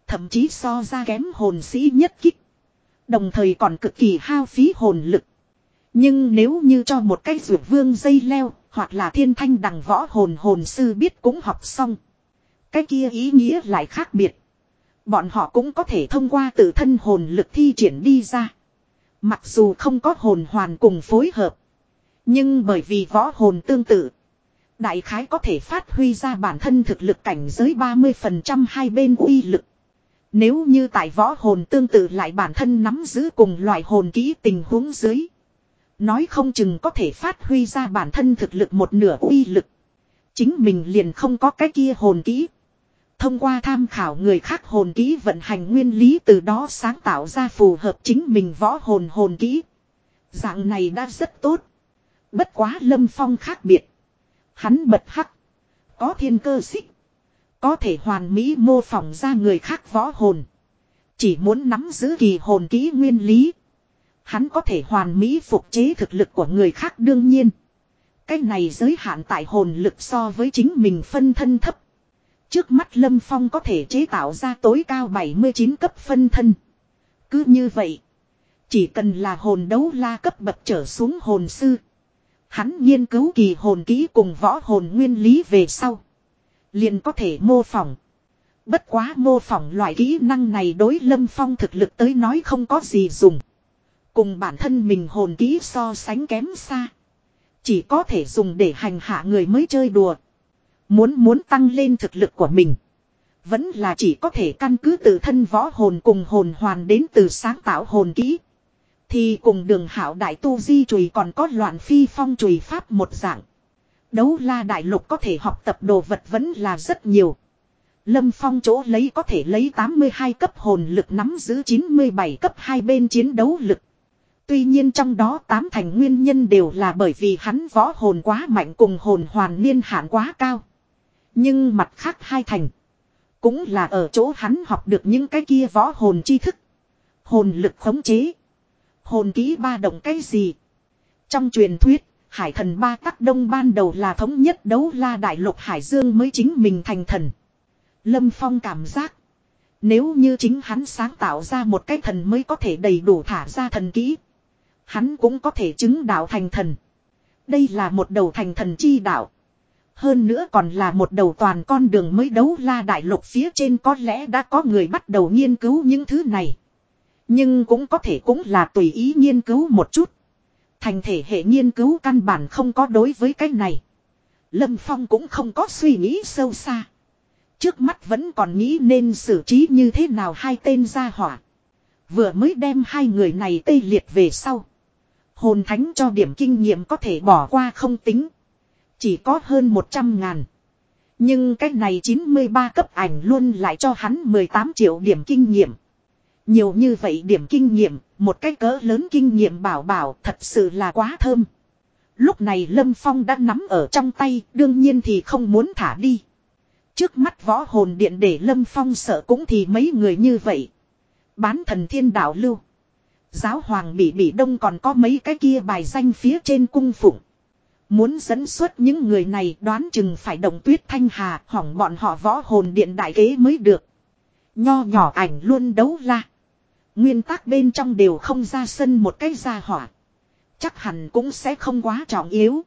Thậm chí so ra kém hồn sĩ nhất kích. Đồng thời còn cực kỳ hao phí hồn lực. Nhưng nếu như cho một cái rượu vương dây leo, hoặc là thiên thanh đằng võ hồn hồn sư biết cũng học xong. Cái kia ý nghĩa lại khác biệt. Bọn họ cũng có thể thông qua tự thân hồn lực thi triển đi ra. Mặc dù không có hồn hoàn cùng phối hợp. Nhưng bởi vì võ hồn tương tự. Đại khái có thể phát huy ra bản thân thực lực cảnh giới 30% hai bên uy lực. Nếu như tại võ hồn tương tự lại bản thân nắm giữ cùng loại hồn kỹ tình huống dưới. Nói không chừng có thể phát huy ra bản thân thực lực một nửa uy lực. Chính mình liền không có cái kia hồn kỹ. Thông qua tham khảo người khác hồn kỹ vận hành nguyên lý từ đó sáng tạo ra phù hợp chính mình võ hồn hồn kỹ. Dạng này đã rất tốt. Bất quá lâm phong khác biệt. Hắn bật hắc. Có thiên cơ xích. Có thể hoàn mỹ mô phỏng ra người khác võ hồn. Chỉ muốn nắm giữ kỳ hồn kỹ nguyên lý. Hắn có thể hoàn mỹ phục chế thực lực của người khác đương nhiên. Cái này giới hạn tại hồn lực so với chính mình phân thân thấp. Trước mắt Lâm Phong có thể chế tạo ra tối cao 79 cấp phân thân. Cứ như vậy. Chỉ cần là hồn đấu la cấp bậc trở xuống hồn sư. Hắn nghiên cứu kỳ hồn kỹ cùng võ hồn nguyên lý về sau. Liền có thể mô phỏng. Bất quá mô phỏng loại kỹ năng này đối Lâm Phong thực lực tới nói không có gì dùng. Cùng bản thân mình hồn kỹ so sánh kém xa. Chỉ có thể dùng để hành hạ người mới chơi đùa. Muốn muốn tăng lên thực lực của mình. Vẫn là chỉ có thể căn cứ tự thân võ hồn cùng hồn hoàn đến từ sáng tạo hồn kỹ. Thì cùng đường hảo đại tu di chùy còn có loạn phi phong chùy pháp một dạng. Đấu la đại lục có thể học tập đồ vật vẫn là rất nhiều. Lâm Phong chỗ lấy có thể lấy 82 cấp hồn lực nắm giữ 97 cấp hai bên chiến đấu lực. Tuy nhiên trong đó tám thành nguyên nhân đều là bởi vì hắn võ hồn quá mạnh cùng hồn hoàn niên hạn quá cao. Nhưng mặt khác hai thành. Cũng là ở chỗ hắn học được những cái kia võ hồn tri thức. Hồn lực khống chế. Hồn ký ba động cái gì. Trong truyền thuyết, hải thần ba tắc đông ban đầu là thống nhất đấu la đại lục hải dương mới chính mình thành thần. Lâm Phong cảm giác. Nếu như chính hắn sáng tạo ra một cái thần mới có thể đầy đủ thả ra thần kỹ. Hắn cũng có thể chứng đạo thành thần. Đây là một đầu thành thần chi đạo. Hơn nữa còn là một đầu toàn con đường mới đấu la đại lục phía trên có lẽ đã có người bắt đầu nghiên cứu những thứ này. Nhưng cũng có thể cũng là tùy ý nghiên cứu một chút. Thành thể hệ nghiên cứu căn bản không có đối với cái này. Lâm Phong cũng không có suy nghĩ sâu xa. Trước mắt vẫn còn nghĩ nên xử trí như thế nào hai tên gia hỏa. Vừa mới đem hai người này tê liệt về sau. Hồn thánh cho điểm kinh nghiệm có thể bỏ qua không tính. Chỉ có hơn 100 ngàn. Nhưng cái này 93 cấp ảnh luôn lại cho hắn 18 triệu điểm kinh nghiệm. Nhiều như vậy điểm kinh nghiệm, một cái cỡ lớn kinh nghiệm bảo bảo thật sự là quá thơm. Lúc này Lâm Phong đã nắm ở trong tay, đương nhiên thì không muốn thả đi. Trước mắt võ hồn điện để Lâm Phong sợ cũng thì mấy người như vậy. Bán thần thiên đạo lưu. Giáo hoàng bị bị đông còn có mấy cái kia bài danh phía trên cung phụng. Muốn dẫn xuất những người này đoán chừng phải động tuyết thanh hà, hỏng bọn họ võ hồn điện đại kế mới được. Nho nhỏ ảnh luôn đấu la. Nguyên tắc bên trong đều không ra sân một cái ra hỏa. Chắc hẳn cũng sẽ không quá trọng yếu.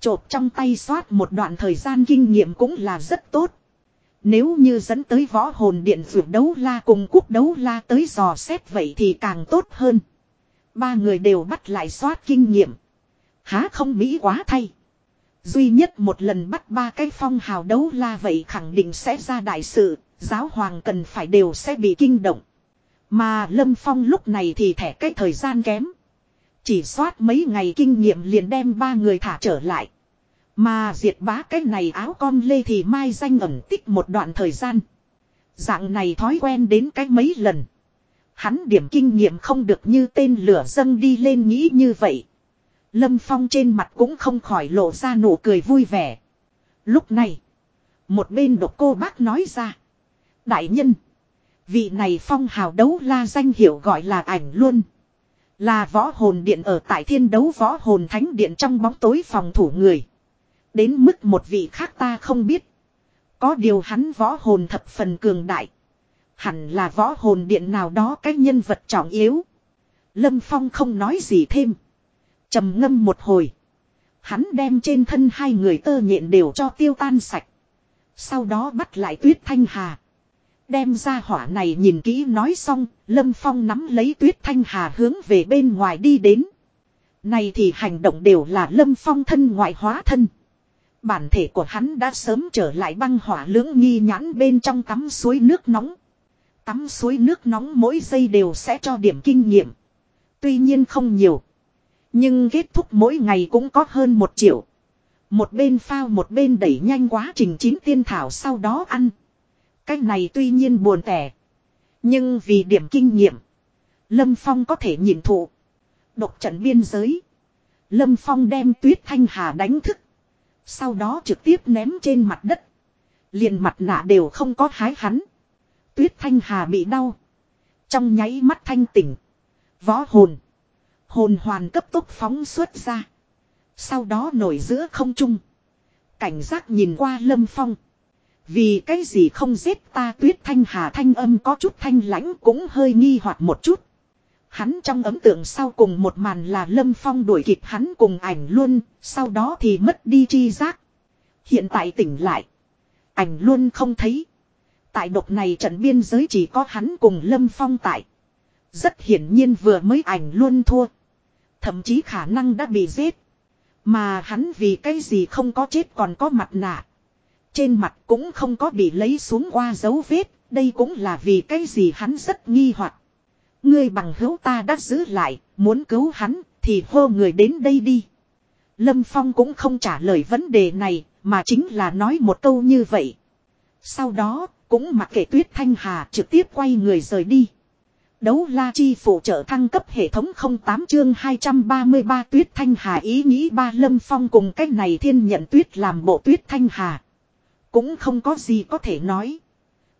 Chộp trong tay soát một đoạn thời gian kinh nghiệm cũng là rất tốt. Nếu như dẫn tới võ hồn điện vượt đấu la cùng quốc đấu la tới dò xét vậy thì càng tốt hơn. Ba người đều bắt lại soát kinh nghiệm. Há không mỹ quá thay. Duy nhất một lần bắt ba cái phong hào đấu la vậy khẳng định sẽ ra đại sự, giáo hoàng cần phải đều sẽ bị kinh động. Mà Lâm Phong lúc này thì thẻ cái thời gian kém. Chỉ soát mấy ngày kinh nghiệm liền đem ba người thả trở lại. Mà diệt bá cái này áo con lê thì mai danh ẩn tích một đoạn thời gian. Dạng này thói quen đến cái mấy lần. Hắn điểm kinh nghiệm không được như tên lửa dâng đi lên nghĩ như vậy. Lâm Phong trên mặt cũng không khỏi lộ ra nụ cười vui vẻ. Lúc này, một bên độc cô bác nói ra. Đại nhân, vị này phong hào đấu la danh hiệu gọi là ảnh luôn. Là võ hồn điện ở tại thiên đấu võ hồn thánh điện trong bóng tối phòng thủ người. Đến mức một vị khác ta không biết. Có điều hắn võ hồn thập phần cường đại. Hẳn là võ hồn điện nào đó cái nhân vật trọng yếu. Lâm Phong không nói gì thêm trầm ngâm một hồi. Hắn đem trên thân hai người tơ nhện đều cho tiêu tan sạch. Sau đó bắt lại tuyết thanh hà. Đem ra hỏa này nhìn kỹ nói xong, Lâm Phong nắm lấy tuyết thanh hà hướng về bên ngoài đi đến. Này thì hành động đều là Lâm Phong thân ngoại hóa thân. Bản thể của hắn đã sớm trở lại băng hỏa lưỡng nghi nhãn bên trong tắm suối nước nóng. Tắm suối nước nóng mỗi giây đều sẽ cho điểm kinh nghiệm. Tuy nhiên không nhiều. Nhưng kết thúc mỗi ngày cũng có hơn một triệu. Một bên phao một bên đẩy nhanh quá trình chín tiên thảo sau đó ăn. Cách này tuy nhiên buồn tẻ. Nhưng vì điểm kinh nghiệm. Lâm Phong có thể nhìn thụ. Độc trận biên giới. Lâm Phong đem tuyết thanh hà đánh thức. Sau đó trực tiếp ném trên mặt đất. Liền mặt nạ đều không có hái hắn. Tuyết thanh hà bị đau. Trong nháy mắt thanh tỉnh. Võ hồn. Hồn hoàn cấp tốc phóng xuất ra. Sau đó nổi giữa không trung. Cảnh giác nhìn qua lâm phong. Vì cái gì không giết ta tuyết thanh hà thanh âm có chút thanh lãnh cũng hơi nghi hoặc một chút. Hắn trong ấm tượng sau cùng một màn là lâm phong đuổi kịp hắn cùng ảnh luôn, sau đó thì mất đi chi giác. Hiện tại tỉnh lại. Ảnh luôn không thấy. Tại độc này trận biên giới chỉ có hắn cùng lâm phong tại. Rất hiển nhiên vừa mới ảnh luôn thua. Thậm chí khả năng đã bị giết. Mà hắn vì cái gì không có chết còn có mặt nạ. Trên mặt cũng không có bị lấy xuống qua dấu vết. Đây cũng là vì cái gì hắn rất nghi hoặc. Ngươi bằng hữu ta đã giữ lại, muốn cứu hắn, thì hô người đến đây đi. Lâm Phong cũng không trả lời vấn đề này, mà chính là nói một câu như vậy. Sau đó, cũng mặc kệ Tuyết Thanh Hà trực tiếp quay người rời đi. Đấu la chi phụ trợ thăng cấp hệ thống 08 chương 233 Tuyết Thanh Hà ý nghĩ ba Lâm Phong cùng cách này thiên nhận Tuyết làm bộ Tuyết Thanh Hà. Cũng không có gì có thể nói.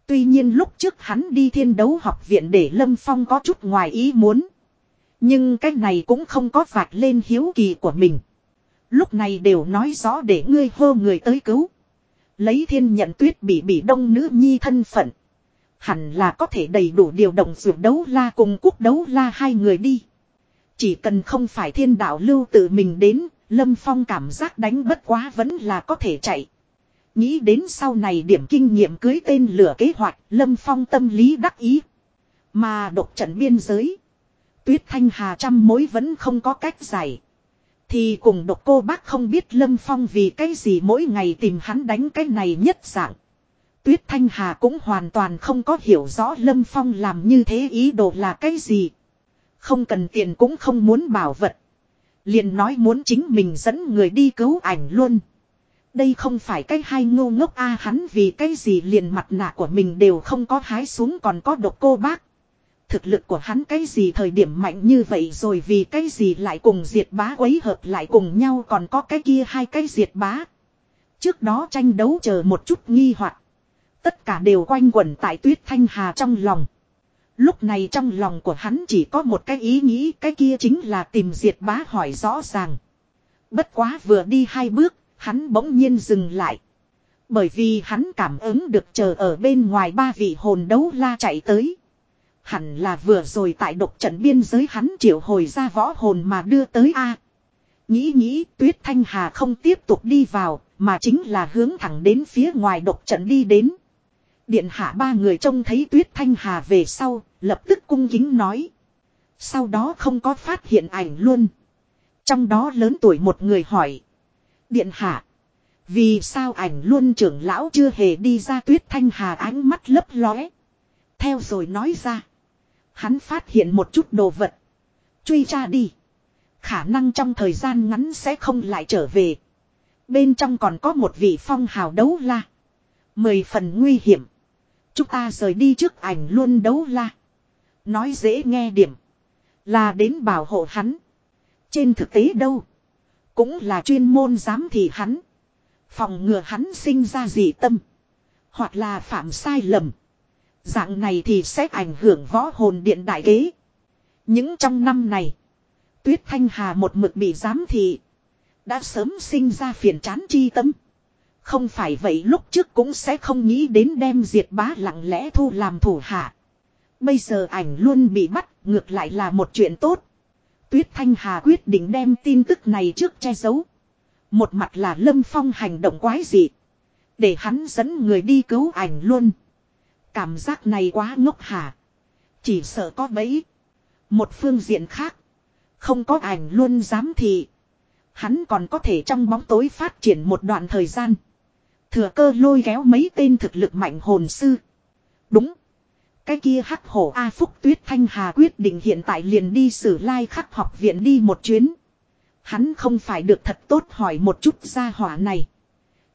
Tuy nhiên lúc trước hắn đi thiên đấu học viện để Lâm Phong có chút ngoài ý muốn. Nhưng cái này cũng không có vạch lên hiếu kỳ của mình. Lúc này đều nói rõ để ngươi hô người tới cứu. Lấy thiên nhận tuyết bị bị đông nữ nhi thân phận. Hẳn là có thể đầy đủ điều động dược đấu la cùng quốc đấu la hai người đi. Chỉ cần không phải thiên đạo lưu tự mình đến, Lâm Phong cảm giác đánh bất quá vẫn là có thể chạy. Nghĩ đến sau này điểm kinh nghiệm cưới tên lửa kế hoạch, Lâm Phong tâm lý đắc ý. Mà độc trận biên giới. Tuyết Thanh Hà trăm mối vẫn không có cách giải. Thì cùng độc cô bác không biết Lâm Phong vì cái gì mỗi ngày tìm hắn đánh cái này nhất dạng. Tuyết Thanh Hà cũng hoàn toàn không có hiểu rõ Lâm Phong làm như thế ý đồ là cái gì. Không cần tiền cũng không muốn bảo vật. Liền nói muốn chính mình dẫn người đi cứu ảnh luôn. Đây không phải cái hai ngu ngốc a, hắn vì cái gì liền mặt nạ của mình đều không có hái xuống còn có độc cô bác. Thực lực của hắn cái gì thời điểm mạnh như vậy rồi vì cái gì lại cùng diệt bá quấy hợp lại cùng nhau còn có cái kia hai cái diệt bá. Trước đó tranh đấu chờ một chút nghi hoặc Tất cả đều quanh quẩn tại tuyết thanh hà trong lòng. Lúc này trong lòng của hắn chỉ có một cái ý nghĩ cái kia chính là tìm diệt bá hỏi rõ ràng. Bất quá vừa đi hai bước, hắn bỗng nhiên dừng lại. Bởi vì hắn cảm ứng được chờ ở bên ngoài ba vị hồn đấu la chạy tới. Hẳn là vừa rồi tại độc trận biên giới hắn triệu hồi ra võ hồn mà đưa tới A. Nghĩ nghĩ tuyết thanh hà không tiếp tục đi vào, mà chính là hướng thẳng đến phía ngoài độc trận đi đến. Điện hạ ba người trông thấy tuyết thanh hà về sau, lập tức cung kính nói. Sau đó không có phát hiện ảnh luôn. Trong đó lớn tuổi một người hỏi. Điện hạ. Vì sao ảnh luôn trưởng lão chưa hề đi ra tuyết thanh hà ánh mắt lấp lóe. Theo rồi nói ra. Hắn phát hiện một chút đồ vật. Truy tra đi. Khả năng trong thời gian ngắn sẽ không lại trở về. Bên trong còn có một vị phong hào đấu la. Mười phần nguy hiểm. Chúng ta rời đi trước ảnh luôn đấu la. Nói dễ nghe điểm. Là đến bảo hộ hắn. Trên thực tế đâu. Cũng là chuyên môn giám thị hắn. Phòng ngừa hắn sinh ra dị tâm. Hoặc là phạm sai lầm. Dạng này thì sẽ ảnh hưởng võ hồn điện đại kế. Những trong năm này. Tuyết Thanh Hà một mực bị giám thị. Đã sớm sinh ra phiền chán chi tâm. Không phải vậy lúc trước cũng sẽ không nghĩ đến đem diệt bá lặng lẽ thu làm thủ hạ. Bây giờ ảnh luôn bị bắt, ngược lại là một chuyện tốt. Tuyết Thanh Hà quyết định đem tin tức này trước che giấu. Một mặt là Lâm Phong hành động quái dị. Để hắn dẫn người đi cứu ảnh luôn. Cảm giác này quá ngốc hả. Chỉ sợ có bẫy. Một phương diện khác. Không có ảnh luôn dám thì Hắn còn có thể trong bóng tối phát triển một đoạn thời gian. Thừa cơ lôi kéo mấy tên thực lực mạnh hồn sư. Đúng. Cái kia hắc hổ A Phúc Tuyết Thanh Hà quyết định hiện tại liền đi sử lai khắc học viện đi một chuyến. Hắn không phải được thật tốt hỏi một chút ra hỏa này.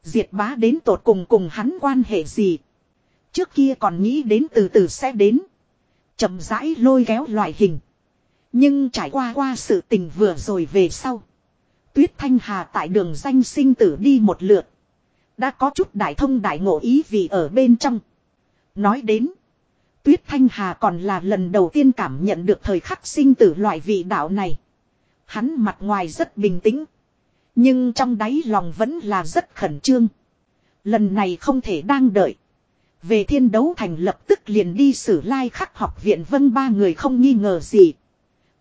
Diệt bá đến tột cùng cùng hắn quan hệ gì. Trước kia còn nghĩ đến từ từ sẽ đến. chậm rãi lôi kéo loại hình. Nhưng trải qua qua sự tình vừa rồi về sau. Tuyết Thanh Hà tại đường danh sinh tử đi một lượt. Đã có chút đại thông đại ngộ ý vì ở bên trong. Nói đến. Tuyết Thanh Hà còn là lần đầu tiên cảm nhận được thời khắc sinh tử loại vị đạo này. Hắn mặt ngoài rất bình tĩnh. Nhưng trong đáy lòng vẫn là rất khẩn trương. Lần này không thể đang đợi. Về thiên đấu thành lập tức liền đi xử lai khắc học viện vân ba người không nghi ngờ gì.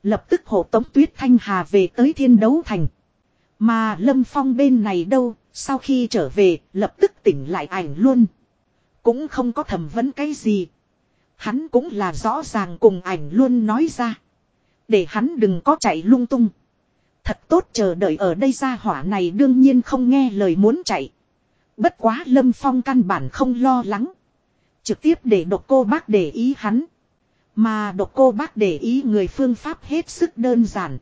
Lập tức hộ tống tuyết thanh hà về tới thiên đấu thành. Mà lâm phong bên này đâu, sau khi trở về, lập tức tỉnh lại ảnh luôn. Cũng không có thẩm vấn cái gì. Hắn cũng là rõ ràng cùng ảnh luôn nói ra. Để hắn đừng có chạy lung tung. Thật tốt chờ đợi ở đây ra hỏa này đương nhiên không nghe lời muốn chạy. Bất quá Lâm Phong căn bản không lo lắng. Trực tiếp để độc cô bác để ý hắn. Mà độc cô bác để ý người phương pháp hết sức đơn giản.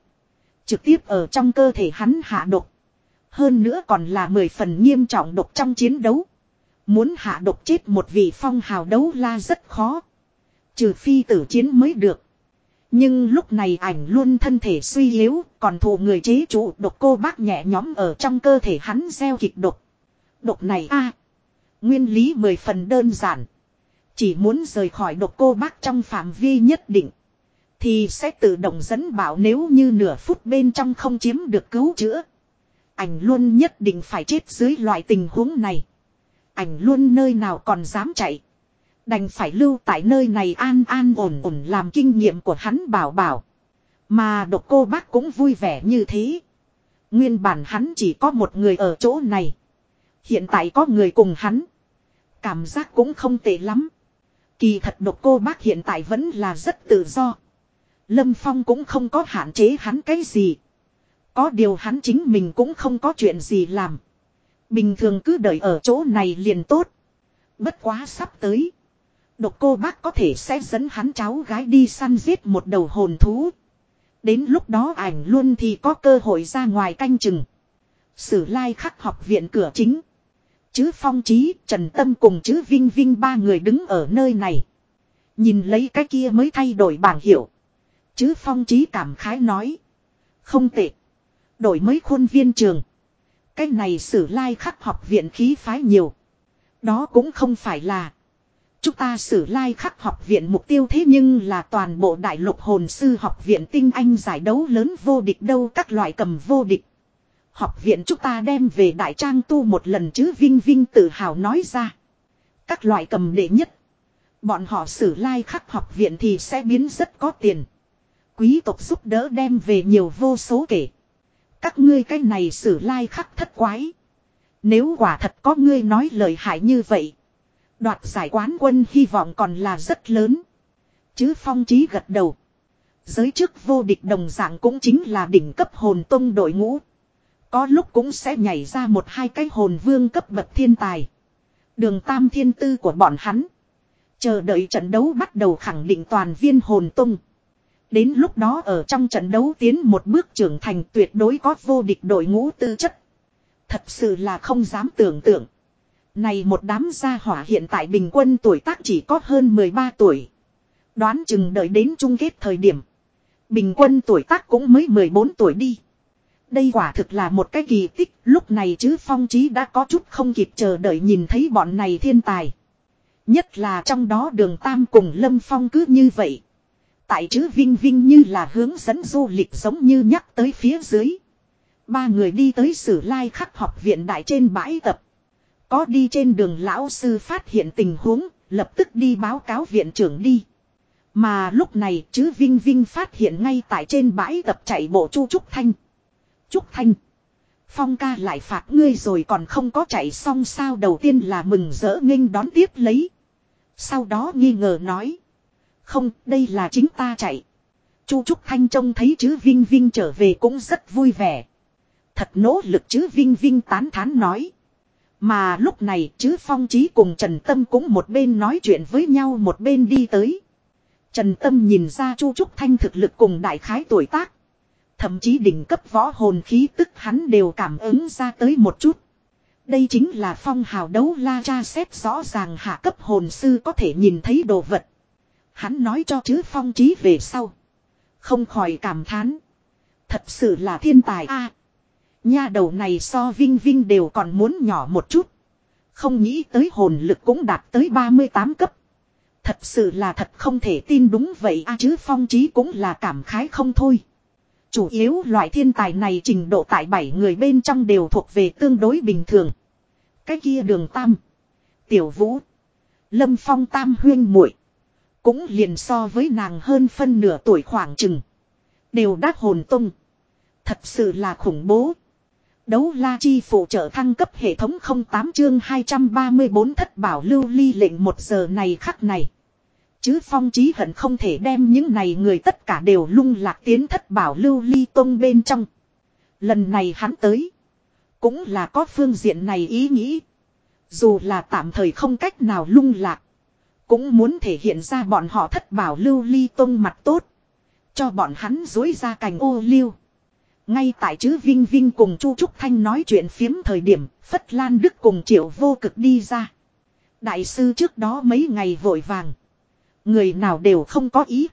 Trực tiếp ở trong cơ thể hắn hạ độc. Hơn nữa còn là mười phần nghiêm trọng độc trong chiến đấu. Muốn hạ độc chết một vị phong hào đấu la rất khó. Trừ phi tử chiến mới được. Nhưng lúc này ảnh luôn thân thể suy yếu, còn thụ người chế trụ độc cô bác nhẹ nhóm ở trong cơ thể hắn gieo kịch độc. Độc này a Nguyên lý mười phần đơn giản. Chỉ muốn rời khỏi độc cô bác trong phạm vi nhất định. Thì sẽ tự động dẫn bảo nếu như nửa phút bên trong không chiếm được cứu chữa. Ảnh luôn nhất định phải chết dưới loại tình huống này. Ảnh luôn nơi nào còn dám chạy. Đành phải lưu tại nơi này an an ổn ổn làm kinh nghiệm của hắn bảo bảo. Mà độc cô bác cũng vui vẻ như thế. Nguyên bản hắn chỉ có một người ở chỗ này. Hiện tại có người cùng hắn. Cảm giác cũng không tệ lắm. Kỳ thật độc cô bác hiện tại vẫn là rất tự do. Lâm Phong cũng không có hạn chế hắn cái gì. Có điều hắn chính mình cũng không có chuyện gì làm. Bình thường cứ đợi ở chỗ này liền tốt. Bất quá sắp tới. Độc cô bác có thể sẽ dẫn hắn cháu gái đi săn giết một đầu hồn thú. Đến lúc đó ảnh luôn thì có cơ hội ra ngoài canh chừng. Sử lai khắc học viện cửa chính. Chứ phong trí, Trần Tâm cùng chứ Vinh Vinh ba người đứng ở nơi này. Nhìn lấy cái kia mới thay đổi bảng hiệu. Chứ phong trí cảm khái nói. Không tệ. Đổi mới khuôn viên trường. Cái này sử lai khắc học viện khí phái nhiều. Đó cũng không phải là. Chúng ta sử lai khắc học viện mục tiêu thế nhưng là toàn bộ đại lục hồn sư học viện tinh anh giải đấu lớn vô địch đâu, các loại cầm vô địch. Học viện chúng ta đem về đại trang tu một lần chứ Vinh Vinh tự hào nói ra. Các loại cầm đệ nhất. Bọn họ sử lai khắc học viện thì sẽ biến rất có tiền. Quý tộc giúp đỡ đem về nhiều vô số kể. Các ngươi cái này xử lai khắc thất quái. Nếu quả thật có ngươi nói lời hại như vậy. Đoạt giải quán quân hy vọng còn là rất lớn. Chứ phong trí gật đầu. Giới chức vô địch đồng dạng cũng chính là đỉnh cấp hồn tông đội ngũ. Có lúc cũng sẽ nhảy ra một hai cái hồn vương cấp bậc thiên tài. Đường tam thiên tư của bọn hắn. Chờ đợi trận đấu bắt đầu khẳng định toàn viên hồn tung. Đến lúc đó ở trong trận đấu tiến một bước trưởng thành tuyệt đối có vô địch đội ngũ tư chất. Thật sự là không dám tưởng tượng. Này một đám gia hỏa hiện tại bình quân tuổi tác chỉ có hơn 13 tuổi. Đoán chừng đợi đến chung kết thời điểm. Bình quân tuổi tác cũng mới 14 tuổi đi. Đây quả thực là một cái kỳ tích, lúc này chứ phong trí đã có chút không kịp chờ đợi nhìn thấy bọn này thiên tài. Nhất là trong đó đường Tam cùng Lâm Phong cứ như vậy. Tại chữ Vinh Vinh như là hướng dẫn du lịch giống như nhắc tới phía dưới. Ba người đi tới sử lai khắc học viện đại trên bãi tập. Có đi trên đường lão sư phát hiện tình huống, lập tức đi báo cáo viện trưởng đi. Mà lúc này chứ Vinh Vinh phát hiện ngay tại trên bãi tập chạy bộ Chu Trúc Thanh. Trúc Thanh. Phong ca lại phạt ngươi rồi còn không có chạy xong sao đầu tiên là mừng rỡ nghênh đón tiếp lấy. Sau đó nghi ngờ nói. Không, đây là chính ta chạy. Chu Trúc Thanh trông thấy chứ Vinh Vinh trở về cũng rất vui vẻ. Thật nỗ lực chứ Vinh Vinh tán thán nói. Mà lúc này chứ Phong Chí cùng Trần Tâm cũng một bên nói chuyện với nhau một bên đi tới. Trần Tâm nhìn ra Chu Trúc Thanh thực lực cùng đại khái tuổi tác. Thậm chí đỉnh cấp võ hồn khí tức hắn đều cảm ứng ra tới một chút. Đây chính là phong hào đấu la cha xét rõ ràng hạ cấp hồn sư có thể nhìn thấy đồ vật. Hắn nói cho chứ phong trí về sau. Không khỏi cảm thán. Thật sự là thiên tài a Nha đầu này so Vinh Vinh đều còn muốn nhỏ một chút. Không nghĩ tới hồn lực cũng đạt tới 38 cấp. Thật sự là thật không thể tin đúng vậy a chứ phong trí cũng là cảm khái không thôi. Chủ yếu loại thiên tài này trình độ tại bảy người bên trong đều thuộc về tương đối bình thường. Cái kia đường tam. Tiểu vũ. Lâm phong tam huyên muội cũng liền so với nàng hơn phân nửa tuổi khoảng chừng. Đều đắc hồn tung. Thật sự là khủng bố. Đấu la chi phụ trợ thăng cấp hệ thống 08 chương 234 thất bảo lưu ly lệnh một giờ này khắc này. Chứ phong chí hận không thể đem những này người tất cả đều lung lạc tiến thất bảo lưu ly tông bên trong. Lần này hắn tới. Cũng là có phương diện này ý nghĩ. Dù là tạm thời không cách nào lung lạc. Cũng muốn thể hiện ra bọn họ thất bảo lưu ly tông mặt tốt. Cho bọn hắn dối ra cành ô liu. Ngay tại chứ Vinh Vinh cùng Chu Trúc Thanh nói chuyện phiếm thời điểm, Phất Lan Đức cùng Triệu vô cực đi ra. Đại sư trước đó mấy ngày vội vàng. Người nào đều không có ý.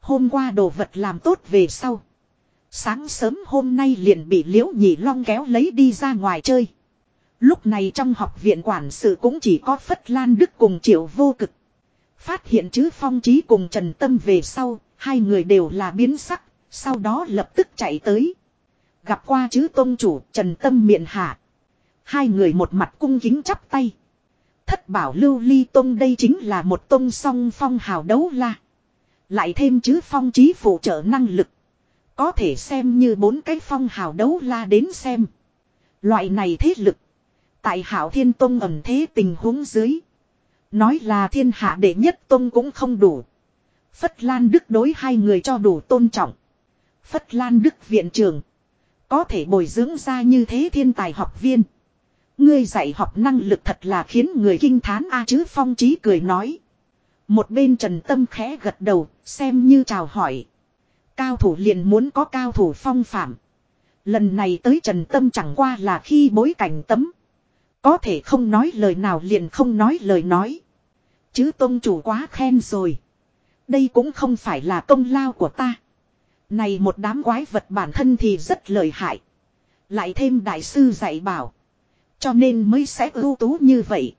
Hôm qua đồ vật làm tốt về sau. Sáng sớm hôm nay liền bị liễu nhị long kéo lấy đi ra ngoài chơi. Lúc này trong học viện quản sự cũng chỉ có Phất Lan Đức cùng Triệu vô cực. Phát hiện chứ Phong Trí cùng Trần Tâm về sau, hai người đều là biến sắc, sau đó lập tức chạy tới. Gặp qua chứ tôn chủ Trần Tâm miệng hạ. Hai người một mặt cung kính chắp tay. Thất bảo lưu ly tôn đây chính là một tôn song phong hào đấu la. Lại thêm chứ phong trí phụ trợ năng lực. Có thể xem như bốn cái phong hào đấu la đến xem. Loại này thế lực. Tại hảo thiên tôn ẩm thế tình huống dưới. Nói là thiên hạ đệ nhất tôn cũng không đủ. Phất Lan Đức đối hai người cho đủ tôn trọng. Phất Lan Đức viện trưởng. Có thể bồi dưỡng ra như thế thiên tài học viên. Ngươi dạy học năng lực thật là khiến người kinh thán a chứ phong trí cười nói. Một bên trần tâm khẽ gật đầu, xem như chào hỏi. Cao thủ liền muốn có cao thủ phong phạm. Lần này tới trần tâm chẳng qua là khi bối cảnh tấm. Có thể không nói lời nào liền không nói lời nói. Chứ tôn chủ quá khen rồi. Đây cũng không phải là công lao của ta. Này một đám quái vật bản thân thì rất lợi hại. Lại thêm đại sư dạy bảo. Cho nên mới sẽ ưu tú như vậy.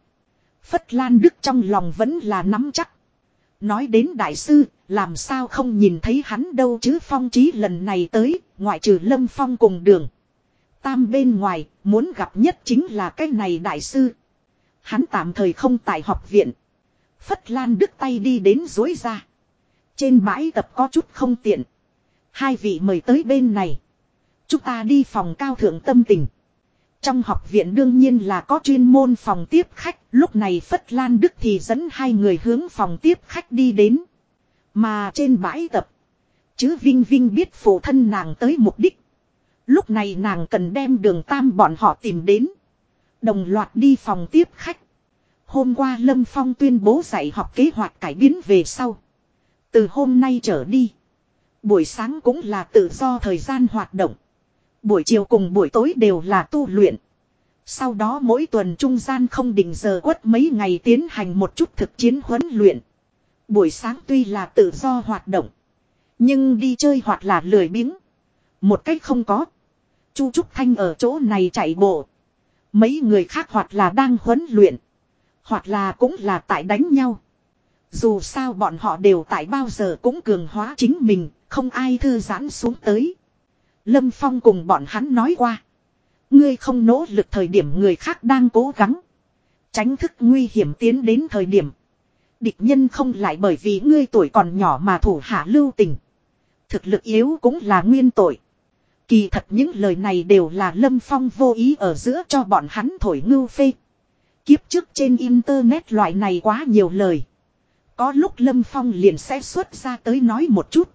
Phất Lan Đức trong lòng vẫn là nắm chắc. Nói đến đại sư, làm sao không nhìn thấy hắn đâu chứ phong trí lần này tới, ngoại trừ lâm phong cùng đường. Tam bên ngoài, muốn gặp nhất chính là cái này đại sư. Hắn tạm thời không tại học viện. Phất Lan Đức tay đi đến dối ra. Trên bãi tập có chút không tiện. Hai vị mời tới bên này. Chúng ta đi phòng cao thượng tâm tình. Trong học viện đương nhiên là có chuyên môn phòng tiếp khách, lúc này Phất Lan Đức thì dẫn hai người hướng phòng tiếp khách đi đến. Mà trên bãi tập, chứ Vinh Vinh biết phụ thân nàng tới mục đích. Lúc này nàng cần đem đường tam bọn họ tìm đến. Đồng loạt đi phòng tiếp khách. Hôm qua Lâm Phong tuyên bố dạy học kế hoạch cải biến về sau. Từ hôm nay trở đi. Buổi sáng cũng là tự do thời gian hoạt động. Buổi chiều cùng buổi tối đều là tu luyện. Sau đó mỗi tuần trung gian không định giờ quất mấy ngày tiến hành một chút thực chiến huấn luyện. Buổi sáng tuy là tự do hoạt động. Nhưng đi chơi hoặc là lười biếng. Một cách không có. Chu Trúc Thanh ở chỗ này chạy bộ. Mấy người khác hoặc là đang huấn luyện. Hoặc là cũng là tại đánh nhau. Dù sao bọn họ đều tại bao giờ cũng cường hóa chính mình, không ai thư giãn xuống tới. Lâm Phong cùng bọn hắn nói qua. Ngươi không nỗ lực thời điểm người khác đang cố gắng. Tránh thức nguy hiểm tiến đến thời điểm. Địch nhân không lại bởi vì ngươi tuổi còn nhỏ mà thủ hạ lưu tình. Thực lực yếu cũng là nguyên tội. Kỳ thật những lời này đều là Lâm Phong vô ý ở giữa cho bọn hắn thổi ngưu phê. Kiếp trước trên internet loại này quá nhiều lời. Có lúc Lâm Phong liền sẽ xuất ra tới nói một chút.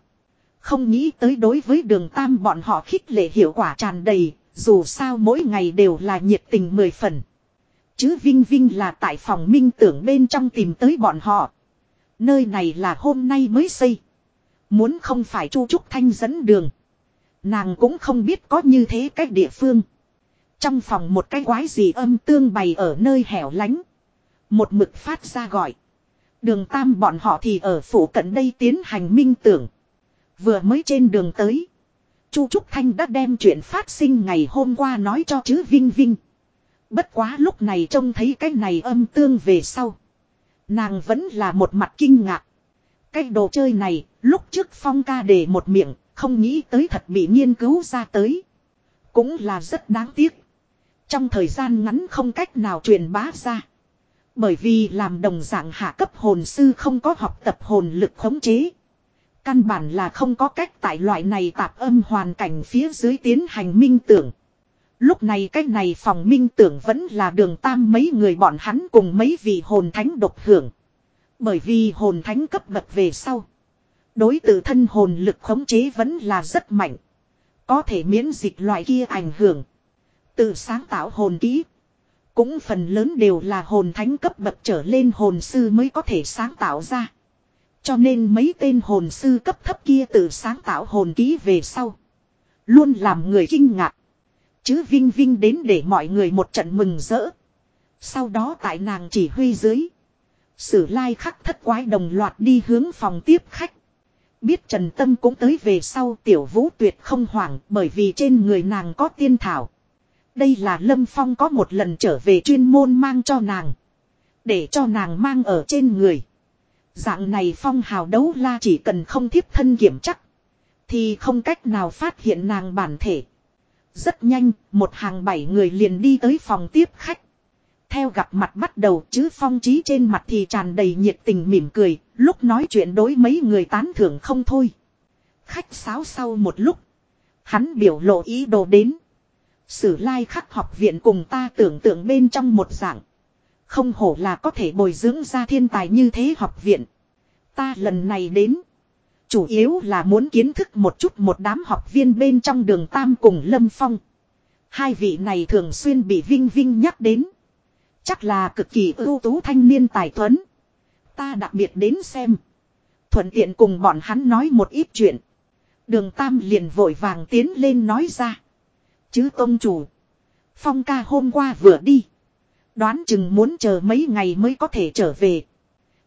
Không nghĩ tới đối với đường tam bọn họ khích lệ hiệu quả tràn đầy, dù sao mỗi ngày đều là nhiệt tình mười phần. Chứ Vinh Vinh là tại phòng minh tưởng bên trong tìm tới bọn họ. Nơi này là hôm nay mới xây. Muốn không phải Chu Trúc Thanh dẫn đường. Nàng cũng không biết có như thế cách địa phương. Trong phòng một cái quái gì âm tương bày ở nơi hẻo lánh. Một mực phát ra gọi. Đường tam bọn họ thì ở phủ cận đây tiến hành minh tưởng. Vừa mới trên đường tới. Chu Trúc Thanh đã đem chuyện phát sinh ngày hôm qua nói cho chứ Vinh Vinh. Bất quá lúc này trông thấy cái này âm tương về sau. Nàng vẫn là một mặt kinh ngạc. Cái đồ chơi này, lúc trước Phong ca để một miệng, không nghĩ tới thật bị nghiên cứu ra tới. Cũng là rất đáng tiếc. Trong thời gian ngắn không cách nào truyền bá ra. Bởi vì làm đồng dạng hạ cấp hồn sư không có học tập hồn lực khống chế. Căn bản là không có cách tại loại này tạp âm hoàn cảnh phía dưới tiến hành minh tưởng. Lúc này cách này phòng minh tưởng vẫn là đường tam mấy người bọn hắn cùng mấy vị hồn thánh độc hưởng. Bởi vì hồn thánh cấp bậc về sau. Đối tự thân hồn lực khống chế vẫn là rất mạnh. Có thể miễn dịch loại kia ảnh hưởng. Tự sáng tạo hồn ký. Cũng phần lớn đều là hồn thánh cấp bậc trở lên hồn sư mới có thể sáng tạo ra. Cho nên mấy tên hồn sư cấp thấp kia tự sáng tạo hồn ký về sau. Luôn làm người kinh ngạc. Chứ Vinh Vinh đến để mọi người một trận mừng rỡ. Sau đó tại nàng chỉ huy dưới. Sử lai khắc thất quái đồng loạt đi hướng phòng tiếp khách. Biết Trần Tâm cũng tới về sau tiểu vũ tuyệt không hoảng bởi vì trên người nàng có tiên thảo. Đây là Lâm Phong có một lần trở về chuyên môn mang cho nàng. Để cho nàng mang ở trên người. Dạng này Phong hào đấu la chỉ cần không thiếp thân kiểm chắc. Thì không cách nào phát hiện nàng bản thể. Rất nhanh, một hàng bảy người liền đi tới phòng tiếp khách. Theo gặp mặt bắt đầu chứ phong trí trên mặt thì tràn đầy nhiệt tình mỉm cười, lúc nói chuyện đối mấy người tán thưởng không thôi. Khách sáo sau một lúc, hắn biểu lộ ý đồ đến. Sử lai khắc học viện cùng ta tưởng tượng bên trong một dạng. Không hổ là có thể bồi dưỡng ra thiên tài như thế học viện. Ta lần này đến. Chủ yếu là muốn kiến thức một chút một đám học viên bên trong đường Tam cùng Lâm Phong. Hai vị này thường xuyên bị Vinh Vinh nhắc đến. Chắc là cực kỳ ưu tú thanh niên tài tuấn. Ta đặc biệt đến xem. Thuận tiện cùng bọn hắn nói một ít chuyện. Đường Tam liền vội vàng tiến lên nói ra. Chứ tôn chủ. Phong ca hôm qua vừa đi. Đoán chừng muốn chờ mấy ngày mới có thể trở về.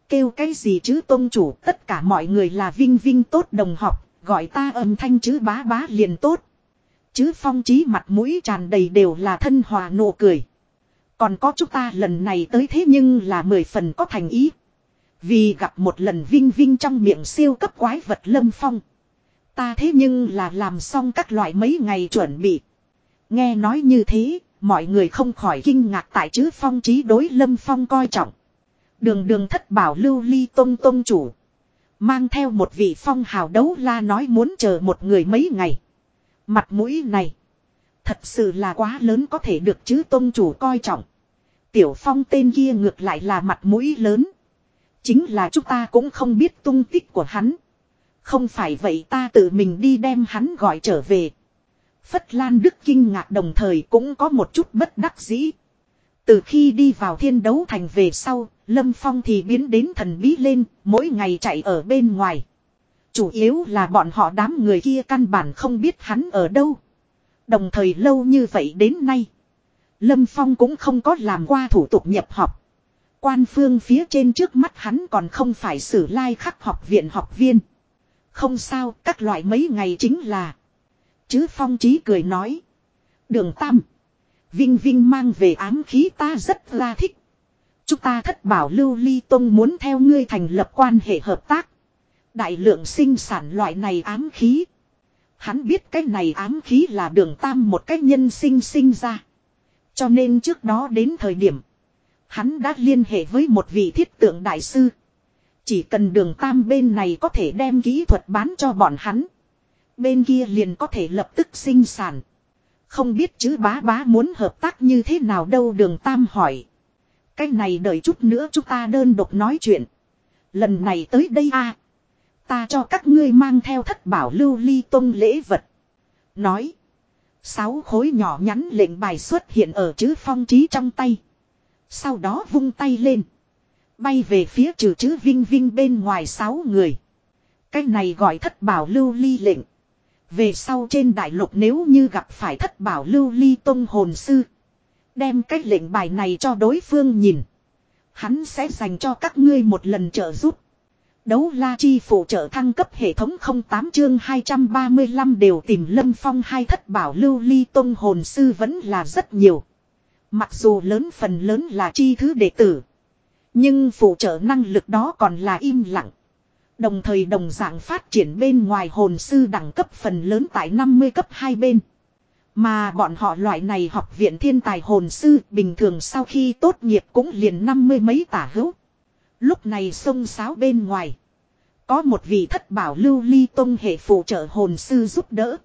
Kêu cái gì chứ tôn chủ, tất cả mọi người là vinh vinh tốt đồng học. Gọi ta âm thanh chứ bá bá liền tốt. Chứ phong trí mặt mũi tràn đầy đều là thân hòa nụ cười. Còn có chúng ta lần này tới thế nhưng là mười phần có thành ý. Vì gặp một lần vinh vinh trong miệng siêu cấp quái vật lâm phong. Ta thế nhưng là làm xong các loại mấy ngày chuẩn bị. Nghe nói như thế, mọi người không khỏi kinh ngạc tại chứ phong trí đối lâm phong coi trọng. Đường đường thất bảo lưu ly tông tông chủ. Mang theo một vị phong hào đấu la nói muốn chờ một người mấy ngày. Mặt mũi này. Thật sự là quá lớn có thể được chứ tông chủ coi trọng. Tiểu phong tên kia ngược lại là mặt mũi lớn. Chính là chúng ta cũng không biết tung tích của hắn. Không phải vậy ta tự mình đi đem hắn gọi trở về. Phất Lan Đức kinh ngạc đồng thời cũng có một chút bất đắc dĩ. Từ khi đi vào thiên đấu thành về sau, Lâm Phong thì biến đến thần bí lên, mỗi ngày chạy ở bên ngoài. Chủ yếu là bọn họ đám người kia căn bản không biết hắn ở đâu. Đồng thời lâu như vậy đến nay. Lâm Phong cũng không có làm qua thủ tục nhập học. Quan phương phía trên trước mắt hắn còn không phải xử lai like khắc học viện học viên. Không sao, các loại mấy ngày chính là. Chứ Phong Chí cười nói. Đường Tam. Vinh Vinh mang về ám khí ta rất là thích. Chúng ta thất bảo lưu ly tông muốn theo ngươi thành lập quan hệ hợp tác. Đại lượng sinh sản loại này ám khí. Hắn biết cái này ám khí là đường tam một cách nhân sinh sinh ra. Cho nên trước đó đến thời điểm. Hắn đã liên hệ với một vị thiết tượng đại sư. Chỉ cần đường tam bên này có thể đem kỹ thuật bán cho bọn hắn. Bên kia liền có thể lập tức sinh sản. Không biết chứ bá bá muốn hợp tác như thế nào đâu đường tam hỏi. Cái này đợi chút nữa chúng ta đơn độc nói chuyện. Lần này tới đây a Ta cho các ngươi mang theo thất bảo lưu ly tông lễ vật. Nói. Sáu khối nhỏ nhắn lệnh bài xuất hiện ở chữ phong trí trong tay. Sau đó vung tay lên. Bay về phía trừ chữ vinh vinh bên ngoài sáu người. Cái này gọi thất bảo lưu ly lệnh. Về sau trên đại lục nếu như gặp phải thất bảo lưu ly tông hồn sư. Đem cái lệnh bài này cho đối phương nhìn. Hắn sẽ dành cho các ngươi một lần trợ giúp. Đấu la chi phụ trợ thăng cấp hệ thống 08 chương 235 đều tìm lâm phong hai thất bảo lưu ly tông hồn sư vẫn là rất nhiều. Mặc dù lớn phần lớn là chi thứ đệ tử. Nhưng phụ trợ năng lực đó còn là im lặng. Đồng thời đồng dạng phát triển bên ngoài hồn sư đẳng cấp phần lớn tại 50 cấp hai bên. Mà bọn họ loại này học viện thiên tài hồn sư bình thường sau khi tốt nghiệp cũng liền năm mươi mấy tả hữu. Lúc này sông sáo bên ngoài. Có một vị thất bảo lưu ly tông hệ phụ trợ hồn sư giúp đỡ.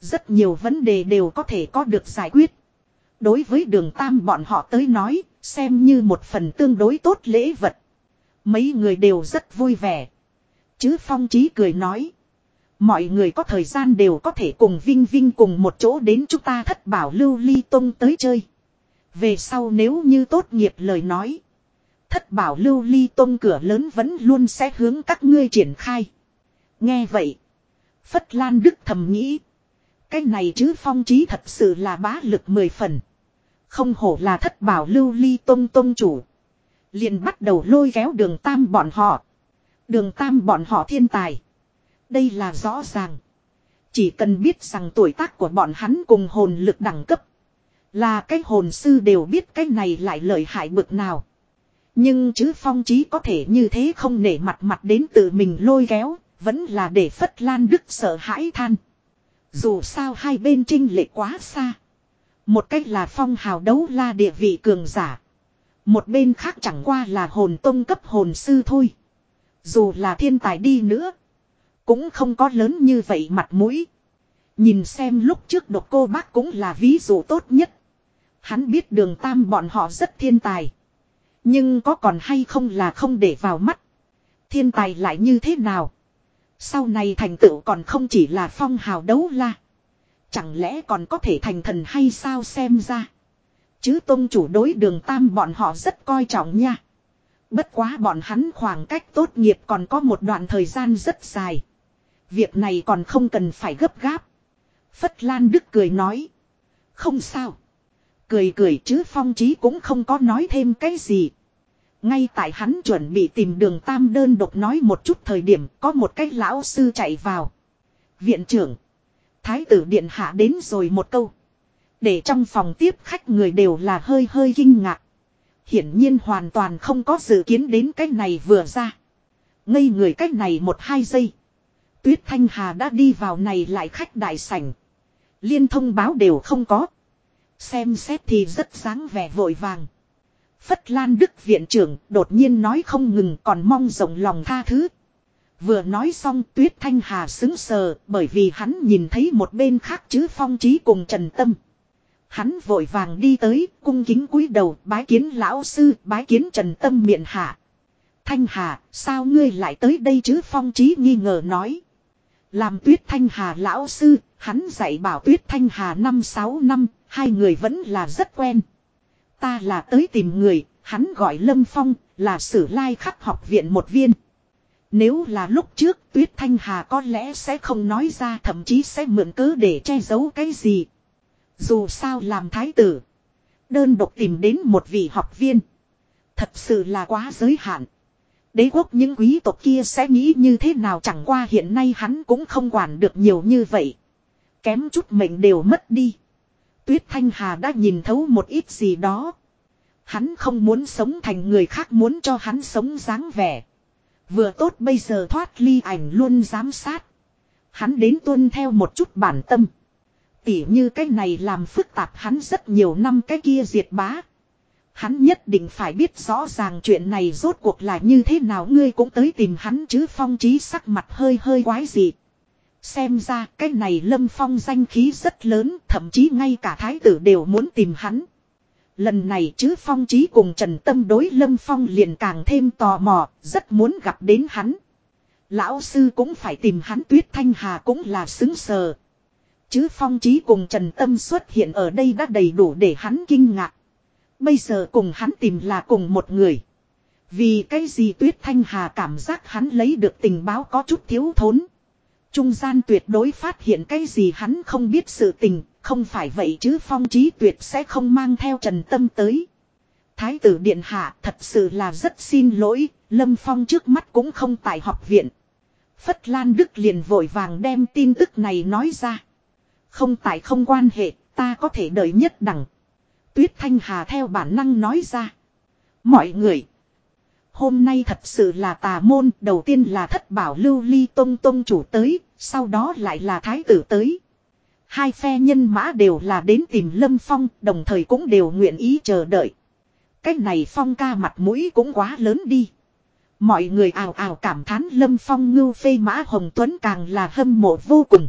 Rất nhiều vấn đề đều có thể có được giải quyết. Đối với đường tam bọn họ tới nói, xem như một phần tương đối tốt lễ vật. Mấy người đều rất vui vẻ. Chứ phong trí cười nói. Mọi người có thời gian đều có thể cùng Vinh Vinh cùng một chỗ đến chúng ta thất bảo lưu ly tông tới chơi. Về sau nếu như tốt nghiệp lời nói. Thất bảo lưu ly tông cửa lớn vẫn luôn sẽ hướng các ngươi triển khai. Nghe vậy. Phất Lan Đức thầm nghĩ. Cái này chứ phong trí thật sự là bá lực mười phần. Không hổ là thất bảo lưu ly tông tông chủ. liền bắt đầu lôi kéo đường tam bọn họ. Đường tam bọn họ thiên tài. Đây là rõ ràng. Chỉ cần biết rằng tuổi tác của bọn hắn cùng hồn lực đẳng cấp. Là cái hồn sư đều biết cái này lại lợi hại bực nào. Nhưng chứ phong trí có thể như thế không nể mặt mặt đến tự mình lôi kéo. Vẫn là để Phất Lan Đức sợ hãi than. Dù sao hai bên trinh lệ quá xa. Một cách là phong hào đấu la địa vị cường giả. Một bên khác chẳng qua là hồn tông cấp hồn sư thôi. Dù là thiên tài đi nữa. Cũng không có lớn như vậy mặt mũi. Nhìn xem lúc trước độc cô bác cũng là ví dụ tốt nhất. Hắn biết đường tam bọn họ rất thiên tài. Nhưng có còn hay không là không để vào mắt. Thiên tài lại như thế nào? Sau này thành tựu còn không chỉ là phong hào đấu la. Chẳng lẽ còn có thể thành thần hay sao xem ra. Chứ tôn chủ đối đường tam bọn họ rất coi trọng nha. Bất quá bọn hắn khoảng cách tốt nghiệp còn có một đoạn thời gian rất dài. Việc này còn không cần phải gấp gáp. Phất Lan Đức cười nói. Không sao. Cười cười chứ phong trí cũng không có nói thêm cái gì. Ngay tại hắn chuẩn bị tìm đường tam đơn độc nói một chút thời điểm có một cái lão sư chạy vào. Viện trưởng. Thái tử điện hạ đến rồi một câu. Để trong phòng tiếp khách người đều là hơi hơi kinh ngạc. Hiển nhiên hoàn toàn không có dự kiến đến cái này vừa ra. Ngây người cách này một hai giây. Tuyết Thanh Hà đã đi vào này lại khách đại sảnh. Liên thông báo đều không có. Xem xét thì rất sáng vẻ vội vàng. Phất Lan Đức viện trưởng đột nhiên nói không ngừng còn mong rộng lòng tha thứ. Vừa nói xong Tuyết Thanh Hà xứng sờ bởi vì hắn nhìn thấy một bên khác chứ phong trí cùng Trần Tâm. Hắn vội vàng đi tới, cung kính cúi đầu, bái kiến lão sư, bái kiến Trần Tâm miệng hạ. Thanh Hà, sao ngươi lại tới đây chứ phong trí nghi ngờ nói. Làm Tuyết Thanh Hà lão sư, hắn dạy bảo Tuyết Thanh Hà năm sáu năm hai người vẫn là rất quen. Ta là tới tìm người, hắn gọi Lâm Phong, là sử lai khắc học viện một viên. Nếu là lúc trước Tuyết Thanh Hà có lẽ sẽ không nói ra thậm chí sẽ mượn cớ để che giấu cái gì. Dù sao làm thái tử. Đơn độc tìm đến một vị học viên. Thật sự là quá giới hạn. Đế quốc những quý tộc kia sẽ nghĩ như thế nào chẳng qua hiện nay hắn cũng không quản được nhiều như vậy. Kém chút mệnh đều mất đi. Tuyết Thanh Hà đã nhìn thấu một ít gì đó. Hắn không muốn sống thành người khác, muốn cho hắn sống dáng vẻ. Vừa tốt bây giờ thoát ly ảnh luôn giám sát. Hắn đến tuân theo một chút bản tâm. Tỉ như cái này làm phức tạp hắn rất nhiều năm cái kia diệt bá. Hắn nhất định phải biết rõ ràng chuyện này rốt cuộc là như thế nào ngươi cũng tới tìm hắn chứ, phong trí sắc mặt hơi hơi quái dị. Xem ra cái này lâm phong danh khí rất lớn thậm chí ngay cả thái tử đều muốn tìm hắn. Lần này chứ phong trí cùng Trần Tâm đối lâm phong liền càng thêm tò mò, rất muốn gặp đến hắn. Lão sư cũng phải tìm hắn tuyết thanh hà cũng là xứng sờ. Chứ phong trí cùng Trần Tâm xuất hiện ở đây đã đầy đủ để hắn kinh ngạc. Bây giờ cùng hắn tìm là cùng một người. Vì cái gì tuyết thanh hà cảm giác hắn lấy được tình báo có chút thiếu thốn. Trung gian tuyệt đối phát hiện cái gì hắn không biết sự tình, không phải vậy chứ phong trí tuyệt sẽ không mang theo trần tâm tới. Thái tử Điện Hạ thật sự là rất xin lỗi, Lâm Phong trước mắt cũng không tại học viện. Phất Lan Đức liền vội vàng đem tin tức này nói ra. Không tại không quan hệ, ta có thể đợi nhất đẳng. Tuyết Thanh Hà theo bản năng nói ra. Mọi người. Hôm nay thật sự là tà môn, đầu tiên là thất bảo lưu ly tông tông chủ tới, sau đó lại là thái tử tới. Hai phe nhân mã đều là đến tìm Lâm Phong, đồng thời cũng đều nguyện ý chờ đợi. Cách này Phong ca mặt mũi cũng quá lớn đi. Mọi người ào ào cảm thán Lâm Phong ngưu phê mã Hồng Tuấn càng là hâm mộ vô cùng.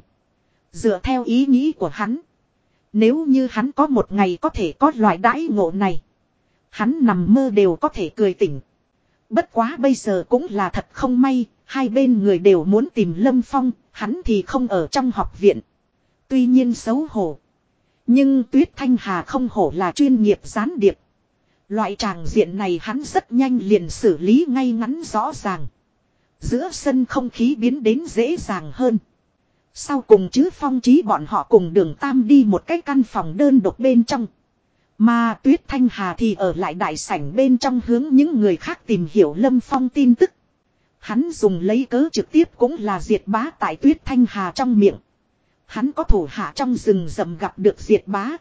Dựa theo ý nghĩ của hắn. Nếu như hắn có một ngày có thể có loại đãi ngộ này. Hắn nằm mơ đều có thể cười tỉnh. Bất quá bây giờ cũng là thật không may, hai bên người đều muốn tìm Lâm Phong, hắn thì không ở trong học viện. Tuy nhiên xấu hổ. Nhưng Tuyết Thanh Hà không hổ là chuyên nghiệp gián điệp. Loại tràng diện này hắn rất nhanh liền xử lý ngay ngắn rõ ràng. Giữa sân không khí biến đến dễ dàng hơn. Sau cùng chứ phong trí bọn họ cùng đường Tam đi một cái căn phòng đơn độc bên trong. Mà Tuyết Thanh Hà thì ở lại đại sảnh bên trong hướng những người khác tìm hiểu Lâm Phong tin tức. Hắn dùng lấy cớ trực tiếp cũng là diệt bá tại Tuyết Thanh Hà trong miệng. Hắn có thủ hạ trong rừng rậm gặp được diệt bá.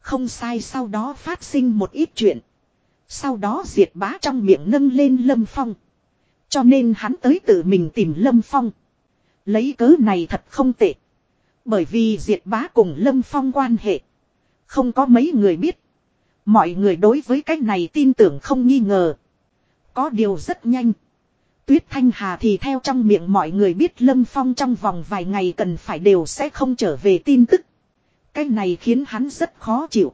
Không sai, sau đó phát sinh một ít chuyện. Sau đó diệt bá trong miệng nâng lên Lâm Phong. Cho nên hắn tới tự mình tìm Lâm Phong. Lấy cớ này thật không tệ. Bởi vì diệt bá cùng Lâm Phong quan hệ. Không có mấy người biết. Mọi người đối với cái này tin tưởng không nghi ngờ. Có điều rất nhanh. Tuyết Thanh Hà thì theo trong miệng mọi người biết Lâm Phong trong vòng vài ngày cần phải đều sẽ không trở về tin tức. Cái này khiến hắn rất khó chịu.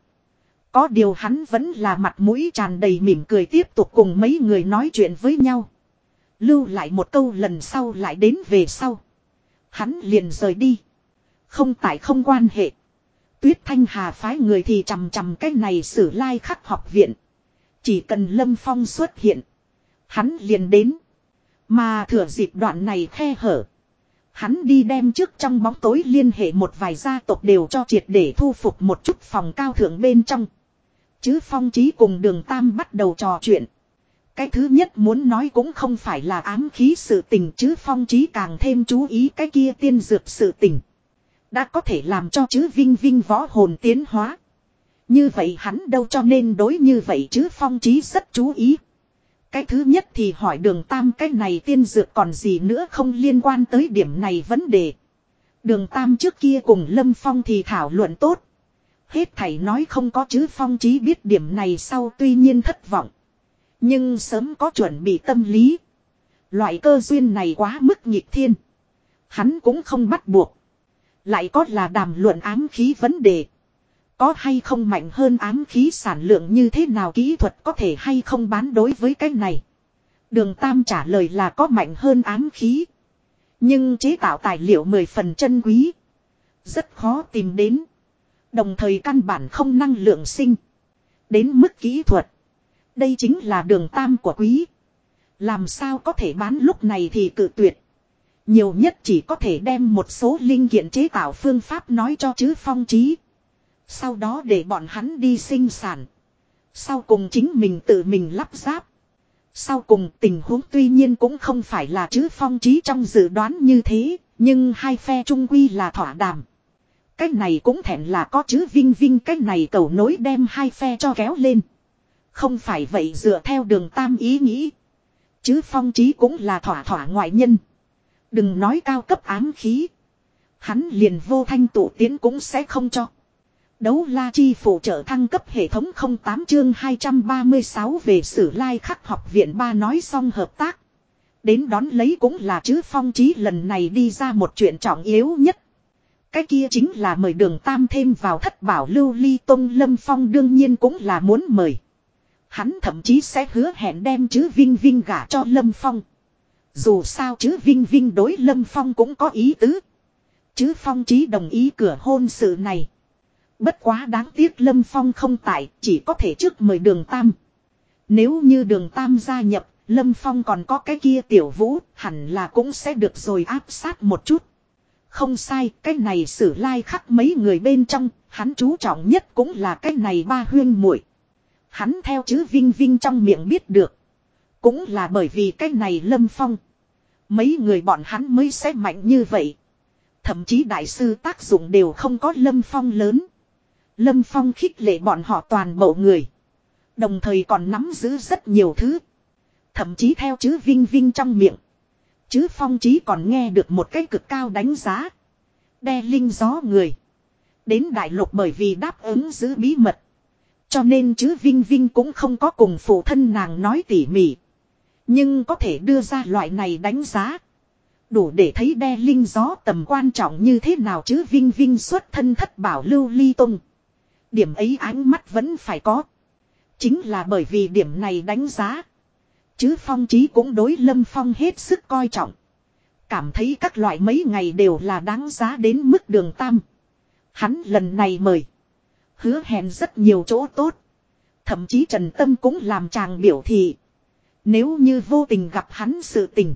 Có điều hắn vẫn là mặt mũi tràn đầy mỉm cười tiếp tục cùng mấy người nói chuyện với nhau. Lưu lại một câu lần sau lại đến về sau. Hắn liền rời đi. Không tại không quan hệ. Tuyết Thanh Hà phái người thì chằm chằm cái này sử lai khắc học viện. Chỉ cần Lâm Phong xuất hiện. Hắn liền đến. Mà thừa dịp đoạn này khe hở. Hắn đi đem trước trong bóng tối liên hệ một vài gia tộc đều cho triệt để thu phục một chút phòng cao thượng bên trong. Chứ phong trí cùng đường tam bắt đầu trò chuyện. Cái thứ nhất muốn nói cũng không phải là ám khí sự tình, chứ phong trí càng thêm chú ý cái kia tiên dược sự tình. Đã có thể làm cho chứ vinh vinh võ hồn tiến hóa. Như vậy hắn đâu cho nên đối như vậy chứ phong trí rất chú ý. Cái thứ nhất thì hỏi đường tam, cái này tiên dược còn gì nữa không liên quan tới điểm này vấn đề. Đường tam trước kia cùng Lâm Phong thì thảo luận tốt. Hết thảy nói không có chứ phong trí biết điểm này sau tuy nhiên thất vọng. Nhưng sớm có chuẩn bị tâm lý. Loại cơ duyên này quá mức nhịp thiên. Hắn cũng không bắt buộc. Lại có là đàm luận ám khí vấn đề. Có hay không mạnh hơn ám khí sản lượng như thế nào kỹ thuật có thể hay không bán đối với cái này. Đường Tam trả lời là có mạnh hơn ám khí. Nhưng chế tạo tài liệu mười phần chân quý. Rất khó tìm đến. Đồng thời căn bản không năng lượng sinh. Đến mức kỹ thuật. Đây chính là đường Tam của quý. Làm sao có thể bán lúc này thì cự tuyệt. Nhiều nhất chỉ có thể đem một số linh kiện chế tạo phương pháp nói cho chứ phong trí. Sau đó để bọn hắn đi sinh sản. Sau cùng chính mình tự mình lắp ráp. Sau cùng tình huống tuy nhiên cũng không phải là chứ phong trí trong dự đoán như thế, nhưng hai phe trung quy là thỏa đàm. Cái này cũng thẹn là có chữ vinh vinh cái này cầu nối đem hai phe cho kéo lên. Không phải vậy dựa theo đường tam ý nghĩ. Chứ phong trí cũng là thỏa thỏa ngoại nhân. Đừng nói cao cấp ám khí. Hắn liền vô thanh tụ tiến cũng sẽ không cho. Đấu la chi phụ trợ thăng cấp hệ thống 08 chương 236 về sử lai khắc học viện ba nói xong hợp tác. Đến đón lấy cũng là chứ phong trí lần này đi ra một chuyện trọng yếu nhất. Cái kia chính là mời đường tam thêm vào thất bảo lưu ly tông lâm phong đương nhiên cũng là muốn mời. Hắn thậm chí sẽ hứa hẹn đem chứ Vinh Vinh gả cho lâm phong. Dù sao chứ Vinh Vinh đối lâm phong cũng có ý tứ. Chứ phong trí đồng ý cửa hôn sự này. Bất quá đáng tiếc Lâm Phong không tại, chỉ có thể trước mời đường Tam. Nếu như đường Tam gia nhập, Lâm Phong còn có cái kia tiểu vũ, hẳn là cũng sẽ được rồi áp sát một chút. Không sai, cái này sử lai like khắc mấy người bên trong, hắn chú trọng nhất cũng là cái này ba huyên muội. Hắn theo chữ Vinh Vinh trong miệng biết được. Cũng là bởi vì cái này Lâm Phong. Mấy người bọn hắn mới sẽ mạnh như vậy. Thậm chí đại sư tác dụng đều không có Lâm Phong lớn. Lâm Phong khích lệ bọn họ toàn bộ người. Đồng thời còn nắm giữ rất nhiều thứ. Thậm chí theo chữ Vinh Vinh trong miệng. Chứ Phong Chí còn nghe được một cái cực cao đánh giá. Đe linh gió người. Đến đại lục bởi vì đáp ứng giữ bí mật. Cho nên chứ Vinh Vinh cũng không có cùng phụ thân nàng nói tỉ mỉ. Nhưng có thể đưa ra loại này đánh giá. Đủ để thấy đe linh gió tầm quan trọng như thế nào chứ Vinh Vinh xuất thân thất bảo lưu ly tung. Điểm ấy ánh mắt vẫn phải có. Chính là bởi vì điểm này đánh giá. Chứ phong trí cũng đối lâm phong hết sức coi trọng. Cảm thấy các loại mấy ngày đều là đáng giá đến mức đường tam. Hắn lần này mời. Hứa hẹn rất nhiều chỗ tốt. Thậm chí Trần Tâm cũng làm chàng biểu thị. Nếu như vô tình gặp hắn sự tình.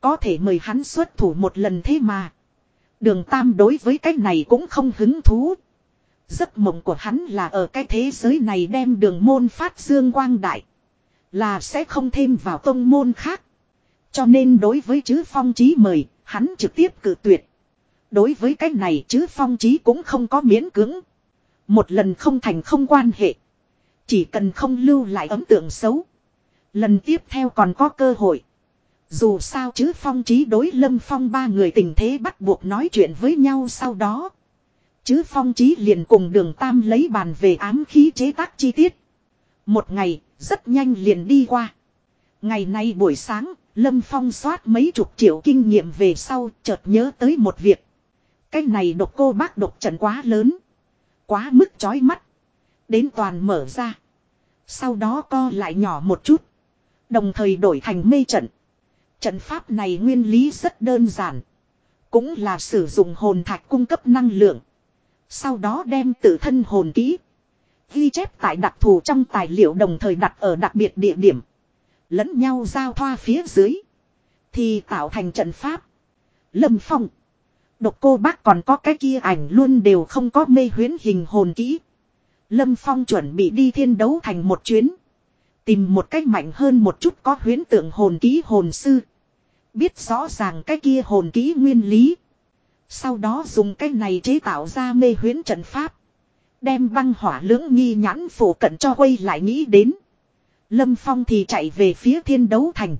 Có thể mời hắn xuất thủ một lần thế mà. Đường Tam đối với cái này cũng không hứng thú. Giấc mộng của hắn là ở cái thế giới này đem đường môn phát dương quang đại. Là sẽ không thêm vào tông môn khác. Cho nên đối với chữ phong trí mời, hắn trực tiếp cử tuyệt. Đối với cái này chữ phong trí cũng không có miễn cưỡng. Một lần không thành không quan hệ. Chỉ cần không lưu lại ấn tượng xấu. Lần tiếp theo còn có cơ hội. Dù sao chứ phong trí đối lâm phong ba người tình thế bắt buộc nói chuyện với nhau sau đó. Chứ phong trí liền cùng đường tam lấy bàn về ám khí chế tác chi tiết. Một ngày, rất nhanh liền đi qua. Ngày nay buổi sáng, Lâm Phong soát mấy chục triệu kinh nghiệm về sau, chợt nhớ tới một việc. Cái này độc cô bác độc trận quá lớn. Quá mức chói mắt. Đến toàn mở ra. Sau đó co lại nhỏ một chút. Đồng thời đổi thành mê trận. Trận pháp này nguyên lý rất đơn giản. Cũng là sử dụng hồn thạch cung cấp năng lượng. Sau đó đem tự thân hồn kỹ. Ghi chép tại đặc thù trong tài liệu đồng thời đặt ở đặc biệt địa điểm. Lẫn nhau giao thoa phía dưới. Thì tạo thành trận pháp. Lâm Phong. Độc cô bác còn có cái kia ảnh luôn đều không có mê huyến hình hồn kỹ. Lâm Phong chuẩn bị đi thiên đấu thành một chuyến. Tìm một cách mạnh hơn một chút có huyến tượng hồn ký hồn sư. Biết rõ ràng cái kia hồn ký nguyên lý. Sau đó dùng cái này chế tạo ra mê huyến trận pháp. Đem băng hỏa lưỡng nghi nhãn phủ cận cho quay lại nghĩ đến. Lâm Phong thì chạy về phía thiên đấu thành.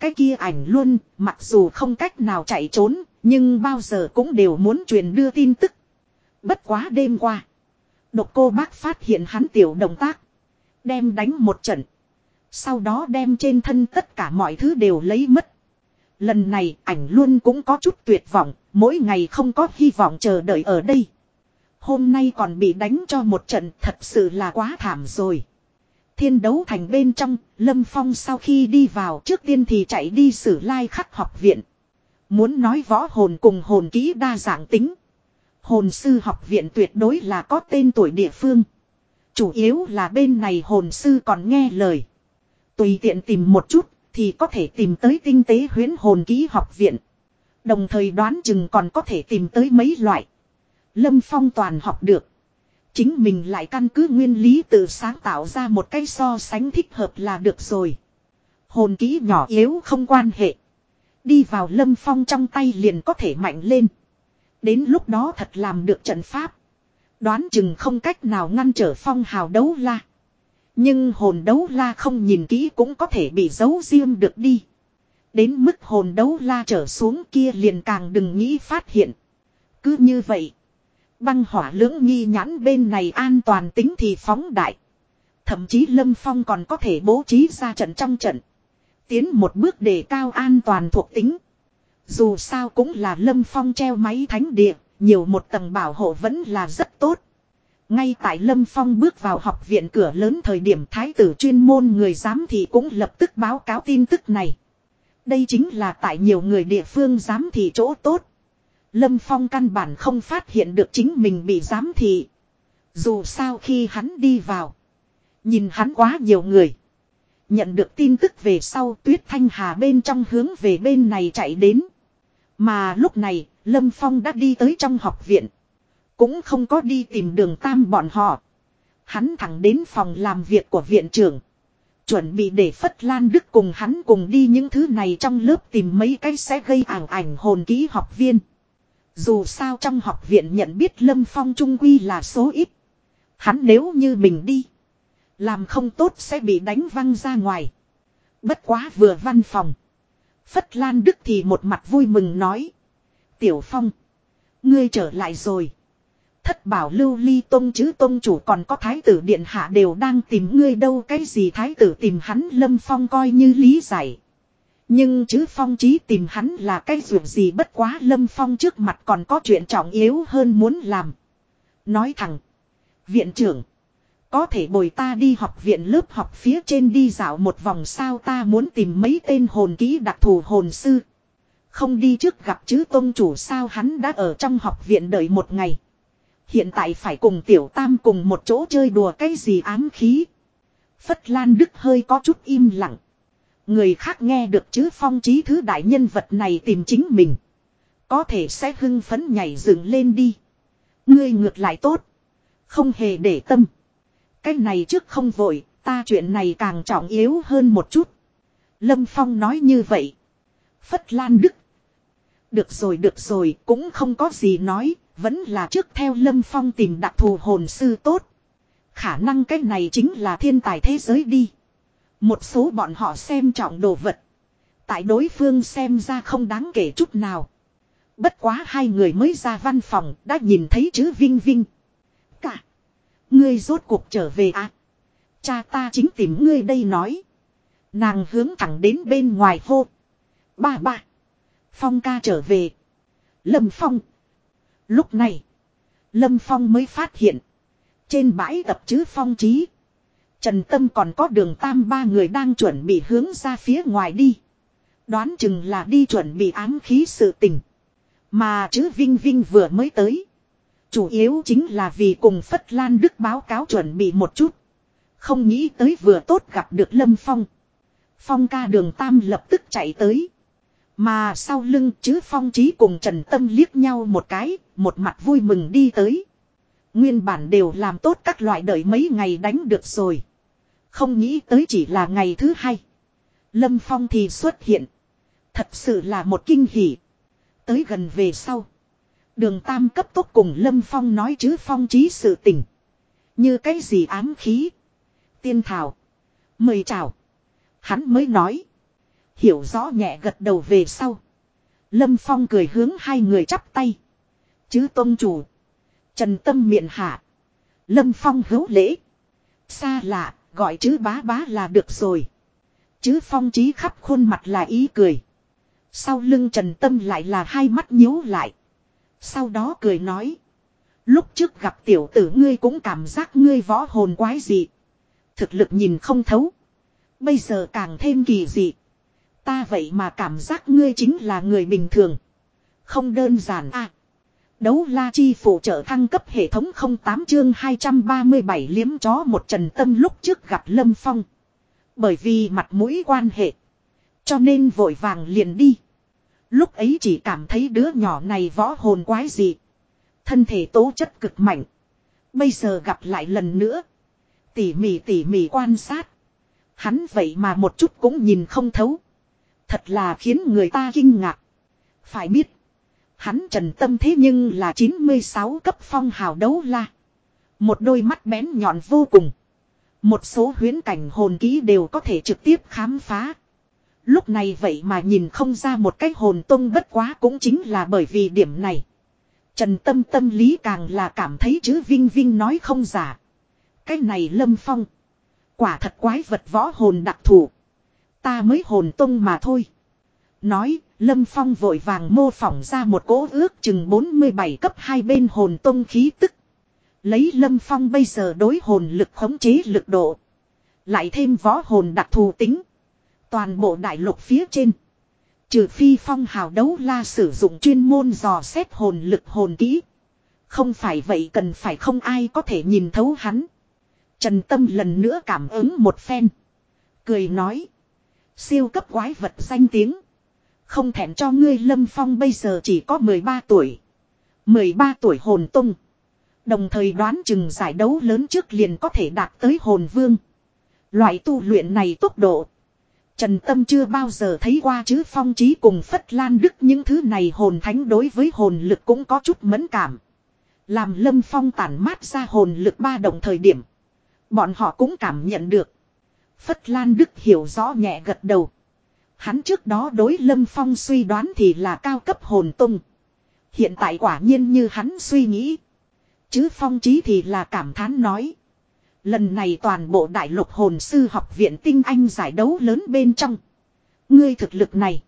Cái kia ảnh luôn, mặc dù không cách nào chạy trốn, nhưng bao giờ cũng đều muốn truyền đưa tin tức. Bất quá đêm qua. Độc cô bác phát hiện hắn tiểu động tác. Đem đánh một trận. Sau đó đem trên thân tất cả mọi thứ đều lấy mất. Lần này ảnh luôn cũng có chút tuyệt vọng, mỗi ngày không có hy vọng chờ đợi ở đây. Hôm nay còn bị đánh cho một trận thật sự là quá thảm rồi. Thiên đấu thành bên trong, Lâm Phong sau khi đi vào trước tiên thì chạy đi sử lai khắc học viện. Muốn nói võ hồn cùng hồn kỹ đa dạng tính. Hồn sư học viện tuyệt đối là có tên tuổi địa phương. Chủ yếu là bên này hồn sư còn nghe lời. Tùy tiện tìm một chút, thì có thể tìm tới tinh tế huyến hồn ký học viện. Đồng thời đoán chừng còn có thể tìm tới mấy loại. Lâm Phong toàn học được. Chính mình lại căn cứ nguyên lý tự sáng tạo ra một cái so sánh thích hợp là được rồi. Hồn ký nhỏ yếu không quan hệ. Đi vào Lâm Phong trong tay liền có thể mạnh lên. Đến lúc đó thật làm được trận pháp. Đoán chừng không cách nào ngăn trở phong hào đấu la. Nhưng hồn đấu la không nhìn kỹ cũng có thể bị giấu riêng được đi. Đến mức hồn đấu la trở xuống kia liền càng đừng nghĩ phát hiện. Cứ như vậy. Băng hỏa lưỡng nghi nhãn bên này an toàn tính thì phóng đại. Thậm chí Lâm Phong còn có thể bố trí ra trận trong trận. Tiến một bước để cao an toàn thuộc tính. Dù sao cũng là Lâm Phong treo máy thánh địa, nhiều một tầng bảo hộ vẫn là rất tốt. Ngay tại Lâm Phong bước vào học viện cửa lớn thời điểm thái tử chuyên môn người giám thị cũng lập tức báo cáo tin tức này. Đây chính là tại nhiều người địa phương giám thị chỗ tốt. Lâm Phong căn bản không phát hiện được chính mình bị giám thị. Dù sao khi hắn đi vào. Nhìn hắn quá nhiều người. Nhận được tin tức về sau tuyết thanh hà bên trong hướng về bên này chạy đến. Mà lúc này, Lâm Phong đã đi tới trong học viện. Cũng không có đi tìm đường tam bọn họ. Hắn thẳng đến phòng làm việc của viện trưởng. Chuẩn bị để Phất Lan Đức cùng hắn cùng đi những thứ này trong lớp tìm mấy cái sẽ gây ảo ảnh hồn ký học viên. Dù sao trong học viện nhận biết Lâm Phong Trung Quy là số ít. Hắn nếu như mình đi. Làm không tốt sẽ bị đánh văng ra ngoài. Bất quá vừa văn phòng. Phất Lan Đức thì một mặt vui mừng nói. Tiểu Phong. Ngươi trở lại rồi. Thất bảo lưu ly tông chứ tông chủ còn có thái tử điện hạ đều đang tìm ngươi đâu cái gì thái tử tìm hắn, lâm phong coi như lý giải. Nhưng chứ phong trí tìm hắn là cái dù gì bất quá, lâm phong trước mặt còn có chuyện trọng yếu hơn muốn làm. Nói thẳng. Viện trưởng. Có thể bồi ta đi học viện lớp học phía trên đi dạo một vòng sao ta muốn tìm mấy tên hồn ký đặc thù hồn sư. Không đi trước gặp chứ tôn chủ sao hắn đã ở trong học viện đợi một ngày. Hiện tại phải cùng tiểu tam cùng một chỗ chơi đùa cái gì ám khí. Phất Lan Đức hơi có chút im lặng. Người khác nghe được chứ phong trí thứ đại nhân vật này tìm chính mình. Có thể sẽ hưng phấn nhảy dựng lên đi. Ngươi ngược lại tốt. Không hề để tâm. Cái này trước không vội, ta chuyện này càng trọng yếu hơn một chút. Lâm Phong nói như vậy. Phất Lan Đức. Được rồi được rồi, cũng không có gì nói, vẫn là trước theo Lâm Phong tìm đặc thù hồn sư tốt. Khả năng cái này chính là thiên tài thế giới đi. Một số bọn họ xem trọng đồ vật. Tại đối phương xem ra không đáng kể chút nào. Bất quá hai người mới ra văn phòng đã nhìn thấy chữ Vinh Vinh. Cả. Ngươi rốt cuộc trở về à? Cha ta chính tìm ngươi đây nói. Nàng hướng thẳng đến bên ngoài hô. Ba ba. Phong ca trở về. Lâm Phong. Lúc này. Lâm Phong mới phát hiện. Trên bãi tập chứ Phong trí. Trần Tâm còn có đường tam ba người đang chuẩn bị hướng ra phía ngoài đi. Đoán chừng là đi chuẩn bị ám khí sự tình. Mà chữ Vinh Vinh vừa mới tới. Chủ yếu chính là vì cùng Phất Lan Đức báo cáo chuẩn bị một chút. Không nghĩ tới vừa tốt gặp được Lâm Phong. Phong ca đường Tam lập tức chạy tới. Mà sau lưng chứ Phong Trí cùng Trần Tâm liếc nhau một cái, một mặt vui mừng đi tới. Nguyên bản đều làm tốt các loại đợi mấy ngày đánh được rồi. Không nghĩ tới chỉ là ngày thứ hai. Lâm Phong thì xuất hiện. Thật sự là một kinh hỉ. Tới gần về sau. Đường Tam cấp tốc cùng Lâm Phong nói chứ Phong trí sự tình. Như cái gì ám khí. Tiên thảo. Mời chào. Hắn mới nói. Hiểu rõ nhẹ gật đầu về sau. Lâm Phong cười hướng hai người chắp tay. Chứ tôn chủ. Trần Tâm miệng hạ. Lâm Phong hữu lễ. Xa lạ, gọi chứ bá bá là được rồi. Chứ Phong trí khắp khuôn mặt là ý cười. Sau lưng Trần Tâm lại là hai mắt nhíu lại. Sau đó cười nói. Lúc trước gặp tiểu tử ngươi cũng cảm giác ngươi võ hồn quái dị Thực lực nhìn không thấu. Bây giờ càng thêm kỳ dị. Ta vậy mà cảm giác ngươi chính là người bình thường. Không đơn giản à. Đấu la chi phụ trợ thăng cấp hệ thống 08 chương 237 liếm chó một trần tâm lúc trước gặp Lâm Phong. Bởi vì mặt mũi quan hệ. Cho nên vội vàng liền đi. Lúc ấy chỉ cảm thấy đứa nhỏ này võ hồn quái gì. Thân thể tố chất cực mạnh. Bây giờ gặp lại lần nữa. Tỉ mỉ tỉ mỉ quan sát. Hắn vậy mà một chút cũng nhìn không thấu. Thật là khiến người ta kinh ngạc. Phải biết. Hắn trần tâm thế nhưng là 96 cấp phong hào đấu la. Một đôi mắt bén nhọn vô cùng. Một số huyến cảnh hồn ký đều có thể trực tiếp khám phá. Lúc này vậy mà nhìn không ra một cái hồn tông bất quá cũng chính là bởi vì điểm này. Trần tâm tâm lý càng là cảm thấy chữ Vinh Vinh nói không giả. Cái này lâm phong. Quả thật quái vật võ hồn đặc thù. Ta mới hồn tung mà thôi. Nói, Lâm Phong vội vàng mô phỏng ra một cỗ ước chừng 47 cấp hai bên hồn tung khí tức. Lấy Lâm Phong bây giờ đối hồn lực khống chế lực độ. Lại thêm võ hồn đặc thù tính. Toàn bộ đại lục phía trên. Trừ phi phong hào đấu la sử dụng chuyên môn dò xét hồn lực hồn kỹ. Không phải vậy cần phải không ai có thể nhìn thấu hắn. Trần Tâm lần nữa cảm ứng một phen. Cười nói. Siêu cấp quái vật danh tiếng. Không thèm cho ngươi Lâm Phong bây giờ chỉ có 13 tuổi. 13 tuổi hồn tung. Đồng thời đoán chừng giải đấu lớn trước liền có thể đạt tới hồn vương. Loại tu luyện này tốc độ. Trần Tâm chưa bao giờ thấy qua chứ phong trí cùng Phất Lan Đức những thứ này hồn thánh đối với hồn lực cũng có chút mẫn cảm. Làm Lâm Phong tản mát ra hồn lực ba đồng thời điểm. Bọn họ cũng cảm nhận được. Phất Lan Đức hiểu rõ nhẹ gật đầu. Hắn trước đó đối Lâm Phong suy đoán thì là cao cấp hồn tung. Hiện tại quả nhiên như hắn suy nghĩ. Chứ Phong Chí thì là cảm thán nói. Lần này toàn bộ đại lục hồn sư học viện tinh anh giải đấu lớn bên trong. Ngươi thực lực này.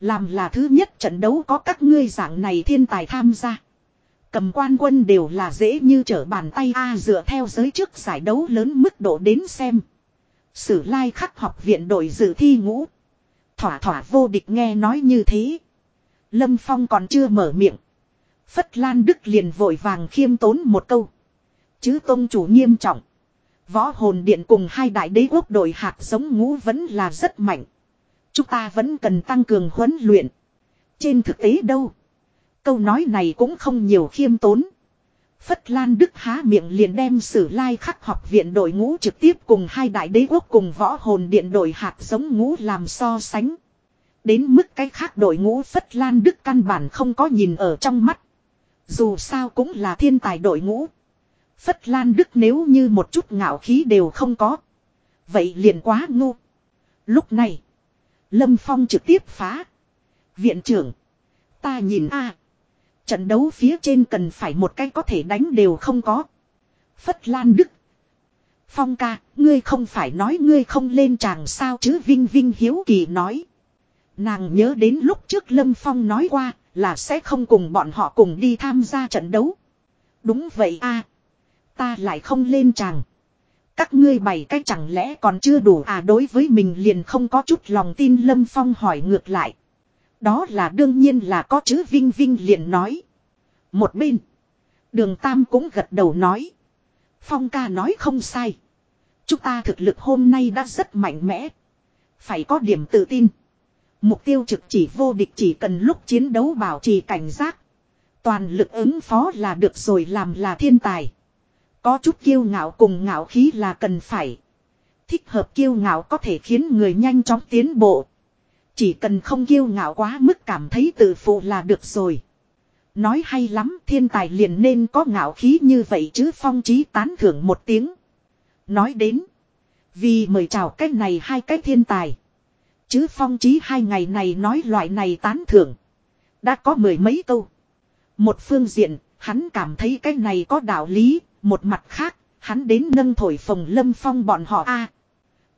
Làm là thứ nhất trận đấu có các ngươi dạng này thiên tài tham gia. Cầm quan quân đều là dễ như trở bàn tay A dựa theo giới trước giải đấu lớn mức độ đến xem. Sử lai khắc học viện đội dự thi ngũ. Thỏa thỏa vô địch nghe nói như thế. Lâm Phong còn chưa mở miệng. Phất Lan Đức liền vội vàng khiêm tốn một câu. Chứ tôn chủ nghiêm trọng. Võ hồn điện cùng hai đại đế quốc đội hạt giống ngũ vẫn là rất mạnh. Chúng ta vẫn cần tăng cường huấn luyện. Trên thực tế đâu. Câu nói này cũng không nhiều khiêm tốn. Phất Lan Đức há miệng liền đem sử lai khắc học viện đội ngũ trực tiếp cùng hai đại đế quốc cùng võ hồn điện đội hạt giống ngũ làm so sánh. Đến mức cái khác đội ngũ Phất Lan Đức căn bản không có nhìn ở trong mắt. Dù sao cũng là thiên tài đội ngũ. Phất Lan Đức nếu như một chút ngạo khí đều không có. Vậy liền quá ngu. Lúc này. Lâm Phong trực tiếp phá. Viện trưởng. Ta nhìn a Trận đấu phía trên cần phải một cái có thể đánh đều không có. Phất Lan Đức. Phong ca, ngươi không phải nói ngươi không lên tràng sao chứ Vinh Vinh Hiếu Kỳ nói. Nàng nhớ đến lúc trước Lâm Phong nói qua là sẽ không cùng bọn họ cùng đi tham gia trận đấu. Đúng vậy a Ta lại không lên tràng. Các ngươi bày cách chẳng lẽ còn chưa đủ à đối với mình liền không có chút lòng tin Lâm Phong hỏi ngược lại. Đó là đương nhiên là có chữ Vinh Vinh liền nói. Một bên. Đường Tam cũng gật đầu nói. Phong ca nói không sai. Chúng ta thực lực hôm nay đã rất mạnh mẽ. Phải có điểm tự tin. Mục tiêu trực chỉ vô địch chỉ cần lúc chiến đấu bảo trì cảnh giác. Toàn lực ứng phó là được rồi, làm là thiên tài. Có chút kiêu ngạo cùng ngạo khí là cần phải. Thích hợp kiêu ngạo có thể khiến người nhanh chóng tiến bộ. Chỉ cần không kiêu ngạo quá mức cảm thấy tự phụ là được rồi. Nói hay lắm thiên tài liền nên có ngạo khí như vậy chứ phong trí tán thưởng một tiếng. Nói đến. Vì mời chào cái này hai cái thiên tài. Chứ phong trí hai ngày này nói loại này tán thưởng. Đã có mười mấy câu. Một phương diện, hắn cảm thấy cái này có đạo lý, một mặt khác, hắn đến nâng thổi phồng lâm phong bọn họ a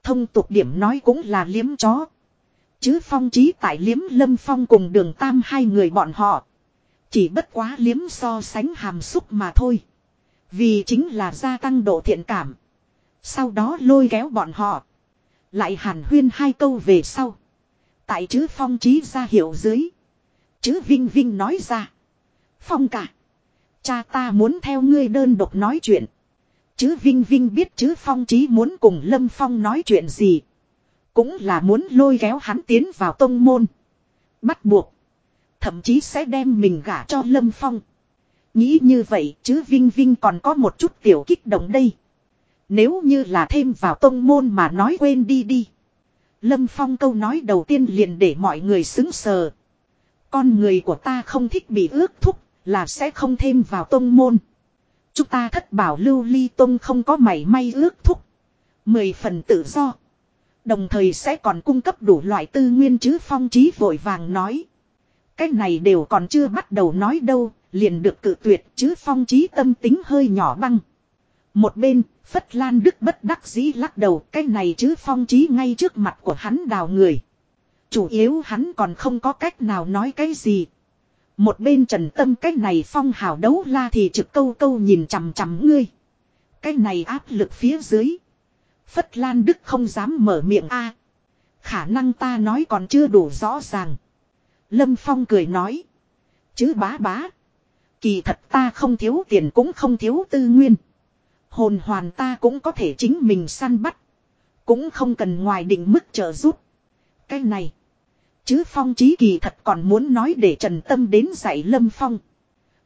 Thông tục điểm nói cũng là liếm chó. Chứ phong trí tại liếm lâm phong cùng đường tam hai người bọn họ. Chỉ bất quá liếm so sánh hàm xúc mà thôi. Vì chính là gia tăng độ thiện cảm. Sau đó lôi kéo bọn họ. Lại hàn huyên hai câu về sau. Tại chữ phong trí ra hiệu dưới. Chữ Vinh Vinh nói ra. Phong cả. Cha ta muốn theo ngươi đơn độc nói chuyện. Chứ Vinh Vinh biết chứ Phong Chí muốn cùng Lâm Phong nói chuyện gì. Cũng là muốn lôi kéo hắn tiến vào tông môn. Bắt buộc. Thậm chí sẽ đem mình gả cho Lâm Phong. Nghĩ như vậy chứ Vinh Vinh còn có một chút tiểu kích động đây. Nếu như là thêm vào tông môn mà nói quên đi đi. Lâm Phong câu nói đầu tiên liền để mọi người xứng sờ. Con người của ta không thích bị ước thúc là sẽ không thêm vào tông môn. Chúng ta thất bảo lưu ly tông không có mảy may ước thúc. Mười phần tự do. Đồng thời sẽ còn cung cấp đủ loại tư nguyên chứ phong trí vội vàng nói. Cái này đều còn chưa bắt đầu nói đâu, liền được cự tuyệt chứ phong trí tâm tính hơi nhỏ băng. Một bên, Phất Lan Đức bất đắc dĩ lắc đầu cái này chứ phong trí ngay trước mặt của hắn đào người. Chủ yếu hắn còn không có cách nào nói cái gì. Một bên trần tâm cái này phong hào đấu la thì trực câu câu nhìn chằm chằm ngươi. Cái này áp lực phía dưới. Phất Lan Đức không dám mở miệng a. khả năng ta nói còn chưa đủ rõ ràng. Lâm Phong cười nói. Chứ bá bá. Kỳ thật ta không thiếu tiền cũng không thiếu tư nguyên. Hồn hoàn ta cũng có thể chính mình săn bắt. Cũng không cần ngoài định mức trợ giúp. Cái này. Chứ Phong Chí Kỳ thật còn muốn nói để Trần Tâm đến dạy Lâm Phong.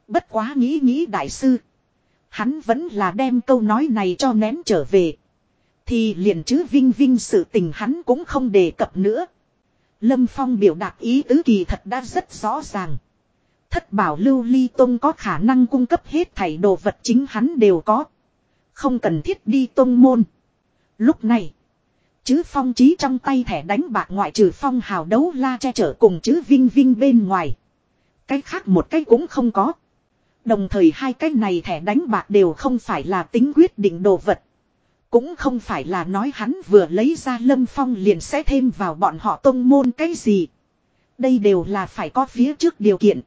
Bất quá nghĩ nghĩ đại sư. Hắn vẫn là đem câu nói này cho nén trở về. Thì liền chứ Vinh Vinh sự tình hắn cũng không đề cập nữa. Lâm Phong biểu đạt ý tứ kỳ thật đã rất rõ ràng. Thất bảo lưu ly tông có khả năng cung cấp hết thảy đồ vật chính hắn đều có. Không cần thiết đi tông môn. Lúc này. Chứ phong trí trong tay thẻ đánh bạc ngoại trừ phong hào đấu la che chở cùng chữ vinh vinh bên ngoài. Cái khác một cái cũng không có. Đồng thời hai cái này thẻ đánh bạc đều không phải là tính quyết định đồ vật. Cũng không phải là nói hắn vừa lấy ra lâm phong liền sẽ thêm vào bọn họ tông môn cái gì. Đây đều là phải có phía trước điều kiện.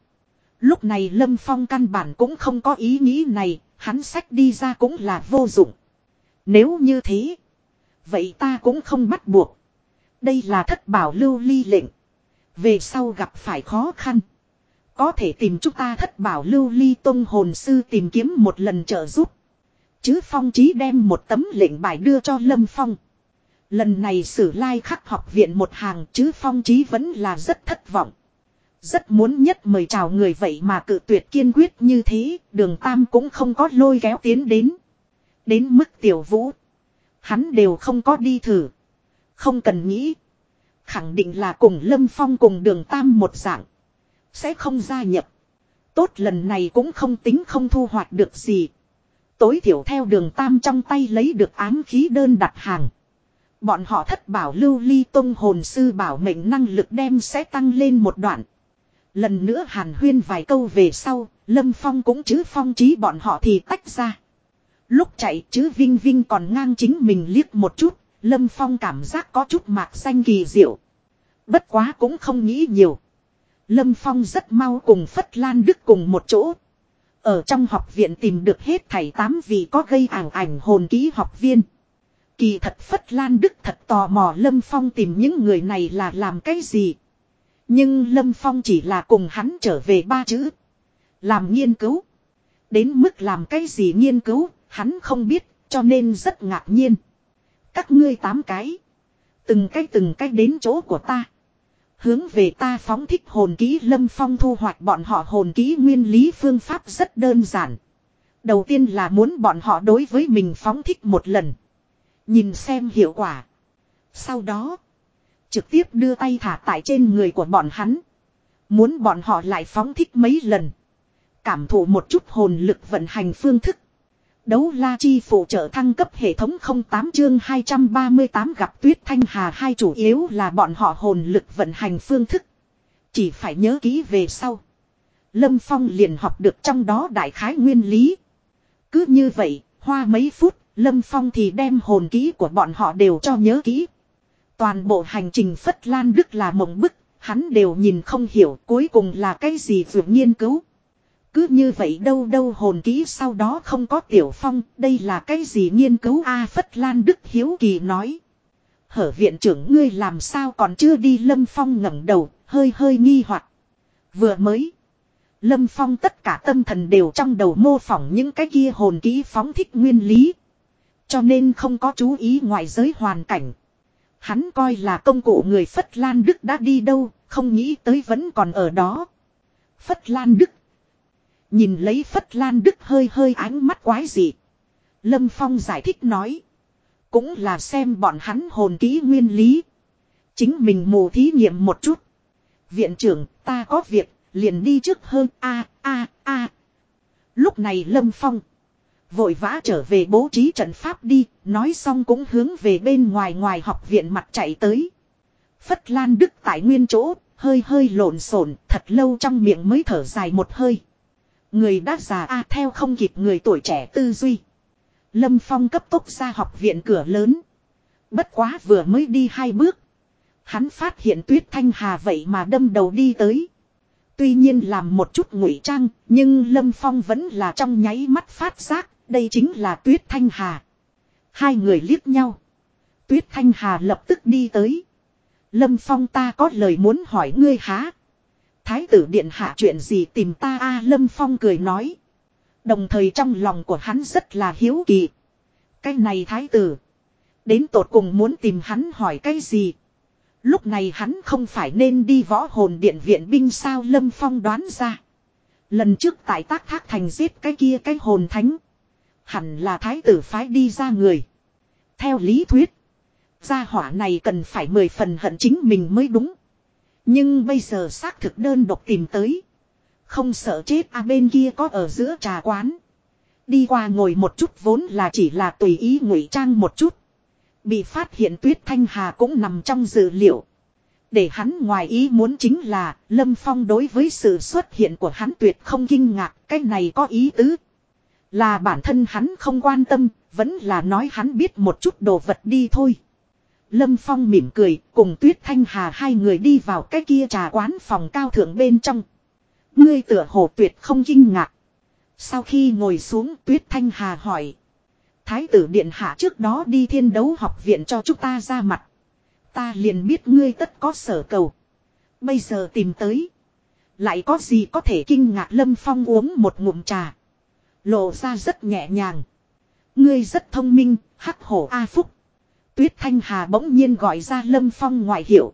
Lúc này lâm phong căn bản cũng không có ý nghĩ này, hắn sách đi ra cũng là vô dụng. Nếu như thế, Vậy ta cũng không bắt buộc. Đây là thất bảo lưu ly lệnh. Về sau gặp phải khó khăn. Có thể tìm chúng ta thất bảo lưu ly tông hồn sư tìm kiếm một lần trợ giúp. Chứ Phong Chí đem một tấm lệnh bài đưa cho Lâm Phong. Lần này sử lai khắc học viện một hàng chứ Phong Chí vẫn là rất thất vọng. Rất muốn nhất mời chào người vậy mà cự tuyệt kiên quyết như thế, đường Tam cũng không có lôi kéo tiến đến. Đến mức tiểu vũ. Hắn đều không có đi thử. Không cần nghĩ. Khẳng định là cùng Lâm Phong cùng đường Tam một dạng. Sẽ không gia nhập. Tốt lần này cũng không tính không thu hoạch được gì. Tối thiểu theo đường Tam trong tay lấy được ám khí đơn đặt hàng. Bọn họ thất bảo lưu ly tông hồn sư bảo mệnh năng lực đem sẽ tăng lên một đoạn. Lần nữa hàn huyên vài câu về sau, Lâm Phong cũng chứ phong trí bọn họ thì tách ra. Lúc chạy chứ Vinh Vinh còn ngang chính mình liếc một chút, Lâm Phong cảm giác có chút mạc xanh kỳ diệu. Bất quá cũng không nghĩ nhiều. Lâm Phong rất mau cùng Phất Lan Đức cùng một chỗ. Ở trong học viện tìm được hết thầy tám vị có gây ảng ảnh hồn ký học viên. Kỳ thật Phất Lan Đức thật tò mò Lâm Phong tìm những người này là làm cái gì. Nhưng Lâm Phong chỉ là cùng hắn trở về ba chữ. Làm nghiên cứu. Đến mức làm cái gì nghiên cứu, hắn không biết, cho nên rất ngạc nhiên. Các ngươi tám cái. Từng cái từng cái đến chỗ của ta. Hướng về ta phóng thích hồn ký Lâm Phong thu hoạch bọn họ hồn ký nguyên lý phương pháp rất đơn giản. Đầu tiên là muốn bọn họ đối với mình phóng thích một lần. Nhìn xem hiệu quả. Sau đó. Trực tiếp đưa tay thả tại trên người của bọn hắn. Muốn bọn họ lại phóng thích mấy lần. Cảm thụ một chút hồn lực vận hành phương thức. Đấu la chi phụ trợ thăng cấp hệ thống 08 chương 238 gặp tuyết thanh hà hai chủ yếu là bọn họ hồn lực vận hành phương thức. Chỉ phải nhớ kỹ về sau. Lâm Phong liền học được trong đó đại khái nguyên lý. Cứ như vậy, hoa mấy phút, Lâm Phong thì đem hồn kỹ của bọn họ đều cho nhớ kỹ. Toàn bộ hành trình Phất Lan Đức là mộng bức, hắn đều nhìn không hiểu cuối cùng là cái gì vượt nghiên cứu. Cứ như vậy đâu đâu hồn ký sau đó không có tiểu phong, đây là cái gì nghiên cứu A Phất Lan Đức Hiếu Kỳ nói. Hở viện trưởng ngươi làm sao còn chưa đi Lâm Phong ngẩng đầu, hơi hơi nghi hoặc Vừa mới. Lâm Phong tất cả tâm thần đều trong đầu mô phỏng những cái kia hồn ký phóng thích nguyên lý. Cho nên không có chú ý ngoại giới hoàn cảnh. Hắn coi là công cụ người Phất Lan Đức đã đi đâu, không nghĩ tới vẫn còn ở đó. Phất Lan Đức. Nhìn lấy Phất Lan Đức hơi hơi ánh mắt quái dị. Lâm Phong giải thích nói. Cũng là xem bọn hắn hồn ký nguyên lý. Chính mình mù thí nghiệm một chút. Viện trưởng ta có việc liền đi trước hơn a a a. Lúc này Lâm Phong. Vội vã trở về bố trí trận pháp đi, nói xong cũng hướng về bên ngoài ngoài học viện mặt chạy tới. Phất Lan Đức tại nguyên chỗ, hơi hơi lộn xộn, thật lâu trong miệng mới thở dài một hơi. Người đã già a theo không kịp người tuổi trẻ tư duy. Lâm Phong cấp tốc ra học viện cửa lớn. Bất quá vừa mới đi hai bước. Hắn phát hiện tuyết thanh hà vậy mà đâm đầu đi tới. Tuy nhiên làm một chút ngụy trang, nhưng Lâm Phong vẫn là trong nháy mắt phát giác, đây chính là Tuyết Thanh Hà. Hai người liếc nhau. Tuyết Thanh Hà lập tức đi tới. Lâm Phong ta có lời muốn hỏi ngươi há. Thái tử điện hạ chuyện gì tìm ta a Lâm Phong cười nói. Đồng thời trong lòng của hắn rất là hiếu kỳ. Cái này thái tử. Đến tột cùng muốn tìm hắn hỏi cái gì. Lúc này hắn không phải nên đi võ hồn điện viện binh sao Lâm Phong đoán ra. Lần trước tại tác thác thành giết cái kia cái hồn thánh. Hẳn là thái tử phái đi ra người. Theo lý thuyết. Gia hỏa này cần phải mười phần hận chính mình mới đúng. Nhưng bây giờ xác thực đơn độc tìm tới. Không sợ chết à bên kia có ở giữa trà quán. Đi qua ngồi một chút vốn là chỉ là tùy ý ngụy trang một chút. Bị phát hiện tuyết thanh hà cũng nằm trong dự liệu. Để hắn ngoài ý muốn chính là Lâm Phong đối với sự xuất hiện của hắn tuyệt không kinh ngạc. Cái này có ý tứ. Là bản thân hắn không quan tâm, vẫn là nói hắn biết một chút đồ vật đi thôi. Lâm Phong mỉm cười, cùng Tuyết Thanh Hà hai người đi vào cái kia trà quán phòng cao thượng bên trong. Ngươi tựa hồ tuyệt không kinh ngạc. Sau khi ngồi xuống Tuyết Thanh Hà hỏi. Thái tử Điện Hạ trước đó đi thiên đấu học viện cho chúng ta ra mặt. Ta liền biết ngươi tất có sở cầu. Bây giờ tìm tới. lại có gì có thể kinh ngạc Lâm Phong uống một ngụm trà. Lộ ra rất nhẹ nhàng. Ngươi rất thông minh, hắc hổ A Phúc. Tuyết Thanh Hà bỗng nhiên gọi ra Lâm Phong ngoại hiệu.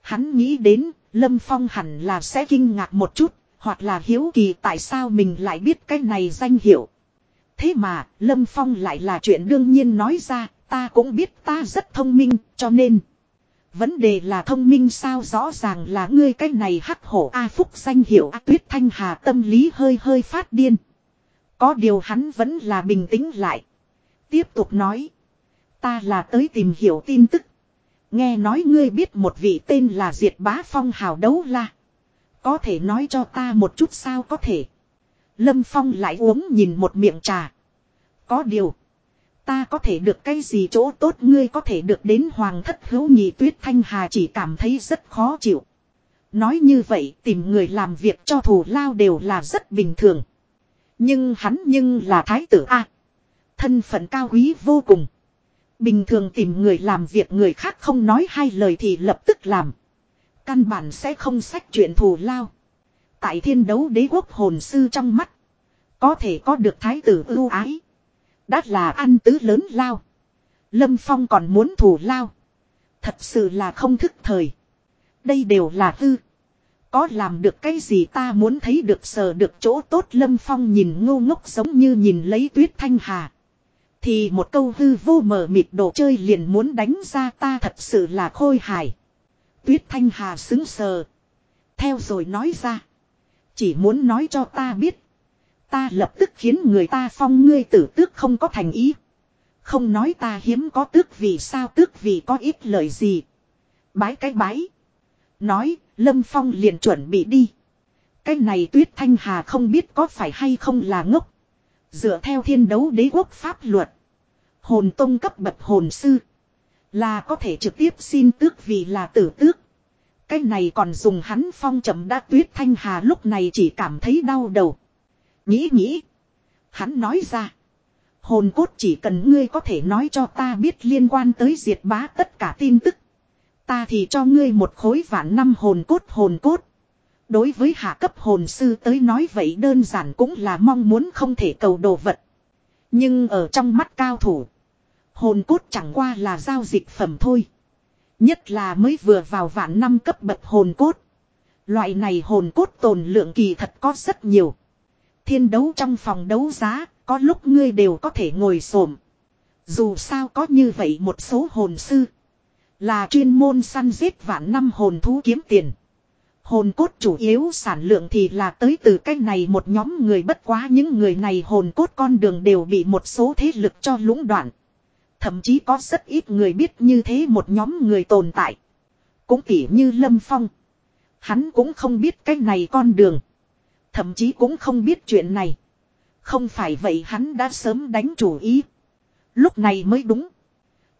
Hắn nghĩ đến, Lâm Phong hẳn là sẽ kinh ngạc một chút, hoặc là hiếu kỳ tại sao mình lại biết cái này danh hiệu. Thế mà, Lâm Phong lại là chuyện đương nhiên nói ra, ta cũng biết ta rất thông minh, cho nên... Vấn đề là thông minh sao rõ ràng là ngươi cái này hắc hổ A Phúc danh hiệu A Tuyết Thanh Hà tâm lý hơi hơi phát điên. Có điều hắn vẫn là bình tĩnh lại. Tiếp tục nói. Ta là tới tìm hiểu tin tức. Nghe nói ngươi biết một vị tên là Diệt Bá Phong hào đấu la. Có thể nói cho ta một chút sao có thể. Lâm Phong lại uống nhìn một miệng trà. Có điều. Ta có thể được cái gì chỗ tốt ngươi có thể được đến hoàng thất hữu nhị tuyết thanh hà chỉ cảm thấy rất khó chịu. Nói như vậy tìm người làm việc cho thù lao đều là rất bình thường. Nhưng hắn nhưng là thái tử A. Thân phận cao quý vô cùng. Bình thường tìm người làm việc người khác không nói hai lời thì lập tức làm. Căn bản sẽ không sách chuyện thù lao. Tại thiên đấu đế quốc hồn sư trong mắt. Có thể có được thái tử ưu ái. Đã là ăn tứ lớn lao. Lâm Phong còn muốn thù lao. Thật sự là không thức thời. Đây đều là hư. Có làm được cái gì ta muốn thấy được sờ được chỗ tốt Lâm Phong nhìn ngô ngốc giống như nhìn lấy tuyết thanh hà. Thì một câu hư vô mờ mịt đồ chơi liền muốn đánh ra ta thật sự là khôi hài. Tuyết thanh hà xứng sờ. Theo rồi nói ra. Chỉ muốn nói cho ta biết. Ta lập tức khiến người ta phong ngươi tử tước không có thành ý. Không nói ta hiếm có tước vì sao tước vì có ít lời gì. Bái cái bái. Nói, Lâm Phong liền chuẩn bị đi. Cái này tuyết thanh hà không biết có phải hay không là ngốc. Dựa theo thiên đấu đế quốc pháp luật. Hồn tông cấp bậc hồn sư. Là có thể trực tiếp xin tước vì là tử tước. Cái này còn dùng hắn phong chậm đã tuyết thanh hà lúc này chỉ cảm thấy đau đầu. Nghĩ nghĩ. Hắn nói ra. Hồn cốt chỉ cần ngươi có thể nói cho ta biết liên quan tới diệt bá tất cả tin tức. Ta thì cho ngươi một khối vạn năm hồn cốt hồn cốt. Đối với hạ cấp hồn sư tới nói vậy đơn giản cũng là mong muốn không thể cầu đồ vật. Nhưng ở trong mắt cao thủ. Hồn cốt chẳng qua là giao dịch phẩm thôi. Nhất là mới vừa vào vạn năm cấp bậc hồn cốt. Loại này hồn cốt tồn lượng kỳ thật có rất nhiều. Thiên đấu trong phòng đấu giá, có lúc ngươi đều có thể ngồi xổm. Dù sao có như vậy một số hồn sư. Là chuyên môn săn giết vạn năm hồn thú kiếm tiền. Hồn cốt chủ yếu sản lượng thì là tới từ cách này một nhóm người bất quá những người này hồn cốt con đường đều bị một số thế lực cho lũng đoạn. Thậm chí có rất ít người biết như thế một nhóm người tồn tại. Cũng tỉ như Lâm Phong. Hắn cũng không biết cách này con đường. Thậm chí cũng không biết chuyện này. Không phải vậy hắn đã sớm đánh chủ ý. Lúc này mới đúng.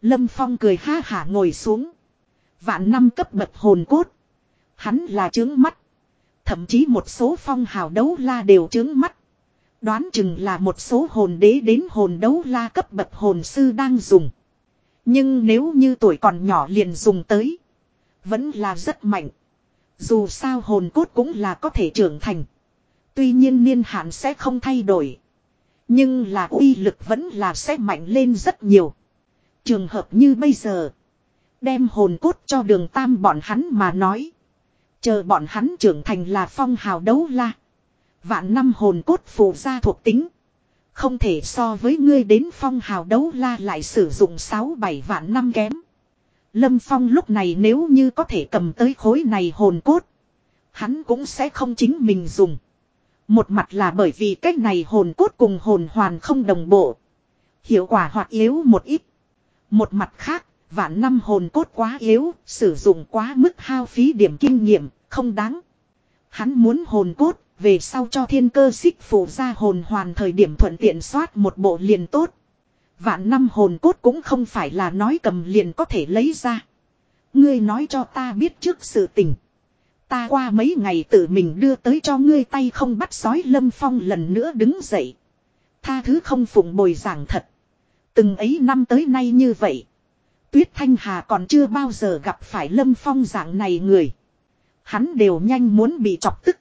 Lâm Phong cười ha hả ngồi xuống. Vạn năm cấp bậc hồn cốt. Hắn là trướng mắt. Thậm chí một số phong hào đấu la đều trướng mắt. Đoán chừng là một số hồn đế đến hồn đấu la cấp bậc hồn sư đang dùng. Nhưng nếu như tuổi còn nhỏ liền dùng tới. Vẫn là rất mạnh. Dù sao hồn cốt cũng là có thể trưởng thành. Tuy nhiên niên hạn sẽ không thay đổi. Nhưng là uy lực vẫn là sẽ mạnh lên rất nhiều. Trường hợp như bây giờ. Đem hồn cốt cho đường tam bọn hắn mà nói. Chờ bọn hắn trưởng thành là phong hào đấu la. Vạn năm hồn cốt phù ra thuộc tính. Không thể so với ngươi đến phong hào đấu la lại sử dụng 6-7 vạn năm kém. Lâm Phong lúc này nếu như có thể cầm tới khối này hồn cốt. Hắn cũng sẽ không chính mình dùng. Một mặt là bởi vì cách này hồn cốt cùng hồn hoàn không đồng bộ. Hiệu quả hoặc yếu một ít. Một mặt khác, vạn năm hồn cốt quá yếu, sử dụng quá mức hao phí điểm kinh nghiệm, không đáng. Hắn muốn hồn cốt, về sau cho thiên cơ xích phủ ra hồn hoàn thời điểm thuận tiện soát một bộ liền tốt. Vạn năm hồn cốt cũng không phải là nói cầm liền có thể lấy ra. Ngươi nói cho ta biết trước sự tình. Ta qua mấy ngày tự mình đưa tới cho ngươi tay không bắt sói lâm phong lần nữa đứng dậy. Tha thứ không phụng bồi giảng thật. Từng ấy năm tới nay như vậy. Tuyết Thanh Hà còn chưa bao giờ gặp phải lâm phong dạng này người. Hắn đều nhanh muốn bị chọc tức.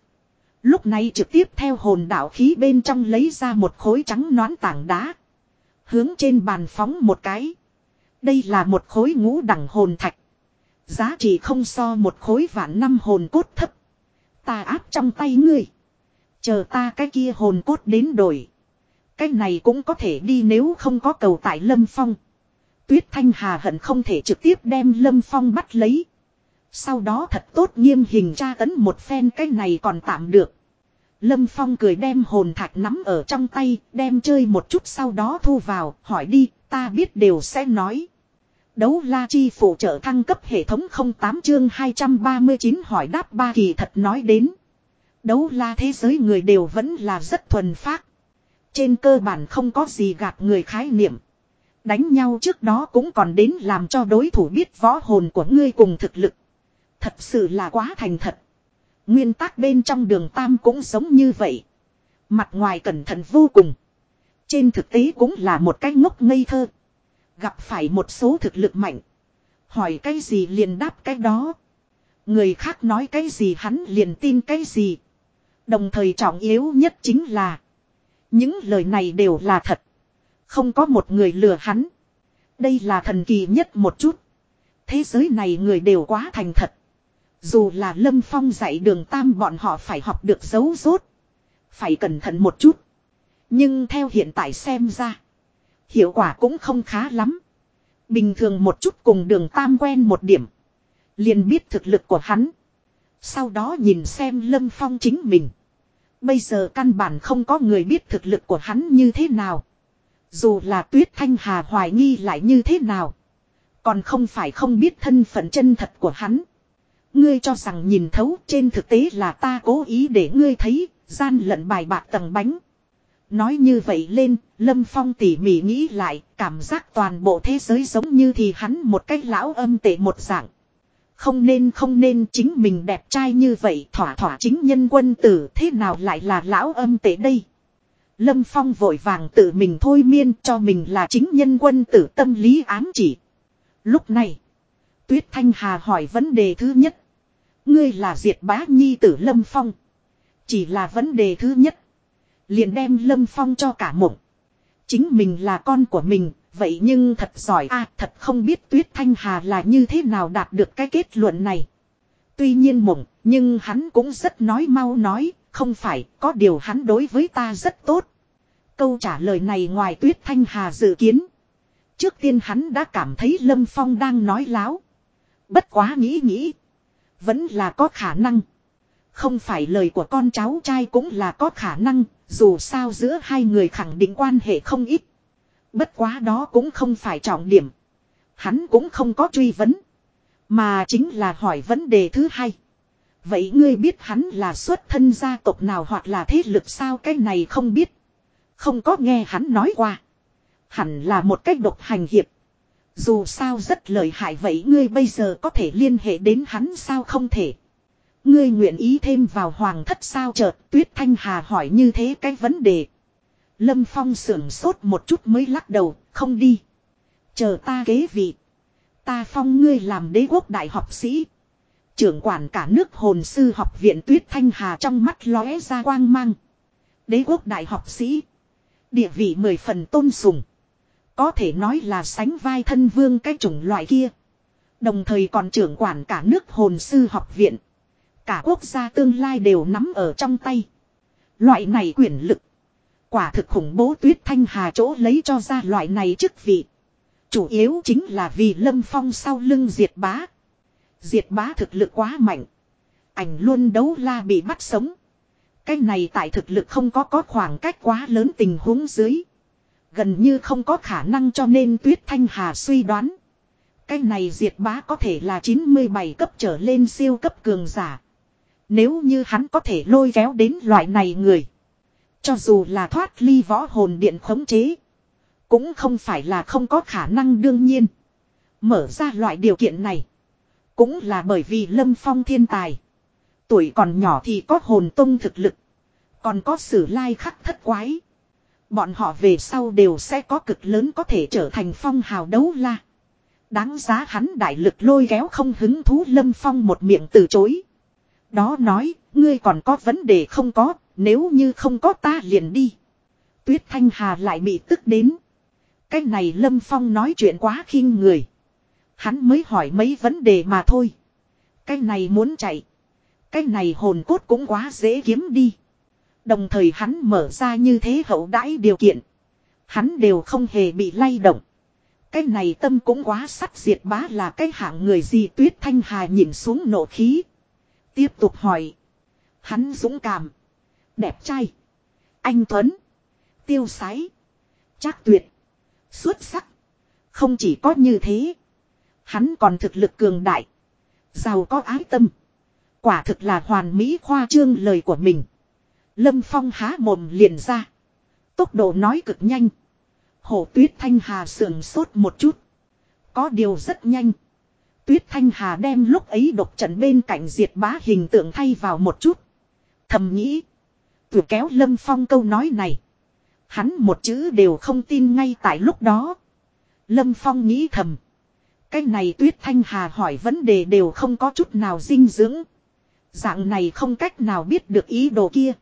Lúc này trực tiếp theo hồn đạo khí bên trong lấy ra một khối trắng nón tảng đá. Hướng trên bàn phóng một cái. Đây là một khối ngũ đẳng hồn thạch. Giá trị không so một khối vạn năm hồn cốt thấp. Ta áp trong tay ngươi. Chờ ta cái kia hồn cốt đến đổi. Cái này cũng có thể đi nếu không có cầu tại Lâm Phong. Tuyết Thanh Hà hận không thể trực tiếp đem Lâm Phong bắt lấy. Sau đó thật tốt nghiêm hình tra tấn một phen cái này còn tạm được. Lâm Phong cười đem hồn thạch nắm ở trong tay, đem chơi một chút sau đó thu vào, hỏi đi, ta biết đều sẽ nói. Đấu la chi phụ trợ thăng cấp hệ thống 08 chương 239 hỏi đáp ba kỳ thật nói đến. Đấu la thế giới người đều vẫn là rất thuần phác. Trên cơ bản không có gì gạt người khái niệm. Đánh nhau trước đó cũng còn đến làm cho đối thủ biết võ hồn của ngươi cùng thực lực. Thật sự là quá thành thật. Nguyên tắc bên trong đường Tam cũng giống như vậy. Mặt ngoài cẩn thận vô cùng. Trên thực tế cũng là một cái ngốc ngây thơ. Gặp phải một số thực lực mạnh. Hỏi cái gì liền đáp cái đó. Người khác nói cái gì hắn liền tin cái gì. Đồng thời trọng yếu nhất chính là. Những lời này đều là thật. Không có một người lừa hắn. Đây là thần kỳ nhất một chút. Thế giới này người đều quá thành thật. Dù là Lâm Phong dạy đường tam bọn họ phải học được giấu rốt. Phải cẩn thận một chút. Nhưng theo hiện tại xem ra. Hiệu quả cũng không khá lắm. Bình thường một chút cùng đường tam quen một điểm. Liền biết thực lực của hắn. Sau đó nhìn xem Lâm Phong chính mình. Bây giờ căn bản không có người biết thực lực của hắn như thế nào. Dù là Tuyết Thanh Hà hoài nghi lại như thế nào. Còn không phải không biết thân phận chân thật của hắn. Ngươi cho rằng nhìn thấu trên thực tế là ta cố ý để ngươi thấy, gian lận bài bạc tầng bánh. Nói như vậy lên, Lâm Phong tỉ mỉ nghĩ lại, cảm giác toàn bộ thế giới giống như thì hắn một cách lão âm tệ một dạng. Không nên không nên chính mình đẹp trai như vậy thỏa thỏa chính nhân quân tử thế nào lại là lão âm tệ đây. Lâm Phong vội vàng tự mình thôi miên cho mình là chính nhân quân tử tâm lý ám chỉ. Lúc này, Tuyết Thanh Hà hỏi vấn đề thứ nhất. Ngươi là diệt bá nhi tử Lâm Phong. Chỉ là vấn đề thứ nhất. Liền đem Lâm Phong cho cả mộng. Chính mình là con của mình, vậy nhưng thật giỏi a thật không biết Tuyết Thanh Hà là như thế nào đạt được cái kết luận này. Tuy nhiên mộng, nhưng hắn cũng rất nói mau nói, không phải, có điều hắn đối với ta rất tốt. Câu trả lời này ngoài Tuyết Thanh Hà dự kiến. Trước tiên hắn đã cảm thấy Lâm Phong đang nói láo. Bất quá nghĩ nghĩ. Vẫn là có khả năng. Không phải lời của con cháu trai cũng là có khả năng, dù sao giữa hai người khẳng định quan hệ không ít. Bất quá đó cũng không phải trọng điểm. Hắn cũng không có truy vấn. Mà chính là hỏi vấn đề thứ hai. Vậy ngươi biết hắn là xuất thân gia tộc nào hoặc là thế lực sao cái này không biết. Không có nghe hắn nói qua. Hẳn là một cách độc hành hiệp. Dù sao rất lợi hại vậy ngươi bây giờ có thể liên hệ đến hắn sao không thể. Ngươi nguyện ý thêm vào hoàng thất sao chợt tuyết thanh hà hỏi như thế cái vấn đề. Lâm Phong sưởng sốt một chút mới lắc đầu, không đi. Chờ ta kế vị. Ta phong ngươi làm đế quốc đại học sĩ. Trưởng quản cả nước hồn sư học viện tuyết thanh hà trong mắt lóe ra quang mang. Đế quốc đại học sĩ. Địa vị mười phần tôn sùng. Có thể nói là sánh vai thân vương cái chủng loại kia. Đồng thời còn trưởng quản cả nước hồn sư học viện. Cả quốc gia tương lai đều nắm ở trong tay. Loại này quyền lực. Quả thực khủng bố tuyết thanh hà chỗ lấy cho ra loại này chức vị. Chủ yếu chính là vì lâm phong sau lưng diệt bá. Diệt bá thực lực quá mạnh. Ảnh luôn đấu la bị bắt sống. Cái này tại thực lực không có có khoảng cách quá lớn tình huống dưới. Gần như không có khả năng cho nên Tuyết Thanh Hà suy đoán. Cái này diệt bá có thể là 97 cấp trở lên siêu cấp cường giả. Nếu như hắn có thể lôi kéo đến loại này người. Cho dù là thoát ly võ hồn điện khống chế. Cũng không phải là không có khả năng đương nhiên. Mở ra loại điều kiện này. Cũng là bởi vì Lâm Phong thiên tài. Tuổi còn nhỏ thì có hồn tông thực lực. Còn có sử lai khắc thất quái. Bọn họ về sau đều sẽ có cực lớn có thể trở thành phong hào đấu la. Đáng giá hắn đại lực lôi kéo không hứng thú lâm phong một miệng từ chối. Đó nói, ngươi còn có vấn đề không có, nếu như không có ta liền đi. Tuyết Thanh Hà lại bị tức đến. Cái này Lâm Phong nói chuyện quá khinh người. Hắn mới hỏi mấy vấn đề mà thôi. Cái này muốn chạy. Cái này hồn cốt cũng quá dễ kiếm đi. Đồng thời hắn mở ra như thế hậu đãi điều kiện. Hắn đều không hề bị lay động. Cái này tâm cũng quá sắt diệt bá là cái hạng người gì tuyết thanh hà nhìn xuống nộ khí. Tiếp tục hỏi. Hắn dũng cảm. Đẹp trai. Anh Tuấn. Tiêu sái. Chắc tuyệt. Xuất sắc. Không chỉ có như thế. Hắn còn thực lực cường đại. Giàu có ái tâm. Quả thực là hoàn mỹ khoa trương lời của mình. Lâm Phong há mồm liền ra. Tốc độ nói cực nhanh. Hổ tuyết thanh hà sườn sốt một chút. Có điều rất nhanh. Tuyết thanh hà đem lúc ấy độc trận bên cạnh diệt bá hình tượng thay vào một chút. Thầm nghĩ. Vừa kéo lâm phong câu nói này. Hắn một chữ đều không tin ngay tại lúc đó. Lâm phong nghĩ thầm. Cái này tuyết thanh hà hỏi vấn đề đều không có chút nào dinh dưỡng. Dạng này không cách nào biết được ý đồ kia.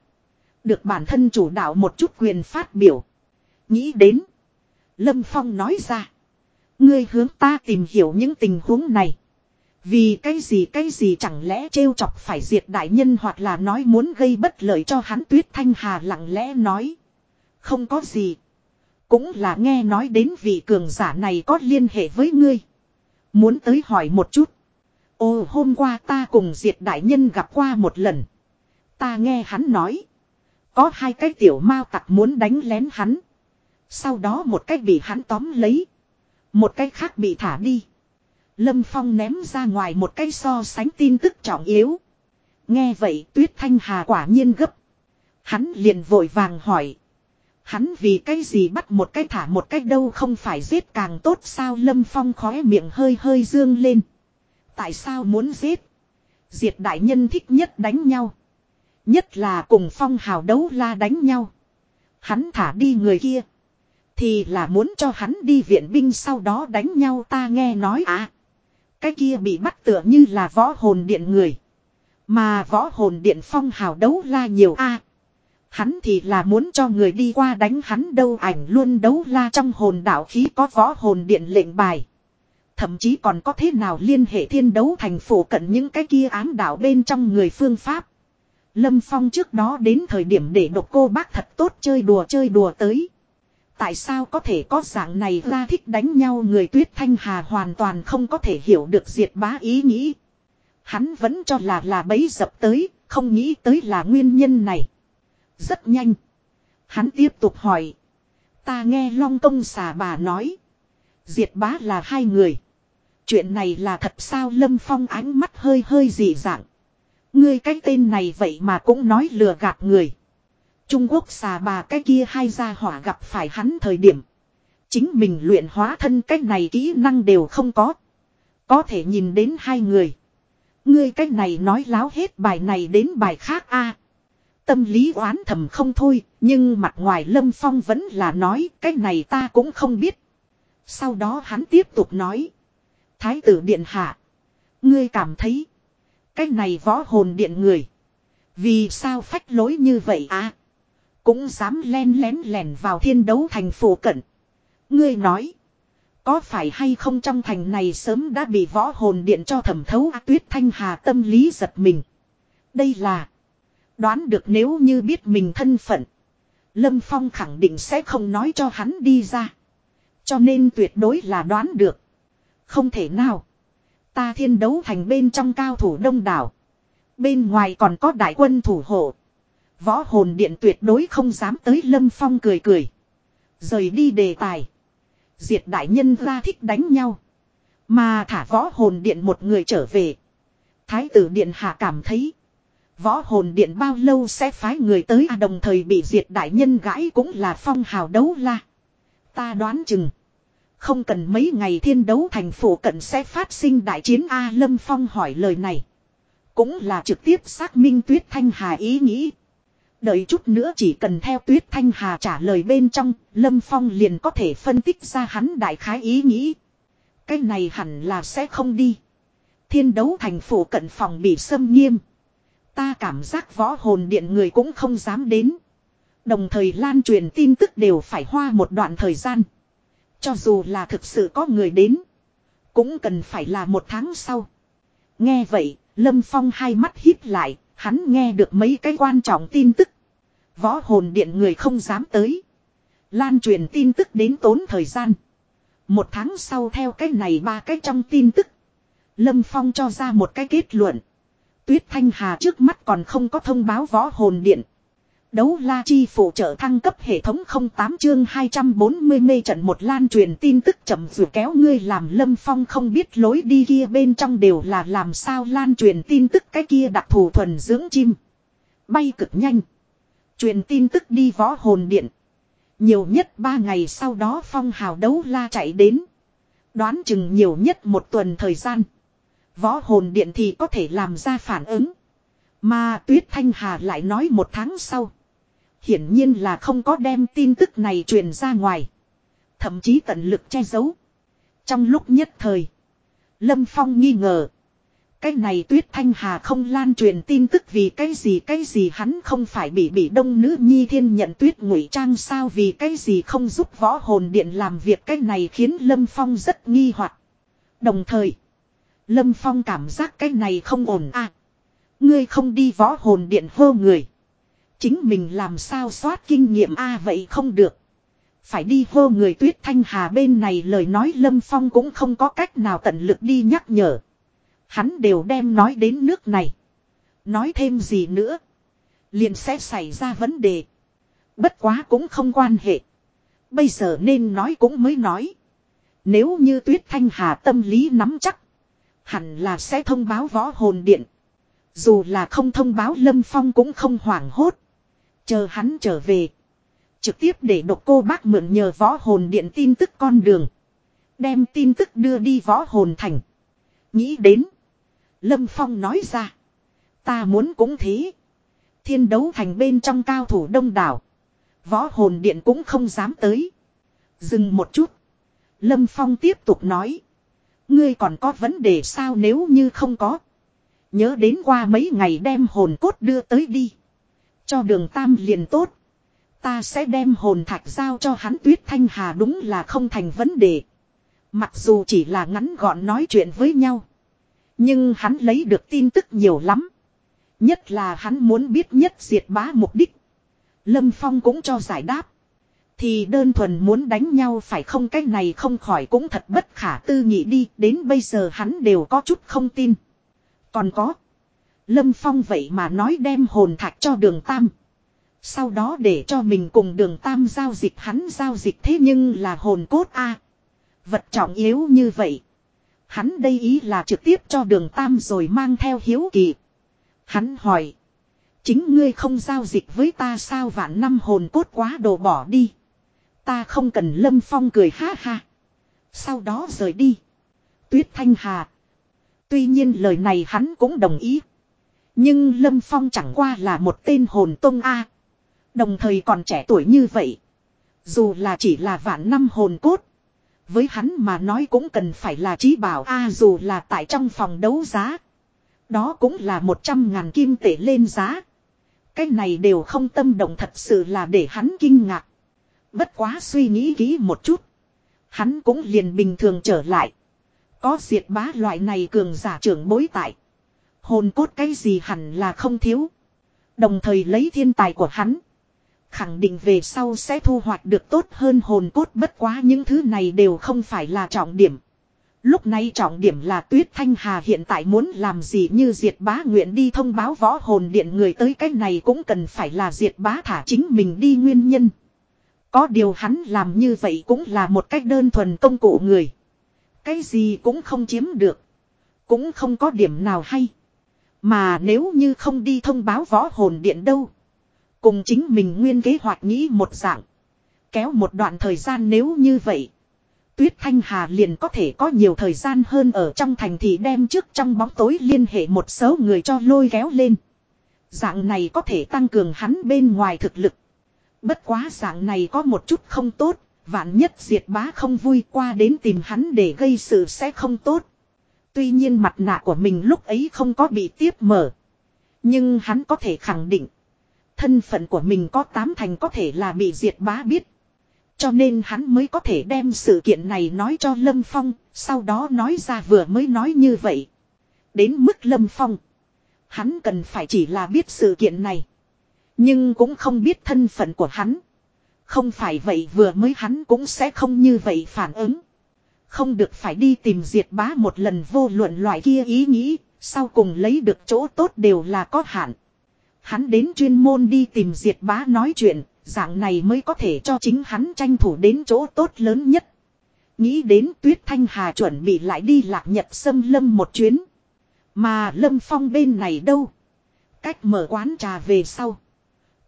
Được bản thân chủ đạo một chút quyền phát biểu. Nghĩ đến. Lâm Phong nói ra. Ngươi hướng ta tìm hiểu những tình huống này. Vì cái gì cái gì chẳng lẽ trêu chọc phải diệt đại nhân hoặc là nói muốn gây bất lợi cho hắn tuyết thanh hà lặng lẽ nói. Không có gì. Cũng là nghe nói đến vị cường giả này có liên hệ với ngươi. Muốn tới hỏi một chút. Ồ, hôm qua ta cùng diệt đại nhân gặp qua một lần. Ta nghe hắn nói. Có hai cái tiểu mao tặc muốn đánh lén hắn. Sau đó một cái bị hắn tóm lấy. Một cái khác bị thả đi. Lâm Phong ném ra ngoài một cái so sánh tin tức trọng yếu. Nghe vậy, tuyết thanh hà quả nhiên gấp. Hắn liền vội vàng hỏi. Hắn vì cái gì bắt một cái thả một cái đâu không phải giết càng tốt sao Lâm Phong khóe miệng hơi hơi dương lên. Tại sao muốn giết? Diệt đại nhân thích nhất đánh nhau. Nhất là cùng phong hào đấu la đánh nhau. Hắn thả đi người kia. Thì là muốn cho hắn đi viện binh sau đó đánh nhau ta nghe nói à. Cái kia bị bắt tựa như là võ hồn điện người. Mà võ hồn điện phong hào đấu la nhiều a Hắn thì là muốn cho người đi qua đánh hắn đâu ảnh luôn đấu la trong hồn đạo khí có võ hồn điện lệnh bài. Thậm chí còn có thế nào liên hệ thiên đấu thành phủ cận những cái kia ám đạo bên trong người phương pháp. Lâm Phong trước đó đến thời điểm để độc cô bác thật tốt chơi đùa chơi đùa tới. Tại sao có thể có dạng này ra thích đánh nhau người tuyết thanh hà hoàn toàn không có thể hiểu được diệt bá ý nghĩ. Hắn vẫn cho là là bấy dập tới, không nghĩ tới là nguyên nhân này. Rất nhanh. Hắn tiếp tục hỏi. Ta nghe Long Công xà bà nói. Diệt bá là hai người. Chuyện này là thật sao Lâm Phong ánh mắt hơi hơi dị dạng. Ngươi cái tên này vậy mà cũng nói lừa gạt người. Trung Quốc xà bà cái kia hai gia hỏa gặp phải hắn thời điểm. Chính mình luyện hóa thân cách này kỹ năng đều không có. Có thể nhìn đến hai người. Ngươi cách này nói láo hết bài này đến bài khác a. Tâm lý oán thầm không thôi, nhưng mặt ngoài Lâm Phong vẫn là nói cái này ta cũng không biết. Sau đó hắn tiếp tục nói. Thái tử điện hạ. Ngươi cảm thấy. Cái này võ hồn điện người. Vì sao phách lối như vậy à? Cũng dám len lén lẻn vào thiên đấu thành phủ cận. Ngươi nói. Có phải hay không trong thành này sớm đã bị võ hồn điện cho thẩm thấu á tuyết thanh hà tâm lý giật mình. Đây là. Đoán được nếu như biết mình thân phận. Lâm Phong khẳng định sẽ không nói cho hắn đi ra. Cho nên tuyệt đối là đoán được. Không thể nào. Ta thiên đấu thành bên trong cao thủ đông đảo. Bên ngoài còn có đại quân thủ hộ. Võ hồn điện tuyệt đối không dám tới Lâm Phong cười cười. Rời đi đề tài. Diệt đại nhân ra thích đánh nhau. Mà thả võ hồn điện một người trở về. Thái tử điện hạ cảm thấy. Võ hồn điện bao lâu sẽ phái người tới à đồng thời bị diệt đại nhân gãi cũng là phong hào đấu la. Ta đoán chừng. Không cần mấy ngày thiên đấu thành phủ cận sẽ phát sinh đại chiến A Lâm Phong hỏi lời này. Cũng là trực tiếp xác minh Tuyết Thanh Hà ý nghĩ. Đợi chút nữa chỉ cần theo Tuyết Thanh Hà trả lời bên trong, Lâm Phong liền có thể phân tích ra hắn đại khái ý nghĩ. Cái này hẳn là sẽ không đi. Thiên đấu thành phủ cận phòng bị xâm nghiêm. Ta cảm giác võ hồn điện người cũng không dám đến. Đồng thời lan truyền tin tức đều phải hoa một đoạn thời gian. Cho dù là thực sự có người đến. Cũng cần phải là một tháng sau. Nghe vậy, Lâm Phong hai mắt híp lại, hắn nghe được mấy cái quan trọng tin tức. Võ hồn điện người không dám tới. Lan truyền tin tức đến tốn thời gian. Một tháng sau theo cái này ba cái trong tin tức. Lâm Phong cho ra một cái kết luận. Tuyết Thanh Hà trước mắt còn không có thông báo võ hồn điện. Đấu la chi phụ trợ thăng cấp hệ thống 08 chương 240 mê trận một lan truyền tin tức chậm dù kéo ngươi làm lâm phong không biết lối đi kia bên trong đều là làm sao lan truyền tin tức cái kia đặc thù thuần dưỡng chim. Bay cực nhanh. Truyền tin tức đi võ hồn điện. Nhiều nhất ba ngày sau đó phong hào đấu la chạy đến. Đoán chừng nhiều nhất một tuần thời gian. Võ hồn điện thì có thể làm ra phản ứng. Mà Tuyết Thanh Hà lại nói một tháng sau. Hiển nhiên là không có đem tin tức này truyền ra ngoài. Thậm chí tận lực che giấu. Trong lúc nhất thời. Lâm Phong nghi ngờ. Cái này Tuyết Thanh Hà không lan truyền tin tức vì cái gì cái gì hắn không phải bị bị đông nữ nhi thiên nhận tuyết ngụy trang sao vì cái gì không giúp võ hồn điện làm việc cái này khiến Lâm Phong rất nghi hoặc. Đồng thời. Lâm Phong cảm giác cái này không ổn à. Ngươi không đi võ hồn điện hô người. Chính mình làm sao soát kinh nghiệm a vậy không được. Phải đi hô người tuyết thanh hà bên này lời nói Lâm Phong cũng không có cách nào tận lực đi nhắc nhở. Hắn đều đem nói đến nước này. Nói thêm gì nữa. Liền sẽ xảy ra vấn đề. Bất quá cũng không quan hệ. Bây giờ nên nói cũng mới nói. Nếu như tuyết thanh hà tâm lý nắm chắc. Hẳn là sẽ thông báo võ hồn điện. Dù là không thông báo Lâm Phong cũng không hoảng hốt. Chờ hắn trở về. Trực tiếp để độc cô bác mượn nhờ võ hồn điện tin tức con đường. Đem tin tức đưa đi võ hồn thành. Nghĩ đến. Lâm Phong nói ra. Ta muốn cũng thế. Thiên đấu thành bên trong cao thủ đông đảo. Võ hồn điện cũng không dám tới. Dừng một chút. Lâm Phong tiếp tục nói. Ngươi còn có vấn đề sao nếu như không có. Nhớ đến qua mấy ngày đem hồn cốt đưa tới đi. Cho đường tam liền tốt. Ta sẽ đem hồn thạch giao cho hắn tuyết thanh hà đúng là không thành vấn đề. Mặc dù chỉ là ngắn gọn nói chuyện với nhau. Nhưng hắn lấy được tin tức nhiều lắm. Nhất là hắn muốn biết nhất diệt bá mục đích. Lâm Phong cũng cho giải đáp. Thì đơn thuần muốn đánh nhau phải không cái này không khỏi cũng thật bất khả tư nghị đi. Đến bây giờ hắn đều có chút không tin. Còn có. Lâm Phong vậy mà nói đem hồn thạch cho đường Tam. Sau đó để cho mình cùng đường Tam giao dịch, hắn giao dịch thế nhưng là hồn cốt A. Vật trọng yếu như vậy. Hắn đây ý là trực tiếp cho đường Tam rồi mang theo hiếu kỳ. Hắn hỏi. Chính ngươi không giao dịch với ta sao vạn năm hồn cốt quá đồ bỏ đi. Ta không cần Lâm Phong cười ha ha. Sau đó rời đi. Tuyết Thanh Hà. Tuy nhiên lời này hắn cũng đồng ý. Nhưng Lâm Phong chẳng qua là một tên hồn tông A. Đồng thời còn trẻ tuổi như vậy. Dù là chỉ là vạn năm hồn cốt. Với hắn mà nói cũng cần phải là trí bảo A dù là tại trong phòng đấu giá. Đó cũng là một trăm ngàn kim tệ lên giá. Cái này đều không tâm động thật sự là để hắn kinh ngạc. Bất quá suy nghĩ kỹ một chút. Hắn cũng liền bình thường trở lại. Có diệt bá loại này cường giả trưởng bối tại. Hồn cốt cái gì hẳn là không thiếu. Đồng thời lấy thiên tài của hắn. Khẳng định về sau sẽ thu hoạch được tốt hơn hồn cốt bất quá những thứ này đều không phải là trọng điểm. Lúc này trọng điểm là Tuyết Thanh Hà hiện tại muốn làm gì như Diệt Bá nguyện đi thông báo võ hồn điện người tới cái này cũng cần phải là Diệt Bá thả chính mình đi nguyên nhân. Có điều hắn làm như vậy cũng là một cách đơn thuần công cụ người. Cái gì cũng không chiếm được. Cũng không có điểm nào hay. Mà nếu như không đi thông báo võ hồn điện đâu. Cùng chính mình nguyên kế hoạch nghĩ một dạng. Kéo một đoạn thời gian nếu như vậy. Tuyết Thanh Hà liền có thể có nhiều thời gian hơn ở trong thành thị đem trước trong bóng tối liên hệ một số người cho lôi kéo lên. Dạng này có thể tăng cường hắn bên ngoài thực lực. Bất quá dạng này có một chút không tốt, vạn nhất diệt bá không vui qua đến tìm hắn để gây sự sẽ không tốt. Tuy nhiên mặt nạ của mình lúc ấy không có bị tiếp mở. Nhưng hắn có thể khẳng định. Thân phận của mình có tám thành có thể là bị diệt bá biết. Cho nên hắn mới có thể đem sự kiện này nói cho Lâm Phong, sau đó nói ra vừa mới nói như vậy. Đến mức Lâm Phong. Hắn cần phải chỉ là biết sự kiện này. Nhưng cũng không biết thân phận của hắn. Không phải vậy vừa mới hắn cũng sẽ không như vậy phản ứng. Không được phải đi tìm diệt bá một lần vô luận loại kia ý nghĩ, sau cùng lấy được chỗ tốt đều là có hạn. Hắn đến chuyên môn đi tìm diệt bá nói chuyện, dạng này mới có thể cho chính hắn tranh thủ đến chỗ tốt lớn nhất. Nghĩ đến tuyết thanh hà chuẩn bị lại đi lạc nhật xâm lâm một chuyến. Mà lâm phong bên này đâu? Cách mở quán trà về sau.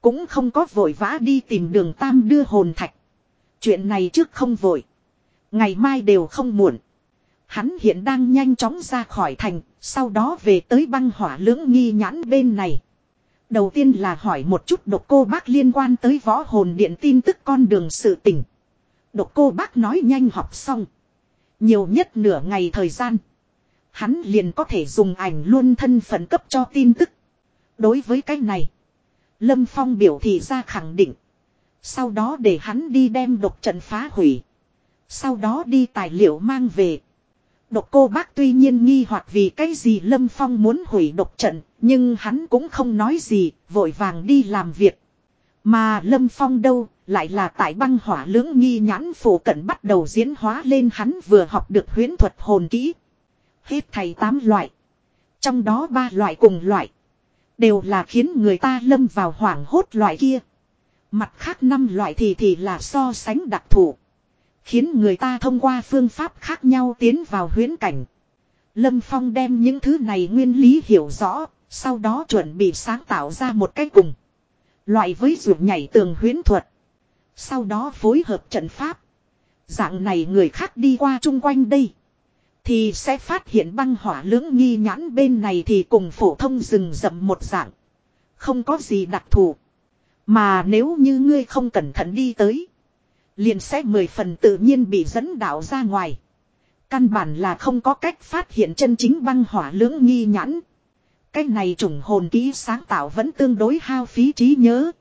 Cũng không có vội vã đi tìm đường tam đưa hồn thạch. Chuyện này trước không vội. Ngày mai đều không muộn. Hắn hiện đang nhanh chóng ra khỏi thành, sau đó về tới băng hỏa lưỡng nghi nhãn bên này. Đầu tiên là hỏi một chút độc cô bác liên quan tới võ hồn điện tin tức con đường sự tình. Độc cô bác nói nhanh học xong. Nhiều nhất nửa ngày thời gian. Hắn liền có thể dùng ảnh luôn thân phận cấp cho tin tức. Đối với cái này. Lâm Phong biểu thị ra khẳng định. Sau đó để hắn đi đem độc trận phá hủy. Sau đó đi tài liệu mang về. Độc cô bác tuy nhiên nghi hoặc vì cái gì Lâm Phong muốn hủy độc trận, nhưng hắn cũng không nói gì, vội vàng đi làm việc. Mà Lâm Phong đâu, lại là tại băng hỏa lưỡng nghi nhãn phổ cận bắt đầu diễn hóa lên hắn vừa học được huyến thuật hồn kỹ. Hết thầy tám loại. Trong đó ba loại cùng loại. Đều là khiến người ta lâm vào hoảng hốt loại kia. Mặt khác năm loại thì thì là so sánh đặc thù. Khiến người ta thông qua phương pháp khác nhau tiến vào huyễn cảnh. Lâm Phong đem những thứ này nguyên lý hiểu rõ, sau đó chuẩn bị sáng tạo ra một cái cùng. Loại với ruột nhảy tường huyễn thuật. Sau đó phối hợp trận pháp. Dạng này người khác đi qua chung quanh đây. Thì sẽ phát hiện băng hỏa lưỡng nghi nhãn bên này thì cùng phổ thông rừng rậm một dạng. Không có gì đặc thù. Mà nếu như ngươi không cẩn thận đi tới. Liền sẽ mười phần tự nhiên bị dẫn đạo ra ngoài. Căn bản là không có cách phát hiện chân chính băng hỏa lưỡng nghi nhãn. Cái này trùng hồn ký sáng tạo vẫn tương đối hao phí trí nhớ.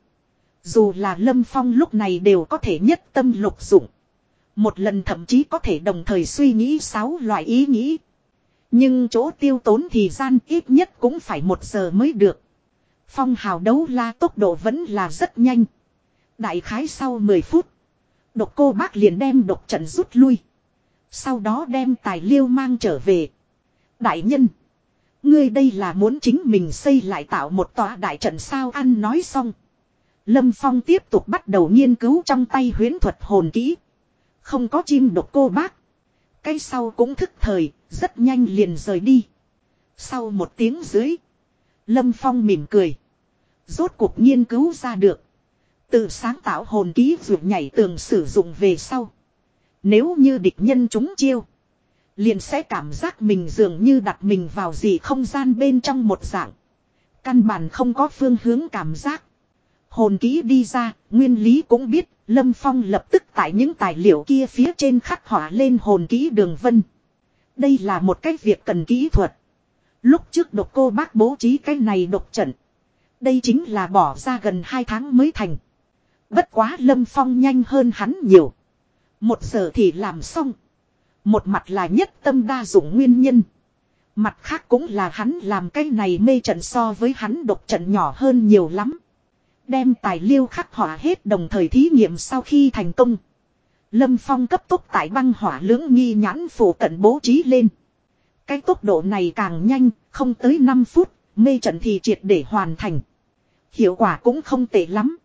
Dù là Lâm Phong lúc này đều có thể nhất tâm lục dụng. Một lần thậm chí có thể đồng thời suy nghĩ sáu loại ý nghĩ. Nhưng chỗ tiêu tốn thì gian ít nhất cũng phải một giờ mới được. Phong hào đấu la tốc độ vẫn là rất nhanh. Đại khái sau 10 phút. Độc cô bác liền đem độc trận rút lui. Sau đó đem tài liêu mang trở về. Đại nhân. Ngươi đây là muốn chính mình xây lại tạo một tòa đại trận sao ăn nói xong. Lâm Phong tiếp tục bắt đầu nghiên cứu trong tay huyến thuật hồn kỹ. Không có chim độc cô bác. Cái sau cũng thức thời, rất nhanh liền rời đi. Sau một tiếng dưới. Lâm Phong mỉm cười. Rốt cuộc nghiên cứu ra được. Tự sáng tạo hồn ký vượt nhảy tường sử dụng về sau. Nếu như địch nhân chúng chiêu. Liền sẽ cảm giác mình dường như đặt mình vào gì không gian bên trong một dạng. Căn bản không có phương hướng cảm giác. Hồn ký đi ra, nguyên lý cũng biết, Lâm Phong lập tức tại những tài liệu kia phía trên khắc họa lên hồn ký đường vân. Đây là một cái việc cần kỹ thuật. Lúc trước độc cô bác bố trí cái này độc trận. Đây chính là bỏ ra gần 2 tháng mới thành. Bất quá Lâm Phong nhanh hơn hắn nhiều. Một giờ thì làm xong. Một mặt là nhất tâm đa dụng nguyên nhân. Mặt khác cũng là hắn làm cái này mê trận so với hắn độc trận nhỏ hơn nhiều lắm. Đem tài liệu khắc họa hết đồng thời thí nghiệm sau khi thành công. Lâm Phong cấp tốc tại băng hỏa lưỡng nghi nhãn phủ cận bố trí lên. Cái tốc độ này càng nhanh, không tới 5 phút, mê trận thì triệt để hoàn thành. Hiệu quả cũng không tệ lắm.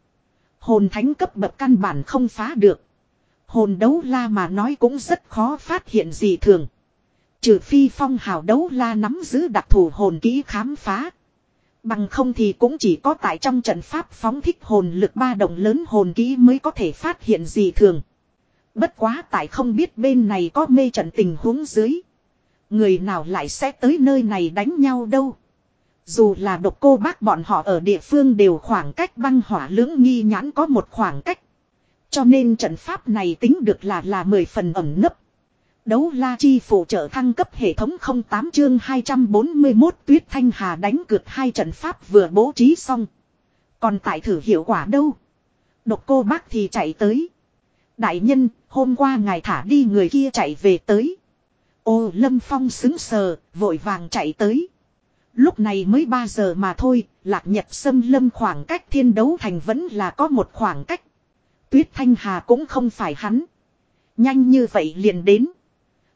Hồn thánh cấp bậc căn bản không phá được. Hồn đấu la mà nói cũng rất khó phát hiện gì thường. Trừ phi phong hào đấu la nắm giữ đặc thù hồn kỹ khám phá. Bằng không thì cũng chỉ có tại trong trận pháp phóng thích hồn lực ba động lớn hồn kỹ mới có thể phát hiện gì thường. Bất quá tại không biết bên này có mê trận tình huống dưới. Người nào lại sẽ tới nơi này đánh nhau đâu. Dù là độc cô bác bọn họ ở địa phương đều khoảng cách băng hỏa lưỡng nghi nhãn có một khoảng cách. Cho nên trận pháp này tính được là là mười phần ẩm nấp. Đấu la chi phụ trợ thăng cấp hệ thống 08 chương 241 tuyết thanh hà đánh cược hai trận pháp vừa bố trí xong. Còn tại thử hiệu quả đâu? Độc cô bác thì chạy tới. Đại nhân, hôm qua ngài thả đi người kia chạy về tới. Ô Lâm Phong xứng sờ, vội vàng chạy tới. Lúc này mới 3 giờ mà thôi, lạc nhật xâm lâm khoảng cách thiên đấu thành vẫn là có một khoảng cách. Tuyết Thanh Hà cũng không phải hắn. Nhanh như vậy liền đến.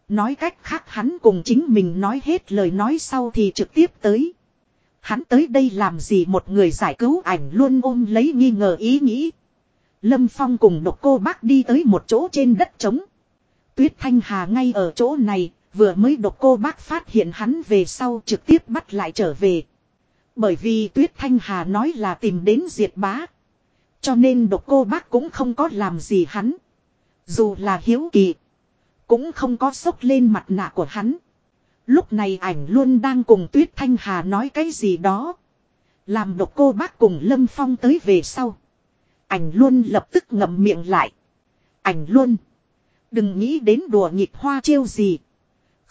Nói cách khác hắn cùng chính mình nói hết lời nói sau thì trực tiếp tới. Hắn tới đây làm gì một người giải cứu ảnh luôn ôm lấy nghi ngờ ý nghĩ. Lâm Phong cùng độc cô bác đi tới một chỗ trên đất trống. Tuyết Thanh Hà ngay ở chỗ này, vừa mới độc cô bác phát hiện hắn về sau trực tiếp bắt lại trở về. Bởi vì Tuyết Thanh Hà nói là tìm đến diệt bá. Cho nên độc cô bác cũng không có làm gì hắn. Dù là hiếu kỳ. Cũng không có sốc lên mặt nạ của hắn. Lúc này ảnh luôn đang cùng Tuyết Thanh Hà nói cái gì đó. Làm độc cô bác cùng Lâm Phong tới về sau. Ảnh luôn lập tức ngậm miệng lại. Ảnh luôn. Đừng nghĩ đến đùa nghịch hoa chiêu gì.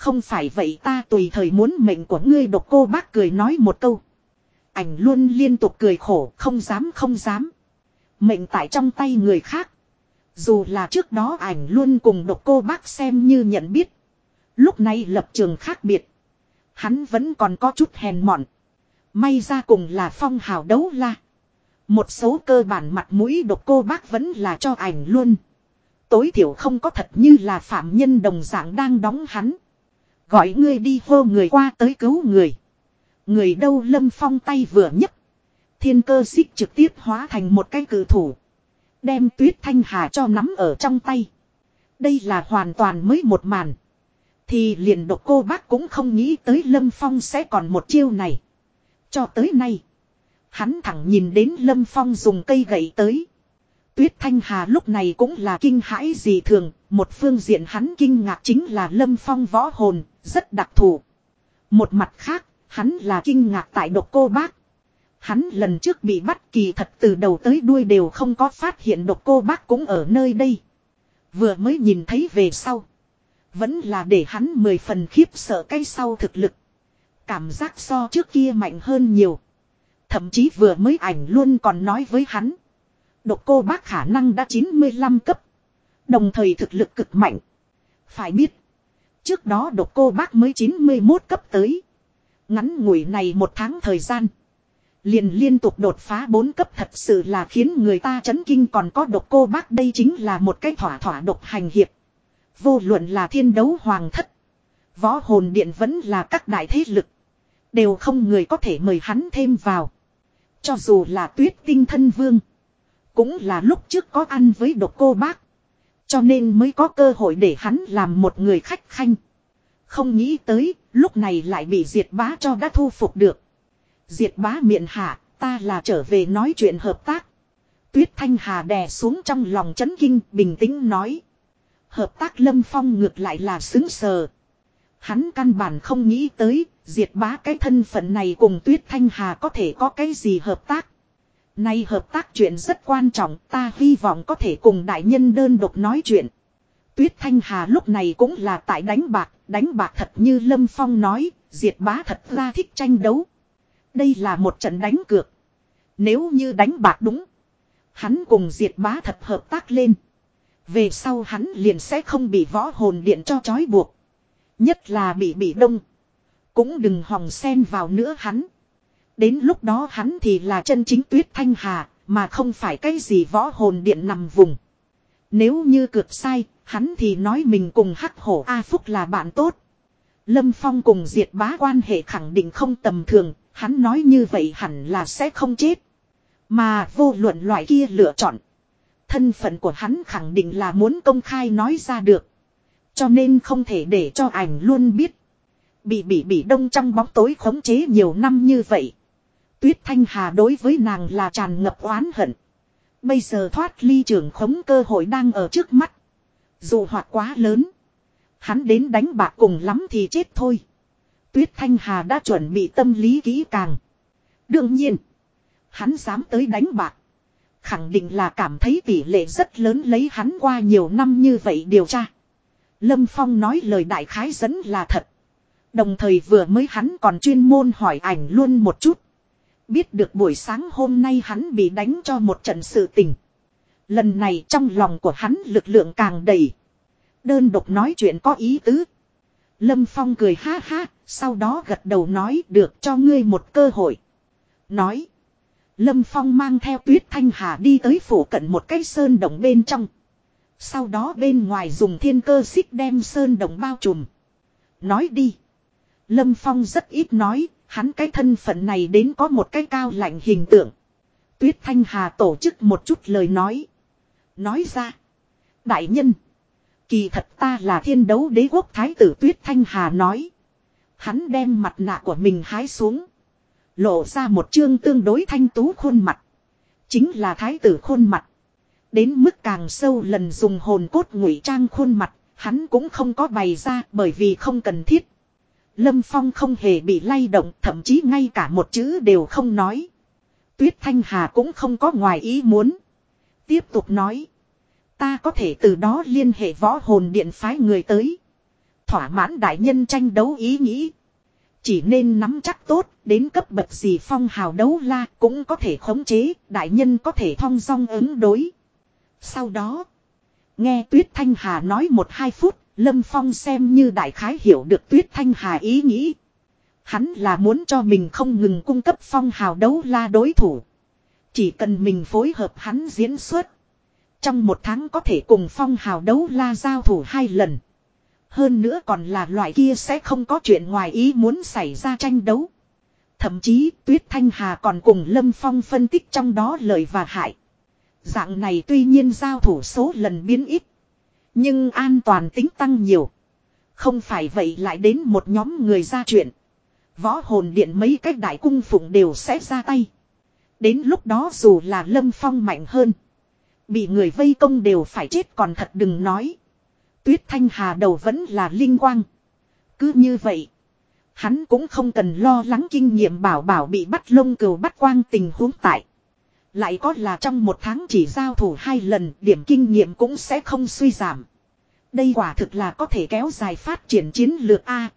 Không phải vậy ta tùy thời muốn mệnh của ngươi độc cô bác cười nói một câu. Ảnh luôn liên tục cười khổ, không dám không dám. Mệnh tại trong tay người khác. Dù là trước đó ảnh luôn cùng độc cô bác xem như nhận biết. Lúc này lập trường khác biệt. Hắn vẫn còn có chút hèn mọn. May ra cùng là phong hào đấu la. Một số cơ bản mặt mũi độc cô bác vẫn là cho ảnh luôn. Tối thiểu không có thật như là phạm nhân đồng dạng đang đóng hắn. Gọi ngươi đi hô người qua tới cứu người. Người đâu lâm phong tay vừa nhấc. Thiên cơ xích trực tiếp hóa thành một cái cử thủ. Đem tuyết thanh hà cho nắm ở trong tay. Đây là hoàn toàn mới một màn. Thì liền độc cô bác cũng không nghĩ tới Lâm Phong sẽ còn một chiêu này. Cho tới nay. Hắn thẳng nhìn đến Lâm Phong dùng cây gậy tới. Tuyết Thanh Hà lúc này cũng là kinh hãi gì thường. Một phương diện hắn kinh ngạc chính là Lâm Phong võ hồn, rất đặc thù. Một mặt khác, hắn là kinh ngạc tại độc cô bác. Hắn lần trước bị bắt kỳ thật từ đầu tới đuôi đều không có phát hiện độc cô bác cũng ở nơi đây. Vừa mới nhìn thấy về sau. Vẫn là để hắn mười phần khiếp sợ cái sau thực lực. Cảm giác so trước kia mạnh hơn nhiều. Thậm chí vừa mới ảnh luôn còn nói với hắn. Độc cô bác khả năng đã 95 cấp. Đồng thời thực lực cực mạnh. Phải biết. Trước đó độc cô bác mới 91 cấp tới. Ngắn ngủi này một tháng thời gian. Liền liên tục đột phá bốn cấp thật sự là khiến người ta chấn kinh còn có độc cô bác đây chính là một cái thỏa thỏa độc hành hiệp. Vô luận là thiên đấu hoàng thất. Võ hồn điện vẫn là các đại thế lực. Đều không người có thể mời hắn thêm vào. Cho dù là tuyết tinh thân vương. Cũng là lúc trước có ăn với độc cô bác. Cho nên mới có cơ hội để hắn làm một người khách khanh. Không nghĩ tới, lúc này lại bị diệt bá cho đã thu phục được. Diệt bá miệng hạ, ta là trở về nói chuyện hợp tác. Tuyết Thanh Hà đè xuống trong lòng chấn kinh, bình tĩnh nói. Hợp tác Lâm Phong ngược lại là xứng sờ. Hắn căn bản không nghĩ tới, diệt bá cái thân phận này cùng Tuyết Thanh Hà có thể có cái gì hợp tác. Nay hợp tác chuyện rất quan trọng, ta hy vọng có thể cùng đại nhân đơn độc nói chuyện. Tuyết Thanh Hà lúc này cũng là tại đánh bạc, đánh bạc thật như Lâm Phong nói, diệt bá thật ra thích tranh đấu. Đây là một trận đánh cược. Nếu như đánh bạc đúng. Hắn cùng diệt bá thật hợp tác lên. Về sau hắn liền sẽ không bị võ hồn điện cho trói buộc. Nhất là bị bị đông. Cũng đừng hòng xen vào nữa hắn. Đến lúc đó hắn thì là chân chính tuyết thanh hà, mà không phải cái gì võ hồn điện nằm vùng. Nếu như cược sai, hắn thì nói mình cùng hắc hổ A Phúc là bạn tốt. Lâm Phong cùng diệt bá quan hệ khẳng định không tầm thường, hắn nói như vậy hẳn là sẽ không chết. Mà vô luận loại kia lựa chọn. Thân phận của hắn khẳng định là muốn công khai nói ra được. Cho nên không thể để cho ảnh luôn biết. Bị bị bị đông trong bóng tối khống chế nhiều năm như vậy. Tuyết Thanh Hà đối với nàng là tràn ngập oán hận. Bây giờ thoát ly trường khống cơ hội đang ở trước mắt. Dù hoạt quá lớn. Hắn đến đánh bạc cùng lắm thì chết thôi. Tuyết Thanh Hà đã chuẩn bị tâm lý kỹ càng. Đương nhiên. Hắn dám tới đánh bạc. Khẳng định là cảm thấy tỷ lệ rất lớn lấy hắn qua nhiều năm như vậy điều tra. Lâm Phong nói lời đại khái dẫn là thật. Đồng thời vừa mới hắn còn chuyên môn hỏi ảnh luôn một chút. Biết được buổi sáng hôm nay hắn bị đánh cho một trận sự tình. Lần này trong lòng của hắn lực lượng càng đầy. Đơn độc nói chuyện có ý tứ. Lâm Phong cười ha ha, sau đó gật đầu nói được cho ngươi một cơ hội. Nói. Lâm Phong mang theo tuyết thanh hà đi tới phủ cận một cái sơn đồng bên trong. Sau đó bên ngoài dùng thiên cơ xích đem sơn đồng bao trùm. Nói đi. Lâm Phong rất ít nói, hắn cái thân phận này đến có một cái cao lạnh hình tượng. Tuyết Thanh Hà tổ chức một chút lời nói. Nói ra. Đại nhân. Kỳ thật ta là thiên đấu đế quốc thái tử Tuyết Thanh Hà nói. Hắn đem mặt nạ của mình hái xuống. Lộ ra một chương tương đối thanh tú khuôn mặt. Chính là thái tử khuôn mặt. Đến mức càng sâu lần dùng hồn cốt ngụy trang khuôn mặt, hắn cũng không có bày ra bởi vì không cần thiết. Lâm Phong không hề bị lay động, thậm chí ngay cả một chữ đều không nói. Tuyết Thanh Hà cũng không có ngoài ý muốn. Tiếp tục nói. Ta có thể từ đó liên hệ võ hồn điện phái người tới. Thỏa mãn đại nhân tranh đấu ý nghĩ. Chỉ nên nắm chắc tốt, đến cấp bậc gì phong hào đấu la cũng có thể khống chế, đại nhân có thể thong dong ứng đối. Sau đó, nghe Tuyết Thanh Hà nói một hai phút, Lâm Phong xem như đại khái hiểu được Tuyết Thanh Hà ý nghĩ. Hắn là muốn cho mình không ngừng cung cấp phong hào đấu la đối thủ. Chỉ cần mình phối hợp hắn diễn xuất. Trong một tháng có thể cùng phong hào đấu la giao thủ hai lần. Hơn nữa còn là loại kia sẽ không có chuyện ngoài ý muốn xảy ra tranh đấu. Thậm chí Tuyết Thanh Hà còn cùng Lâm Phong phân tích trong đó lời và hại. Dạng này tuy nhiên giao thủ số lần biến ít. Nhưng an toàn tính tăng nhiều. Không phải vậy lại đến một nhóm người ra chuyện. Võ hồn điện mấy cách đại cung phụng đều sẽ ra tay. Đến lúc đó dù là lâm phong mạnh hơn. Bị người vây công đều phải chết còn thật đừng nói. Tuyết thanh hà đầu vẫn là linh quang. Cứ như vậy. Hắn cũng không cần lo lắng kinh nghiệm bảo bảo bị bắt lông cừu bắt quang tình huống tại. Lại có là trong một tháng chỉ giao thủ hai lần, điểm kinh nghiệm cũng sẽ không suy giảm. Đây quả thực là có thể kéo dài phát triển chiến lược A.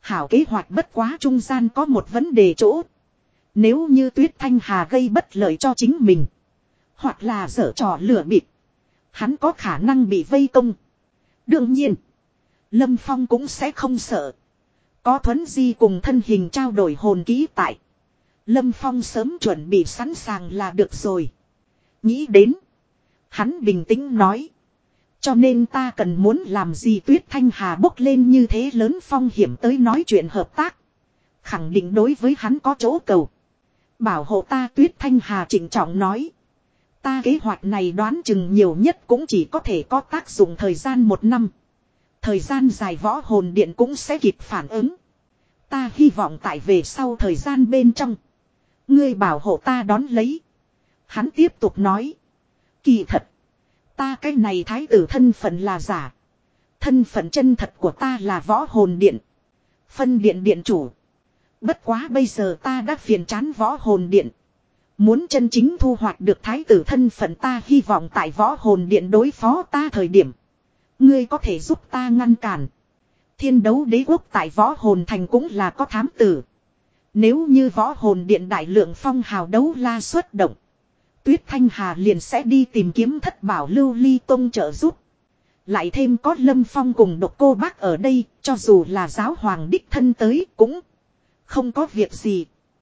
Hảo kế hoạch bất quá trung gian có một vấn đề chỗ. Nếu như Tuyết Thanh Hà gây bất lợi cho chính mình. Hoặc là dở trò lửa bịp. Hắn có khả năng bị vây công. Đương nhiên. Lâm Phong cũng sẽ không sợ. Có thuấn di cùng thân hình trao đổi hồn ký tại. Lâm Phong sớm chuẩn bị sẵn sàng là được rồi. Nghĩ đến. Hắn bình tĩnh nói. Cho nên ta cần muốn làm gì Tuyết Thanh Hà bốc lên như thế lớn phong hiểm tới nói chuyện hợp tác. Khẳng định đối với hắn có chỗ cầu. Bảo hộ ta Tuyết Thanh Hà chỉnh trọng nói. Ta kế hoạch này đoán chừng nhiều nhất cũng chỉ có thể có tác dụng thời gian một năm. Thời gian dài võ hồn điện cũng sẽ kịp phản ứng. Ta hy vọng tại về sau thời gian bên trong. Ngươi bảo hộ ta đón lấy. Hắn tiếp tục nói. Kỳ thật. Ta cái này thái tử thân phận là giả. Thân phận chân thật của ta là võ hồn điện. Phân điện điện chủ. Bất quá bây giờ ta đã phiền chán võ hồn điện. Muốn chân chính thu hoạch được thái tử thân phận ta hy vọng tại võ hồn điện đối phó ta thời điểm. Ngươi có thể giúp ta ngăn cản. Thiên đấu đế quốc tại võ hồn thành cũng là có thám tử. Nếu như võ hồn điện đại lượng phong hào đấu la xuất động. Tuyết Thanh Hà liền sẽ đi tìm kiếm thất bảo lưu ly tông trợ giúp. Lại thêm có lâm phong cùng độc cô bác ở đây, cho dù là giáo hoàng đích thân tới cũng không có việc gì.